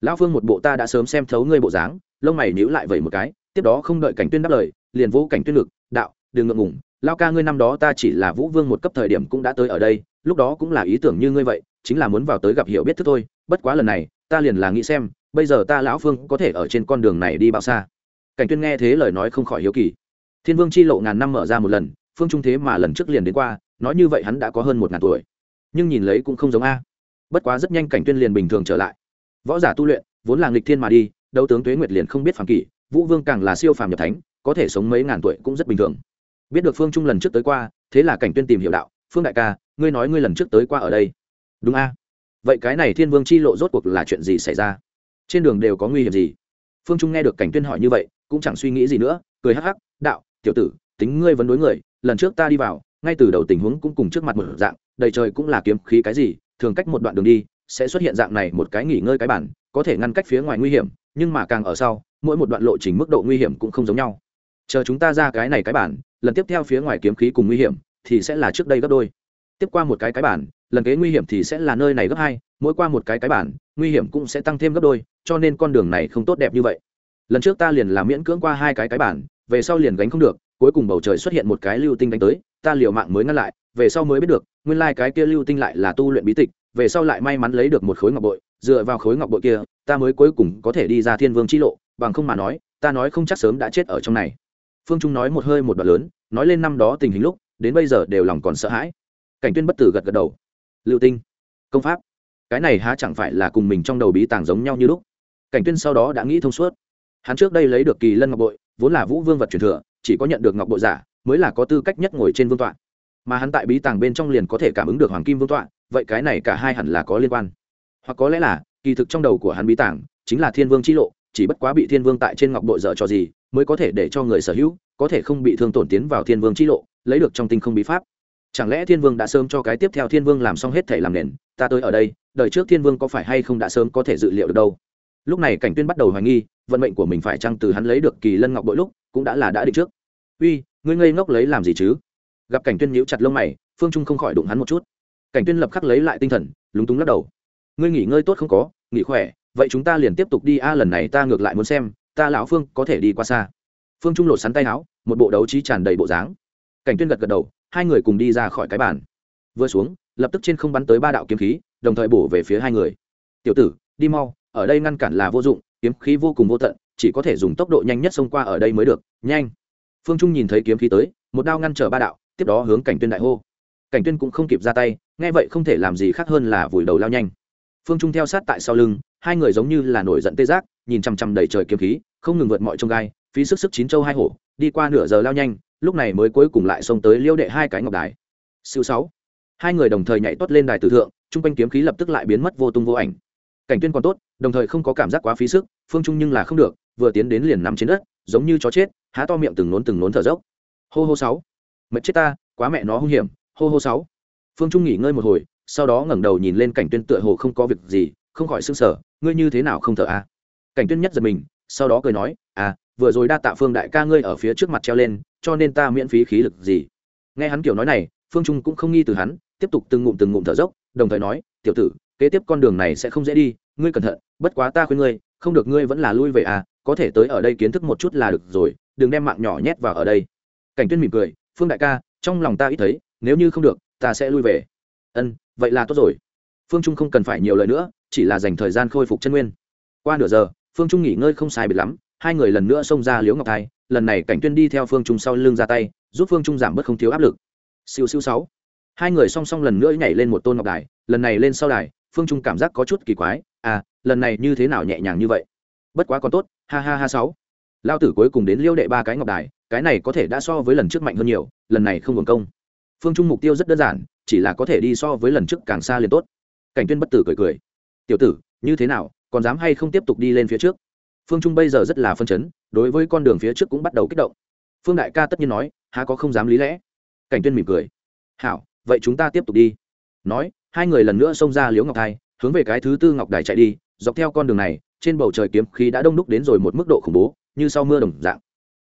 Lão phương một bộ ta đã sớm xem thấu ngươi bộ dáng, lông mày nhíu lại vậy một cái, tiếp đó không đợi cảnh tuyên đáp lời, liền vô cảnh tuyên lực đạo, đừng ngượng ngùng lao ca ngươi năm đó ta chỉ là vũ vương một cấp thời điểm cũng đã tới ở đây, lúc đó cũng là ý tưởng như ngươi vậy, chính là muốn vào tới gặp hiểu biết thức thôi. Bất quá lần này, ta liền là nghĩ xem, bây giờ ta lão phương có thể ở trên con đường này đi bao xa? Cảnh tuyên nghe thế lời nói không khỏi hiếu kỳ. Thiên vương chi lộ ngàn năm mở ra một lần, phương trung thế mà lần trước liền đến qua, nói như vậy hắn đã có hơn một ngàn tuổi. Nhưng nhìn lấy cũng không giống a. Bất quá rất nhanh cảnh tuyên liền bình thường trở lại. Võ giả tu luyện, vốn là nghịch thiên mà đi, đấu tướng tuế nguyệt liền không biết phàm kỷ, vũ vương càng là siêu phàm nhập thánh, có thể sống mấy ngàn tuổi cũng rất bình thường biết được phương trung lần trước tới qua, thế là cảnh tuyên tìm hiểu đạo, phương đại ca, ngươi nói ngươi lần trước tới qua ở đây. Đúng a. Vậy cái này thiên vương chi lộ rốt cuộc là chuyện gì xảy ra? Trên đường đều có nguy hiểm gì? Phương trung nghe được cảnh tuyên hỏi như vậy, cũng chẳng suy nghĩ gì nữa, cười hắc hắc, đạo, tiểu tử, tính ngươi vấn đối người, lần trước ta đi vào, ngay từ đầu tình huống cũng cùng trước mặt một dạng, đầy trời cũng là kiếm khí cái gì, thường cách một đoạn đường đi, sẽ xuất hiện dạng này một cái nghỉ ngơi cái bản, có thể ngăn cách phía ngoài nguy hiểm, nhưng mà càng ở sau, mỗi một đoạn lộ trình mức độ nguy hiểm cũng không giống nhau chờ chúng ta ra cái này cái bản, lần tiếp theo phía ngoài kiếm khí cùng nguy hiểm thì sẽ là trước đây gấp đôi. Tiếp qua một cái cái bản, lần kế nguy hiểm thì sẽ là nơi này gấp hai, mỗi qua một cái cái bản, nguy hiểm cũng sẽ tăng thêm gấp đôi, cho nên con đường này không tốt đẹp như vậy. Lần trước ta liền làm miễn cưỡng qua hai cái cái bản, về sau liền gánh không được, cuối cùng bầu trời xuất hiện một cái lưu tinh đánh tới, ta liều mạng mới ngăn lại, về sau mới biết được, nguyên lai cái kia lưu tinh lại là tu luyện bí tịch, về sau lại may mắn lấy được một khối ngọc bội, dựa vào khối ngọc bội kia, ta mới cuối cùng có thể đi ra thiên vương chi lộ, bằng không mà nói, ta nói không chắc sớm đã chết ở trong này phương trung nói một hơi một đoạn lớn, nói lên năm đó tình hình lúc, đến bây giờ đều lòng còn sợ hãi. Cảnh tuyên bất tử gật gật đầu. Lưu tinh, công pháp. Cái này há chẳng phải là cùng mình trong đầu bí tàng giống nhau như lúc. Cảnh tuyên sau đó đã nghĩ thông suốt. Hắn trước đây lấy được kỳ lân ngọc bội, vốn là vũ vương vật truyền thừa, chỉ có nhận được ngọc bội giả, mới là có tư cách nhất ngồi trên vương tọa. Mà hắn tại bí tàng bên trong liền có thể cảm ứng được hoàng kim vương tọa, vậy cái này cả hai hẳn là có liên quan. Hoặc có lẽ là, kỳ thực trong đầu của hắn bí tàng chính là thiên vương chi lộ, chỉ bất quá bị thiên vương tại trên ngọc bội dở cho gì mới có thể để cho người sở hữu, có thể không bị thương tổn tiến vào thiên vương chi lộ, lấy được trong tinh không bí pháp. Chẳng lẽ thiên vương đã sớm cho cái tiếp theo thiên vương làm xong hết thể làm nền? Ta tới ở đây đời trước thiên vương có phải hay không đã sớm có thể dự liệu được đâu. Lúc này cảnh tuyên bắt đầu hoài nghi, vận mệnh của mình phải chăng từ hắn lấy được kỳ lân ngọc bội lúc, cũng đã là đã định trước. Uy, ngươi ngây ngốc lấy làm gì chứ? Gặp cảnh tuyên nhíu chặt lông mày, phương trung không khỏi đụng hắn một chút. Cảnh tuyên lập khắc lấy lại tinh thần, lúng túng lắc đầu. Ngươi nghỉ ngơi tốt không có, nghỉ khỏe, vậy chúng ta liền tiếp tục đi. A, lần này ta ngược lại muốn xem ta lão phương có thể đi qua xa. Phương trung lột sắn tay áo, một bộ đấu trí tràn đầy bộ dáng. Cảnh tuyên gật gật đầu, hai người cùng đi ra khỏi cái bàn. Vừa xuống, lập tức trên không bắn tới ba đạo kiếm khí, đồng thời bổ về phía hai người. Tiểu tử, đi mau, ở đây ngăn cản là vô dụng, kiếm khí vô cùng vô tận, chỉ có thể dùng tốc độ nhanh nhất xông qua ở đây mới được, nhanh. Phương trung nhìn thấy kiếm khí tới, một đao ngăn trở ba đạo, tiếp đó hướng cảnh tuyên đại hô. Cảnh tuyên cũng không kịp ra tay, nghe vậy không thể làm gì khác hơn là vùi đầu lao nhanh. Phương trung theo sát tại sau lưng, hai người giống như là nổi giận tê giác nhìn chằm chằm đầy trời kiếm khí, không ngừng vượt mọi trông gai, phí sức sức chín châu hai hổ, đi qua nửa giờ lao nhanh, lúc này mới cuối cùng lại xông tới liêu đệ hai cái ngọc đài. Siêu sáu. Hai người đồng thời nhảy tốt lên đài tử thượng trung quanh kiếm khí lập tức lại biến mất vô tung vô ảnh. Cảnh tuyên còn tốt, đồng thời không có cảm giác quá phí sức, phương trung nhưng là không được, vừa tiến đến liền nằm trên đất, giống như chó chết, há to miệng từng nốn từng nốn thở dốc. Hô hô sáu. Mệt chết ta, quá mẹ nó hung hiểm, hô hô sáu. Phương trung nghỉ ngơi một hồi, sau đó ngẩng đầu nhìn lên cảnh tuyên tựa hồ không có việc gì, không khỏi sưng sở ngươi như thế nào không thở a à? Cảnh tuyên nhất giật mình, sau đó cười nói à vừa rồi đa tạ phương đại ca ngươi ở phía trước mặt treo lên, cho nên ta miễn phí khí lực gì? Nghe hắn kiểu nói này, phương trung cũng không nghi từ hắn, tiếp tục từng ngụm từng ngụm thở dốc, đồng thời nói, tiểu tử, kế tiếp con đường này sẽ không dễ đi, ngươi cẩn thận, bất quá ta khuyên ngươi, không được ngươi vẫn là lui về à có thể tới ở đây kiến thức một chút là được rồi, đừng đem mạng nhỏ nhét vào ở đây. Cảnh tuyên mỉm cười, phương đại ca, trong lòng ta ít thấy, nếu như không được, ta sẽ lui về. Ân, vậy là tốt rồi. Phương trung không cần phải nhiều lời nữa, chỉ là dành thời gian khôi phục chân nguyên. Qua nửa giờ phương trung nghỉ ngơi không sai biệt lắm, hai người lần nữa xông ra liếu ngọc thai, lần này cảnh tuyên đi theo phương trung sau lưng ra tay, giúp phương trung giảm bớt không thiếu áp lực. Siêu siêu sáu. Hai người song song lần nữa nhảy lên một tôn ngọc đài, lần này lên sau đài, phương trung cảm giác có chút kỳ quái à lần này như thế nào nhẹ nhàng như vậy? Bất quá còn tốt, ha ha ha sáu. Lao tử cuối cùng đến liêu đệ ba cái ngọc đài, cái này có thể đã so với lần trước mạnh hơn nhiều, lần này không hưởng công. Phương trung mục tiêu rất đơn giản, chỉ là có thể đi so với lần trước càng xa liền tốt. Cảnh tuyên bất tử cười cười. Tiểu tử, như thế nào còn dám hay không tiếp tục đi lên phía trước? Phương trung bây giờ rất là phân chấn, đối với con đường phía trước cũng bắt đầu kích động. Phương đại ca tất nhiên nói, há có không dám lý lẽ? Cảnh tuyên mỉm cười. Hảo, vậy chúng ta tiếp tục đi. Nói, hai người lần nữa xông ra liếu ngọc thai, hướng về cái thứ tư ngọc đài chạy đi, dọc theo con đường này, trên bầu trời kiếm khí đã đông đúc đến rồi một mức độ khủng bố, như sau mưa đồng dạng.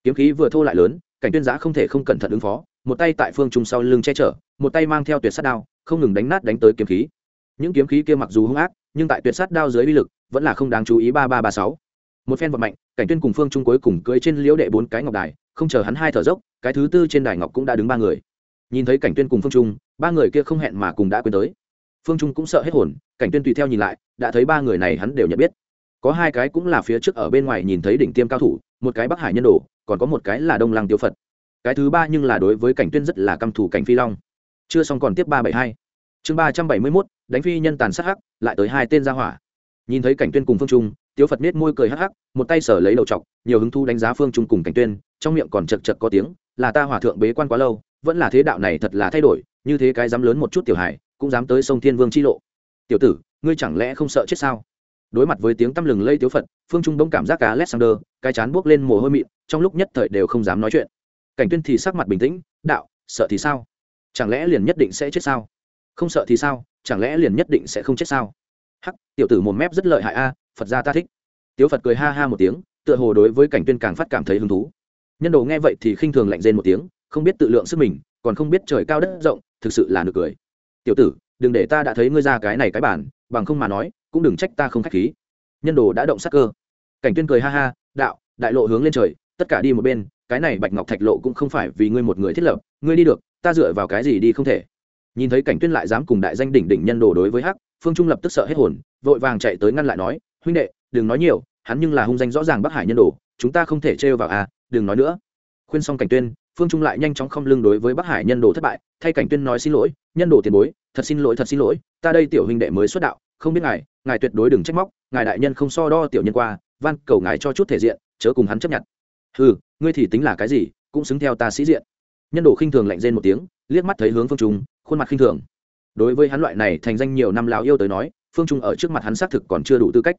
Kiếm khí vừa thô lại lớn, cảnh tuyên giã không thể không cẩn thận ứng phó, một tay tại phương trung sau lưng che chở, một tay mang theo tuyệt sát đao, không ngừng đánh nát đánh tới kiếm khí. Những kiếm khí kia mặc dù hung ác, nhưng tại tuyệt sát đao dưới uy lực vẫn là không đáng chú ý ba ba ba sáu. Một phen vận mạnh, cảnh tuyên cùng phương trung cuối cùng cưỡi trên liễu đệ bốn cái ngọc đài, không chờ hắn hai thở dốc, cái thứ tư trên đài ngọc cũng đã đứng ba người. Nhìn thấy cảnh tuyên cùng phương trung, ba người kia không hẹn mà cùng đã quên tới. Phương trung cũng sợ hết hồn, cảnh tuyên tùy theo nhìn lại, đã thấy ba người này hắn đều nhận biết. Có hai cái cũng là phía trước ở bên ngoài nhìn thấy đỉnh tiêm cao thủ, một cái bắc hải nhân đồ, còn có một cái là đông lăng tiêu phật. Cái thứ ba nhưng là đối với cảnh tuyên rất là căm thù cảnh phi long. Chưa xong còn tiếp ba bảy hai. Chương ba trăm bảy mươi mốt, đánh phi nhân tàn sát hắc, lại tới hai tên gia hỏa nhìn thấy cảnh tuyên cùng phương trung, tiếu phật nết môi cười hắc hắc, một tay sở lấy đầu trọc, nhiều hứng thu đánh giá phương trung cùng cảnh tuyên, trong miệng còn chật chật có tiếng, là ta hòa thượng bế quan quá lâu, vẫn là thế đạo này thật là thay đổi, như thế cái dám lớn một chút tiểu hải cũng dám tới sông thiên vương chi lộ. Tiểu tử, ngươi chẳng lẽ không sợ chết sao? Đối mặt với tiếng tăm lừng lây tiếu phật, phương trung đông cảm giác cá alexander, cái chán buốc lên mồ hôi mịn, trong lúc nhất thời đều không dám nói chuyện. Cảnh tuyên thì sắc mặt bình tĩnh, đạo, sợ thì sao? Chẳng lẽ liền nhất định sẽ chết sao? Không sợ thì sao? Chẳng lẽ liền nhất định sẽ không chết sao? Hắc, tiểu tử một mép rất lợi hại a, phật gia ta thích. Tiếu phật cười ha ha một tiếng, tựa hồ đối với cảnh tuyên càng phát cảm thấy hứng thú. Nhân đồ nghe vậy thì khinh thường lạnh rên một tiếng, không biết tự lượng sức mình, còn không biết trời cao đất rộng, thực sự là nực cười. Tiểu tử, đừng để ta đã thấy ngươi ra cái này cái bản, bằng không mà nói, cũng đừng trách ta không khách khí. Nhân đồ đã động sắc cơ. Cảnh tuyên cười ha ha, đạo, đại lộ hướng lên trời, tất cả đi một bên, cái này bạch ngọc thạch lộ cũng không phải vì ngươi một người thiết lập, ngươi đi được, ta dựa vào cái gì đi không thể? Nhìn thấy cảnh tuyên lại dám cùng đại danh đỉnh đỉnh nhân đồ đối với hắc, phương trung lập tức sợ hết hồn, vội vàng chạy tới ngăn lại nói, huynh đệ, đừng nói nhiều, hắn nhưng là hung danh rõ ràng bắc hải nhân đồ, chúng ta không thể trêu vào à đừng nói nữa. Khuyên xong cảnh tuyên, phương trung lại nhanh chóng không lưng đối với bắc hải nhân đồ thất bại, thay cảnh tuyên nói xin lỗi, nhân đồ tiền bối, thật xin lỗi, thật xin lỗi, ta đây tiểu huynh đệ mới xuất đạo, không biết ngài ngài tuyệt đối đừng trách móc, ngài đại nhân không so đo tiểu nhân qua, van cầu ngài cho chút thể diện, chớ cùng hắn chấp nhận. Ừ ngươi thì tính là cái gì, cũng xứng theo ta sĩ diện. Nhân đồ khinh thường lạnh rên một tiếng liếc mắt thấy hướng phương trung, khuôn mặt khinh thường. Đối với hắn loại này thành danh nhiều năm lão yêu tới nói, phương trung ở trước mặt hắn xác thực còn chưa đủ tư cách.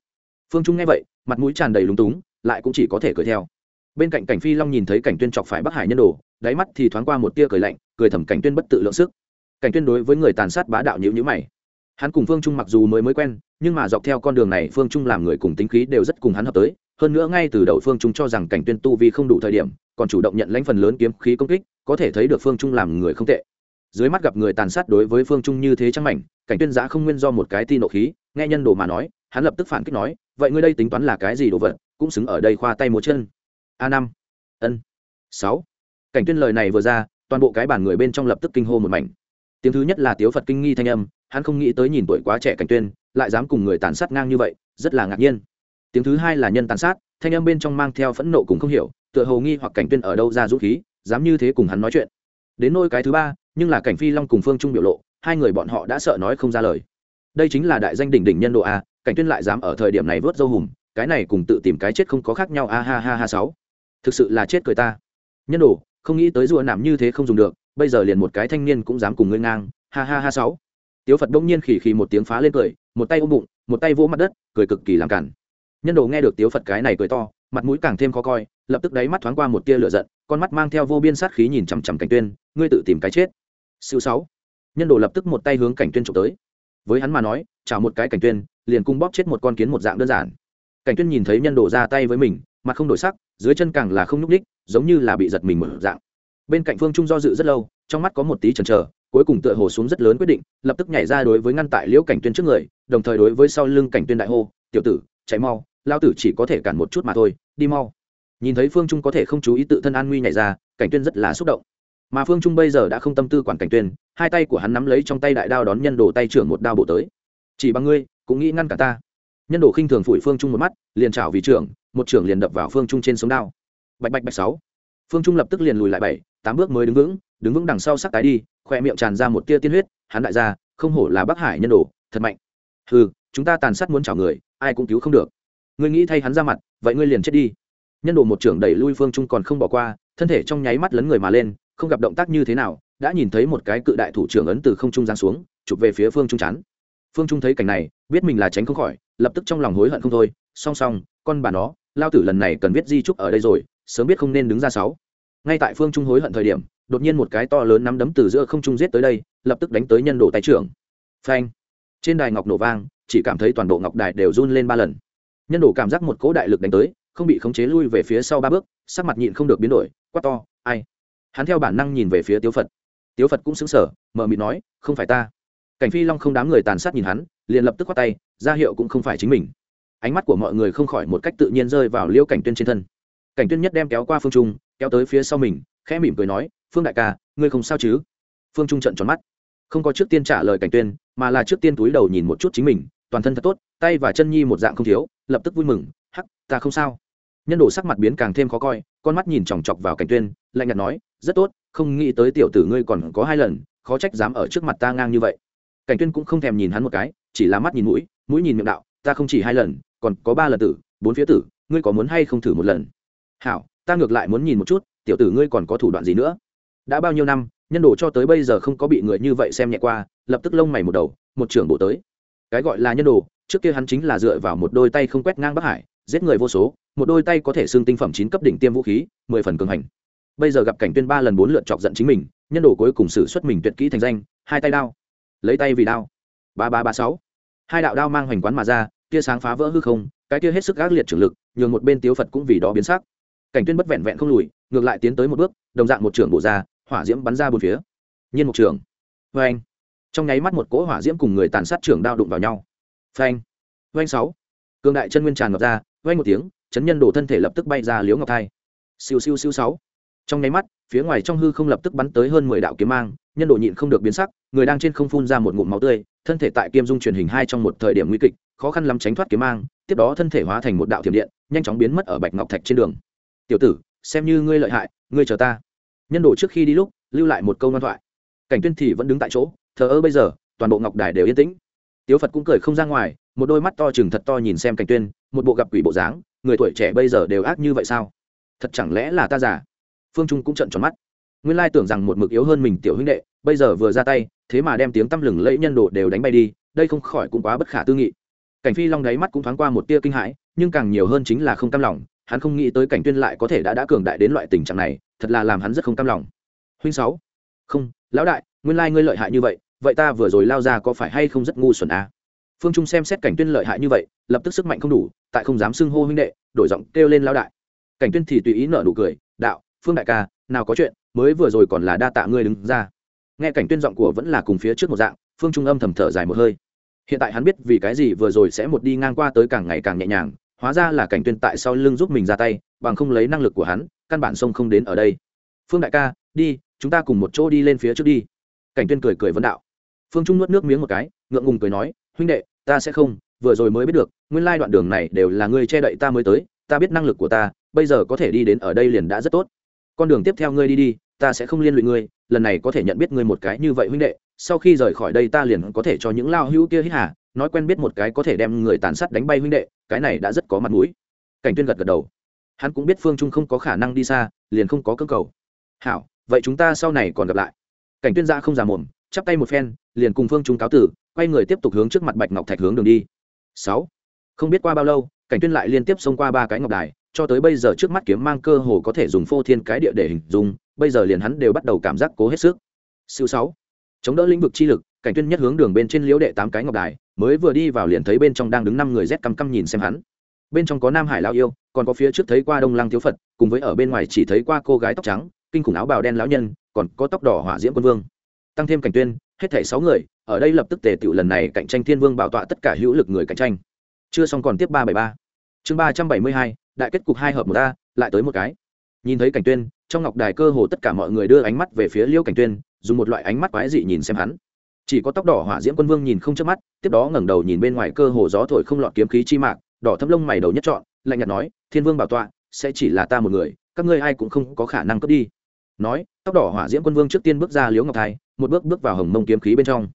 Phương trung nghe vậy, mặt mũi tràn đầy lúng túng, lại cũng chỉ có thể cười theo. Bên cạnh cảnh phi long nhìn thấy cảnh tuyên chọc phải bắc hải nhân đồ, đáy mắt thì thoáng qua một tia cười lạnh, cười thầm cảnh tuyên bất tự lượng sức. Cảnh tuyên đối với người tàn sát bá đạo nhữ nhữ mày. Hắn cùng phương trung mặc dù mới mới quen, nhưng mà dọc theo con đường này phương trung làm người cùng tính khí đều rất cùng hắn hợp tới. Hơn nữa ngay từ đầu phương trung cho rằng cảnh tuyên tu vi không đủ thời điểm còn chủ động nhận lãnh phần lớn kiếm khí công kích, có thể thấy được phương trung làm người không tệ. Dưới mắt gặp người tàn sát đối với phương trung như thế trăng mảnh, cảnh tuyên giã không nguyên do một cái ti nộ khí, nghe nhân đồ mà nói, hắn lập tức phản kích nói, vậy ngươi đây tính toán là cái gì đồ vật, cũng xứng ở đây khoa tay múa chân. A năm. Ân. Sáu. Cảnh tuyên lời này vừa ra, toàn bộ cái bản người bên trong lập tức kinh hô một mảnh. Tiếng thứ nhất là tiếu phật kinh nghi thanh âm, hắn không nghĩ tới nhìn tuổi quá trẻ cảnh tuyên, lại dám cùng người tàn sát ngang như vậy, rất là ngạc nhiên. Tiếng thứ hai là nhân tàn sát, thanh âm bên trong mang theo phẫn nộ cùng không hiểu tựa hồ nghi hoặc cảnh tuyên ở đâu ra dũng khí, dám như thế cùng hắn nói chuyện. Đến nôi cái thứ ba, nhưng là cảnh phi long cùng phương trung biểu lộ, hai người bọn họ đã sợ nói không ra lời. Đây chính là đại danh đỉnh đỉnh nhân độ a, cảnh tuyên lại dám ở thời điểm này vớt dâu hùm, cái này cùng tự tìm cái chết không có khác nhau, a ha ha ha sáu. Thực sự là chết cười ta. Nhân đồ không nghĩ tới rùa nạm như thế không dùng được, bây giờ liền một cái thanh niên cũng dám cùng ngươi ngang, ha ha ha sáu. Tiếu phật bỗng nhiên khỉ khỉ một tiếng phá lên cười, một tay ôm bụng, một tay vỗ mặt đất, cười cực kỳ làm cản. Nhân đồ nghe được tiếu phật cái này cười to, mặt mũi càng thêm khó coi lập tức đáy mắt thoáng qua một tia lửa giận, con mắt mang theo vô biên sát khí nhìn chằm chằm cảnh tuyên, ngươi tự tìm cái chết. Siêu sáu. Nhân đồ lập tức một tay hướng cảnh tuyên trộm tới. Với hắn mà nói chào một cái cảnh tuyên, liền cung bóp chết một con kiến một dạng đơn giản. Cảnh tuyên nhìn thấy nhân đồ ra tay với mình, mặt không đổi sắc, dưới chân càng là không nhúc ních giống như là bị giật mình một dạng. Bên cạnh phương trung do dự rất lâu, trong mắt có một tí chần chờ, cuối cùng tựa hồ xuống rất lớn quyết định, lập tức nhảy ra đối với ngăn tại liễu cảnh tuyên trước người, đồng thời đối với sau lưng cảnh tuyên đại hô, tiểu tử, chạy mau, lao tử chỉ có thể cản một chút mà thôi, đi mau nhìn thấy phương trung có thể không chú ý tự thân an nguy nhảy ra, cảnh tuyên rất là xúc động. Mà phương trung bây giờ đã không tâm tư quản cảnh tuyên, hai tay của hắn nắm lấy trong tay đại đao đón nhân đồ tay trưởng một đao bổ tới. Chỉ bằng ngươi, cũng nghĩ ngăn cả ta. Nhân đồ khinh thường phủi phương trung một mắt, liền chảo vì trưởng, một trưởng liền đập vào phương trung trên sống đao. Bạch bạch bạch sáu. Phương trung lập tức liền lùi lại bảy, tám bước mới đứng vững đứng vững đằng sau sắc tái đi khoe miệng tràn ra một tia tiên huyết, hắn đại gia, không hổ là bắc hải nhân đồ, thật mạnh. Hừ, chúng ta tàn sát muốn chảo người, ai cũng cứu không được. Ngươi nghĩ thay hắn ra mặt, vậy ngươi liền chết đi nhân đồ một trưởng đẩy lui phương trung còn không bỏ qua, thân thể trong nháy mắt lấn người mà lên, không gặp động tác như thế nào, đã nhìn thấy một cái cự đại thủ trưởng ấn từ không trung giáng xuống, chụp về phía phương trung chắn phương trung thấy cảnh này, biết mình là tránh không khỏi, lập tức trong lòng hối hận không thôi. Song song, con bà nó, lao tử lần này cần viết di trúc ở đây rồi, sớm biết không nên đứng ra sáu. Ngay tại phương trung hối hận thời điểm, đột nhiên một cái to lớn nắm đấm từ giữa không trung giết tới đây, lập tức đánh tới nhân đồ tay trưởng. Phanh! Trên đài ngọc nổ vang, chỉ cảm thấy toàn bộ ngọc đài đều run lên ba lần. Nhân đồ cảm giác một cỗ đại lực đánh tới không bị khống chế lui về phía sau ba bước, sắc mặt nhịn không được biến đổi, quát to, ai? Hắn theo bản năng nhìn về phía tiếu phật. Tiếu phật cũng xứng sở mờ mịt nói, không phải ta. Cảnh phi long không đám người tàn sát nhìn hắn, liền lập tức quát tay, ra hiệu cũng không phải chính mình. Ánh mắt của mọi người không khỏi một cách tự nhiên rơi vào liêu cảnh tuyên trên thân. Cảnh tuyên nhất đem kéo qua phương trung, kéo tới phía sau mình, khẽ mỉm cười nói, phương đại ca, ngươi không sao chứ? Phương trung trận tròn mắt. Không có trước tiên trả lời cảnh tuyên, mà là trước tiên túi đầu nhìn một chút chính mình, toàn thân thật tốt, tay và chân nhi một dạng không thiếu, lập tức vui mừng hắc, ta không sao. Nhân đồ sắc mặt biến càng thêm khó coi, con mắt nhìn chòng chọc vào cảnh tuyên, lạnh nhạt nói, rất tốt, không nghĩ tới tiểu tử ngươi còn có hai lần, khó trách dám ở trước mặt ta ngang như vậy. Cảnh tuyên cũng không thèm nhìn hắn một cái, chỉ là mắt nhìn mũi mũi nhìn miệng đạo, ta không chỉ hai lần, còn có ba lần tử, bốn phía tử, ngươi có muốn hay không thử một lần? Hảo, ta ngược lại muốn nhìn một chút, tiểu tử ngươi còn có thủ đoạn gì nữa? Đã bao nhiêu năm, nhân đồ cho tới bây giờ không có bị người như vậy xem nhẹ qua, lập tức lông mày một đầu, một trưởng bộ tới. Cái gọi là nhân đồ, trước kia hắn chính là dựa vào một đôi tay không quét ngang bắc hải giết người vô số, một đôi tay có thể xương tinh phẩm chín cấp đỉnh tiêm vũ khí, mười phần cường hành. Bây giờ gặp cảnh tuyên ba lần bốn lượt chọc giận chính mình, nhân đồ cuối cùng xử xuất mình tuyệt kỹ thành danh, hai tay đao. Lấy tay vì đao. Ba ba ba sáu. Hai đạo đao mang hoành quán mà ra, tia sáng phá vỡ hư không, cái kia hết sức gác liệt trưởng lực, nhường một bên tiếu phật cũng vì đó biến sắc. Cảnh tuyên bất vẹn vẹn không lùi, ngược lại tiến tới một bước, đồng dạng một trưởng bổ ra, hỏa diễm bắn ra bốn phía. Nhiên một trường vê trong nháy mắt một cỗ hỏa diễm cùng người tàn sát trưởng đao đụng vào nhau. Phanh. Vanh sáu. Cường đại chân nguyên tràn ngập ra vang một tiếng, chấn nhân đổ thân thể lập tức bay ra liếu ngọc thai. Siêu siêu siêu sáu. Trong nháy mắt, phía ngoài trong hư không lập tức bắn tới hơn mười đạo kiếm mang, nhân đồ nhịn không được biến sắc, người đang trên không phun ra một ngụm máu tươi, thân thể tại kim dung truyền hình hai trong một thời điểm nguy kịch, khó khăn lắm tránh thoát kiếm mang, tiếp đó thân thể hóa thành một đạo thiểm điện, nhanh chóng biến mất ở bạch ngọc thạch trên đường. Tiểu tử, xem như ngươi lợi hại, ngươi chờ ta. Nhân đồ trước khi đi lúc, lưu lại một câu ngoan thoại. Cảnh tuyên thì vẫn đứng tại chỗ, thờ ơ bây giờ, toàn bộ ngọc đài đều yên tĩnh. Tiếu phật cũng cười không ra ngoài một đôi mắt to chừng thật to nhìn xem cảnh tuyên, một bộ gặp quỷ bộ dáng, người tuổi trẻ bây giờ đều ác như vậy sao? Thật chẳng lẽ là ta giả phương trung cũng trận tròn mắt. Nguyên lai tưởng rằng một mực yếu hơn mình tiểu huynh đệ, bây giờ vừa ra tay, thế mà đem tiếng tăm lừng lẫy nhân đồ đều đánh bay đi, đây không khỏi cũng quá bất khả tư nghị. Cảnh phi long đáy mắt cũng thoáng qua một tia kinh hãi, nhưng càng nhiều hơn chính là không cam lòng, hắn không nghĩ tới cảnh tuyên lại có thể đã đã cường đại đến loại tình trạng này, thật là làm hắn rất không cam lòng. Huynh sáu. Không, lão đại, nguyên lai ngươi lợi hại như vậy vậy ta vừa rồi lao ra có phải hay không rất ngu xuẩn à? Phương trung xem xét cảnh tuyên lợi hại như vậy, lập tức sức mạnh không đủ, tại không dám xưng hô huynh đệ, đổi giọng kêu lên lao đại. Cảnh tuyên thì tùy ý nở nụ cười, đạo, phương đại ca, nào có chuyện, mới vừa rồi còn là đa tạ ngươi đứng ra. Nghe cảnh tuyên giọng của vẫn là cùng phía trước một dạng, phương trung âm thầm thở dài một hơi. Hiện tại hắn biết vì cái gì vừa rồi sẽ một đi ngang qua tới càng ngày càng nhẹ nhàng, hóa ra là cảnh tuyên tại sau lưng giúp mình ra tay, bằng không lấy năng lực của hắn, căn bản sông không đến ở đây. Phương đại ca, đi, chúng ta cùng một chỗ đi lên phía trước đi. Cảnh tuyên cười cười vấn đạo. Phương trung nuốt nước miếng một cái, ngượng ngùng cười nói, huynh đệ ta sẽ không, vừa rồi mới biết được, nguyên lai đoạn đường này đều là ngươi che đậy ta mới tới, ta biết năng lực của ta, bây giờ có thể đi đến ở đây liền đã rất tốt. Con đường tiếp theo ngươi đi đi, ta sẽ không liên lụy ngươi, lần này có thể nhận biết ngươi một cái như vậy huynh đệ, sau khi rời khỏi đây ta liền có thể cho những lao hữu kia hít hà, nói quen biết một cái có thể đem người tàn sát đánh bay huynh đệ, cái này đã rất có mặt mũi. Cảnh tuyên gật gật đầu. Hắn cũng biết phương trung không có khả năng đi xa, liền không có cơ cầu. Hảo, vậy chúng ta sau này còn gặp lại. Cảnh tuyên ra không già mồm, chắp tay một phen, liền cùng phương trung cáo tử quay người tiếp tục hướng trước mặt bạch ngọc thạch hướng đường đi. Sáu. Không biết qua bao lâu, cảnh tuyên lại liên tiếp xông qua ba cái ngọc đài, cho tới bây giờ trước mắt kiếm mang cơ hồ có thể dùng phô thiên cái địa để hình dung, bây giờ liền hắn đều bắt đầu cảm giác cố hết sức. Siêu sáu. Chống đỡ lĩnh vực chi lực, cảnh tuyên nhất hướng đường bên trên liễu đệ tám cái ngọc đài, mới vừa đi vào liền thấy bên trong đang đứng năm người rét căm căm nhìn xem hắn. Bên trong có nam hải lao yêu, còn có phía trước thấy qua đông lăng thiếu phật, cùng với ở bên ngoài chỉ thấy qua cô gái tóc trắng, kinh khủng áo bào đen lão nhân, còn có tóc đỏ hỏa diễm quân vương. Tăng thêm cảnh tuyên hết thảy sáu người, ở đây lập tức tề tựu lần này cạnh tranh thiên vương bảo tọa tất cả hữu lực người cạnh tranh. Chưa xong còn tiếp ba bảy ba. Chương ba trăm bảy mươi hai, đại kết cục hai hợp một a, lại tới một cái. Nhìn thấy cảnh tuyên, trong ngọc đài cơ hồ tất cả mọi người đưa ánh mắt về phía liêu cảnh tuyên, dùng một loại ánh mắt quái dị nhìn xem hắn. Chỉ có tóc đỏ hỏa diễm quân vương nhìn không chớp mắt, tiếp đó ngẩng đầu nhìn bên ngoài cơ hồ gió thổi không lọt kiếm khí chi mạc, đỏ thâm lông mày đầu nhất chọn lạnh nhạt nói, thiên vương bảo tọa, sẽ chỉ là ta một người, các ngươi ai cũng không có khả năng cướp đi. Nói, tóc đỏ hỏa diễm quân vương trước tiên bước ra liễu ngọc thai một bước bước vào hồng mông kiếm khí bên trong.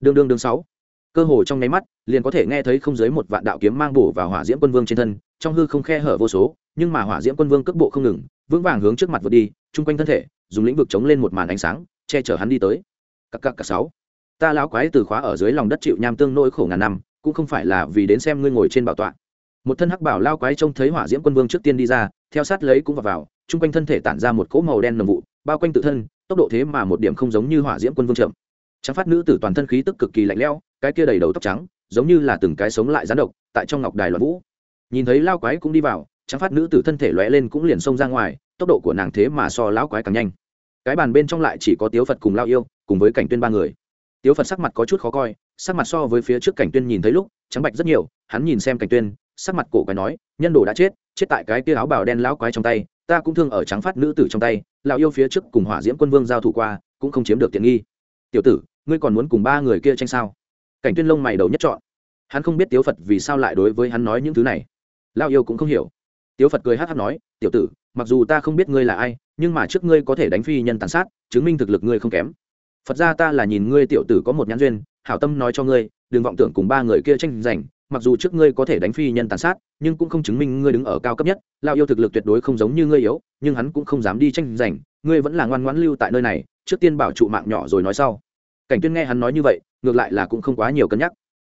Đường đương đường sáu. Cơ hồ trong nháy mắt, liền có thể nghe thấy không dưới một vạn đạo kiếm mang bổ vào hỏa diễm quân vương trên thân, trong hư không khe hở vô số, nhưng mà hỏa diễm quân vương cước bộ không ngừng, vững vàng hướng trước mặt vượt đi, chung quanh thân thể, dùng lĩnh vực chống lên một màn ánh sáng, che chở hắn đi tới. Các các cả sáu. Ta lão quái từ khóa ở dưới lòng đất chịu nham tương nỗi khổ ngàn năm, cũng không phải là vì đến xem ngươi ngồi trên bảo tọa. Một thân hắc bảo lao quái trông thấy hỏa diễm quân vương trước tiên đi ra, theo sát lấy cũng vào vào, chung quanh thân thể tản ra một cỗ màu đen nồng vụ bao quanh tự thân, tốc độ thế mà một điểm không giống như hỏa diễm quân vương chậm. Trắng phát nữ tử toàn thân khí tức cực kỳ lạnh lẽo, cái kia đầy đầu tóc trắng, giống như là từng cái sống lại rán độc, tại trong ngọc đài loạn vũ. Nhìn thấy lao quái cũng đi vào, trắng phát nữ tử thân thể lóe lên cũng liền xông ra ngoài, tốc độ của nàng thế mà so lão quái càng nhanh. Cái bàn bên trong lại chỉ có tiếu phật cùng lao yêu, cùng với cảnh tuyên ba người. Tiếu phật sắc mặt có chút khó coi, sắc mặt so với phía trước cảnh tuyên nhìn thấy lúc, trắng bạch rất nhiều, hắn nhìn xem cảnh tuyên, sắc mặt cổ quái nói, nhân đồ đã chết chết tại cái kia áo bào đen lão quái trong tay, ta cũng thương ở trắng phát nữ tử trong tay lão yêu phía trước cùng hỏa diễm quân vương giao thủ qua, cũng không chiếm được tiện nghi. Tiểu tử, ngươi còn muốn cùng ba người kia tranh sao? Cảnh tuyên lông mày đầu nhất chọn hắn không biết tiếu phật vì sao lại đối với hắn nói những thứ này. Lão yêu cũng không hiểu. Tiếu phật cười hát hát nói, tiểu tử, mặc dù ta không biết ngươi là ai, nhưng mà trước ngươi có thể đánh phi nhân tàn sát, chứng minh thực lực ngươi không kém. Phật ra ta là nhìn ngươi tiểu tử có một nhãn duyên, hảo tâm nói cho ngươi, đừng vọng tưởng cùng ba người kia tranh giành mặc dù trước ngươi có thể đánh phi nhân tàn sát, nhưng cũng không chứng minh ngươi đứng ở cao cấp nhất lao yêu thực lực tuyệt đối không giống như ngươi yếu, nhưng hắn cũng không dám đi tranh giành, ngươi vẫn là ngoan ngoãn lưu tại nơi này, trước tiên bảo trụ mạng nhỏ rồi nói sau. Cảnh tuyên nghe hắn nói như vậy, ngược lại là cũng không quá nhiều cân nhắc.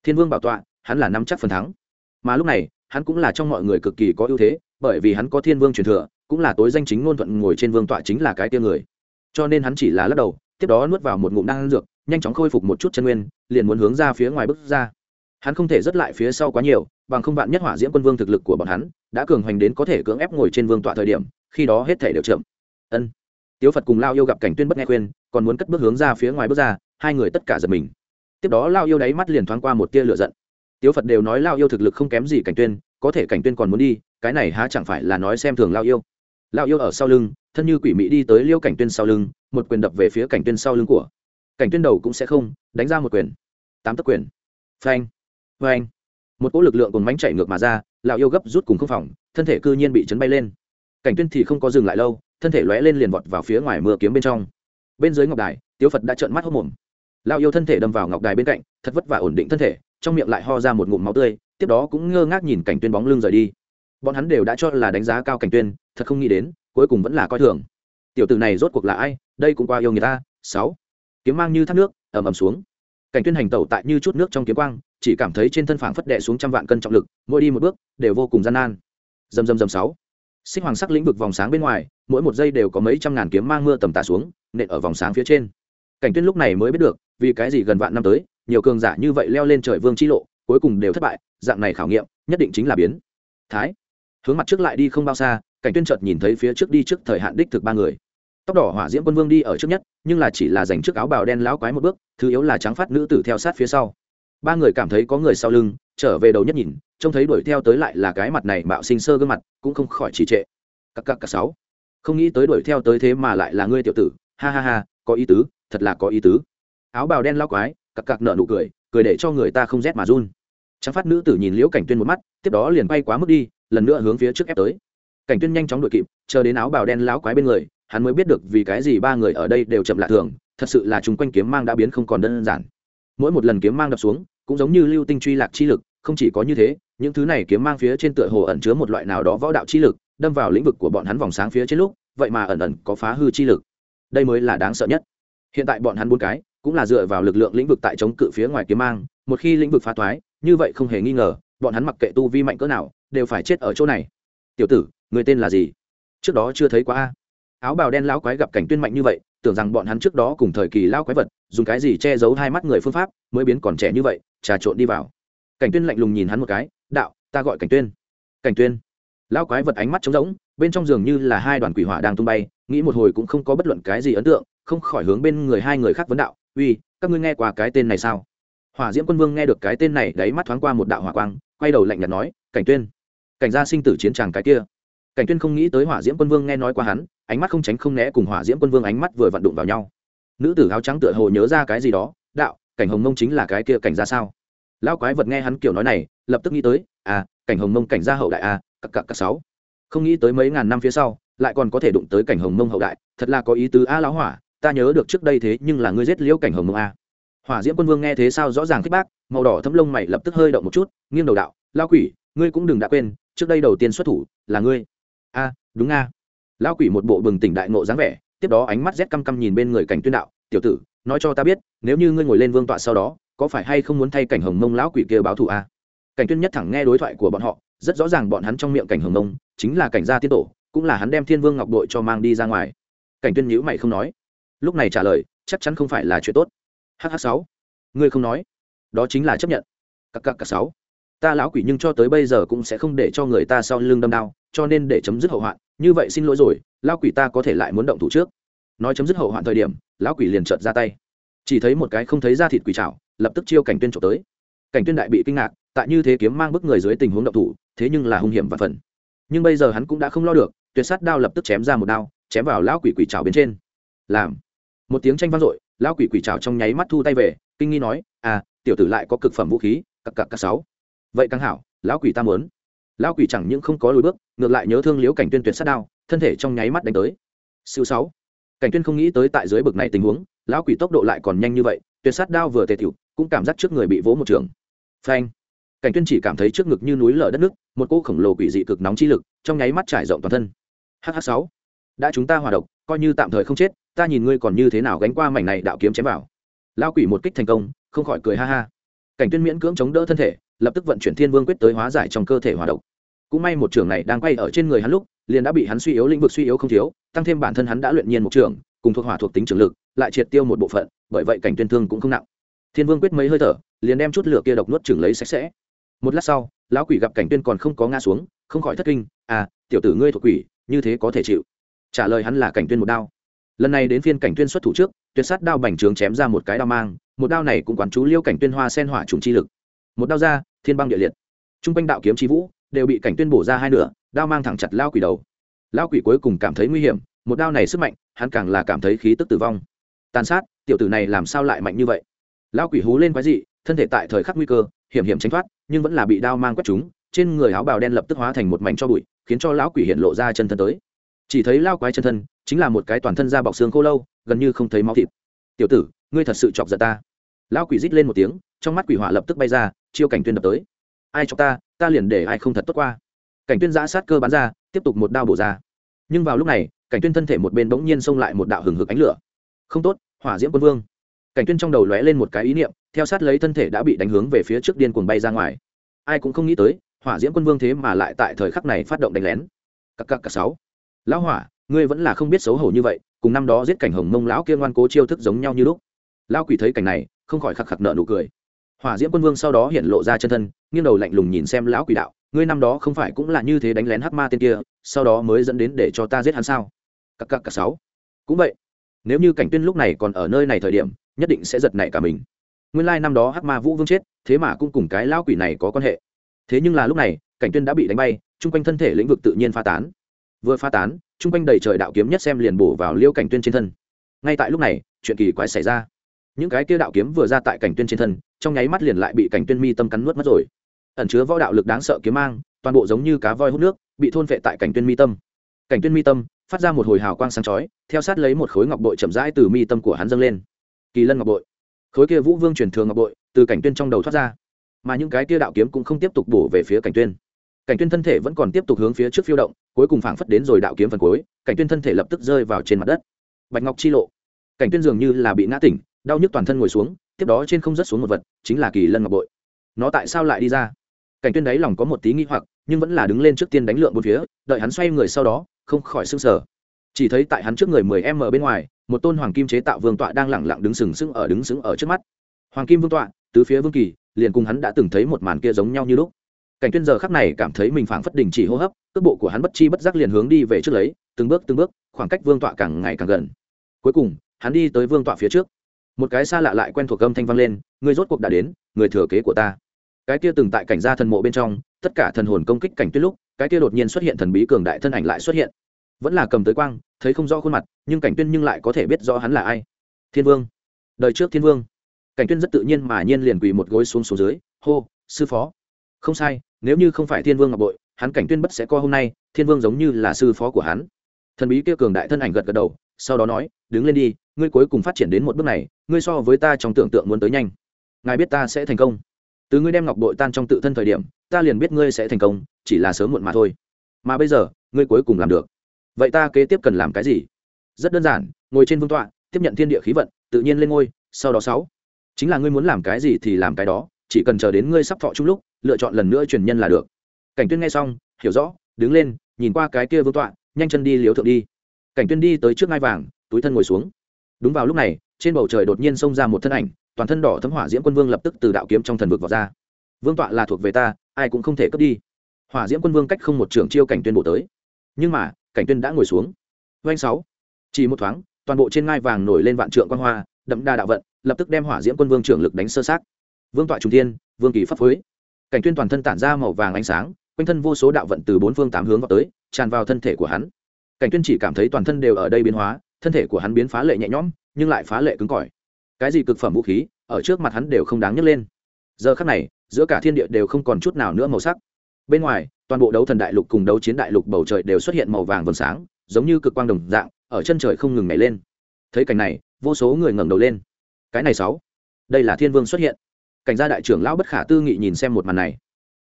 Thiên vương bảo tọa, hắn là nắm chắc phần thắng. Mà lúc này, hắn cũng là trong mọi người cực kỳ có ưu thế, bởi vì hắn có thiên vương truyền thừa, cũng là tối danh chính ngôn thuận ngồi trên vương tọa chính là cái tia người. Cho nên hắn chỉ là lắc đầu, tiếp đó nuốt vào một ngụm đan dược, nhanh chóng khôi phục một chút chân nguyên, liền muốn hướng ra phía ngoài bước ra hắn không thể dứt lại phía sau quá nhiều, bằng không bạn nhất hỏa diễm quân vương thực lực của bọn hắn đã cường hoành đến có thể cưỡng ép ngồi trên vương tọa thời điểm, khi đó hết thể đều chậm. Ân. Tiếu phật cùng lao yêu gặp cảnh tuyên bất nghe khuyên, còn muốn cất bước hướng ra phía ngoài bước ra, hai người tất cả giật mình. Tiếp đó lao yêu đáy mắt liền thoáng qua một tia lửa giận. Tiếu phật đều nói lao yêu thực lực không kém gì cảnh tuyên, có thể cảnh tuyên còn muốn đi, cái này há chẳng phải là nói xem thường lao yêu. Lao yêu ở sau lưng, thân như quỷ mỹ đi tới liêu cảnh tuyên sau lưng, một quyền đập về phía cảnh tuyên sau lưng của. Cảnh tuyên đầu cũng sẽ không, đánh ra một quyền. Tám tấc quyền. Phanh anh, một cỗ lực lượng còn mánh chạy ngược mà ra, lão yêu gấp rút cùng không phòng, thân thể cư nhiên bị chấn bay lên. Cảnh tuyên thì không có dừng lại lâu, thân thể lóe lên liền vọt vào phía ngoài mưa kiếm bên trong. Bên dưới ngọc đài, tiếu phật đã trợn mắt hốc mồm. Lão yêu thân thể đâm vào ngọc đài bên cạnh, thật vất vả ổn định thân thể, trong miệng lại ho ra một ngụm máu tươi, tiếp đó cũng ngơ ngác nhìn cảnh tuyên bóng lưng rời đi. Bọn hắn đều đã cho là đánh giá cao cảnh tuyên, thật không nghĩ đến, cuối cùng vẫn là coi thường. Tiểu tử này rốt cuộc là ai? Đây cũng qua yêu người ta. Sáu. Kiếm mang như thác nước, ầm ầm xuống cảnh tuyên hành tẩu tại như chút nước trong kiếm quang, chỉ cảm thấy trên thân phảng phất đệ xuống trăm vạn cân trọng lực, mỗi đi một bước, đều vô cùng gian nan. Dầm dầm dầm sáu. Xích hoàng sắc lĩnh vực vòng sáng bên ngoài, mỗi một giây đều có mấy trăm ngàn kiếm mang mưa tầm tả xuống, nện ở vòng sáng phía trên. Cảnh tuyên lúc này mới biết được, vì cái gì gần vạn năm tới, nhiều cường giả như vậy leo lên trời vương chi lộ, cuối cùng đều thất bại, dạng này khảo nghiệm, nhất định chính là biến. Thái. Hướng mặt trước lại đi không bao xa, cảnh tuyên chợt nhìn thấy phía trước đi trước thời hạn đích thực ba người tóc đỏ hỏa diễm quân vương đi ở trước nhất, nhưng là chỉ là dành trước áo bào đen lão quái một bước, thứ yếu là trắng phát nữ tử theo sát phía sau. Ba người cảm thấy có người sau lưng, trở về đầu nhất nhìn, trông thấy đuổi theo tới lại là cái mặt này mạo sinh sơ gương mặt, cũng không khỏi trì trệ. Cặp cặp cặp sáu. Không nghĩ tới đuổi theo tới thế mà lại là ngươi tiểu tử, ha ha ha, có ý tứ, thật là có ý tứ. Áo bào đen lao quái cặp cặp nở nụ cười cười để cho người ta không rét mà run. Trắng phát nữ tử nhìn liễu cảnh tuyên một mắt, tiếp đó liền bay quá mức đi, lần nữa hướng phía trước ép tới. Cảnh tuyên nhanh chóng đuổi kịp, chờ đến áo bào đen lão quái bên người hắn mới biết được vì cái gì ba người ở đây đều chậm lạ thường, thật sự là chúng quanh kiếm mang đã biến không còn đơn giản. Mỗi một lần kiếm mang đập xuống, cũng giống như lưu tinh truy lạc chi lực, không chỉ có như thế, những thứ này kiếm mang phía trên tựa hồ ẩn chứa một loại nào đó võ đạo chi lực, đâm vào lĩnh vực của bọn hắn vòng sáng phía trên lúc, vậy mà ẩn ẩn có phá hư chi lực. Đây mới là đáng sợ nhất. Hiện tại bọn hắn bốn cái, cũng là dựa vào lực lượng lĩnh vực tại chống cự phía ngoài kiếm mang, một khi lĩnh vực phá toái, như vậy không hề nghi ngờ, bọn hắn mặc kệ tu vi mạnh cỡ nào, đều phải chết ở chỗ này. Tiểu tử, người tên là gì? Trước đó chưa thấy quá a áo bào đen lão quái gặp cảnh tuyên mạnh như vậy, tưởng rằng bọn hắn trước đó cùng thời kỳ lao quái vật, dùng cái gì che giấu hai mắt người phương pháp, mới biến còn trẻ như vậy, trà trộn đi vào. Cảnh tuyên lạnh lùng nhìn hắn một cái, đạo, ta gọi cảnh tuyên. Cảnh tuyên? Lao quái vật ánh mắt trống rỗng, bên trong giường như là hai đoàn quỷ hỏa đang tung bay, nghĩ một hồi cũng không có bất luận cái gì ấn tượng, không khỏi hướng bên người hai người khác vấn đạo, uy, các ngươi nghe qua cái tên này sao? Hỏa diễm quân vương nghe được cái tên này, đáy mắt thoáng qua một đạo hỏa quang, quay đầu lạnh nhạt nói, cảnh tuyên, cảnh gia sinh tử chiến tràng cái kia. Cảnh tuyên không nghĩ tới hỏa diễm quân vương nghe nói qua hắn ánh mắt không tránh không né cùng hỏa diễm quân vương ánh mắt vừa vặn đụng vào nhau. Nữ tử áo trắng tựa hồ nhớ ra cái gì đó, đạo, cảnh hồng mông chính là cái kia cảnh ra sao? Lão quái vật nghe hắn kiểu nói này, lập tức nghĩ tới à cảnh hồng mông cảnh gia hậu đại à cặp cặp cặp sáu. Không nghĩ tới mấy ngàn năm phía sau, lại còn có thể đụng tới cảnh hồng mông hậu đại, thật là có ý tứ a lão hỏa, ta nhớ được trước đây thế nhưng là ngươi giết liễu cảnh hồng mông a. Hỏa diễm quân vương nghe thế sao rõ ràng khích bác, màu đỏ thấm lông mày lập tức hơi động một chút, nghiêng đầu đạo lao quỷ, ngươi cũng đừng đã quên, trước đây đầu tiên xuất thủ là ngươi. A, đúng a lao quỷ một bộ bừng tỉnh đại ngộ dáng vẻ, tiếp đó ánh mắt rét căm căm nhìn bên người cảnh tuyên đạo, tiểu tử, nói cho ta biết, nếu như ngươi ngồi lên vương tọa sau đó, có phải hay không muốn thay cảnh hồng mông lão quỷ kia báo thù a? Cảnh tuyên nhất thẳng nghe đối thoại của bọn họ, rất rõ ràng bọn hắn trong miệng cảnh hồng mông chính là cảnh gia tiên tổ, cũng là hắn đem thiên vương ngọc đội cho mang đi ra ngoài. Cảnh tuyên nhữ mày không nói. Lúc này trả lời, chắc chắn không phải là chuyện tốt. Hh sáu, ngươi không nói. Đó chính là chấp nhận. Cặp cặp cặp sáu ta lão quỷ nhưng cho tới bây giờ cũng sẽ không để cho người ta sau lưng đâm đao, cho nên để chấm dứt hậu hoạn, như vậy xin lỗi rồi, lão quỷ ta có thể lại muốn động thủ trước. Nói chấm dứt hậu hoạn thời điểm, lão quỷ liền trợt ra tay. Chỉ thấy một cái không thấy ra thịt quỷ chảo lập tức chiêu cảnh tuyên trộm tới. Cảnh tuyên đại bị kinh ngạc, tại như thế kiếm mang bức người dưới tình huống động thủ, thế nhưng là hung hiểm và phần. Nhưng bây giờ hắn cũng đã không lo được, tuyệt sát đao lập tức chém ra một đao, chém vào lão quỷ quỷ trào bên trên. Làm. Một tiếng tranh vang dội, lão quỷ quỷ trào trong nháy mắt thu tay về, kinh nghi nói à tiểu tử lại có cực phẩm vũ khí, cặc cặc cặc sáu vậy càng hảo, lão quỷ ta muốn. Lão quỷ chẳng những không có lùi bước, ngược lại nhớ thương liễu cảnh tuyên tuyệt sát đao, thân thể trong nháy mắt đánh tới. Siêu sáu. Cảnh tuyên không nghĩ tới tại dưới bực này tình huống, lão quỷ tốc độ lại còn nhanh như vậy, tuyệt sát đao vừa tề tiểu, cũng cảm giác trước người bị vỗ một trường. Phanh. Cảnh tuyên chỉ cảm thấy trước ngực như núi lở đất nước, một cỗ khổng lồ quỷ dị cực nóng chi lực, trong nháy mắt trải rộng toàn thân. Hh sáu. Đã chúng ta hòa độc, coi như tạm thời không chết, ta nhìn ngươi còn như thế nào gánh qua mảnh này đạo kiếm chém vào. Lão quỷ một kích thành công, không khỏi cười ha ha. Cảnh tuyên miễn cưỡng chống đỡ thân thể lập tức vận chuyển thiên vương quyết tới hóa giải trong cơ thể hòa độc. Cũng may một trường này đang quay ở trên người hắn lúc, liền đã bị hắn suy yếu, lĩnh vực suy yếu không thiếu, tăng thêm bản thân hắn đã luyện nhiên một trường cùng thuộc hỏa thuộc tính trường lực, lại triệt tiêu một bộ phận, bởi vậy cảnh tuyên thương cũng không nặng. Thiên vương quyết mấy hơi thở, liền đem chút lửa kia độc nuốt trường lấy sạch sẽ. Một lát sau, lão quỷ gặp cảnh tuyên còn không có ngã xuống, không khỏi thất kinh à tiểu tử ngươi thuộc quỷ, như thế có thể chịu? Trả lời hắn là cảnh tuyên một đao. Lần này đến phiên cảnh tuyên xuất thủ trước, tuyệt sát đao bành trướng chém ra một cái đao mang, một đao này cũng quán chú liêu cảnh tuyên hoa sen hỏa trùng chi lực. Một đao ra thiên băng địa liệt. Trung quanh đạo kiếm chi vũ đều bị cảnh tuyên bổ ra hai nửa, đao mang thẳng chặt lao quỷ đầu. Lao quỷ cuối cùng cảm thấy nguy hiểm, một đao này sức mạnh, hắn càng là cảm thấy khí tức tử vong. Tàn sát, tiểu tử này làm sao lại mạnh như vậy? Lao quỷ hú lên quái dị, thân thể tại thời khắc nguy cơ, hiểm hiểm tránh thoát, nhưng vẫn là bị đao mang quét chúng trên người áo bào đen lập tức hóa thành một mảnh cho bụi, khiến cho lão quỷ hiện lộ ra chân thân tới. Chỉ thấy lao quái chân thân chính là một cái toàn thân da bọc xương khô lâu, gần như không thấy máu thịt. Tiểu tử, ngươi thật sự chọc giận ta lao quỷ rít lên một tiếng, trong mắt quỷ hỏa lập tức bay ra, chiêu cảnh tuyên đập tới. Ai cho ta ta liền để ai không thật tốt qua. Cảnh tuyên giã sát cơ bắn ra, tiếp tục một đao bổ ra. Nhưng vào lúc này, cảnh tuyên thân thể một bên bỗng nhiên xông lại một đạo hừng hực ánh lửa. Không tốt, hỏa diễm quân vương. Cảnh tuyên trong đầu lóe lên một cái ý niệm, theo sát lấy thân thể đã bị đánh hướng về phía trước điên cuồng bay ra ngoài. Ai cũng không nghĩ tới, hỏa diễm quân vương thế mà lại tại thời khắc này phát động đánh lén. Cặp cặp cặp sáu. Lão hỏa, ngươi vẫn là không biết xấu hổ như vậy, cùng năm đó giết cảnh hồng mông lão kia ngoan cố chiêu thức giống nhau như lúc. Lão quỷ thấy cảnh này không khỏi khặc khặc nợ nụ cười. Hỏa diễm quân vương sau đó hiện lộ ra chân thân, nghiêng đầu lạnh lùng nhìn xem lão quỷ đạo, ngươi năm đó không phải cũng là như thế đánh lén hắc ma tên kia, sau đó mới dẫn đến để cho ta giết hắn sao? Cặc cặc cặc sáu. Cũng vậy, nếu như cảnh tuyên lúc này còn ở nơi này thời điểm, nhất định sẽ giật nảy cả mình. Nguyên lai năm đó hắc ma vũ vương chết, thế mà cũng cùng cái lão quỷ này có quan hệ. Thế nhưng là lúc này, cảnh tuyên đã bị đánh bay, chung quanh thân thể lĩnh vực tự nhiên pha tán. Vừa pha tán, chung quanh đầy trời đạo kiếm nhất xem liền bổ vào liêu cảnh tuyên trên thân. Ngay tại lúc này, chuyện kỳ quái xảy ra những cái kia đạo kiếm vừa ra tại cảnh tuyên trên thân, trong nháy mắt liền lại bị cảnh tuyên mi tâm cắn nuốt mất rồi. Ẩn chứa võ đạo lực đáng sợ kiếm mang, toàn bộ giống như cá voi hút nước, bị thôn vệ tại cảnh tuyên mi tâm. Cảnh tuyên mi tâm, phát ra một hồi hào quang sáng chói, theo sát lấy một khối ngọc bội chậm rãi từ mi tâm của hắn dâng lên. Kỳ lân ngọc bội. Khối kia vũ vương truyền thường ngọc bội, từ cảnh tuyên trong đầu thoát ra. Mà những cái kia đạo kiếm cũng không tiếp tục bổ về phía cảnh tuyên. Cảnh tuyên thân thể vẫn còn tiếp tục hướng phía trước phiêu động, cuối cùng phảng phất đến rồi đạo kiếm phần cuối, cảnh tuyên thân thể lập tức rơi vào trên mặt đất. Bạch ngọc chi lộ. Cảnh tuyên dường như là bị ngã tỉnh đau nhức toàn thân ngồi xuống, tiếp đó trên không rớt xuống một vật, chính là kỳ lân ngọc bội. Nó tại sao lại đi ra? Cảnh tuyên đấy lòng có một tí nghi hoặc, nhưng vẫn là đứng lên trước tiên đánh lượng bốn phía, đợi hắn xoay người sau đó, không khỏi sưng sờ. Chỉ thấy tại hắn trước người mười em ở bên ngoài, một tôn hoàng kim chế tạo vương tọa đang lẳng lặng đứng sừng sững ở đứng sững ở trước mắt. Hoàng kim vương tọa, tứ phía vương kỳ, liền cùng hắn đã từng thấy một màn kia giống nhau như lúc. Cảnh tuyên giờ khắc này cảm thấy mình phảng phất đình chỉ hô hấp, cước bộ của hắn bất chi bất giác liền hướng đi về trước lấy, từng bước từng bước, khoảng cách vương tọa càng ngày càng gần. Cuối cùng, hắn đi tới vương tọa phía trước một cái xa lạ lại quen thuộc âm thanh vang lên người rốt cuộc đã đến, người thừa kế của ta. Cái kia từng tại cảnh gia thần mộ bên trong, tất cả thần hồn công kích cảnh tuyết lúc, cái kia đột nhiên xuất hiện thần bí cường đại thân ảnh lại xuất hiện. Vẫn là cầm tới quang, thấy không rõ khuôn mặt, nhưng cảnh tuyên nhưng lại có thể biết rõ hắn là ai. Thiên vương. Đời trước thiên vương. Cảnh tuyên rất tự nhiên mà nhiên liền quỳ một gối xuống xuống dưới, hô, sư phó. Không sai, nếu như không phải thiên vương ngọc bội, hắn cảnh tuyên bất sẽ co hôm nay, thiên vương giống như là sư phó của hắn. Thần bí kia cường đại thân ảnh gật gật đầu, sau đó nói, đứng lên đi ngươi cuối cùng phát triển đến một bước này, ngươi so với ta trong tưởng tượng muốn tới nhanh. Ngài biết ta sẽ thành công. Từ ngươi đem ngọc bội tan trong tự thân thời điểm, ta liền biết ngươi sẽ thành công, chỉ là sớm muộn mà thôi. Mà bây giờ, ngươi cuối cùng làm được. Vậy ta kế tiếp cần làm cái gì? Rất đơn giản, ngồi trên vương tọa, tiếp nhận thiên địa khí vận, tự nhiên lên ngôi, sau đó sáu. Chính là ngươi muốn làm cái gì thì làm cái đó, chỉ cần chờ đến ngươi sắp thọ chung lúc, lựa chọn lần nữa truyền nhân là được. Cảnh tuyên nghe xong, hiểu rõ, đứng lên, nhìn qua cái kia vương tọa, nhanh chân đi liếu thượng đi. Cảnh tuyên đi tới trước ngai vàng, túi thân ngồi xuống đúng vào lúc này, trên bầu trời đột nhiên xông ra một thân ảnh, toàn thân đỏ thấm hỏa diễm quân vương lập tức từ đạo kiếm trong thần vực vào ra. Vương tọa là thuộc về ta, ai cũng không thể cướp đi. Hỏa diễm quân vương cách không một trường chiêu cảnh tuyên bổ tới. Nhưng mà, cảnh tuyên đã ngồi xuống. Doanh sáu. Chỉ một thoáng, toàn bộ trên ngai vàng nổi lên vạn trượng quan hoa, đậm đa đạo vận, lập tức đem hỏa diễm quân vương trưởng lực đánh sơ sát vương tọa trung thiên, vương kỳ pháp phối. Cảnh tuyên toàn thân tản ra màu vàng ánh sáng, quanh thân vô số đạo vận từ bốn phương tám hướng vào tới, tràn vào thân thể của hắn. Cảnh tuyên chỉ cảm thấy toàn thân đều ở đây biến hóa thân thể của hắn biến phá lệ nhẹ nhõm, nhưng lại phá lệ cứng cỏi. Cái gì cực phẩm vũ khí, ở trước mặt hắn đều không đáng nhấc lên. Giờ khắc này, giữa cả thiên địa đều không còn chút nào nữa màu sắc. Bên ngoài, toàn bộ đấu thần đại lục cùng đấu chiến đại lục bầu trời đều xuất hiện màu vàng vầng sáng, giống như cực quang đồng dạng, ở chân trời không ngừng nhảy lên. Thấy cảnh này, vô số người ngẩng đầu lên. Cái này sáu. Đây là thiên vương xuất hiện. Cảnh gia đại trưởng lão bất khả tư nghị nhìn xem một màn này.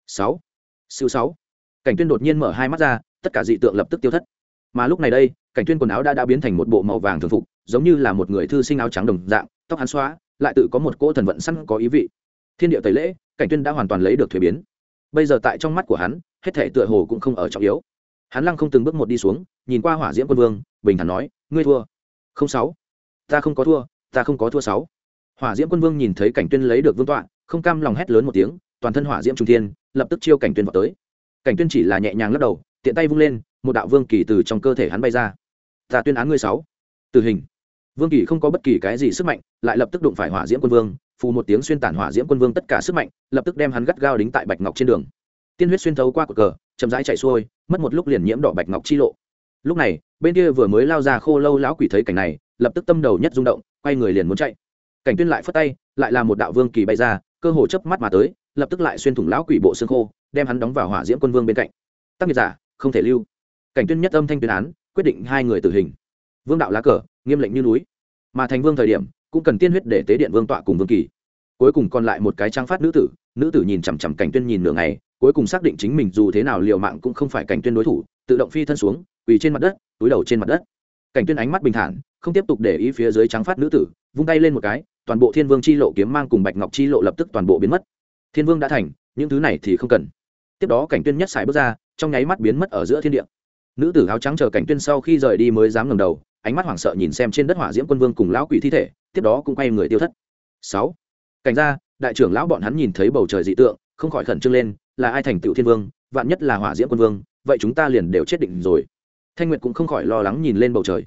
Sáu. Siêu sáu. Cảnh tuyên đột nhiên mở hai mắt ra, tất cả dị tượng lập tức tiêu thất mà lúc này đây, cảnh tuyên quần áo đã đã biến thành một bộ màu vàng thường phục, giống như là một người thư sinh áo trắng đồng dạng, tóc hắn xóa, lại tự có một cỗ thần vận sẵn có ý vị. Thiên địa tẩy lễ, cảnh tuyên đã hoàn toàn lấy được thuế biến. Bây giờ tại trong mắt của hắn, hết thể tựa hồ cũng không ở trọng yếu. Hắn lăng không từng bước một đi xuống, nhìn qua hỏa diễm quân vương, bình thản nói, ngươi thua. Không sáu. Ta không có thua, ta không có thua sáu. Hỏa diễm quân vương nhìn thấy cảnh tuyên lấy được vương tọa, không cam lòng hét lớn một tiếng, toàn thân hỏa diễm trung thiên, lập tức chiêu cảnh tuyên vào tới. Cảnh tuyên chỉ là nhẹ nhàng lắc đầu, tiện tay vung lên một đạo vương kỳ từ trong cơ thể hắn bay ra. Ta tuyên án ngươi sáu. Tử hình. Vương kỳ không có bất kỳ cái gì sức mạnh, lại lập tức đụng phải hỏa diễm quân vương, phù một tiếng xuyên tản hỏa diễm quân vương tất cả sức mạnh, lập tức đem hắn gắt gao đính tại bạch ngọc trên đường. Tiên huyết xuyên thấu qua cột cờ, chậm rãi chạy xuôi, mất một lúc liền nhiễm đỏ bạch ngọc chi lộ. Lúc này, bên kia vừa mới lao ra khô lâu lão quỷ thấy cảnh này, lập tức tâm đầu nhất rung động, quay người liền muốn chạy. Cảnh tuyên lại phất tay, lại là một đạo vương kỳ bay ra, cơ hồ chớp mắt mà tới, lập tức lại xuyên thủng lão quỷ bộ xương khô, đem hắn đóng vào hỏa diễm quân vương bên cạnh. Tắc nghiệp giả, không thể lưu cảnh tuyên nhất âm thanh tuyên án, quyết định hai người tử hình. Vương đạo lá cờ, nghiêm lệnh như núi. Mà thành vương thời điểm, cũng cần tiên huyết để tế điện vương tọa cùng vương kỳ. Cuối cùng còn lại một cái trang phát nữ tử nữ tử nhìn chằm chằm cảnh tuyên nhìn nửa ngày, cuối cùng xác định chính mình dù thế nào liều mạng cũng không phải cảnh tuyên đối thủ, tự động phi thân xuống, quỳ trên mặt đất, túi đầu trên mặt đất. Cảnh tuyên ánh mắt bình thản, không tiếp tục để ý phía dưới trắng phát nữ tử, vung tay lên một cái, toàn bộ thiên vương chi lộ kiếm mang cùng bạch ngọc chi lộ lập tức toàn bộ biến mất. Thiên vương đã thành, những thứ này thì không cần. Tiếp đó cảnh tuyên nhất xài bước ra, trong nháy mắt biến mất ở giữa thiên địa nữ tử áo trắng chờ cảnh tuyên sau khi rời đi mới dám ngẩng đầu, ánh mắt hoảng sợ nhìn xem trên đất hỏa diễm quân vương cùng lão quỷ thi thể, tiếp đó cũng quay người tiêu thất. Sáu. Cảnh ra đại trưởng lão bọn hắn nhìn thấy bầu trời dị tượng, không khỏi khẩn trương lên, là ai thành tựu thiên vương, vạn nhất là hỏa diễm quân vương, vậy chúng ta liền đều chết định rồi. Thanh nguyệt cũng không khỏi lo lắng nhìn lên bầu trời.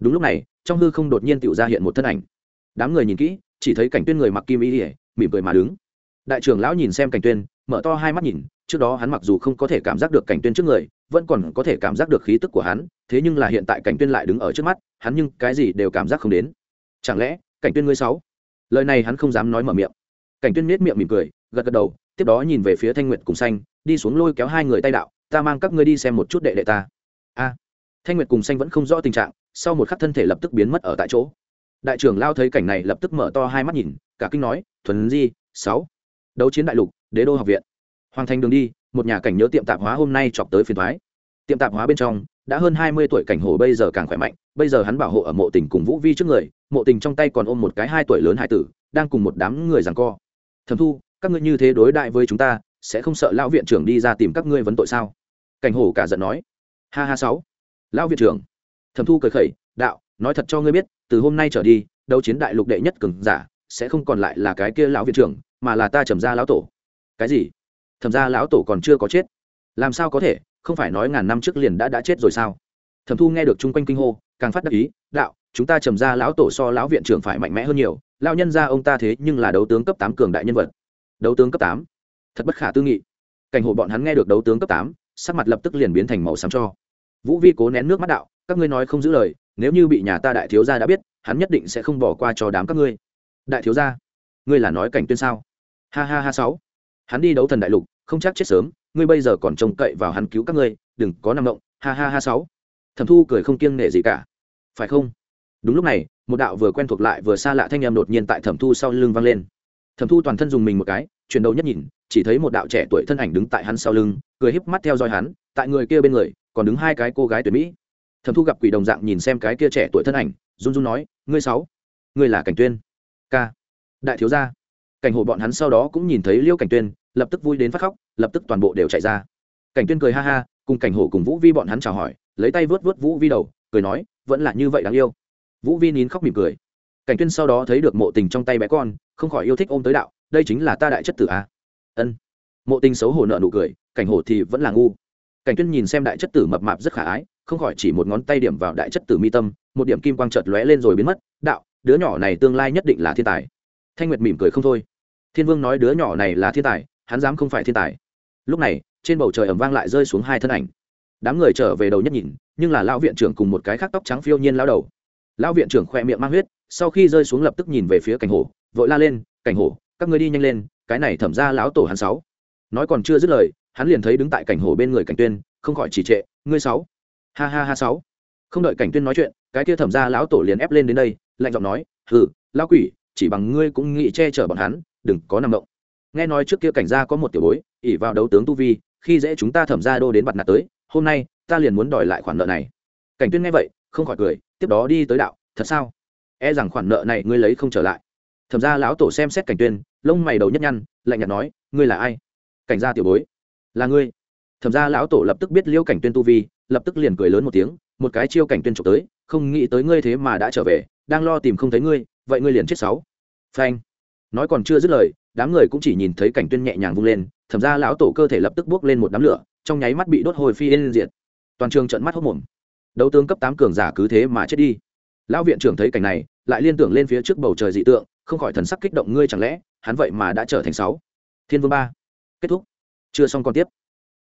Đúng lúc này, trong hư không đột nhiên tựu ra hiện một thân ảnh. Đám người nhìn kỹ, chỉ thấy cảnh tuyên người mặc kim y ỉa mỉm cười mà đứng. Đại trưởng lão nhìn xem cảnh tuyên, mở to hai mắt nhìn, trước đó hắn mặc dù không có thể cảm giác được cảnh tuyên trước người vẫn còn có thể cảm giác được khí tức của hắn, thế nhưng là hiện tại cảnh tuyên lại đứng ở trước mắt, hắn nhưng cái gì đều cảm giác không đến. Chẳng lẽ, cảnh tuyên ngươi sáu? Lời này hắn không dám nói mở miệng. Cảnh tuyên miết miệng mỉm cười, gật gật đầu, tiếp đó nhìn về phía thanh nguyệt cùng xanh, đi xuống lôi kéo hai người tay đạo, ta mang các ngươi đi xem một chút đệ đệ ta. A. Thanh nguyệt cùng xanh vẫn không rõ tình trạng, sau một khắc thân thể lập tức biến mất ở tại chỗ. Đại trưởng lao thấy cảnh này lập tức mở to hai mắt nhìn, cả kinh nói, thuần di, sáu. Đấu chiến đại lục, đế đô học viện. Hoàng thành đường đi một nhà cảnh nhớ tiệm tạp hóa hôm nay chọc tới phiền thoái. Tiệm tạp hóa bên trong, đã hơn hai mươi tuổi cảnh hồ bây giờ càng khỏe mạnh, bây giờ hắn bảo hộ ở mộ tình cùng vũ vi trước người, mộ tình trong tay còn ôm một cái hai tuổi lớn hải tử, đang cùng một đám người rằng co. Thầm thu, các ngươi như thế đối đại với chúng ta, sẽ không sợ lão viện trưởng đi ra tìm các ngươi vấn tội sao? Cảnh hổ cả giận nói. Ha ha sáu. Lão viện trưởng. Thẩm thu cười khẩy, đạo, nói thật cho ngươi biết, từ hôm nay trở đi, đấu chiến đại lục đệ nhất cường giả, sẽ không còn lại là cái kia lão viện trưởng, mà là ta trầm ra lão tổ. Cái gì? Thẩm ra lão tổ còn chưa có chết. Làm sao có thể? Không phải nói ngàn năm trước liền đã đã chết rồi sao? Thẩm thu nghe được chung quanh kinh hô, càng phát đắc ý, đạo, chúng ta trầm ra lão tổ so lão viện trưởng phải mạnh mẽ hơn nhiều, lão nhân ra ông ta thế nhưng là đấu tướng cấp tám cường đại nhân vật. Đấu tướng cấp tám? Thật bất khả tư nghị. Cảnh hộ bọn hắn nghe được đấu tướng cấp tám, sắc mặt lập tức liền biến thành màu xám cho. Vũ vi cố nén nước mắt đạo, các ngươi nói không giữ lời, nếu như bị nhà ta đại thiếu gia đã biết, hắn nhất định sẽ không bỏ qua cho đám các ngươi. Đại thiếu gia? Ngươi là nói cảnh tuyên sao? Ha ha ha sáu. Hắn đi đấu thần đại lục không chắc chết sớm, ngươi bây giờ còn trông cậy vào hắn cứu các ngươi, đừng có năng động, ha ha ha sáu. Thẩm thu cười không kiêng nể gì cả. Phải không? Đúng lúc này, một đạo vừa quen thuộc lại vừa xa lạ thanh em đột nhiên tại thẩm thu sau lưng vang lên. Thẩm thu toàn thân dùng mình một cái, chuyển đầu nhất nhìn, chỉ thấy một đạo trẻ tuổi thân ảnh đứng tại hắn sau lưng, cười híp mắt theo dõi hắn, tại người kia bên người, còn đứng hai cái cô gái tuyệt mỹ. Thẩm thu gặp quỷ đồng dạng nhìn xem cái kia trẻ tuổi thân ảnh, run run nói, ngươi sáu, ngươi là cảnh tuyên. Ca. Đại thiếu gia. Cảnh hộ bọn hắn sau đó cũng nhìn thấy liêu cảnh tuyên lập tức vui đến phát khóc, lập tức toàn bộ đều chạy ra. Cảnh tuyên cười ha ha, cùng cảnh Hổ cùng vũ vi bọn hắn chào hỏi, lấy tay vớt vớt vũ vi đầu, cười nói, vẫn là như vậy đáng yêu. Vũ vi nín khóc mỉm cười. Cảnh tuyên sau đó thấy được mộ tình trong tay bé con, không khỏi yêu thích ôm tới đạo, đây chính là ta đại chất tử a ân. Mộ tình xấu hổ nợ nụ cười, cảnh hổ thì vẫn là ngu. Cảnh tuyên nhìn xem đại chất tử mập mạp rất khả ái, không khỏi chỉ một ngón tay điểm vào đại chất tử mi tâm, một điểm kim quang chợt lóe lên rồi biến mất, đạo, đứa nhỏ này tương lai nhất định là thiên tài. Thanh nguyệt mỉm cười không thôi. Thiên vương nói đứa nhỏ này là thiên tài hắn dám không phải thiên tài. Lúc này, trên bầu trời ẩm vang lại rơi xuống hai thân ảnh. Đám người trở về đầu nhất nhìn, nhưng là lão viện trưởng cùng một cái khác tóc trắng phiêu nhiên lão đầu. Lão viện trưởng khoe miệng mang huyết, sau khi rơi xuống lập tức nhìn về phía cảnh hổ, vội la lên, cảnh hổ, các ngươi đi nhanh lên, cái này thẩm ra lão tổ hắn sáu. Nói còn chưa dứt lời, hắn liền thấy đứng tại cảnh hổ bên người cảnh tuyên, không khỏi chỉ trệ, ngươi sáu. Ha ha ha sáu. Không đợi cảnh tuyên nói chuyện, cái kia thẩm ra lão tổ liền ép lên đến đây, lạnh giọng nói, hừ, lão quỷ, chỉ bằng ngươi cũng nghĩ che chở bọn hắn, đừng có nằm động nghe nói trước kia cảnh gia có một tiểu bối ỉ vào đấu tướng tu vi, khi dễ chúng ta thẩm ra đô đến bặt nạt tới, hôm nay, ta liền muốn đòi lại khoản nợ này. Cảnh tuyên nghe vậy, không khỏi cười, tiếp đó đi tới đạo, thật sao? E rằng khoản nợ này ngươi lấy không trở lại. Thẩm ra lão tổ xem xét cảnh tuyên, lông mày đầu nhất nhăn, lạnh nhạt nói, ngươi là ai? Cảnh gia tiểu bối. Là ngươi. Thẩm ra lão tổ lập tức biết liêu cảnh tuyên tu vi, lập tức liền cười lớn một tiếng, một cái chiêu cảnh tuyên trộm tới, không nghĩ tới ngươi thế mà đã trở về, đang lo tìm không thấy ngươi, vậy ngươi liền chết sáu. Phanh. Nói còn chưa dứt lời đám người cũng chỉ nhìn thấy cảnh tuyên nhẹ nhàng vung lên thẩm ra lão tổ cơ thể lập tức bước lên một đám lửa, trong nháy mắt bị đốt hồi phi lên diệt. toàn trường trợn mắt hốc mồm. Đấu tướng cấp tám cường giả cứ thế mà chết đi. Lão viện trưởng thấy cảnh này, lại liên tưởng lên phía trước bầu trời dị tượng, không khỏi thần sắc kích động, ngươi chẳng lẽ hắn vậy mà đã trở thành sáu? Thiên vương ba. Kết thúc. Chưa xong còn tiếp.